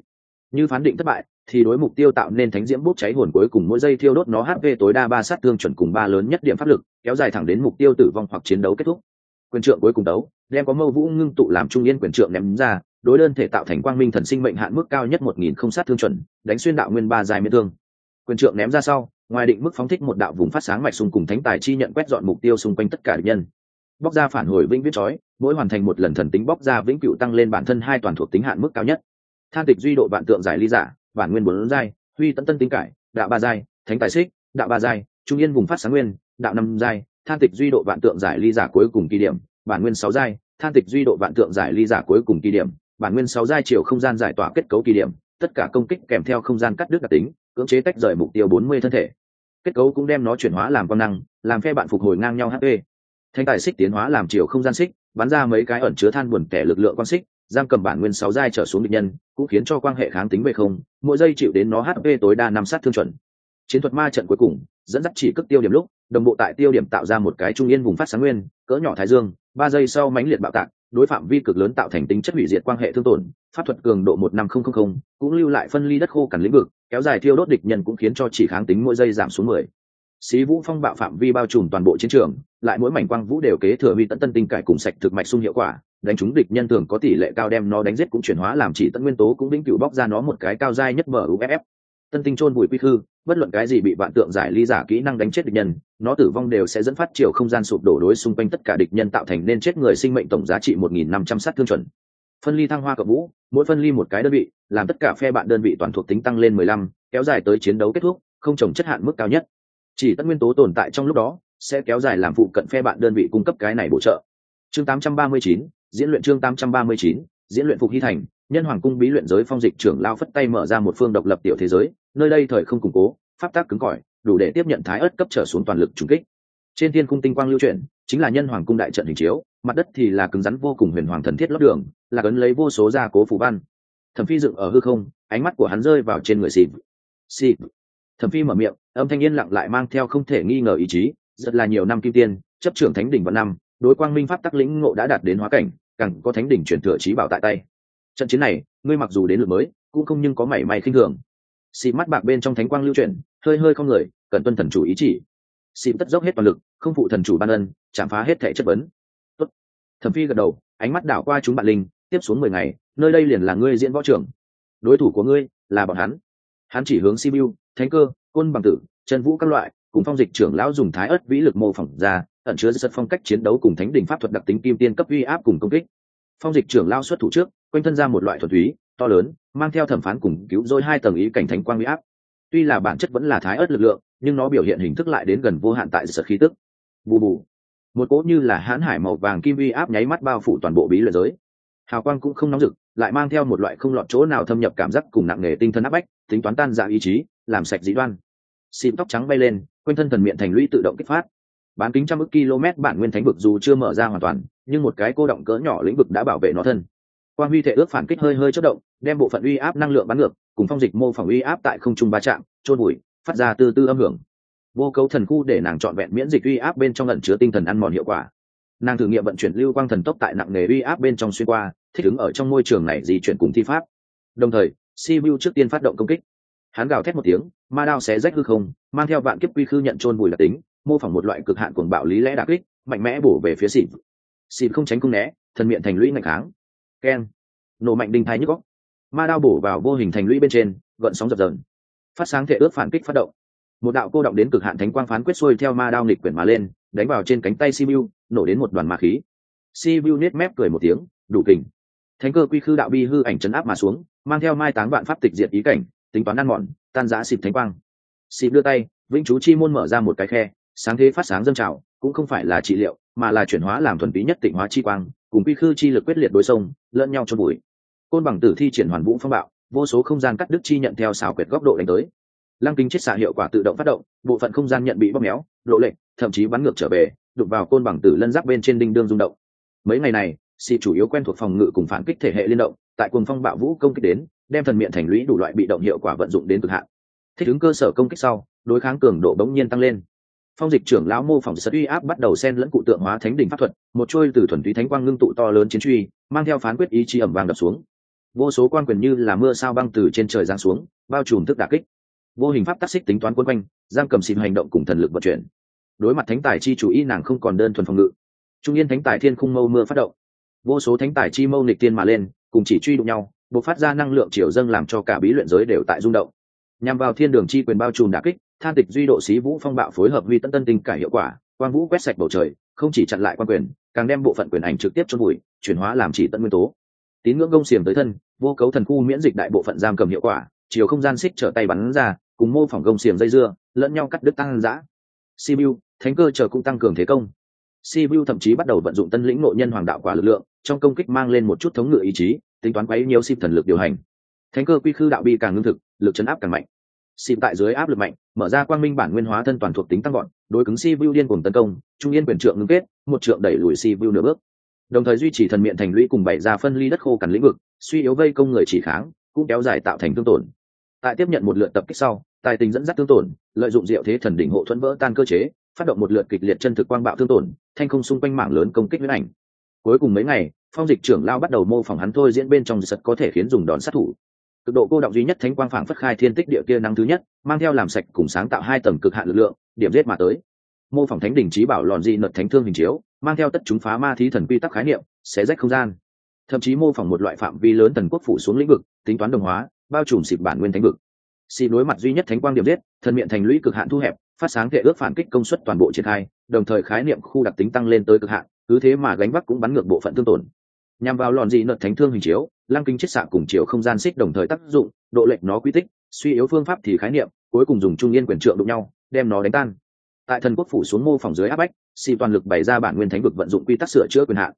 Như phán định thất bại thì đối mục tiêu tạo nên thánh diễm bốc cháy hồn cuối cùng mỗi giây thiêu đốt nó hp tối đa ba sát thương chuẩn cùng ba lớn nhất điểm pháp lực, kéo dài thẳng đến mục tiêu tử vong hoặc chiến đấu kết thúc. Quyền trượng cuối cùng đấu, đem có mâu vũ ngưng tụ làm trung yên quyền trượng ném ra, đối đơn thể tạo thành quang minh thần sinh mệnh hạn mức cao nhất một nghìn không sát thương chuẩn, đánh xuyên đạo nguyên ba dài miên thương. Quyền trượng ném ra sau, ngoài định mức phóng thích một đạo vùng phát sáng mạch xung cùng thánh tài chi nhận quét dọn mục tiêu xung quanh tất cả địch nhân. Bóc ra phản hồi vĩnh viết chói, mỗi hoàn thành một lần thần tính bóc ra vĩnh cựu tăng lên bản thân hai toàn thuộc tính hạn mức cao nhất. Than tịch duy độ vạn tượng giải ly giả bản nguyên bốn giai, huy tấn tân tính cải, đạo ba giai, thánh tài xích, đạo ba giai, trung yên vùng phát sáng nguyên, đạo năm giai, than tịch duy độ vạn tượng giải ly giả cuối cùng kỳ điểm, bản nguyên sáu giai, than tịch duy độ vạn tượng giải ly giả cuối cùng kỳ điểm, bản nguyên sáu giai chiều không gian giải tỏa kết cấu kỳ điểm, tất cả công kích kèm theo không gian cắt đứt đặc tính, cưỡng chế tách rời mục tiêu bốn mươi thân thể. Kết cấu cũng đem nó chuyển hóa làm công năng, làm phe bạn phục hồi ngang nhau hp thanh tài xích tiến hóa làm chiều không gian xích, bắn ra mấy cái ẩn chứa than buồn kẻ lực lượng quan xích giam cầm bản nguyên sáu giai trở xuống địch nhân, cũng khiến cho quan hệ kháng tính về không, mỗi giây chịu đến nó hp tối đa năm sát thương chuẩn. Chiến thuật ma trận cuối cùng, dẫn dắt chỉ cước tiêu điểm lúc, đồng bộ tại tiêu điểm tạo ra một cái trung yên vùng phát sáng nguyên, cỡ nhỏ thái dương, ba giây sau mãnh liệt bạo tạc, đối phạm vi cực lớn tạo thành tính chất hủy diệt quan hệ thương tổn, pháp thuật cường độ một năm không không không, cũng lưu lại phân ly đất khô cằn lĩnh vực, kéo dài thiêu đốt địch nhân cũng khiến cho chỉ kháng tính mỗi giây giảm xuống mười. Xí vũ phong bạo phạm vi bao trùm toàn bộ chiến trường, lại mỗi mảnh quang vũ đều kế thừa huy tận tân tinh cải cùng sạch thực mạch sung hiệu quả đánh trúng địch nhân thường có tỷ lệ cao đem nó đánh giết cũng chuyển hóa làm chỉ tận nguyên tố cũng vĩnh cửu bóc ra nó một cái cao dai nhất mở uff tân tinh chôn bùi quy khư, bất luận cái gì bị vạn tượng giải ly giả kỹ năng đánh chết địch nhân, nó tử vong đều sẽ dẫn phát chiều không gian sụp đổ đối xung quanh tất cả địch nhân tạo thành nên chết người sinh mệnh tổng giá trị một nghìn năm trăm sát thương chuẩn. Phân ly thăng hoa cập vũ, mỗi phân ly một cái đơn vị, làm tất cả phe bạn đơn vị toàn thuộc tính tăng lên mười lăm, kéo dài tới chiến đấu kết thúc, không trồng chất hạn mức cao nhất. Chỉ tất nguyên tố tồn tại trong lúc đó, sẽ kéo dài làm phụ cận phe bạn đơn vị cung cấp cái này bổ trợ chương 839, diễn luyện chương 839, diễn luyện phục hy thành nhân hoàng cung bí luyện giới phong dịch trưởng lao phất tay mở ra một phương độc lập tiểu thế giới nơi đây thời không củng cố pháp tác cứng cỏi đủ để tiếp nhận thái ớt cấp trở xuống toàn lực trùng kích. Trên thiên cung tinh quang lưu chuyển chính là nhân hoàng cung đại trận hình chiếu mặt đất thì là cứng rắn vô cùng huyền hoàng thần thiết lót đường là cấn lấy vô số gia cố phù văn. Thẩm phi dựng ở hư không ánh mắt của hắn rơi vào trên người xịp xịp thẩm phi mở miệng âm thanh yên lặng lại mang theo không thể nghi ngờ ý chí rất là nhiều năm kim tiên chấp trưởng thánh đỉnh vào năm đối quang minh pháp tắc lĩnh ngộ đã đạt đến hóa cảnh, càng có thánh đỉnh chuyển thừa trí bảo tại tay. Trận chiến này, ngươi mặc dù đến lượt mới, cũng không nhưng có mảy may khinh thường. Xị mắt bạc bên trong thánh quang lưu chuyển, hơi hơi không người, cần tuân thần chủ ý chỉ. Xị tất dốc hết toàn lực, không phụ thần chủ ban ân, chạm phá hết thể chất vấn. Tốt. thẩm phi gật đầu, ánh mắt đảo qua chúng bạn linh, tiếp xuống mười ngày, nơi đây liền là ngươi diễn võ trưởng. Đối thủ của ngươi là bọn hắn. Hắn chỉ hướng sibiu, thánh cơ, côn bằng tử, chân vũ các loại, cùng phong dịch trưởng lão dùng thái ớt vĩ lực mô phỏng ra ẩn chứa rất phong cách chiến đấu cùng thánh đỉnh pháp thuật đặc tính kim tiên cấp uy áp cùng công kích. Phong dịch trưởng lao xuất thủ trước, quanh thân ra một loại thuật thúy to lớn, mang theo thẩm phán cùng cứu dôi hai tầng ý cảnh thánh quang uy áp. Tuy là bản chất vẫn là thái ớt lực lượng, nhưng nó biểu hiện hình thức lại đến gần vô hạn tại giật khí tức. Bù bù. Một cỗ như là hãn hải màu vàng kim uy áp nháy mắt bao phủ toàn bộ bí luyện giới. Hào quang cũng không nóng rực, lại mang theo một loại không lọt chỗ nào thâm nhập cảm giác cùng nặng nề tinh thần áp bách, tính toán tan dạng ý chí, làm sạch dĩ đoan. Xịn tóc trắng bay lên, quanh thân thần miệng thành lũy tự động kích phát bán kính trăm ức km bản nguyên thánh vực dù chưa mở ra hoàn toàn, nhưng một cái cô động cỡ nhỏ lĩnh vực đã bảo vệ nó thân. Quan huy thể ước phản kích hơi hơi chất động, đem bộ phận uy áp năng lượng bắn ngược, cùng phong dịch mô phỏng uy áp tại không trung ba chạm trôn bụi phát ra từ tư âm hưởng. Vô cấu thần khu để nàng trọn vẹn miễn dịch uy áp bên trong lẩn chứa tinh thần ăn mòn hiệu quả. Nàng thử nghiệm vận chuyển lưu quang thần tốc tại nặng nề uy áp bên trong xuyên qua, thích ứng ở trong môi trường này di chuyển cùng thi pháp. Đồng thời sibiu trước tiên phát động công kích. Hắn gào thét một tiếng, ma đao xé rách hư không, mang theo vạn kiếp quy khư nhận trôn bùi đặc tính mô phỏng một loại cực hạn cuồng bạo lý lẽ đặc kích, mạnh mẽ bổ về phía xịt xịp không tránh không né thần miệng thành lũy ngạch kháng. Keng nổ mạnh đinh thái nhức góc ma đao bổ vào vô hình thành lũy bên trên, gợn sóng dập dờn. Phát sáng thể ước phản kích phát động. Một đạo cô động đến cực hạn thánh quang phán quyết xuôi theo ma đao nghịch quyển mà lên, đánh vào trên cánh tay simu nổ đến một đoàn ma khí. Simu nết mép cười một tiếng, đủ kình. Thánh cơ quy khư đạo bi hư ảnh chấn áp mà xuống, mang theo mai táng vạn pháp tịch diệt ý cảnh, tính toán ăn mòn, tan giã xịp thánh quang. Xịp đưa tay, vĩnh chú chi môn mở ra một cái khe sáng thế phát sáng dâng trào, cũng không phải là trị liệu, mà là chuyển hóa làm thuần túy nhất tịnh hóa chi quang, cùng quy khư chi lực quyết liệt đối sông lẫn nhau cho bụi côn bằng tử thi triển hoàn vũ phong bạo, vô số không gian cắt đứt chi nhận theo xảo quyệt góc độ đánh tới. Lăng kính chết xạ hiệu quả tự động phát động, bộ phận không gian nhận bị bóp méo, lộ lệch, thậm chí bắn ngược trở về đục vào côn bằng tử lân giáp bên trên đinh đương rung động. Mấy ngày này, xị chủ yếu quen thuộc phòng ngự cùng phản kích thể hệ liên động, tại cuồng phong bạo vũ công kích đến, đem thần miệng thành lũy đủ loại bị động hiệu quả vận dụng đến cực hạn. Thích ứng cơ sở công kích sau, đối kháng cường độ bỗng nhiên tăng lên phong dịch trưởng lão mô phỏng sật uy áp bắt đầu xen lẫn cụ tượng hóa thánh đỉnh pháp thuật, một trôi từ thuần túy thánh quang ngưng tụ to lớn chiến truy, mang theo phán quyết ý chí ẩm vàng đập xuống. Vô số quan quyền như là mưa sao băng từ trên trời giáng xuống, bao trùm thức đà kích. Vô hình pháp tác xích tính toán quân quanh, giam cầm xịn hành động cùng thần lực vận chuyển. Đối mặt thánh tài chi chủ y nàng không còn đơn thuần phòng ngự. Trung yên thánh tài thiên khung mâu mưa phát động. Vô số thánh tài chi mâu nịch tiên mà lên, cùng chỉ truy đụng nhau buộc phát ra năng lượng triều dâng làm cho cả bí luyện giới đều tại rung động. Nhằm vào thiên đường chi quyền bao trùm đà kích than tịch duy độ sĩ vũ phong bạo phối hợp huy tân tân tinh cải hiệu quả, quang vũ quét sạch bầu trời, không chỉ chặn lại quan quyền, càng đem bộ phận quyền ảnh trực tiếp cho bụi chuyển hóa làm chỉ tận nguyên tố. Tín ngưỡng gông xiềng tới thân, vô cấu thần khu miễn dịch đại bộ phận giam cầm hiệu quả, chiều không gian xích trở tay bắn ra, cùng mô phỏng gông xiềng dây dưa, lẫn nhau cắt đứt tăng giã sibiu, thánh cơ chờ cũng tăng cường thế công. Sibiu thậm chí bắt đầu vận dụng tân lĩnh nội nhân hoàng đạo quả lực lượng, trong công kích mang lên một chút thống ngự ý chí, tính toán quấy nhiều xịp thần lực điều hành. Thánh cơ quy khư đạo bi càng ngưng thực, lực chấn áp càng mạnh xịn tại dưới áp lực mạnh, mở ra quang minh bản nguyên hóa thân toàn thuộc tính tăng gọn đối cứng si vu điên cùng tấn công, trung yên quyền trượng ngưng kết, một trượng đẩy lùi si vu nửa bước. Đồng thời duy trì thần miệng thành lũy cùng bày ra phân ly đất khô cằn lĩnh vực, suy yếu vây công người chỉ kháng, cũng kéo dài tạo thành thương tổn. Tại tiếp nhận một lượt tập kích sau, tài tình dẫn dắt thương tổn, lợi dụng diệu thế thần đỉnh hộ thuẫn vỡ tan cơ chế, phát động một lượt kịch liệt chân thực quang bạo thương tổn, thanh không xung quanh mảng lớn công kích huyết ảnh. Cuối cùng mấy ngày, phong dịch trưởng lao bắt đầu mô phỏng hắn thôi diễn bên trong sật có thể khiến dùng đòn sát thủ cực độ cô động duy nhất thánh quang phảng phất khai thiên tích địa kia năng thứ nhất, mang theo làm sạch cùng sáng tạo hai tầng cực hạn lực lượng, điểm giết mà tới. Mô phỏng thánh đỉnh trí bảo lòn dị nợt thánh thương hình chiếu, mang theo tất chúng phá ma thí thần quy tắc khái niệm, xé rách không gian. Thậm chí mô phỏng một loại phạm vi lớn tần quốc phủ xuống lĩnh vực, tính toán đồng hóa, bao trùm xịp bản nguyên thánh vực. Xịp đối mặt duy nhất thánh quang điểm giết, thần miệng thành lũy cực hạn thu hẹp, phát sáng thể ước phản kích công suất toàn bộ triển khai, đồng thời khái niệm khu đặc tính tăng lên tới cực hạn, cứ thế mà gánh vác cũng bắn ngược bộ phận tương tổn. Nhằm vào lòn dị nợt thánh thương hình chiếu lăng kinh chiết xạ cùng chiều không gian xích đồng thời tác dụng, độ lệch nó quy tích, suy yếu phương pháp thì khái niệm, cuối cùng dùng trung yên quyền trượng đụng nhau, đem nó đánh tan. Tại thần quốc phủ xuống mô phỏng dưới áp bách, xì toàn lực bày ra bản nguyên thánh vực vận dụng quy tắc sửa chữa quyền hạn.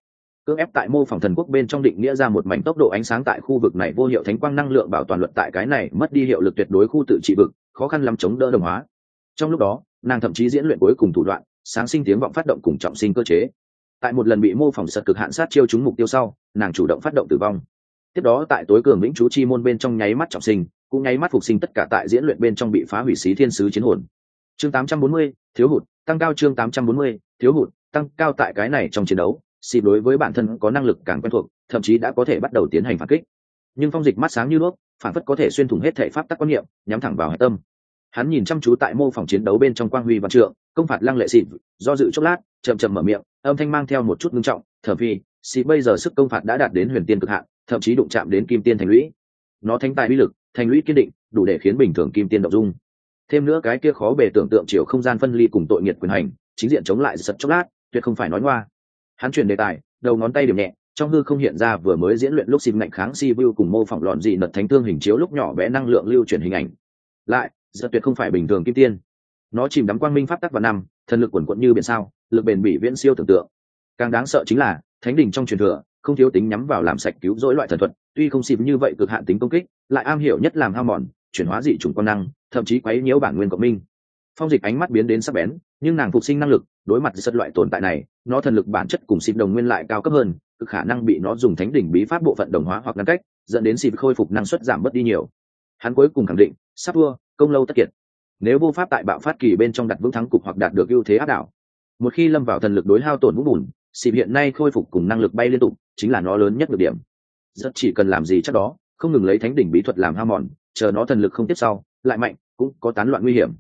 Cưỡng ép tại mô phỏng thần quốc bên trong định nghĩa ra một mảnh tốc độ ánh sáng tại khu vực này vô hiệu thánh quang năng lượng bảo toàn luận tại cái này mất đi hiệu lực tuyệt đối khu tự trị vực, khó khăn lắm chống đỡ đồng hóa. Trong lúc đó, nàng thậm chí diễn luyện cuối cùng thủ đoạn, sáng sinh tiếng vọng phát động cùng trọng sinh cơ chế. Tại một lần bị mô phỏng sật cực hạn sát chiêu trúng mục tiêu sau, nàng chủ động phát động tử vong tiếp đó tại tối cường vĩnh chú chi môn bên trong nháy mắt trọng sinh cũng nháy mắt phục sinh tất cả tại diễn luyện bên trong bị phá hủy xí thiên sứ chiến hồn. Chương 840, thiếu hụt tăng cao chương 840, thiếu hụt tăng cao tại cái này trong chiến đấu xịp đối với bản thân có năng lực càng quen thuộc thậm chí đã có thể bắt đầu tiến hành phản kích. Nhưng phong dịch mắt sáng như đuốc phản phất có thể xuyên thủng hết thể pháp tắc quan niệm nhắm thẳng vào hệ tâm. Hắn nhìn chăm chú tại mô phỏng chiến đấu bên trong quang huy văn trượng công phạt lăng lệ xịp do dự chốc lát chậm chậm mở miệng âm thanh mang theo một chút ngưng trọng thở phi xịp bây giờ sức công phạt đã đạt đến huyền tiên cực hạn thậm chí đụng chạm đến kim tiên thành lũy. Nó thanh tài uy lực, thành lũy kiên định, đủ để khiến bình thường kim tiên động dung. Thêm nữa cái kia khó bề tưởng tượng chiều không gian phân ly cùng tội nghiệt quyền hành, chính diện chống lại sật chốc lát, tuyệt không phải nói ngoa. Hắn chuyển đề tài, đầu ngón tay điểm nhẹ, trong hư không hiện ra vừa mới diễn luyện lúc xìm ngạnh kháng si vu cùng mô phỏng lọn dị nật thánh thương hình chiếu lúc nhỏ bé năng lượng lưu chuyển hình ảnh. Lại, giật tuyệt không phải bình thường kim tiên. Nó chìm đắm quang minh pháp tắc vào năm, thần lực quần quận như biển sao, lực bền bỉ viễn siêu tưởng tượng. Càng đáng sợ chính là, thánh đình trong truyền thừa không thiếu tính nhắm vào làm sạch cứu rỗi loại thần thuật, tuy không xịp như vậy cực hạn tính công kích, lại am hiểu nhất làm hao mòn, chuyển hóa dị chủng quan năng, thậm chí quấy nhiễu bản nguyên cộng minh. Phong dịch ánh mắt biến đến sắc bén, nhưng nàng phục sinh năng lực, đối mặt sật loại tồn tại này, nó thần lực bản chất cùng xịp đồng nguyên lại cao cấp hơn, cực khả năng bị nó dùng thánh đỉnh bí pháp bộ phận đồng hóa hoặc ngăn cách, dẫn đến xịp khôi phục năng suất giảm bớt đi nhiều. Hắn cuối cùng khẳng định, sắp thua, công lâu tất kiệt. Nếu vô pháp tại bạo phát kỳ bên trong đặt vững thắng cục hoặc đạt được ưu thế áp đảo, một khi lâm vào thần lực đối hao tổn vũ bùn xịp hiện nay khôi phục cùng năng lực bay liên tục, chính là nó lớn nhất được điểm. Rất chỉ cần làm gì chắc đó, không ngừng lấy thánh đỉnh bí thuật làm ham mòn, chờ nó thần lực không tiếp sau, lại mạnh, cũng có tán loạn nguy hiểm.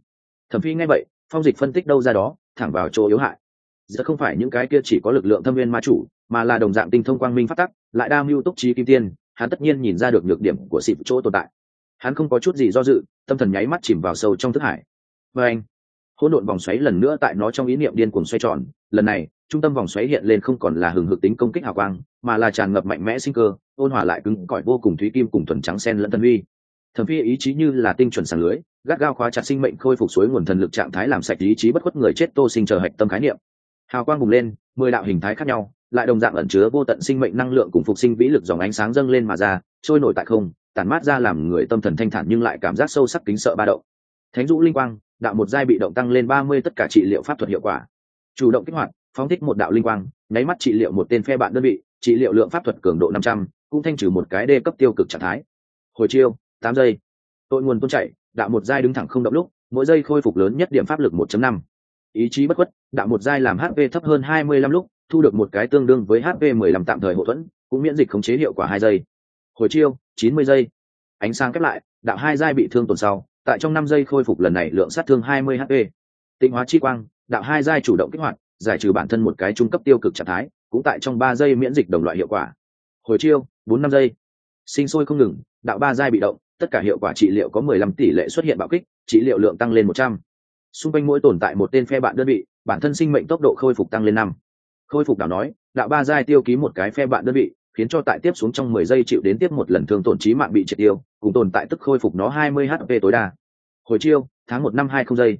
Thẩm phi nghe vậy, phong dịch phân tích đâu ra đó, thẳng vào chỗ yếu hại. Giữa không phải những cái kia chỉ có lực lượng thâm viên ma chủ, mà là đồng dạng tinh thông quang minh phát tắc, lại đa mưu túc trí kim tiên, hắn tất nhiên nhìn ra được nhược điểm của xịp chỗ tồn tại. Hắn không có chút gì do dự, tâm thần nháy mắt chìm vào sâu trong thức hải. Và anh, hỗn độn vòng xoáy lần nữa tại nó trong ý niệm điên cuồng xoay tròn, lần này trung tâm vòng xoáy hiện lên không còn là hừng hực tính công kích hào quang, mà là tràn ngập mạnh mẽ sinh cơ, ôn hòa lại cứng cỏi vô cùng thúy kim cùng thuần trắng sen lẫn tân huy thẩm phi ý chí như là tinh chuẩn sàng lưới, gắt gao khóa chặt sinh mệnh khôi phục suối nguồn thần lực trạng thái làm sạch ý chí bất khuất người chết tô sinh chờ hạch tâm khái niệm. Hào quang bùng lên, mười đạo hình thái khác nhau, lại đồng dạng ẩn chứa vô tận sinh mệnh năng lượng cùng phục sinh vĩ lực dòng ánh sáng dâng lên mà ra, trôi nổi tại không, tản mát ra làm người tâm thần thanh thản nhưng lại cảm giác sâu sắc kính sợ ba động. Thánh dũ linh quang, đạo một giai bị động tăng lên ba mươi tất cả trị liệu pháp thuật hiệu quả. Chủ động kích hoạt phóng thích một đạo linh quang, nháy mắt trị liệu một tên phe bạn đơn vị, trị liệu lượng pháp thuật cường độ năm trăm, cũng thanh trừ một cái đê cấp tiêu cực trạng thái. Hồi chiêu, tám giây. Tội nguồn tuôn chạy đạo một giai đứng thẳng không động lúc, mỗi giây khôi phục lớn nhất điểm pháp lực 1 năm. Ý chí bất khuất, đạo một giai làm hp thấp hơn hai mươi lăm lúc, thu được một cái tương đương với hp mười lăm tạm thời hậu thuẫn, cũng miễn dịch khống chế hiệu quả hai giây. Hồi chiêu, chín mươi giây. Ánh sáng kép lại, đạo hai giai bị thương tuần sau, tại trong năm giây khôi phục lần này lượng sát thương hai mươi hp tịnh hóa chi quang, đạo hai giai chủ động kích hoạt giải trừ bản thân một cái trung cấp tiêu cực trạng thái, cũng tại trong ba giây miễn dịch đồng loại hiệu quả. Hồi chiêu, bốn năm giây. Sinh sôi không ngừng, đạo ba giai bị động, tất cả hiệu quả trị liệu có mười lăm tỷ lệ xuất hiện bạo kích, trị liệu lượng tăng lên một trăm. Xung quanh mỗi tồn tại một tên phe bạn đơn vị, bản thân sinh mệnh tốc độ khôi phục tăng lên năm. Khôi phục đảo nói, đạo ba giai tiêu ký một cái phe bạn đơn vị, khiến cho tại tiếp xuống trong mười giây chịu đến tiếp một lần thương tổn trí mạng bị triệt tiêu, cùng tồn tại tức khôi phục nó hai mươi hp tối đa. Hồi chiêu, tháng một năm hai không giây.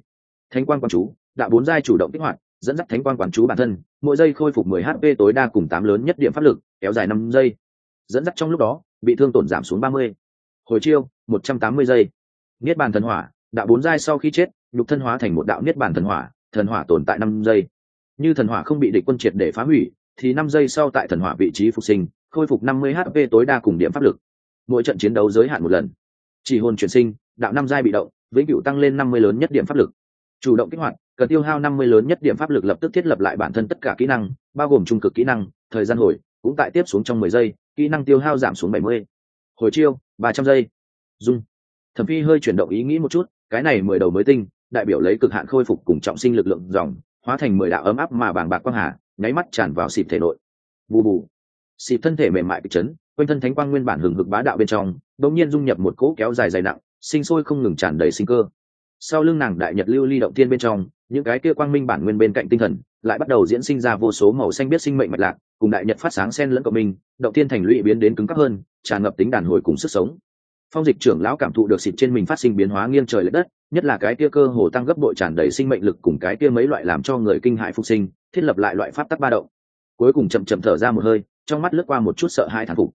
Thanh quan quan chú, đạo bốn giai chủ động kích hoạt dẫn dắt thánh quan quản chú bản thân, mỗi giây khôi phục 10 hp tối đa cùng tám lớn nhất điểm pháp lực, kéo dài năm giây. Dẫn dắt trong lúc đó, bị thương tổn giảm xuống 30. hồi chiêu 180 giây. Niết bàn thần hỏa đạo bốn giai sau khi chết, nhục thân hóa thành một đạo niết bàn thần hỏa thần hỏa tồn tại năm giây. Như thần hỏa không bị địch quân triệt để phá hủy, thì năm giây sau tại thần hỏa vị trí phục sinh, khôi phục 50 hp tối đa cùng điểm pháp lực. Mỗi trận chiến đấu giới hạn một lần. Chỉ hồn chuyển sinh, đạo năm giai bị động, vĩnh cửu tăng lên 50 lớn nhất điểm pháp lực. Chủ động kích hoạt cần tiêu hao 50 lớn nhất điểm pháp lực lập tức thiết lập lại bản thân tất cả kỹ năng, bao gồm trung cực kỹ năng, thời gian hồi, cũng tại tiếp xuống trong 10 giây, kỹ năng tiêu hao giảm xuống 70. hồi chiêu 300 giây. Dung. Thẩm phi hơi chuyển động ý nghĩ một chút, cái này mười đầu mới tinh, đại biểu lấy cực hạn khôi phục cùng trọng sinh lực lượng dòng, hóa thành mười đạo ấm áp mà bàng bạc quang hà, nháy mắt tràn vào xịp thể nội. Bù bù. Xịp thân thể mềm mại bị chấn, quanh thân thánh quang nguyên bản hừng hực bá đạo bên trong, đột nhiên dung nhập một cỗ kéo dài dày nặng, sinh sôi không ngừng tràn đầy sinh cơ sau lưng nàng đại nhật lưu ly động thiên bên trong, những cái kia quang minh bản nguyên bên cạnh tinh thần, lại bắt đầu diễn sinh ra vô số màu xanh biết sinh mệnh mạch lạc, cùng đại nhật phát sáng sen lẫn cộng minh, động thiên thành lũy biến đến cứng cắp hơn, tràn ngập tính đàn hồi cùng sức sống. Phong dịch trưởng lão cảm thụ được xịt trên mình phát sinh biến hóa nghiêng trời l ệ đất, nhất là cái kia cơ hồ tăng gấp bội tràn đầy sinh mệnh lực cùng cái kia mấy loại làm cho người kinh hại phục sinh, thiết lập lại loại pháp tắc ba động. Cuối cùng chậm chậm thở ra một hơi, trong mắt lướt qua một chút sợ hãi thán phục.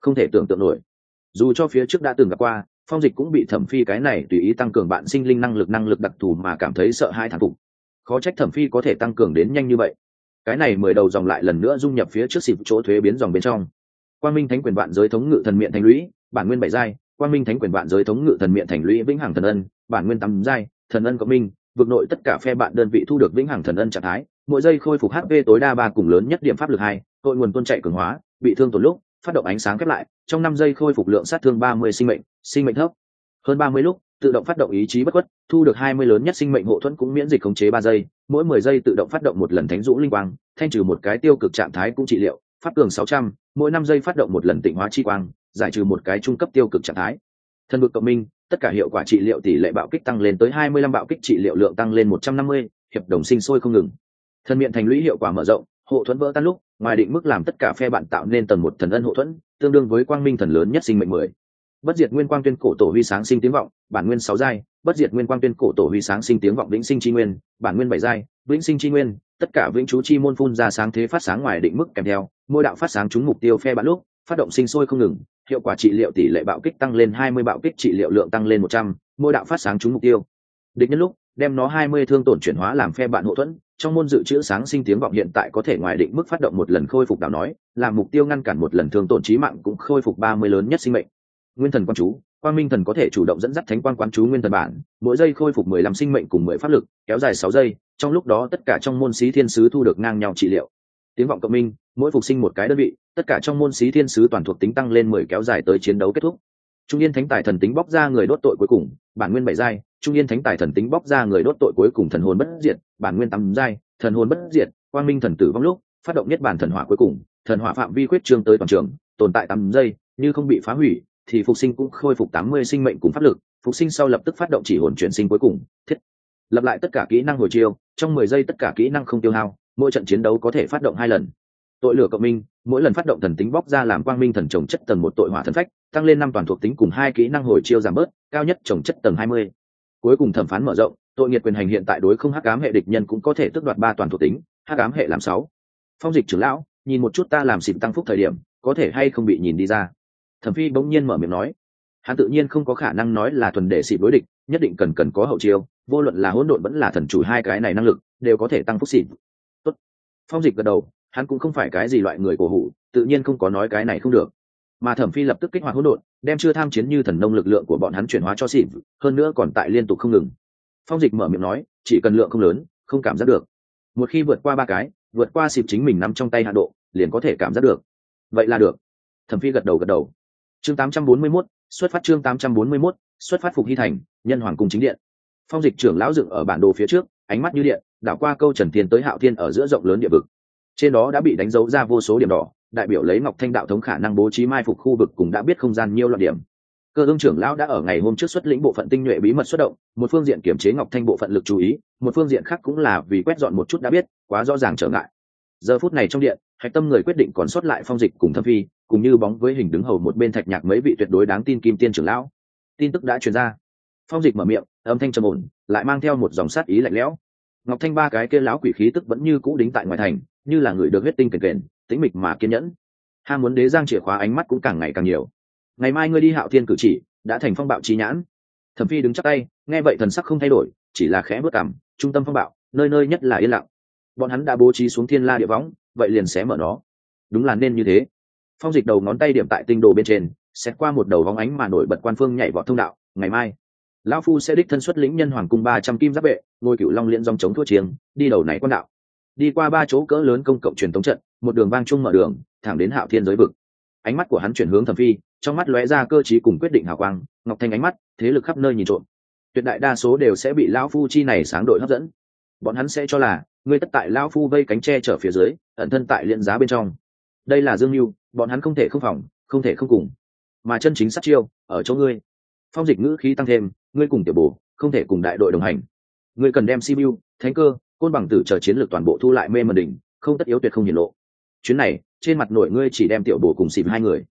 Không thể tưởng tượng nổi. Dù cho phía trước đã từng gặp qua phong dịch cũng bị thẩm phi cái này tùy ý tăng cường bạn sinh linh năng lực năng lực đặc thù mà cảm thấy sợ hai thằng phục. Khó trách thẩm phi có thể tăng cường đến nhanh như vậy. Cái này mười đầu dòng lại lần nữa dung nhập phía trước xịp chỗ thuế biến dòng bên trong. Quan minh thánh quyền bạn giới thống ngự thần miệng thành lũy, bản nguyên bảy giai. Quan minh thánh quyền vạn giới thống ngự thần miệng thành lũy vĩnh hằng thần ân, bản nguyên tầm giai. Thần ân cộng minh vượt nội tất cả phe bạn đơn vị thu được vĩnh hằng thần ân trạng thái. Mỗi giây khôi phục hp tối đa ba cùng lớn nhất điểm pháp lực hai tội nguồn tuôn chạy cường hóa, bị thương tổn lúc phát động ánh sáng khép lại, trong năm giây khôi phục lượng sát thương ba mươi sinh mệnh sinh mệnh thấp hơn ba mươi lúc, tự động phát động ý chí bất khuất, thu được hai mươi lớn nhất sinh mệnh hộ thuẫn cũng miễn dịch khống chế ba giây, mỗi mười giây tự động phát động một lần thánh dũ linh quang, thanh trừ một cái tiêu cực trạng thái cũng trị liệu phát cường sáu trăm, mỗi năm giây phát động một lần tịnh hóa chi quang, giải trừ một cái trung cấp tiêu cực trạng thái. Thân vực cộng minh, tất cả hiệu quả trị liệu tỷ lệ bạo kích tăng lên tới hai mươi lăm bạo kích trị liệu lượng tăng lên một trăm năm mươi, hiệp đồng sinh sôi không ngừng. Thân miệng thành lũy hiệu quả mở rộng hộ thuẫn vỡ tan lúc ngoài định mức làm tất cả phe bạn tạo nên tầng một thần ân hộ thuẫn tương đương với quang minh thần lớn nhất sinh mệnh mười bất diệt nguyên quang tuyên cổ tổ huy sáng sinh tiếng vọng bản nguyên sáu giai bất diệt nguyên quang tuyên cổ tổ huy sáng sinh tiếng vọng vĩnh sinh chi nguyên bản nguyên bảy giai vĩnh sinh chi nguyên tất cả vĩnh chú chi môn phun ra sáng thế phát sáng ngoài định mức kèm theo mỗi đạo phát sáng trúng mục tiêu phe bạn lúc phát động sinh sôi không ngừng hiệu quả trị liệu tỷ lệ bạo kích tăng lên 20 bạo kích trị liệu lượng tăng lên 100, mỗi đạo phát sáng trúng mục tiêu. Địch nhân lúc, đem nó 20 thương tổn chuyển hóa làm phe bạn hộ thuẫn, trong môn dự trữ sáng sinh tiếng vọng hiện tại có thể ngoài định mức phát động một lần khôi phục đảo nói, làm mục tiêu ngăn cản một lần thương tổn trí mạng cũng khôi phục 30 lớn nhất sinh mệnh. Nguyên thần quan chú, Quang Minh thần có thể chủ động dẫn dắt thánh quan quan chú nguyên thần bản, mỗi giây khôi phục 15 sinh mệnh cùng 10 pháp lực, kéo dài sáu giây, trong lúc đó tất cả trong môn sĩ thiên sứ thu được ngang nhau trị liệu. Tiếng vọng cộng minh, mỗi phục sinh một cái đơn vị, tất cả trong môn sĩ thiên sứ toàn thuộc tính tăng lên mười kéo dài tới chiến đấu kết thúc trung yên thánh tài thần tính bóc ra người đốt tội cuối cùng, bản nguyên bảy giai. Trung yên thánh tài thần tính bóc ra người đốt tội cuối cùng thần hồn bất diệt, bản nguyên tám giai, thần hồn bất diệt, quang minh thần tử vong lúc, phát động nhất bản thần hỏa cuối cùng, thần hỏa phạm vi quyết trương tới toàn trường, tồn tại tám giây, như không bị phá hủy, thì phục sinh cũng khôi phục tám mươi sinh mệnh cùng pháp lực, phục sinh sau lập tức phát động chỉ hồn chuyển sinh cuối cùng, thiết. Lập lại tất cả kỹ năng hồi chiêu, trong mười giây tất cả kỹ năng không tiêu hao, mỗi trận chiến đấu có thể phát động hai lần. Tội lửa cộng minh, mỗi lần phát động thần tính bóc ra làm quang minh thần trồng chất tầng một tội hỏa thần phách tăng lên năm toàn thuộc tính cùng hai kỹ năng hồi chiêu giảm bớt, cao nhất trồng chất tầng hai mươi. Cuối cùng thẩm phán mở rộng, tội nghiệt quyền hành hiện tại đối không hắc ám hệ địch nhân cũng có thể tước đoạt ba toàn thuộc tính, hắc ám hệ làm sáu. Phong dịch trưởng lão, nhìn một chút ta làm xịn tăng phúc thời điểm, có thể hay không bị nhìn đi ra? Thẩm phi bỗng nhiên mở miệng nói. Hắn tự nhiên không có khả năng nói là thuần để xịn đối địch, nhất định cần cần có hậu chiêu, vô luận là hỗn độn vẫn là thần chủ hai cái này năng lực, đều có thể tăng phúc xịn. Tốt. phong dịch gật đầu, hắn cũng không phải cái gì loại người cổ hủ, tự nhiên không có nói cái này không được mà thẩm phi lập tức kích hoạt hỗn độn đem chưa tham chiến như thần nông lực lượng của bọn hắn chuyển hóa cho xịp hơn nữa còn tại liên tục không ngừng. Phong dịch mở miệng nói chỉ cần lượng không lớn không cảm giác được. Một khi vượt qua ba cái vượt qua xịp chính mình nắm trong tay hạ độ liền có thể cảm giác được. Vậy là được. Thẩm phi gật đầu gật đầu. Chương 841, xuất phát chương 841, xuất phát phục hy thành nhân hoàng cung chính điện. Phong dịch trưởng lão dựng ở bản đồ phía trước ánh mắt như điện đảo qua câu trần thiên tới hạo thiên ở giữa rộng lớn địa vực. Trên đó đã bị đánh dấu ra vô số điểm đỏ đại biểu lấy ngọc thanh đạo thống khả năng bố trí mai phục khu vực cùng đã biết không gian nhiều loạn điểm. Cơ ương trưởng lão đã ở ngày hôm trước xuất lĩnh bộ phận tinh nhuệ bí mật xuất động, một phương diện kiểm chế ngọc thanh bộ phận lực chú ý, một phương diện khác cũng là vì quét dọn một chút đã biết, quá rõ ràng trở ngại. Giờ phút này trong điện, hạch tâm người quyết định còn sót lại phong dịch cùng thâm phi, cùng như bóng với hình đứng hầu một bên thạch nhạc mấy vị tuyệt đối đáng tin kim tiên trưởng lão. Tin tức đã truyền ra. Phong dịch mở miệng, âm thanh trầm ổn, lại mang theo một dòng sát ý lạnh lẽo. Ngọc thanh ba cái kia lão quỷ khí tức vẫn như cũ đính tại ngoài thành, như là người được huyết tinh kền kền tĩnh mịch mà kiên nhẫn. Ham muốn đế giang chìa khóa ánh mắt cũng càng ngày càng nhiều. Ngày mai ngươi đi hạo thiên cử chỉ, đã thành phong bạo trí nhãn. Thẩm phi đứng chắc tay, nghe vậy thần sắc không thay đổi, chỉ là khẽ bước cảm trung tâm phong bạo, nơi nơi nhất là yên lặng. Bọn hắn đã bố trí xuống thiên la địa võng, vậy liền xé mở nó. Đúng là nên như thế. Phong dịch đầu ngón tay điểm tại tinh đồ bên trên xét qua một đầu vóng ánh mà nổi bật quan phương nhảy vọt thông đạo, ngày mai. Lão phu sẽ đích thân xuất lĩnh nhân hoàng cung ba trăm kim giáp vệ, ngôi cựu long liễn dòng chống thua chiêng, đi đầu này quan đạo. Đi qua ba chỗ cỡ lớn công cộng truyền thống trận một đường vang chung mở đường, thẳng đến hạo thiên giới vực. Ánh mắt của hắn chuyển hướng thẩm phi, trong mắt lóe ra cơ chí cùng quyết định hào quang, ngọc thanh ánh mắt, thế lực khắp nơi nhìn trộm. Tuyệt đại đa số đều sẽ bị lão phu chi này sáng đội hấp dẫn. Bọn hắn sẽ cho là ngươi tất tại lão phu vây cánh tre trở phía dưới, ẩn thân tại liên giá bên trong. Đây là dương mưu bọn hắn không thể không phòng, không thể không cùng. Mà chân chính sát chiêu, ở chỗ ngươi. Phong dịch ngữ khí tăng thêm, ngươi cùng tiểu bồ không thể cùng đại đội đồng hành. Ngươi cần đem simu thánh cơ, côn bằng tử chờ chiến lược toàn bộ thu lại mê mần đỉnh, không tất yếu tuyệt không hiển lộ chuyến này, trên mặt nội ngươi chỉ đem tiểu bồ cùng xịp hai người.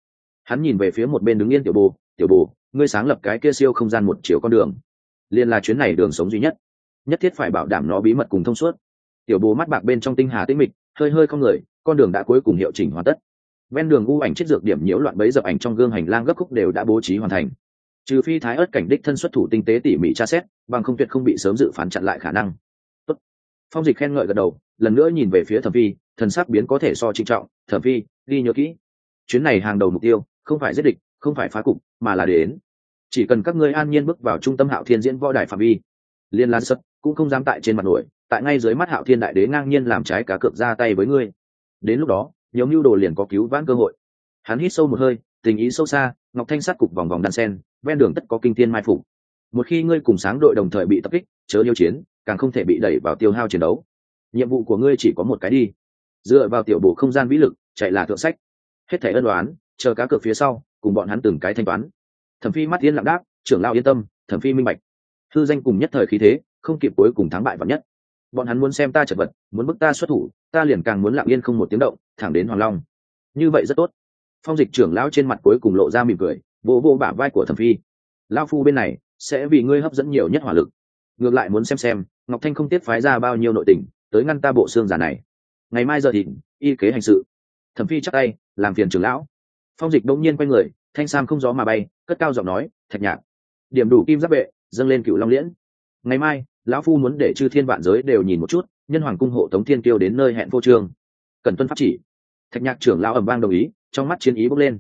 Hắn nhìn về phía một bên đứng yên tiểu bồ tiểu bồ, ngươi sáng lập cái kia siêu không gian một chiều con đường, liền là chuyến này đường sống duy nhất. Nhất thiết phải bảo đảm nó bí mật cùng thông suốt. Tiểu bồ mắt bạc bên trong tinh hà tĩnh mịch, hơi hơi không người, con đường đã cuối cùng hiệu chỉnh hoàn tất. Ven đường u ảnh chết dược điểm nhiễu loạn bấy dập ảnh trong gương hành lang gấp khúc đều đã bố trí hoàn thành. Trừ phi thái ớt cảnh đích thân xuất thủ tinh tế tỉ mỉ tra xét, bằng không tuyệt không bị sớm dự phán chặn lại khả năng. Tốt. phong dịch khen ngợi gật đầu, lần nữa nhìn về phía thẩm phi thần sắc biến có thể so trinh trọng, thẩm phi, ghi nhớ kỹ. Chuyến này hàng đầu mục tiêu, không phải giết địch, không phải phá cục, mà là đến. Chỉ cần các ngươi an nhiên bước vào trung tâm hạo thiên diễn võ đài phạm vi, liên lan sất cũng không dám tại trên mặt nổi, tại ngay dưới mắt hạo thiên đại đế ngang nhiên làm trái cá cược ra tay với ngươi. Đến lúc đó nhóm mưu đồ liền có cứu vãn cơ hội. Hắn hít sâu một hơi, tình ý sâu xa, ngọc thanh sát cục vòng vòng đan sen, ven đường tất có kinh thiên mai phục. Một khi ngươi cùng sáng đội đồng thời bị tập kích, chớ yêu chiến, càng không thể bị đẩy vào tiêu hao chiến đấu. Nhiệm vụ của ngươi chỉ có một cái đi dựa vào tiểu bộ không gian vĩ lực, chạy là thượng sách. Hết thể ân đoán chờ cá cược phía sau, cùng bọn hắn từng cái thanh toán. Thẩm phi mắt yên lặng đáp, trưởng lao yên tâm, thẩm phi minh bạch. Thư danh cùng nhất thời khí thế, không kịp cuối cùng thắng bại vào nhất. Bọn hắn muốn xem ta chật vật, muốn bức ta xuất thủ, ta liền càng muốn lặng yên không một tiếng động, thẳng đến hoàng long. Như vậy rất tốt. Phong dịch trưởng lão trên mặt cuối cùng lộ ra mỉm cười, vỗ vỗ bả vai của thẩm phi. Lao phu bên này, sẽ vì ngươi hấp dẫn nhiều nhất hỏa lực. Ngược lại muốn xem xem, ngọc thanh không tiếp phái ra bao nhiêu nội tình, tới ngăn ta bộ xương giả này ngày mai giờ thì y kế hành sự. Thẩm phi chắc tay, làm phiền trưởng lão. Phong dịch đông nhiên quay người, thanh sam không gió mà bay, cất cao giọng nói, thạch nhạc, điểm đủ kim giáp vệ, dâng lên cựu long liễn. Ngày mai, lão phu muốn để chư thiên vạn giới đều nhìn một chút, nhân hoàng cung hộ tống thiên tiêu đến nơi hẹn vô trường cần tuân pháp chỉ. Thạch nhạc trưởng lão ẩm vang đồng ý, trong mắt chiến ý bốc lên.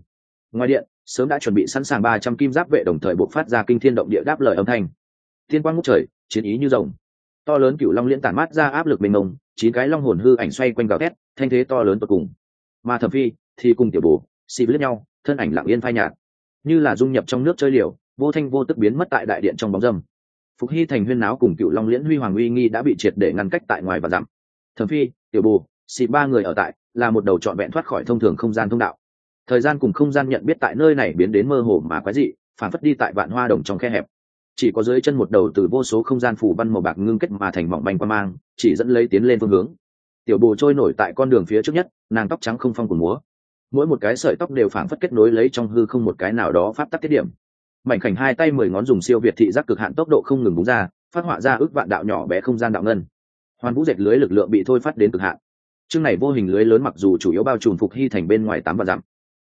Ngoài điện, sớm đã chuẩn bị sẵn sàng ba trăm kim giáp vệ đồng thời buộc phát ra kinh thiên động địa đáp lời âm thanh. Thiên quang ngút trời, chiến ý như rồng. To lớn cựu long liễn tản mát ra áp lực mênh mông chín cái long hồn hư ảnh xoay quanh gào thét, thanh thế to lớn tột cùng. Mà thẩm phi thì cùng tiểu bồ, xì lướt nhau, thân ảnh lặng yên phai nhạt. Như là dung nhập trong nước chơi liều, vô thanh vô tức biến mất tại đại điện trong bóng dâm. Phục hy thành huyên náo cùng cựu long liễn huy hoàng uy nghi đã bị triệt để ngăn cách tại ngoài và dặm. Thẩm phi, tiểu bồ, xì ba người ở tại là một đầu trọn vẹn thoát khỏi thông thường không gian thông đạo. Thời gian cùng không gian nhận biết tại nơi này biến đến mơ hồ mà quái dị, phản phất đi tại vạn hoa đồng trong khe hẹp chỉ có dưới chân một đầu từ vô số không gian phủ văn màu bạc ngưng kết mà thành mỏng manh qua mang, chỉ dẫn lấy tiến lên phương hướng. Tiểu bồ trôi nổi tại con đường phía trước nhất, nàng tóc trắng không phong của múa. Mỗi một cái sợi tóc đều phảng phất kết nối lấy trong hư không một cái nào đó pháp tắc tiết điểm. Mảnh khảnh hai tay mười ngón dùng siêu việt thị giác cực hạn tốc độ không ngừng búng ra, phát họa ra ước vạn đạo nhỏ bé không gian đạo ngân. Hoàn vũ dệt lưới lực lượng bị thôi phát đến cực hạn. Chương này vô hình lưới lớn mặc dù chủ yếu bao trùm phục hy thành bên ngoài tám và dặm,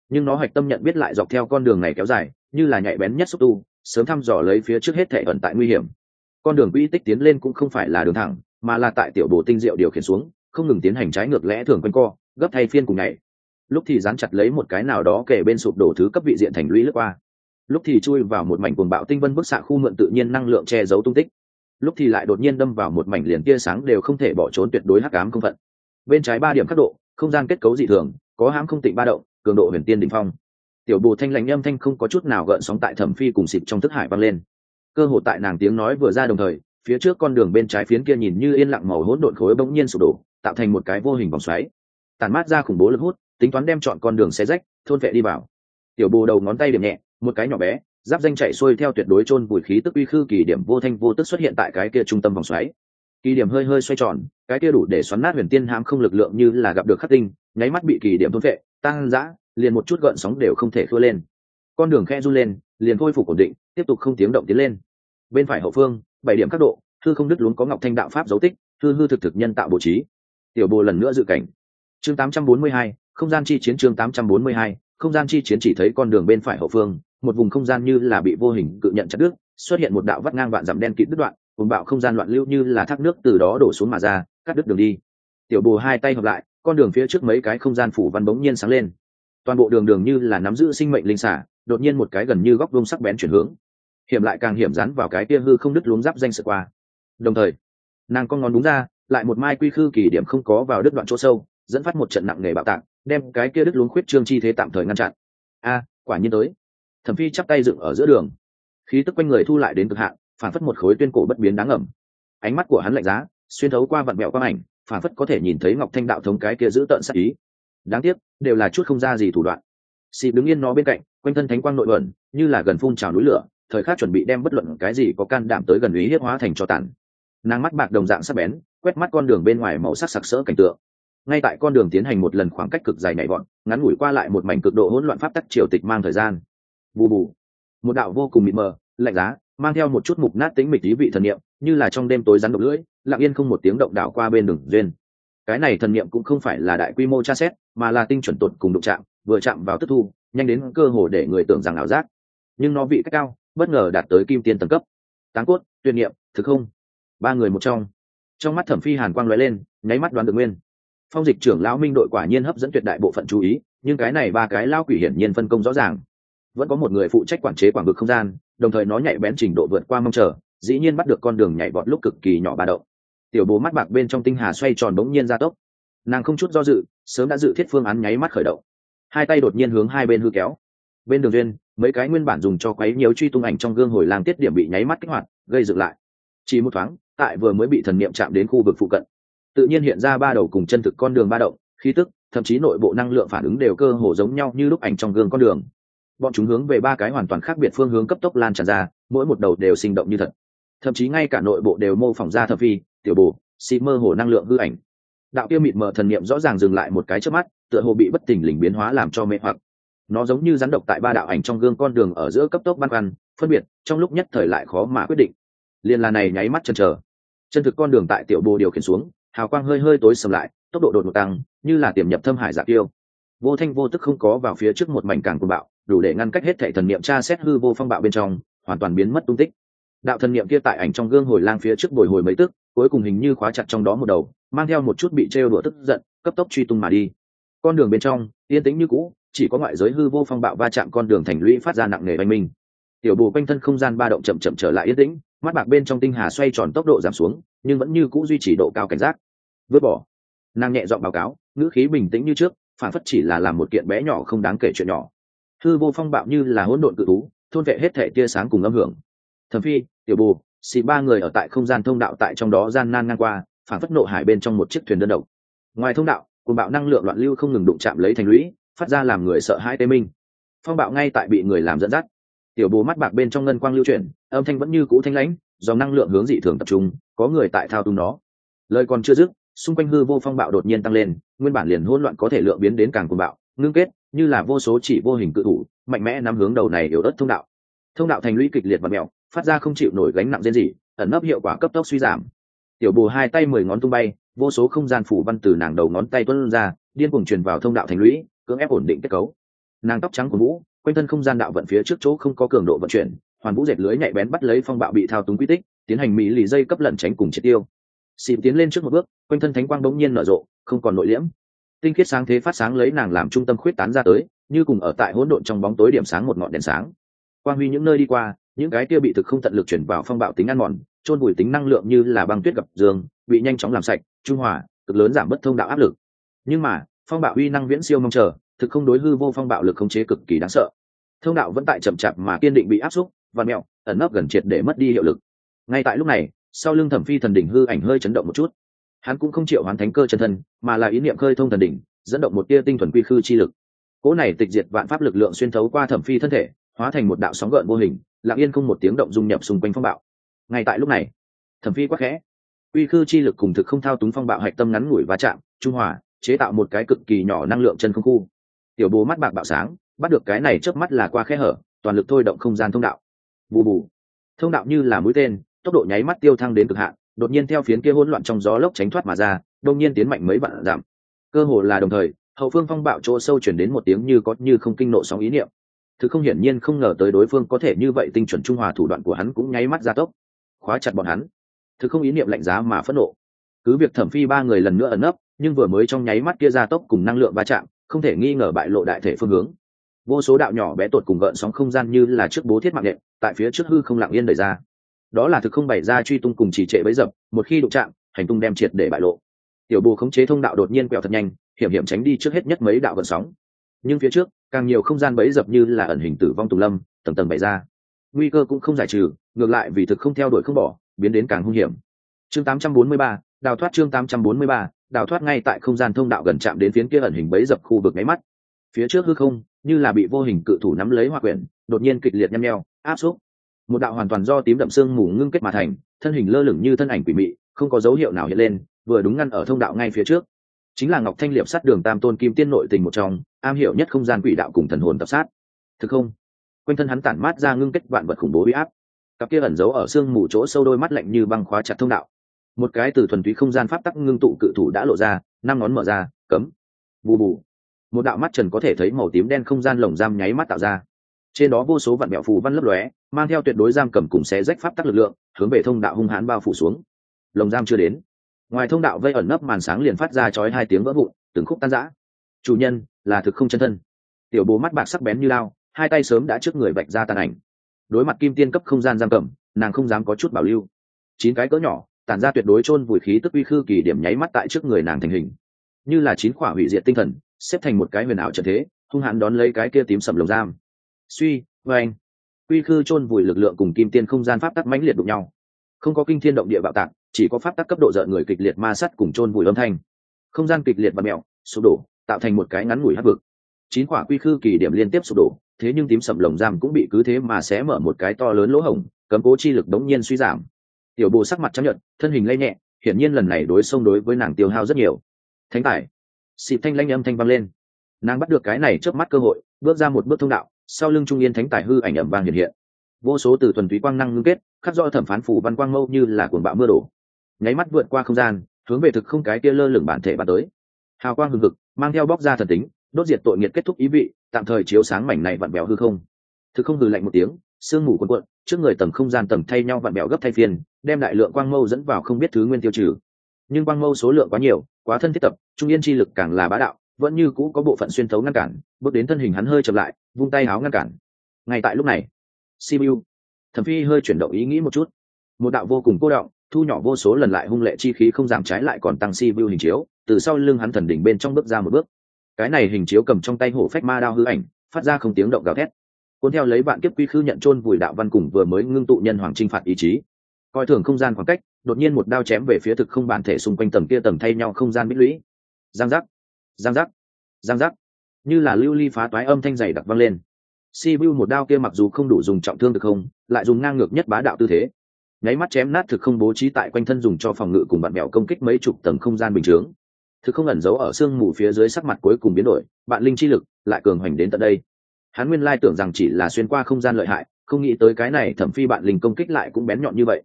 nhưng nó hạch tâm nhận biết lại dọc theo con đường này kéo dài, như là nhạy bén nhất xúc tu sớm thăm dò lấy phía trước hết thể ẩn tại nguy hiểm. Con đường quỹ tích tiến lên cũng không phải là đường thẳng, mà là tại tiểu bồ tinh diệu điều khiển xuống, không ngừng tiến hành trái ngược lẽ thường quanh co, gấp thay phiên cùng ngày lúc thì dán chặt lấy một cái nào đó kể bên sụp đổ thứ cấp vị diện thành lũy lướt qua. Lúc thì chui vào một mảnh cuồng bạo tinh vân bức xạ khu mượn tự nhiên năng lượng che giấu tung tích. Lúc thì lại đột nhiên đâm vào một mảnh liền tia sáng đều không thể bỏ trốn tuyệt đối hắc ám không phận. Bên trái ba điểm khắc độ, không gian kết cấu dị thường, có hãm không tịnh ba động, cường độ huyền tiên đỉnh phong tiểu bồ thanh lãnh âm thanh không có chút nào gợn sóng tại thẩm phi cùng xịt trong thức hải vang lên. Cơ hội tại nàng tiếng nói vừa ra đồng thời, phía trước con đường bên trái phiến kia nhìn như yên lặng màu hỗn độn khối bỗng nhiên sụp đổ, tạo thành một cái vô hình vòng xoáy. Tàn mát ra khủng bố lực hút, tính toán đem chọn con đường xe rách, thôn vệ đi vào. Tiểu bồ đầu ngón tay điểm nhẹ, một cái nhỏ bé, giáp danh chạy xuôi theo tuyệt đối chôn vùi khí tức uy khư kỳ điểm vô thanh vô tức xuất hiện tại cái kia trung tâm vòng xoáy. Kỳ điểm hơi hơi xoay tròn, cái kia đủ để xoắn nát huyền tiên hãm không lực lượng như là gặp được khắc tinh, nháy mắt bị kỳ điểm thôn vệ tăng dã liền một chút gợn sóng đều không thể thua lên. Con đường khe run lên liền khôi phục ổn định tiếp tục không tiếng động tiến lên. Bên phải hậu phương bảy điểm các độ thư không đứt luống có ngọc thanh đạo pháp dấu tích thư hư thực thực nhân tạo bố trí. Tiểu bồ lần nữa dự cảnh. Chương 842, không gian chi chiến chương 842, không gian chi chiến chỉ thấy con đường bên phải hậu phương một vùng không gian như là bị vô hình cự nhận chặt đứt xuất hiện một đạo vắt ngang vạn dặm đen kịt đứt đoạn cùng bạo không gian loạn lưu như là thác nước từ đó đổ xuống mà ra cắt đứt đường đi. Tiểu bồ hai tay hợp lại con đường phía trước mấy cái không gian phủ văn bỗng nhiên sáng lên toàn bộ đường đường như là nắm giữ sinh mệnh linh xả, đột nhiên một cái gần như góc vông sắc bén chuyển hướng. Hiểm lại càng hiểm rắn vào cái kia hư không đứt luống giáp danh sự qua. Đồng thời, nàng con ngón đúng ra, lại một mai quy khư kỳ điểm không có vào đứt đoạn chỗ sâu, dẫn phát một trận nặng nề bạo tạng đem cái kia đứt luống khuyết trương chi thế tạm thời ngăn chặn. A, quả nhiên tới. Thẩm phi chắp tay dựng ở giữa đường. Khí tức quanh người thu lại đến cực hạn, phản phất một khối tuyên cổ bất biến đáng ẩm ánh mắt của hắn lạnh giá, xuyên thấu qua vặn mẹo quang ảnh, phản phất có thể nhìn thấy ngọc thanh đạo thống cái kia giữ tợn sắc ý đáng tiếc, đều là chút không ra gì thủ đoạn. Xịp đứng yên nó bên cạnh, quanh thân thánh quang nội bẩn như là gần phun trào núi lửa, thời khắc chuẩn bị đem bất luận cái gì có can đảm tới gần ý hiếp hóa thành cho tàn. Nàng mắt bạc đồng dạng sắc bén, quét mắt con đường bên ngoài màu sắc sặc sỡ cảnh tượng. Ngay tại con đường tiến hành một lần khoảng cách cực dài nhảy vọt, ngắn ngủi qua lại một mảnh cực độ hỗn loạn pháp tắc triều tịch mang thời gian. Bù bù. Một đạo vô cùng mịt mờ, lạnh giá, mang theo một chút mục nát tính mịch lý vị thần niệm, như là trong đêm tối rắn độc lưỡi, lặng yên không một tiếng động đảo qua bên đường duyên cái này thần niệm cũng không phải là đại quy mô tra xét, mà là tinh chuẩn tột cùng đụng chạm, vừa chạm vào tức thu, nhanh đến cơ hồ để người tưởng rằng ảo giác. Nhưng nó vị cách cao, bất ngờ đạt tới kim tiên tầng cấp. Táng cốt tuyên niệm, thực không. Ba người một trong. Trong mắt thẩm phi hàn quang lóe lên, nháy mắt đoán được nguyên. Phong dịch trưởng lão minh đội quả nhiên hấp dẫn tuyệt đại bộ phận chú ý, nhưng cái này ba cái lao quỷ hiển nhiên phân công rõ ràng. Vẫn có một người phụ trách quản chế quảng vực không gian, đồng thời nó nhạy bén trình độ vượt qua mong chờ, dĩ nhiên bắt được con đường nhảy vọt lúc cực kỳ nhỏ ba động tiểu bố mắt bạc bên trong tinh hà xoay tròn bỗng nhiên ra tốc. Nàng không chút do dự, sớm đã dự thiết phương án nháy mắt khởi động. Hai tay đột nhiên hướng hai bên hư kéo. Bên đường duyên, mấy cái nguyên bản dùng cho quấy nhiều truy tung ảnh trong gương hồi lang tiết điểm bị nháy mắt kích hoạt, gây dựng lại. Chỉ một thoáng, tại vừa mới bị thần niệm chạm đến khu vực phụ cận, tự nhiên hiện ra ba đầu cùng chân thực con đường ba động, khí tức, thậm chí nội bộ năng lượng phản ứng đều cơ hồ giống nhau như lúc ảnh trong gương con đường. Bọn chúng hướng về ba cái hoàn toàn khác biệt phương hướng cấp tốc lan tràn ra, mỗi một đầu đều sinh động như thật. Thậm chí ngay cả nội bộ đều mô phỏng ra thập phi tiểu bồ xị mơ hồ năng lượng hư ảnh. Đạo kia mịt mờ thần niệm rõ ràng dừng lại một cái trước mắt, tựa hồ bị bất tỉnh lình biến hóa làm cho mê hoặc. Nó giống như rắn độc tại ba đạo ảnh trong gương con đường ở giữa cấp tốc băn khoăn, phân biệt, trong lúc nhất thời lại khó mà quyết định. Liền là này nháy mắt chân chờ. Chân thực con đường tại tiểu bồ điều khiển xuống, hào quang hơi hơi tối sầm lại, tốc độ đột ngột tăng, như là tiềm nhập thâm hải giả tiêu. Vô thanh vô tức không có vào phía trước một mảnh càng cuồng bạo, đủ để ngăn cách hết thệ thần niệm tra xét hư vô phong bạo bên trong, hoàn toàn biến mất tung tích đạo thần niệm kia tại ảnh trong gương hồi lang phía trước bồi hồi mấy tức, cuối cùng hình như khóa chặt trong đó một đầu, mang theo một chút bị trêu đùa tức giận, cấp tốc truy tung mà đi. Con đường bên trong, yên tĩnh như cũ, chỉ có ngoại giới hư vô phong bạo va chạm con đường thành lũy phát ra nặng nề oanh minh. Tiểu bù quanh thân không gian ba động chậm chậm trở lại yên tĩnh, mắt bạc bên trong tinh hà xoay tròn tốc độ giảm xuống, nhưng vẫn như cũ duy trì độ cao cảnh giác. Vứt bỏ. Nàng nhẹ dọn báo cáo, ngữ khí bình tĩnh như trước, phản phất chỉ là làm một kiện bé nhỏ không đáng kể chuyện nhỏ. Hư vô phong bạo như là hỗn độn cự thú, thôn vệ hết thể tia sáng cùng âm hưởng. Thẩm phi tiểu bù, xì ba người ở tại không gian thông đạo tại trong đó gian nan ngang qua phản phất nộ hải bên trong một chiếc thuyền đơn độc. Ngoài thông đạo cùng bạo năng lượng loạn lưu không ngừng đụng chạm lấy thành lũy, phát ra làm người sợ hãi tê minh. Phong bạo ngay tại bị người làm dẫn dắt. Tiểu bố mắt bạc bên trong ngân quang lưu chuyển, âm thanh vẫn như cũ thanh lãnh, dòng năng lượng hướng dị thường tập trung, có người tại thao túng nó. Lời còn chưa dứt, xung quanh hư vô phong bạo đột nhiên tăng lên, nguyên bản liền hỗn loạn có thể lượng biến đến càng cuồng bạo, ngưng kết, như là vô số chỉ vô hình cự thủ, mạnh mẽ nắm hướng đầu này yếu ớt thông đạo. Thông đạo thành lũy kịch liệt và mẹo phát ra không chịu nổi gánh nặng riêng gì ẩn nấp hiệu quả cấp tốc suy giảm. Tiểu bồ hai tay mười ngón tung bay, vô số không gian phủ văn từ nàng đầu ngón tay tuân ra, điên cuồng truyền vào thông đạo thành lũy, cưỡng ép ổn định kết cấu. Nàng tóc trắng của vũ, quanh thân không gian đạo vận phía trước chỗ không có cường độ vận chuyển, hoàn vũ dệt lưới nhạy bén bắt lấy phong bạo bị thao túng quy tích, tiến hành mỹ lì dây cấp lẩn tránh cùng triệt tiêu. Xịp tiến lên trước một bước, quanh thân thánh quang bỗng nhiên nở rộ, không còn nội liễm. Tinh khiết sáng thế phát sáng lấy nàng làm trung tâm khuyết tán ra tới, như cùng ở tại hỗn độn trong bóng tối điểm sáng một ngọn đèn sáng. Quang huy những nơi đi qua những cái kia bị thực không tận lực chuyển vào phong bạo tính ăn mòn trôn bùi tính năng lượng như là băng tuyết gặp dương, bị nhanh chóng làm sạch, trung hòa, cực lớn giảm bất thông đạo áp lực. Nhưng mà, phong bạo uy năng viễn siêu mong chờ, thực không đối hư vô phong bạo lực khống chế cực kỳ đáng sợ. Thông đạo vẫn tại chậm chạp mà kiên định bị áp xúc, và mẹo, ẩn nấp gần triệt để mất đi hiệu lực. Ngay tại lúc này, sau lưng thẩm phi thần đỉnh hư ảnh hơi chấn động một chút. Hắn cũng không chịu hoàn thánh cơ chân thân, mà là ý niệm khơi thông thần đỉnh, dẫn động một tia tinh thuần quy khư chi lực. Cỗ này tịch diệt vạn pháp lực lượng xuyên thấu qua thẩm phi thân thể, hóa thành một đạo sóng gợn vô hình lặng yên không một tiếng động dung nhập xung quanh phong bạo. Ngay tại lúc này, thẩm phi quắc khẽ. Uy khư chi lực cùng thực không thao túng phong bạo hạch tâm ngắn ngủi và chạm, trung hòa, chế tạo một cái cực kỳ nhỏ năng lượng chân không khu. Tiểu bố mắt bạc bạo sáng, bắt được cái này trước mắt là qua khe hở, toàn lực thôi động không gian thông đạo. Bù bù. Thông đạo như là mũi tên, tốc độ nháy mắt tiêu thăng đến cực hạn, đột nhiên theo phiến kia hỗn loạn trong gió lốc tránh thoát mà ra đông nhiên tiến mạnh mấy vạn giảm. Cơ hồ là đồng thời, hậu phương phong bạo chỗ sâu chuyển đến một tiếng như có như không kinh nộ sóng ý niệm thứ không hiển nhiên không ngờ tới đối phương có thể như vậy tinh chuẩn trung hòa thủ đoạn của hắn cũng nháy mắt ra tốc, khóa chặt bọn hắn. Thứ không ý niệm lạnh giá mà phẫn nộ. Cứ việc thẩm phi ba người lần nữa ẩn nấp, nhưng vừa mới trong nháy mắt kia ra tốc cùng năng lượng va chạm, không thể nghi ngờ bại lộ đại thể phương hướng. Vô số đạo nhỏ bé tột cùng gợn sóng không gian như là trước bố thiết mạng nệm tại phía trước hư không lặng yên đẩy ra. Đó là thực không bày ra truy tung cùng chỉ trệ bấy dập, một khi đụng chạm, hành tung đem triệt để bại lộ. Tiểu bù khống chế thông đạo đột nhiên quẹo thật nhanh, hiểm hiểm tránh đi trước hết nhất mấy đạo gợn sóng. Nhưng phía trước càng nhiều không gian bẫy dập như là ẩn hình tử vong tùng lâm tầng tầng bày ra. Nguy cơ cũng không giải trừ ngược lại vì thực không theo đuổi không bỏ biến đến càng hung hiểm. Chương 843, đào thoát chương 843, đào thoát ngay tại không gian thông đạo gần chạm đến phiến kia ẩn hình bẫy dập khu vực máy mắt. Phía trước hư không như là bị vô hình cự thủ nắm lấy hoa quyển đột nhiên kịch liệt nhăm nheo áp xúc. Một đạo hoàn toàn do tím đậm xương mù ngưng kết mà thành thân hình lơ lửng như thân ảnh quỷ mị không có dấu hiệu nào hiện lên vừa đúng ngăn ở thông đạo ngay phía trước chính là ngọc thanh liệp sát đường tam tôn kim tiên nội tình một trong, am hiểu nhất không gian quỷ đạo cùng thần hồn tập sát. Thực không? Quanh thân hắn tản mát ra ngưng kết vạn vật khủng bố bị áp. Cặp kia ẩn giấu ở xương mù chỗ sâu đôi mắt lạnh như băng khóa chặt thông đạo. Một cái từ thuần túy không gian pháp tắc ngưng tụ cự thủ đã lộ ra, năm ngón mở ra, cấm. Bù bù. Một đạo mắt trần có thể thấy màu tím đen không gian lồng giam nháy mắt tạo ra. Trên đó vô số vạn mẹo phù văn lấp lóe, mang theo tuyệt đối giam cầm cùng xé rách pháp tắc lực lượng, hướng về thông đạo hung hãn bao phủ xuống. Lồng giam chưa đến ngoài thông đạo vây ẩn nấp màn sáng liền phát ra chói hai tiếng vỡ vụn, từng khúc tan rã. Chủ nhân, là thực không chân thân. Tiểu bố mắt bạc sắc bén như lao, hai tay sớm đã trước người vạch ra tàn ảnh. Đối mặt kim tiên cấp không gian giam cầm, nàng không dám có chút bảo lưu. Chín cái cỡ nhỏ, tản ra tuyệt đối chôn vùi khí tức uy khư kỳ điểm nháy mắt tại trước người nàng thành hình. Như là chín quả hủy diệt tinh thần, xếp thành một cái huyền ảo trận thế, hung hãn đón lấy cái kia tím sầm lồng giam. Suy vê anh uy khư chôn vùi lực lượng cùng kim tiên không gian pháp tắc mãnh liệt đụng nhau. Không có kinh thiên động địa bạo tạc chỉ có pháp tắc cấp độ rợn người kịch liệt ma sắt cùng chôn vùi âm thanh. Không gian kịch liệt và mẹo, sụp đổ, tạo thành một cái ngắn ngủi hắc vực. Chín quả quy khư kỳ điểm liên tiếp sụp đổ, thế nhưng tím sầm lồng giam cũng bị cứ thế mà xé mở một cái to lớn lỗ hổng, cấm cố chi lực đống nhiên suy giảm. Tiểu bồ sắc mặt chấp nhận thân hình lay nhẹ, hiển nhiên lần này đối xông đối với nàng tiêu hao rất nhiều. Thánh tài. Xịt thanh lanh âm thanh vang lên. Nàng bắt được cái này trước mắt cơ hội, bước ra một bước thông đạo, sau lưng trung yên thánh tài hư ảnh ẩm vang hiện hiện. Vô số từ thuần túy quang năng ngưng kết, khắc do thẩm phán phủ văn quang mâu như là cuồng bạo mưa đổ nháy mắt vượt qua không gian, hướng về thực không cái kia lơ lửng bản thể bàn tới. Hào quang hừng hực, mang theo bóc ra thần tính, đốt diệt tội nghiệt kết thúc ý vị, tạm thời chiếu sáng mảnh này vặn bèo hư không. Thực không hừ lạnh một tiếng, sương mù cuộn cuộn, trước người tầng không gian tầng thay nhau vặn bèo gấp thay phiên, đem đại lượng quang mâu dẫn vào không biết thứ nguyên tiêu trừ. Nhưng quang mâu số lượng quá nhiều, quá thân thiết tập, trung yên chi lực càng là bá đạo, vẫn như cũ có bộ phận xuyên thấu ngăn cản, bước đến thân hình hắn hơi chậm lại, vung tay háo ngăn cản. Ngay tại lúc này cbu thẩm phi hơi chuyển động ý nghĩ một chút. Một đạo vô cùng cô động thu nhỏ vô số lần lại hung lệ chi khí không giảm trái lại còn tăng si view hình chiếu, từ sau lưng hắn thần đỉnh bên trong bước ra một bước. Cái này hình chiếu cầm trong tay hổ phách ma đao hư ảnh, phát ra không tiếng động gào thét. Cuốn theo lấy bạn kiếp quy khư nhận chôn vùi đạo văn cùng vừa mới ngưng tụ nhân hoàng trinh phạt ý chí. Coi thường không gian khoảng cách, đột nhiên một đao chém về phía thực không bản thể xung quanh tầng kia tầng thay nhau không gian bích lũy. Giang giác giang giác giang giác. Như là lưu ly phá toái âm thanh dày đặc vang lên. Si vu một đao kia mặc dù không đủ dùng trọng thương được không, lại dùng ngang ngược nhất bá đạo tư thế nháy mắt chém nát thực không bố trí tại quanh thân dùng cho phòng ngự cùng bạn mèo công kích mấy chục tầng không gian bình chướng. Thực không ẩn giấu ở sương mù phía dưới sắc mặt cuối cùng biến đổi, bạn linh chi lực lại cường hoành đến tận đây. Hắn nguyên lai tưởng rằng chỉ là xuyên qua không gian lợi hại, không nghĩ tới cái này thẩm phi bạn linh công kích lại cũng bén nhọn như vậy.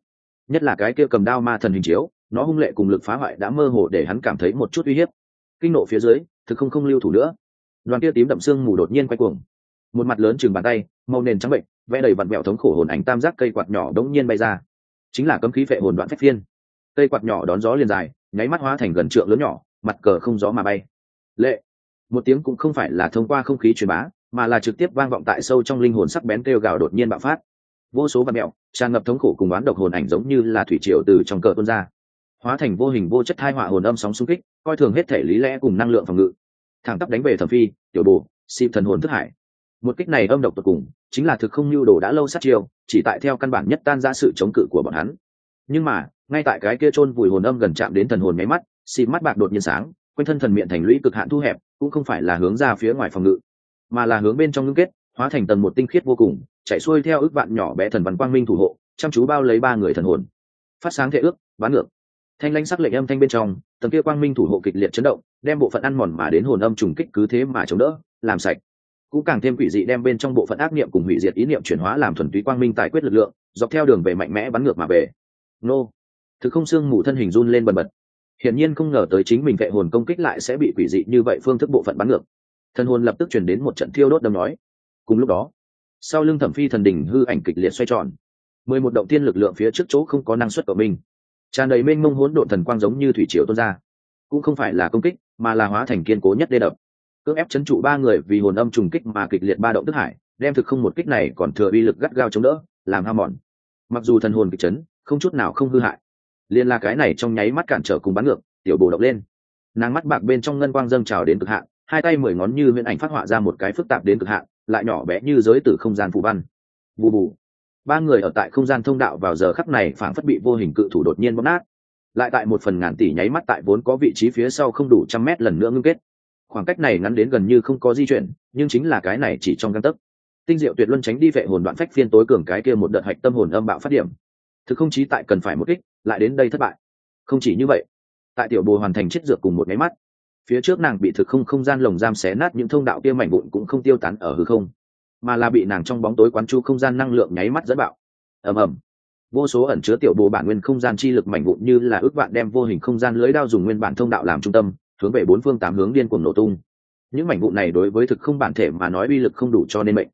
Nhất là cái kia cầm đao ma thần hình chiếu, nó hung lệ cùng lực phá hoại đã mơ hồ để hắn cảm thấy một chút uy hiếp. Kinh nộ phía dưới, thực không không lưu thủ nữa. Đoàn kia tím đậm xương mù đột nhiên quay cuồng. Một mặt lớn chừng bàn tay, màu nền trắng bệnh, vẽ đầy vặn vẹo thống khổ hồn ảnh tam giác cây quạt nhỏ đống nhiên bay ra chính là cấm khí phệ hồn đoạn phách phiên. Cây quạt nhỏ đón gió liền dài, nháy mắt hóa thành gần trượng lớn nhỏ, mặt cờ không gió mà bay. Lệ. Một tiếng cũng không phải là thông qua không khí truyền bá, mà là trực tiếp vang vọng tại sâu trong linh hồn sắc bén kêu gào đột nhiên bạo phát. Vô số vật mẹo, tràn ngập thống khổ cùng oán độc hồn ảnh giống như là thủy triều từ trong cờ tuôn ra. Hóa thành vô hình vô chất thai họa hồn âm sóng xung kích, coi thường hết thể lý lẽ cùng năng lượng phòng ngự. Thẳng tắp đánh về thẩm phi, tiểu bồ xịp thần hồn thức hải một kích này âm độc tột cùng, chính là thực không nhu đồ đã lâu sát chiêu, chỉ tại theo căn bản nhất tan ra sự chống cự của bọn hắn. Nhưng mà, ngay tại cái kia chôn vùi hồn âm gần chạm đến thần hồn máy mắt, xịt mắt bạc đột nhiên sáng, quanh thân thần miệng thành lũy cực hạn thu hẹp, cũng không phải là hướng ra phía ngoài phòng ngự, mà là hướng bên trong ngưng kết, hóa thành tầng một tinh khiết vô cùng, chạy xuôi theo ước vạn nhỏ bé thần văn quang minh thủ hộ, chăm chú bao lấy ba người thần hồn. Phát sáng thể ước bán ngược. Thanh lãnh sắc lệnh âm thanh bên trong, tầng kia quang minh thủ hộ kịch liệt chấn động, đem bộ phận ăn mòn mà đến hồn âm trùng kích cứ thế mà chống đỡ, làm sạch cũng càng thêm quỷ dị đem bên trong bộ phận ác niệm cùng hủy diệt ý niệm chuyển hóa làm thuần túy quang minh tài quyết lực lượng, dọc theo đường về mạnh mẽ bắn ngược mà về. Nô. Thực không xương mù thân hình run lên bần bật. Hiển nhiên không ngờ tới chính mình vệ hồn công kích lại sẽ bị quỷ dị như vậy phương thức bộ phận bắn ngược. Thân hồn lập tức chuyển đến một trận thiêu đốt đâm nói. Cùng lúc đó, sau lưng thẩm phi thần đỉnh hư ảnh kịch liệt xoay tròn. Mười một động tiên lực lượng phía trước chỗ không có năng suất của mình. Tràn đầy mênh mông hỗn độn thần quang giống như thủy triều tuôn ra. Cũng không phải là công kích, mà là hóa thành kiên cố nhất đê đập cưỡng ép chấn trụ ba người vì hồn âm trùng kích mà kịch liệt ba động tức hải, đem thực không một kích này còn thừa uy lực gắt gao chống đỡ, làm hao mòn. Mặc dù thần hồn kịch chấn, không chút nào không hư hại liên là cái này trong nháy mắt cản trở cùng bắn ngược, tiểu bồ động lên. Nàng mắt bạc bên trong ngân quang dâng trào đến cực hạn, hai tay mười ngón như huyễn ảnh phát họa ra một cái phức tạp đến cực hạn, lại nhỏ bé như giới từ không gian phù văn. Bù bù. Ba người ở tại không gian thông đạo vào giờ khắc này phảng phất bị vô hình cự thủ đột nhiên bóp nát. Lại tại một phần ngàn tỷ nháy mắt tại vốn có vị trí phía sau không đủ trăm mét lần nữa ngưng kết khoảng cách này ngắn đến gần như không có di chuyển, nhưng chính là cái này chỉ trong căn tấc. Tinh diệu tuyệt luân tránh đi vệ hồn đoạn phách phiên tối cường cái kia một đợt hạch tâm hồn âm bạo phát điểm. Thực không chí tại cần phải một kích, lại đến đây thất bại. Không chỉ như vậy, tại tiểu bồ hoàn thành chết dược cùng một máy mắt, phía trước nàng bị thực không không gian lồng giam xé nát những thông đạo kia mảnh vụn cũng không tiêu tán ở hư không, mà là bị nàng trong bóng tối quán chu không gian năng lượng nháy mắt dẫn bạo. Ầm ầm. Vô số ẩn chứa tiểu bồ bản nguyên không gian chi lực mảnh vụn như là ước vạn đem vô hình không gian lưới đao dùng nguyên bản thông đạo làm trung tâm hướng về bốn phương tám hướng điên cuồng nổ tung. Những mảnh vụn này đối với thực không bản thể mà nói uy lực không đủ cho nên mệnh.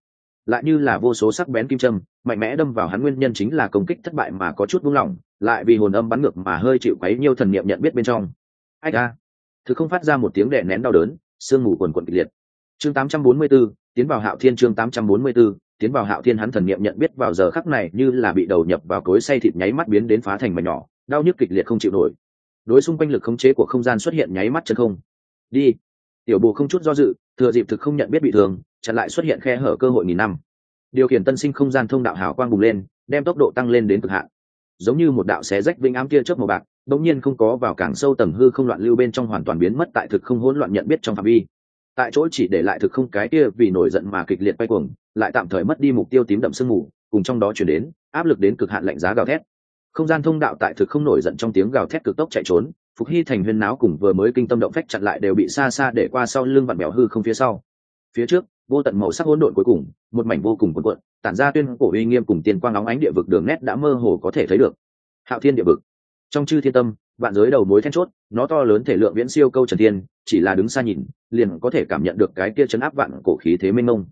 Lại như là vô số sắc bén kim châm mạnh mẽ đâm vào hắn nguyên nhân chính là công kích thất bại mà có chút buông lỏng lại vì hồn âm bắn ngược mà hơi chịu quấy nhiêu thần niệm nhận biết bên trong. Ai a. Thực không phát ra một tiếng đè nén đau đớn sương mù quần quần kịch liệt. Chương 844, tiến vào hạo thiên chương 844, tiến vào hạo thiên hắn thần niệm nhận biết vào giờ khắc này như là bị đầu nhập vào cối xay thịt nháy mắt biến đến phá thành mảnh nhỏ đau nhức kịch liệt không chịu nổi đối xung quanh lực khống chế của không gian xuất hiện nháy mắt chân không. Đi. Tiểu bồ không chút do dự, thừa dịp thực không nhận biết bị thương, chặn lại xuất hiện khe hở cơ hội nghìn năm. Điều khiển tân sinh không gian thông đạo hào quang bùng lên, đem tốc độ tăng lên đến cực hạn. Giống như một đạo xé rách vĩnh ám kia chớp màu bạc, đột nhiên không có vào cảng sâu tầng hư không loạn lưu bên trong hoàn toàn biến mất tại thực không hỗn loạn nhận biết trong phạm vi. Tại chỗ chỉ để lại thực không cái kia vì nổi giận mà kịch liệt quay cuồng, lại tạm thời mất đi mục tiêu tím đậm sương mù, cùng trong đó chuyển đến, áp lực đến cực hạn lạnh giá gào thét không gian thông đạo tại thực không nổi giận trong tiếng gào thét cực tốc chạy trốn, phục hy thành huyên náo cùng vừa mới kinh tâm động phách chặn lại đều bị xa xa để qua sau lưng vặn bèo hư không phía sau. Phía trước, vô tận màu sắc hỗn độn cuối cùng, một mảnh vô cùng cuộn cuộn, tản ra tuyên cổ uy nghiêm cùng tiền quang óng ánh địa vực đường nét đã mơ hồ có thể thấy được. Hạo thiên địa vực. Trong chư thiên tâm, vạn giới đầu mối then chốt, nó to lớn thể lượng viễn siêu câu trần thiên, chỉ là đứng xa nhìn, liền có thể cảm nhận được cái kia chấn áp vạn cổ khí thế mênh mông.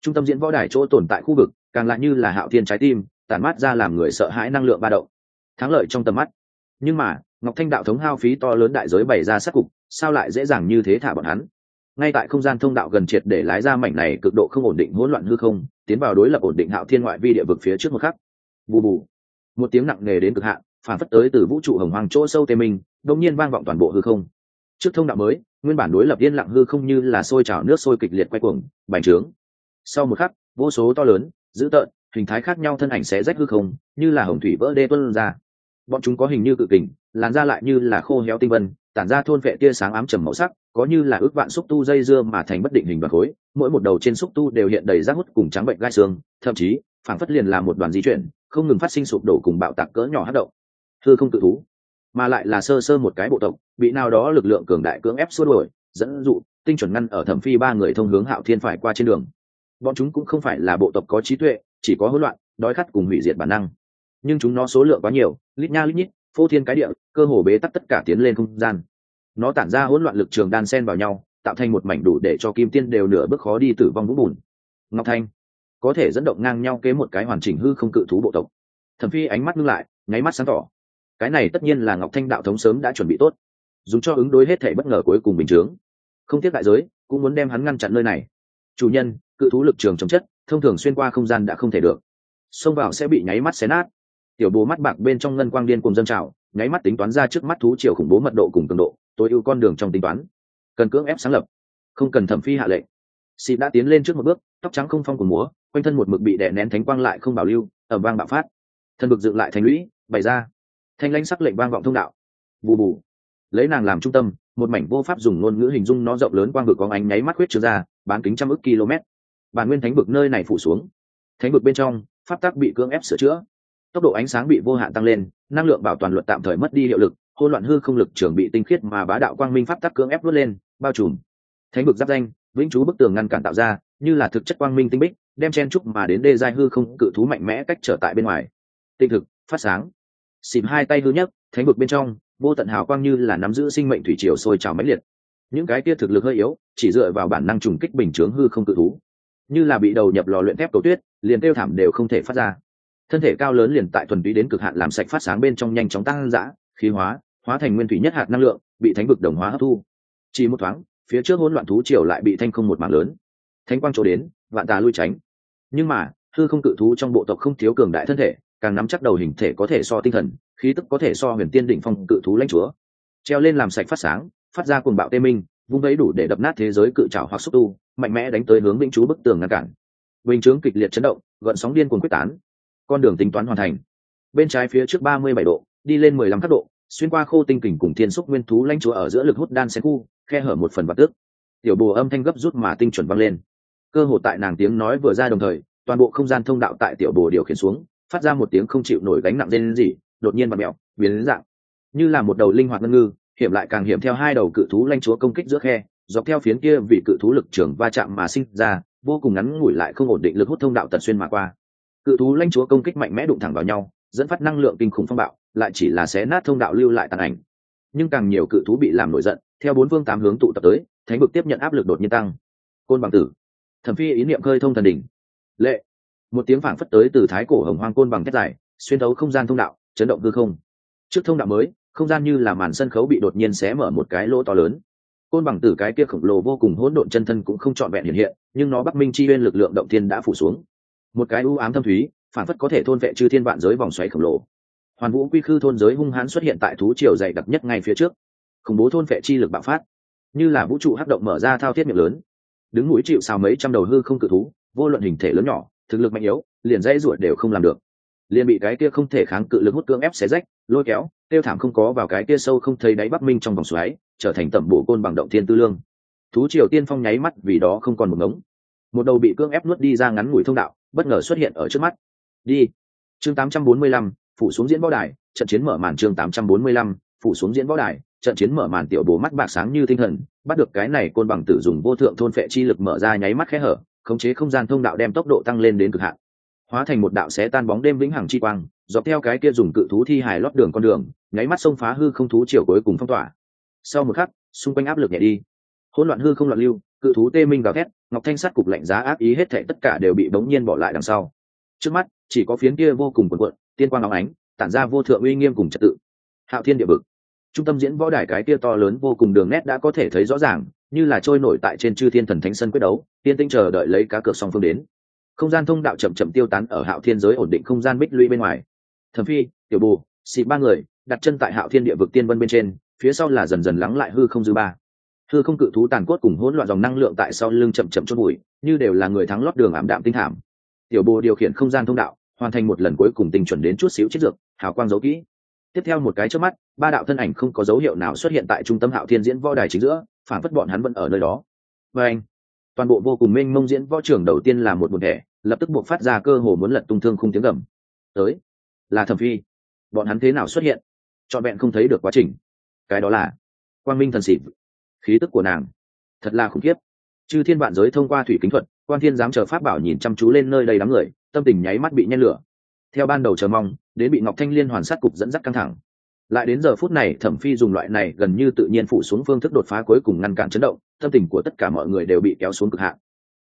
Trung tâm diễn võ đài chỗ tồn tại khu vực, càng lại như là hạo thiên trái tim, tản mát ra làm người sợ hãi năng lượng ba động thắng lợi trong tầm mắt. Nhưng mà, ngọc thanh đạo thống hao phí to lớn đại giới bày ra sát cục, sao lại dễ dàng như thế thả bọn hắn? Ngay tại không gian thông đạo gần triệt để lái ra mảnh này cực độ không ổn định hỗn loạn hư không, tiến vào đối lập ổn định hạo thiên ngoại vi địa vực phía trước một khắc. Bù bù. Một tiếng nặng nề đến cực hạn, phản phất tới từ vũ trụ hồng hoàng chỗ sâu tê minh đông nhiên vang vọng toàn bộ hư không. Trước thông đạo mới, nguyên bản đối lập yên lặng hư không như là sôi trào nước sôi kịch liệt quay cuồng, bành trướng. Sau một khắc, vô số to lớn, dữ tợn, hình thái khác nhau thân ảnh sẽ rách hư không, như là hồng thủy vỡ đê tuân ra bọn chúng có hình như cự kình, làn da lại như là khô héo tinh vân, tản ra thôn vệ tia sáng ám trầm màu sắc, có như là ước vạn xúc tu dây dưa mà thành bất định hình và khối. Mỗi một đầu trên xúc tu đều hiện đầy rác hút cùng trắng bệnh gai xương, thậm chí, phảng phất liền là một đoàn di chuyển, không ngừng phát sinh sụp đổ cùng bạo tạc cỡ nhỏ hát động. Thưa không tự thú, mà lại là sơ sơ một cái bộ tộc, bị nào đó lực lượng cường đại cưỡng ép xua đuổi, dẫn dụ, tinh chuẩn ngăn ở thẩm phi ba người thông hướng hạo thiên phải qua trên đường. Bọn chúng cũng không phải là bộ tộc có trí tuệ, chỉ có hỗn loạn, đói khát cùng hủy diệt bản năng nhưng chúng nó số lượng quá nhiều, lít nha lít nhít, phô thiên cái địa, cơ hồ bế tắc tất cả tiến lên không gian. Nó tản ra hỗn loạn lực trường đan sen vào nhau, tạo thành một mảnh đủ để cho kim tiên đều nửa bước khó đi tử vong vũng bùn. Ngọc thanh, có thể dẫn động ngang nhau kế một cái hoàn chỉnh hư không cự thú bộ tộc. Thẩm phi ánh mắt ngưng lại, nháy mắt sáng tỏ. Cái này tất nhiên là ngọc thanh đạo thống sớm đã chuẩn bị tốt, dùng cho ứng đối hết thể bất ngờ cuối cùng bình chướng. Không tiếc đại giới, cũng muốn đem hắn ngăn chặn nơi này. Chủ nhân, cự thú lực trường chống chất, thông thường xuyên qua không gian đã không thể được. Xông vào sẽ bị nháy mắt xé nát tiểu bố mắt bạc bên trong ngân quang điên cùng dân trào, nháy mắt tính toán ra trước mắt thú chiều khủng bố mật độ cùng cường độ, tối ưu con đường trong tính toán. Cần cưỡng ép sáng lập, không cần thẩm phi hạ lệnh. Xị đã tiến lên trước một bước, tóc trắng không phong của múa, quanh thân một mực bị đè nén thánh quang lại không bảo lưu ở vang bạo phát. Thân bực dựng lại thành lũy, bày ra. Thanh lãnh sắc lệnh vang vọng thông đạo. Bù bù. Lấy nàng làm trung tâm, một mảnh vô pháp dùng ngôn ngữ hình dung nó rộng lớn quang vực có ánh nháy mắt huyết trừ ra, bán kính trăm ức km. Bản nguyên thánh vực nơi này phủ xuống. Thánh vực bên trong, pháp tắc bị cưỡng ép sửa chữa tốc độ ánh sáng bị vô hạn tăng lên, năng lượng bảo toàn luật tạm thời mất đi hiệu lực hôn loạn hư không lực trường bị tinh khiết mà bá đạo quang minh pháp tắc cưỡng ép vớt lên, bao trùm. Thánh vực giáp danh, vĩnh chú bức tường ngăn cản tạo ra, như là thực chất quang minh tinh bích, đem chen trúc mà đến đê giai hư không cự thú mạnh mẽ cách trở tại bên ngoài. Tinh thực, phát sáng. Xịm hai tay hư nhất thánh vực bên trong, vô tận hào quang như là nắm giữ sinh mệnh thủy triều sôi trào mãnh liệt. Những cái kia thực lực hơi yếu, chỉ dựa vào bản năng trùng kích bình chướng hư không cự thú. Như là bị đầu nhập lò luyện thép cầu tuyết, liền tiêu thảm đều không thể phát ra thân thể cao lớn liền tại thuần túy đến cực hạn làm sạch phát sáng bên trong nhanh chóng tăng dã, khí hóa hóa thành nguyên thủy nhất hạt năng lượng, bị thánh vực đồng hóa hấp thu. Chỉ một thoáng, phía trước hỗn loạn thú triều lại bị thanh không một mảng lớn. Thánh quang chỗ đến, vạn tà lui tránh. Nhưng mà, hư không cự thú trong bộ tộc không thiếu cường đại thân thể, càng nắm chắc đầu hình thể có thể so tinh thần, khí tức có thể so huyền tiên đỉnh phong cự thú lãnh chúa. Treo lên làm sạch phát sáng, phát ra cuồng bạo tê minh, vung đấy đủ để đập nát thế giới cự trào hoặc xúc tu, mạnh mẽ đánh tới hướng vĩnh chú bức tường ngăn cản. Bình chướng kịch liệt chấn động, gợn sóng điên cuồng quyết tán con đường tính toán hoàn thành. Bên trái phía trước ba mươi bảy độ, đi lên mười lăm các độ, xuyên qua khô tinh kình cùng thiên xúc nguyên thú lãnh chúa ở giữa lực hút đan xe khu, khe hở một phần bạc tước. Tiểu bồ âm thanh gấp rút mà tinh chuẩn vang lên. Cơ hội tại nàng tiếng nói vừa ra đồng thời, toàn bộ không gian thông đạo tại tiểu bồ điều khiển xuống, phát ra một tiếng không chịu nổi gánh nặng lên gì đột nhiên và mẹo biến đến dạng. Như là một đầu linh hoạt ngân ngư, hiểm lại càng hiểm theo hai đầu cự thú lanh chúa công kích giữa khe, dọc theo phiến kia vì cự thú lực trường va chạm mà sinh ra, vô cùng ngắn ngủi lại không ổn định lực hút thông đạo tận xuyên mà qua cự thú lanh chúa công kích mạnh mẽ đụng thẳng vào nhau, dẫn phát năng lượng kinh khủng phong bạo, lại chỉ là xé nát thông đạo lưu lại tàn ảnh. Nhưng càng nhiều cự thú bị làm nổi giận, theo bốn phương tám hướng tụ tập tới, thánh vực tiếp nhận áp lực đột nhiên tăng. Côn bằng tử. Thẩm phi ý niệm khơi thông thần đỉnh. Lệ. Một tiếng phảng phất tới từ thái cổ hồng hoang côn bằng thét dài, xuyên thấu không gian thông đạo, chấn động hư không. Trước thông đạo mới, không gian như là màn sân khấu bị đột nhiên xé mở một cái lỗ to lớn. Côn bằng tử cái kia khổng lồ vô cùng hỗn độn chân thân cũng không trọn vẹn hiện hiện, nhưng nó bắc minh chi bên lực lượng động thiên đã phủ xuống một cái u ám thâm thúy, phản phất có thể thôn vệ chư thiên vạn giới vòng xoáy khổng lồ. Hoàn vũ quy khư thôn giới hung hãn xuất hiện tại thú triều dày đặc nhất ngay phía trước. Khủng bố thôn vệ chi lực bạo phát. Như là vũ trụ hắc động mở ra thao thiết miệng lớn. Đứng mũi chịu xào mấy trăm đầu hư không cự thú, vô luận hình thể lớn nhỏ, thực lực mạnh yếu, liền dãy ruột đều không làm được. Liền bị cái kia không thể kháng cự lực hút cưỡng ép xé rách, lôi kéo, tiêu thảm không có vào cái kia sâu không thấy đáy bắc minh trong vòng xoáy, trở thành tẩm bổ côn bằng động thiên tư lương. Thú triều tiên phong nháy mắt vì đó không còn một ngống một đầu bị cưỡng ép nuốt đi ra ngắn ngủi thông đạo bất ngờ xuất hiện ở trước mắt. Đi. Chương 845, phủ xuống diễn võ đài trận chiến mở màn chương 845, phủ xuống diễn võ đài trận chiến mở màn tiểu bố mắt bạc sáng như tinh thần bắt được cái này côn bằng tử dùng vô thượng thôn phệ chi lực mở ra nháy mắt khẽ hở khống chế không gian thông đạo đem tốc độ tăng lên đến cực hạn. Hóa thành một đạo xé tan bóng đêm vĩnh hằng chi quang dọc theo cái kia dùng cự thú thi hài lót đường con đường nháy mắt xông phá hư không thú chiều cuối cùng phong tỏa. Sau một khắc xung quanh áp lực nhẹ đi. Hỗn loạn hư không loạn lưu cự thú tê minh gào thét, ngọc thanh sắt cục lạnh giá ác ý hết thệ tất cả đều bị bỗng nhiên bỏ lại đằng sau. Trước mắt, chỉ có phiến kia vô cùng quần quận, tiên quang óng ánh, tản ra vô thượng uy nghiêm cùng trật tự. Hạo thiên địa vực. Trung tâm diễn võ đài cái kia to lớn vô cùng đường nét đã có thể thấy rõ ràng, như là trôi nổi tại trên chư thiên thần thánh sân quyết đấu, tiên tinh chờ đợi lấy cá cược song phương đến. Không gian thông đạo chậm chậm tiêu tán ở hạo thiên giới ổn định không gian bích lũy bên ngoài. Thẩm phi, tiểu bù, xịt ba người, đặt chân tại hạo thiên địa vực tiên vân bên trên, phía sau là dần dần lắng lại hư không dư ba hư không cự thú tàn cốt cùng hỗn loạn dòng năng lượng tại sau lưng chậm chậm chốt bụi như đều là người thắng lót đường ảm đạm tinh thảm. Tiểu bồ điều khiển không gian thông đạo, hoàn thành một lần cuối cùng tình chuẩn đến chút xíu chết dược, hào quang giấu kỹ. Tiếp theo một cái trước mắt, ba đạo thân ảnh không có dấu hiệu nào xuất hiện tại trung tâm hạo thiên diễn võ đài chính giữa, phản phất bọn hắn vẫn ở nơi đó. Và anh, toàn bộ vô cùng mênh mông diễn võ trường đầu tiên là một một thẻ lập tức buộc phát ra cơ hồ muốn lật tung thương không tiếng gầm. Tới, là thẩm phi. Bọn hắn thế nào xuất hiện? Trọn vẹn không thấy được quá trình. Cái đó là quang minh thần xịt khí tức của nàng. Thật là khủng khiếp. Chư thiên vạn giới thông qua thủy kính thuật, quan thiên dám chờ pháp bảo nhìn chăm chú lên nơi đây đám người, tâm tình nháy mắt bị nhen lửa. Theo ban đầu chờ mong, đến bị ngọc thanh liên hoàn sát cục dẫn dắt căng thẳng. Lại đến giờ phút này, thẩm phi dùng loại này gần như tự nhiên phụ xuống phương thức đột phá cuối cùng ngăn cản chấn động, tâm tình của tất cả mọi người đều bị kéo xuống cực hạn.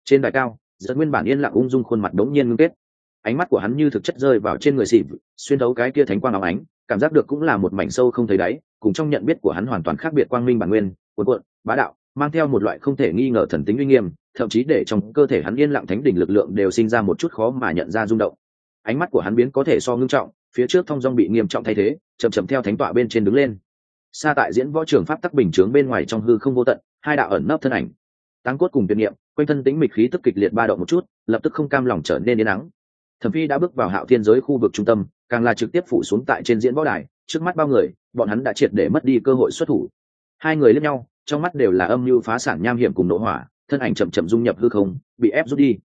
Trên đài cao dẫn nguyên bản yên lặng ung dung khuôn mặt đống nhiên ngưng kết. Ánh mắt của hắn như thực chất rơi vào trên người xịp xuyên thấu cái kia thánh quang áo ánh, cảm giác được cũng là một mảnh sâu không thấy đáy, cùng trong nhận biết của hắn hoàn toàn khác biệt quang minh bản nguyên, cuộn cuộn bá đạo, mang theo một loại không thể nghi ngờ thần tính uy nghiêm, thậm chí để trong cơ thể hắn yên lặng thánh đỉnh lực lượng đều sinh ra một chút khó mà nhận ra rung động. Ánh mắt của hắn biến có thể so ngưng trọng, phía trước thông dong bị nghiêm trọng thay thế, chậm chậm theo thánh tọa bên trên đứng lên. Xa tại diễn võ trường pháp tắc bình chướng bên ngoài trong hư không vô tận, hai đạo ẩn nấp thân ảnh. Tăng cốt cùng tuyệt niệm, quanh thân tính mịch khí tức kịch liệt ba động một chút, lập tức không cam lòng trở nên yên nắng thẩm phi đã bước vào hạo thiên giới khu vực trung tâm, càng là trực tiếp phủ xuống tại trên diễn võ đài, trước mắt bao người, bọn hắn đã triệt để mất đi cơ hội xuất thủ. Hai người lẫn nhau trong mắt đều là âm mưu phá sản nham hiểm cùng nổ hỏa, thân ảnh chậm chậm dung nhập hư không, bị ép rút đi.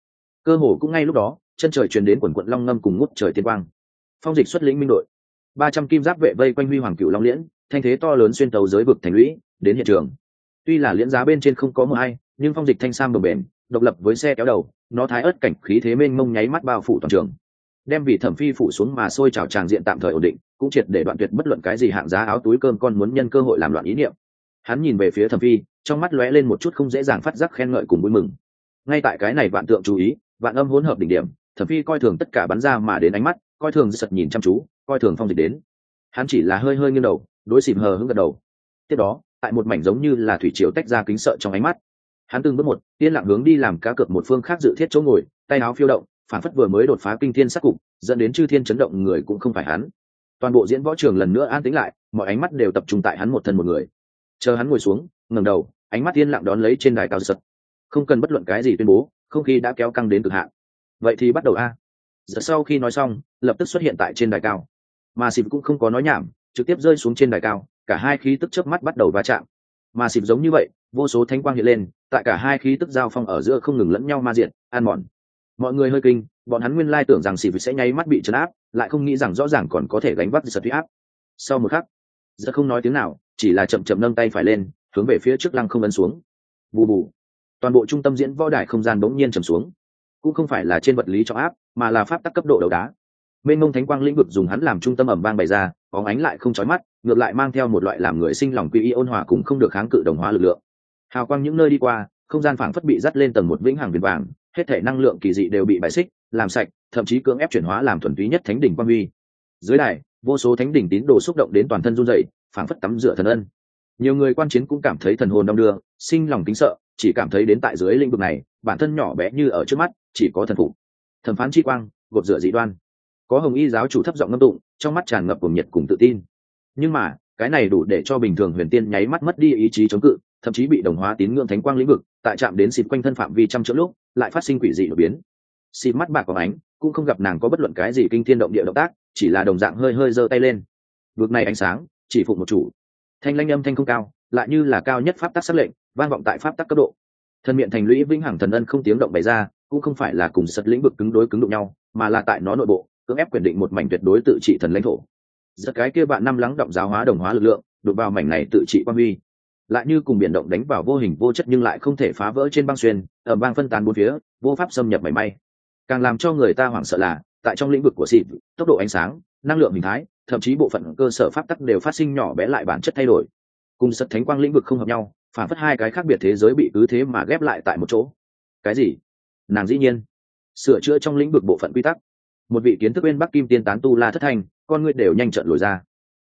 Cơ hồ cũng ngay lúc đó, chân trời truyền đến quần quận long ngâm cùng ngút trời tiên quang. Phong dịch xuất lĩnh minh đội. Ba trăm kim giáp vệ vây quanh huy hoàng cựu long liễn, thanh thế to lớn xuyên tàu giới vực thành lũy, đến hiện trường. Tuy là liễn giá bên trên không có mờ hay nhưng phong dịch thanh sam bờ bền độc lập với xe kéo đầu, nó thái ớt cảnh khí thế mênh mông nháy mắt bao phủ toàn trường. Đem vị thẩm phi phủ xuống mà sôi trào tràng diện tạm thời ổn định, cũng triệt để đoạn tuyệt bất luận cái gì hạng giá áo túi cơm con muốn nhân cơ hội làm loạn ý niệm hắn nhìn về phía thẩm phi, trong mắt lóe lên một chút không dễ dàng phát giác khen ngợi cùng vui mừng. Ngay tại cái này vạn tượng chú ý, vạn âm hỗn hợp đỉnh điểm, thẩm phi coi thường tất cả bắn ra mà đến ánh mắt, coi thường sật nhìn chăm chú, coi thường phong dịch đến. Hắn chỉ là hơi hơi nghiêng đầu, đối xìm hờ hững gật đầu. Tiếp đó, tại một mảnh giống như là thủy chiều tách ra kính sợ trong ánh mắt, hắn từng bước một, yên lặng hướng đi làm cá cược một phương khác dự thiết chỗ ngồi, tay áo phiêu động, phản phất vừa mới đột phá kinh thiên sắc cục, dẫn đến chư thiên chấn động người cũng không phải hắn. Toàn bộ diễn võ trường lần nữa an tĩnh lại, mọi ánh mắt đều tập trung tại hắn một thân một người chờ hắn ngồi xuống, ngẩng đầu, ánh mắt yên lặng đón lấy trên đài cao sật không cần bất luận cái gì tuyên bố, không khí đã kéo căng đến cực hạn. Vậy thì bắt đầu a. Giờ sau khi nói xong, lập tức xuất hiện tại trên đài cao. Mà xịp cũng không có nói nhảm, trực tiếp rơi xuống trên đài cao, cả hai khí tức chớp mắt bắt đầu va chạm. Mà xịp giống như vậy, vô số thanh quang hiện lên, tại cả hai khí tức giao phong ở giữa không ngừng lẫn nhau ma diện an mòn. Mọi người hơi kinh, bọn hắn nguyên lai tưởng rằng xịp sẽ nháy mắt bị trấn áp, lại không nghĩ rằng rõ ràng còn có thể gánh vác giật huy áp. Sau một khắc, giờ không nói tiếng nào chỉ là chậm chậm nâng tay phải lên, hướng về phía trước lăng không ấn xuống. Bù bù. Toàn bộ trung tâm diễn võ đài không gian bỗng nhiên trầm xuống. Cũng không phải là trên vật lý cho áp, mà là pháp tắc cấp độ đầu đá. Mênh mông thánh quang lĩnh vực dùng hắn làm trung tâm ẩm vang bày ra, bóng ánh lại không trói mắt, ngược lại mang theo một loại làm người sinh lòng quy y ôn hòa cùng không được kháng cự đồng hóa lực lượng. Hào quang những nơi đi qua, không gian phảng phất bị dắt lên tầng một vĩnh hằng viền vàng, hết thể năng lượng kỳ dị đều bị bại xích, làm sạch, thậm chí cưỡng ép chuyển hóa làm thuần túy nhất thánh đỉnh quang huy. Dưới đài, vô số thánh đỉnh tín đồ xúc động đến toàn thân run dậy phảng phất tắm rửa thần ân. Nhiều người quan chiến cũng cảm thấy thần hồn đong đưa, sinh lòng kính sợ, chỉ cảm thấy đến tại dưới lĩnh vực này, bản thân nhỏ bé như ở trước mắt, chỉ có thần phục. Thẩm phán chi quang, gột rửa dị đoan. Có hồng y giáo chủ thấp giọng ngâm tụng, trong mắt tràn ngập cùng nhiệt cùng tự tin. Nhưng mà, cái này đủ để cho bình thường huyền tiên nháy mắt mất đi ý chí chống cự, thậm chí bị đồng hóa tín ngưỡng thánh quang lĩnh vực, tại chạm đến xịt quanh thân phạm vi trăm chỗ lúc, lại phát sinh quỷ dị đột biến. Xịt mắt bạc có ánh, cũng không gặp nàng có bất luận cái gì kinh thiên động địa động tác, chỉ là đồng dạng hơi hơi giơ tay lên. Vực này ánh sáng chỉ phục một chủ. Thanh lanh âm thanh không cao, lại như là cao nhất pháp tắc sắc lệnh, vang vọng tại pháp tắc cấp độ. Thần miệng thành lũy vĩnh hằng thần ân không tiếng động bày ra, cũng không phải là cùng sật lĩnh vực cứng đối cứng đụng nhau, mà là tại nó nội bộ, cưỡng ép quyền định một mảnh tuyệt đối tự trị thần lãnh thổ. Giật cái kia bạn năm lắng động giáo hóa đồng hóa lực lượng đột vào mảnh này tự trị quan huy. Lại như cùng biển động đánh vào vô hình vô chất nhưng lại không thể phá vỡ trên băng xuyên ở bang phân tán bốn phía, vô pháp xâm nhập mảy may. Càng làm cho người ta hoảng sợ là, tại trong lĩnh vực của xịt, tốc độ ánh sáng, năng lượng hình thái thậm chí bộ phận cơ sở pháp tắc đều phát sinh nhỏ bé lại bản chất thay đổi. Cùng sật thánh quang lĩnh vực không hợp nhau phản phất hai cái khác biệt thế giới bị cứ thế mà ghép lại tại một chỗ. Cái gì? Nàng dĩ nhiên. Sửa chữa trong lĩnh vực bộ phận quy tắc. Một vị kiến thức bên bắc kim tiên tán tu la thất thành, con người đều nhanh trận lồi ra.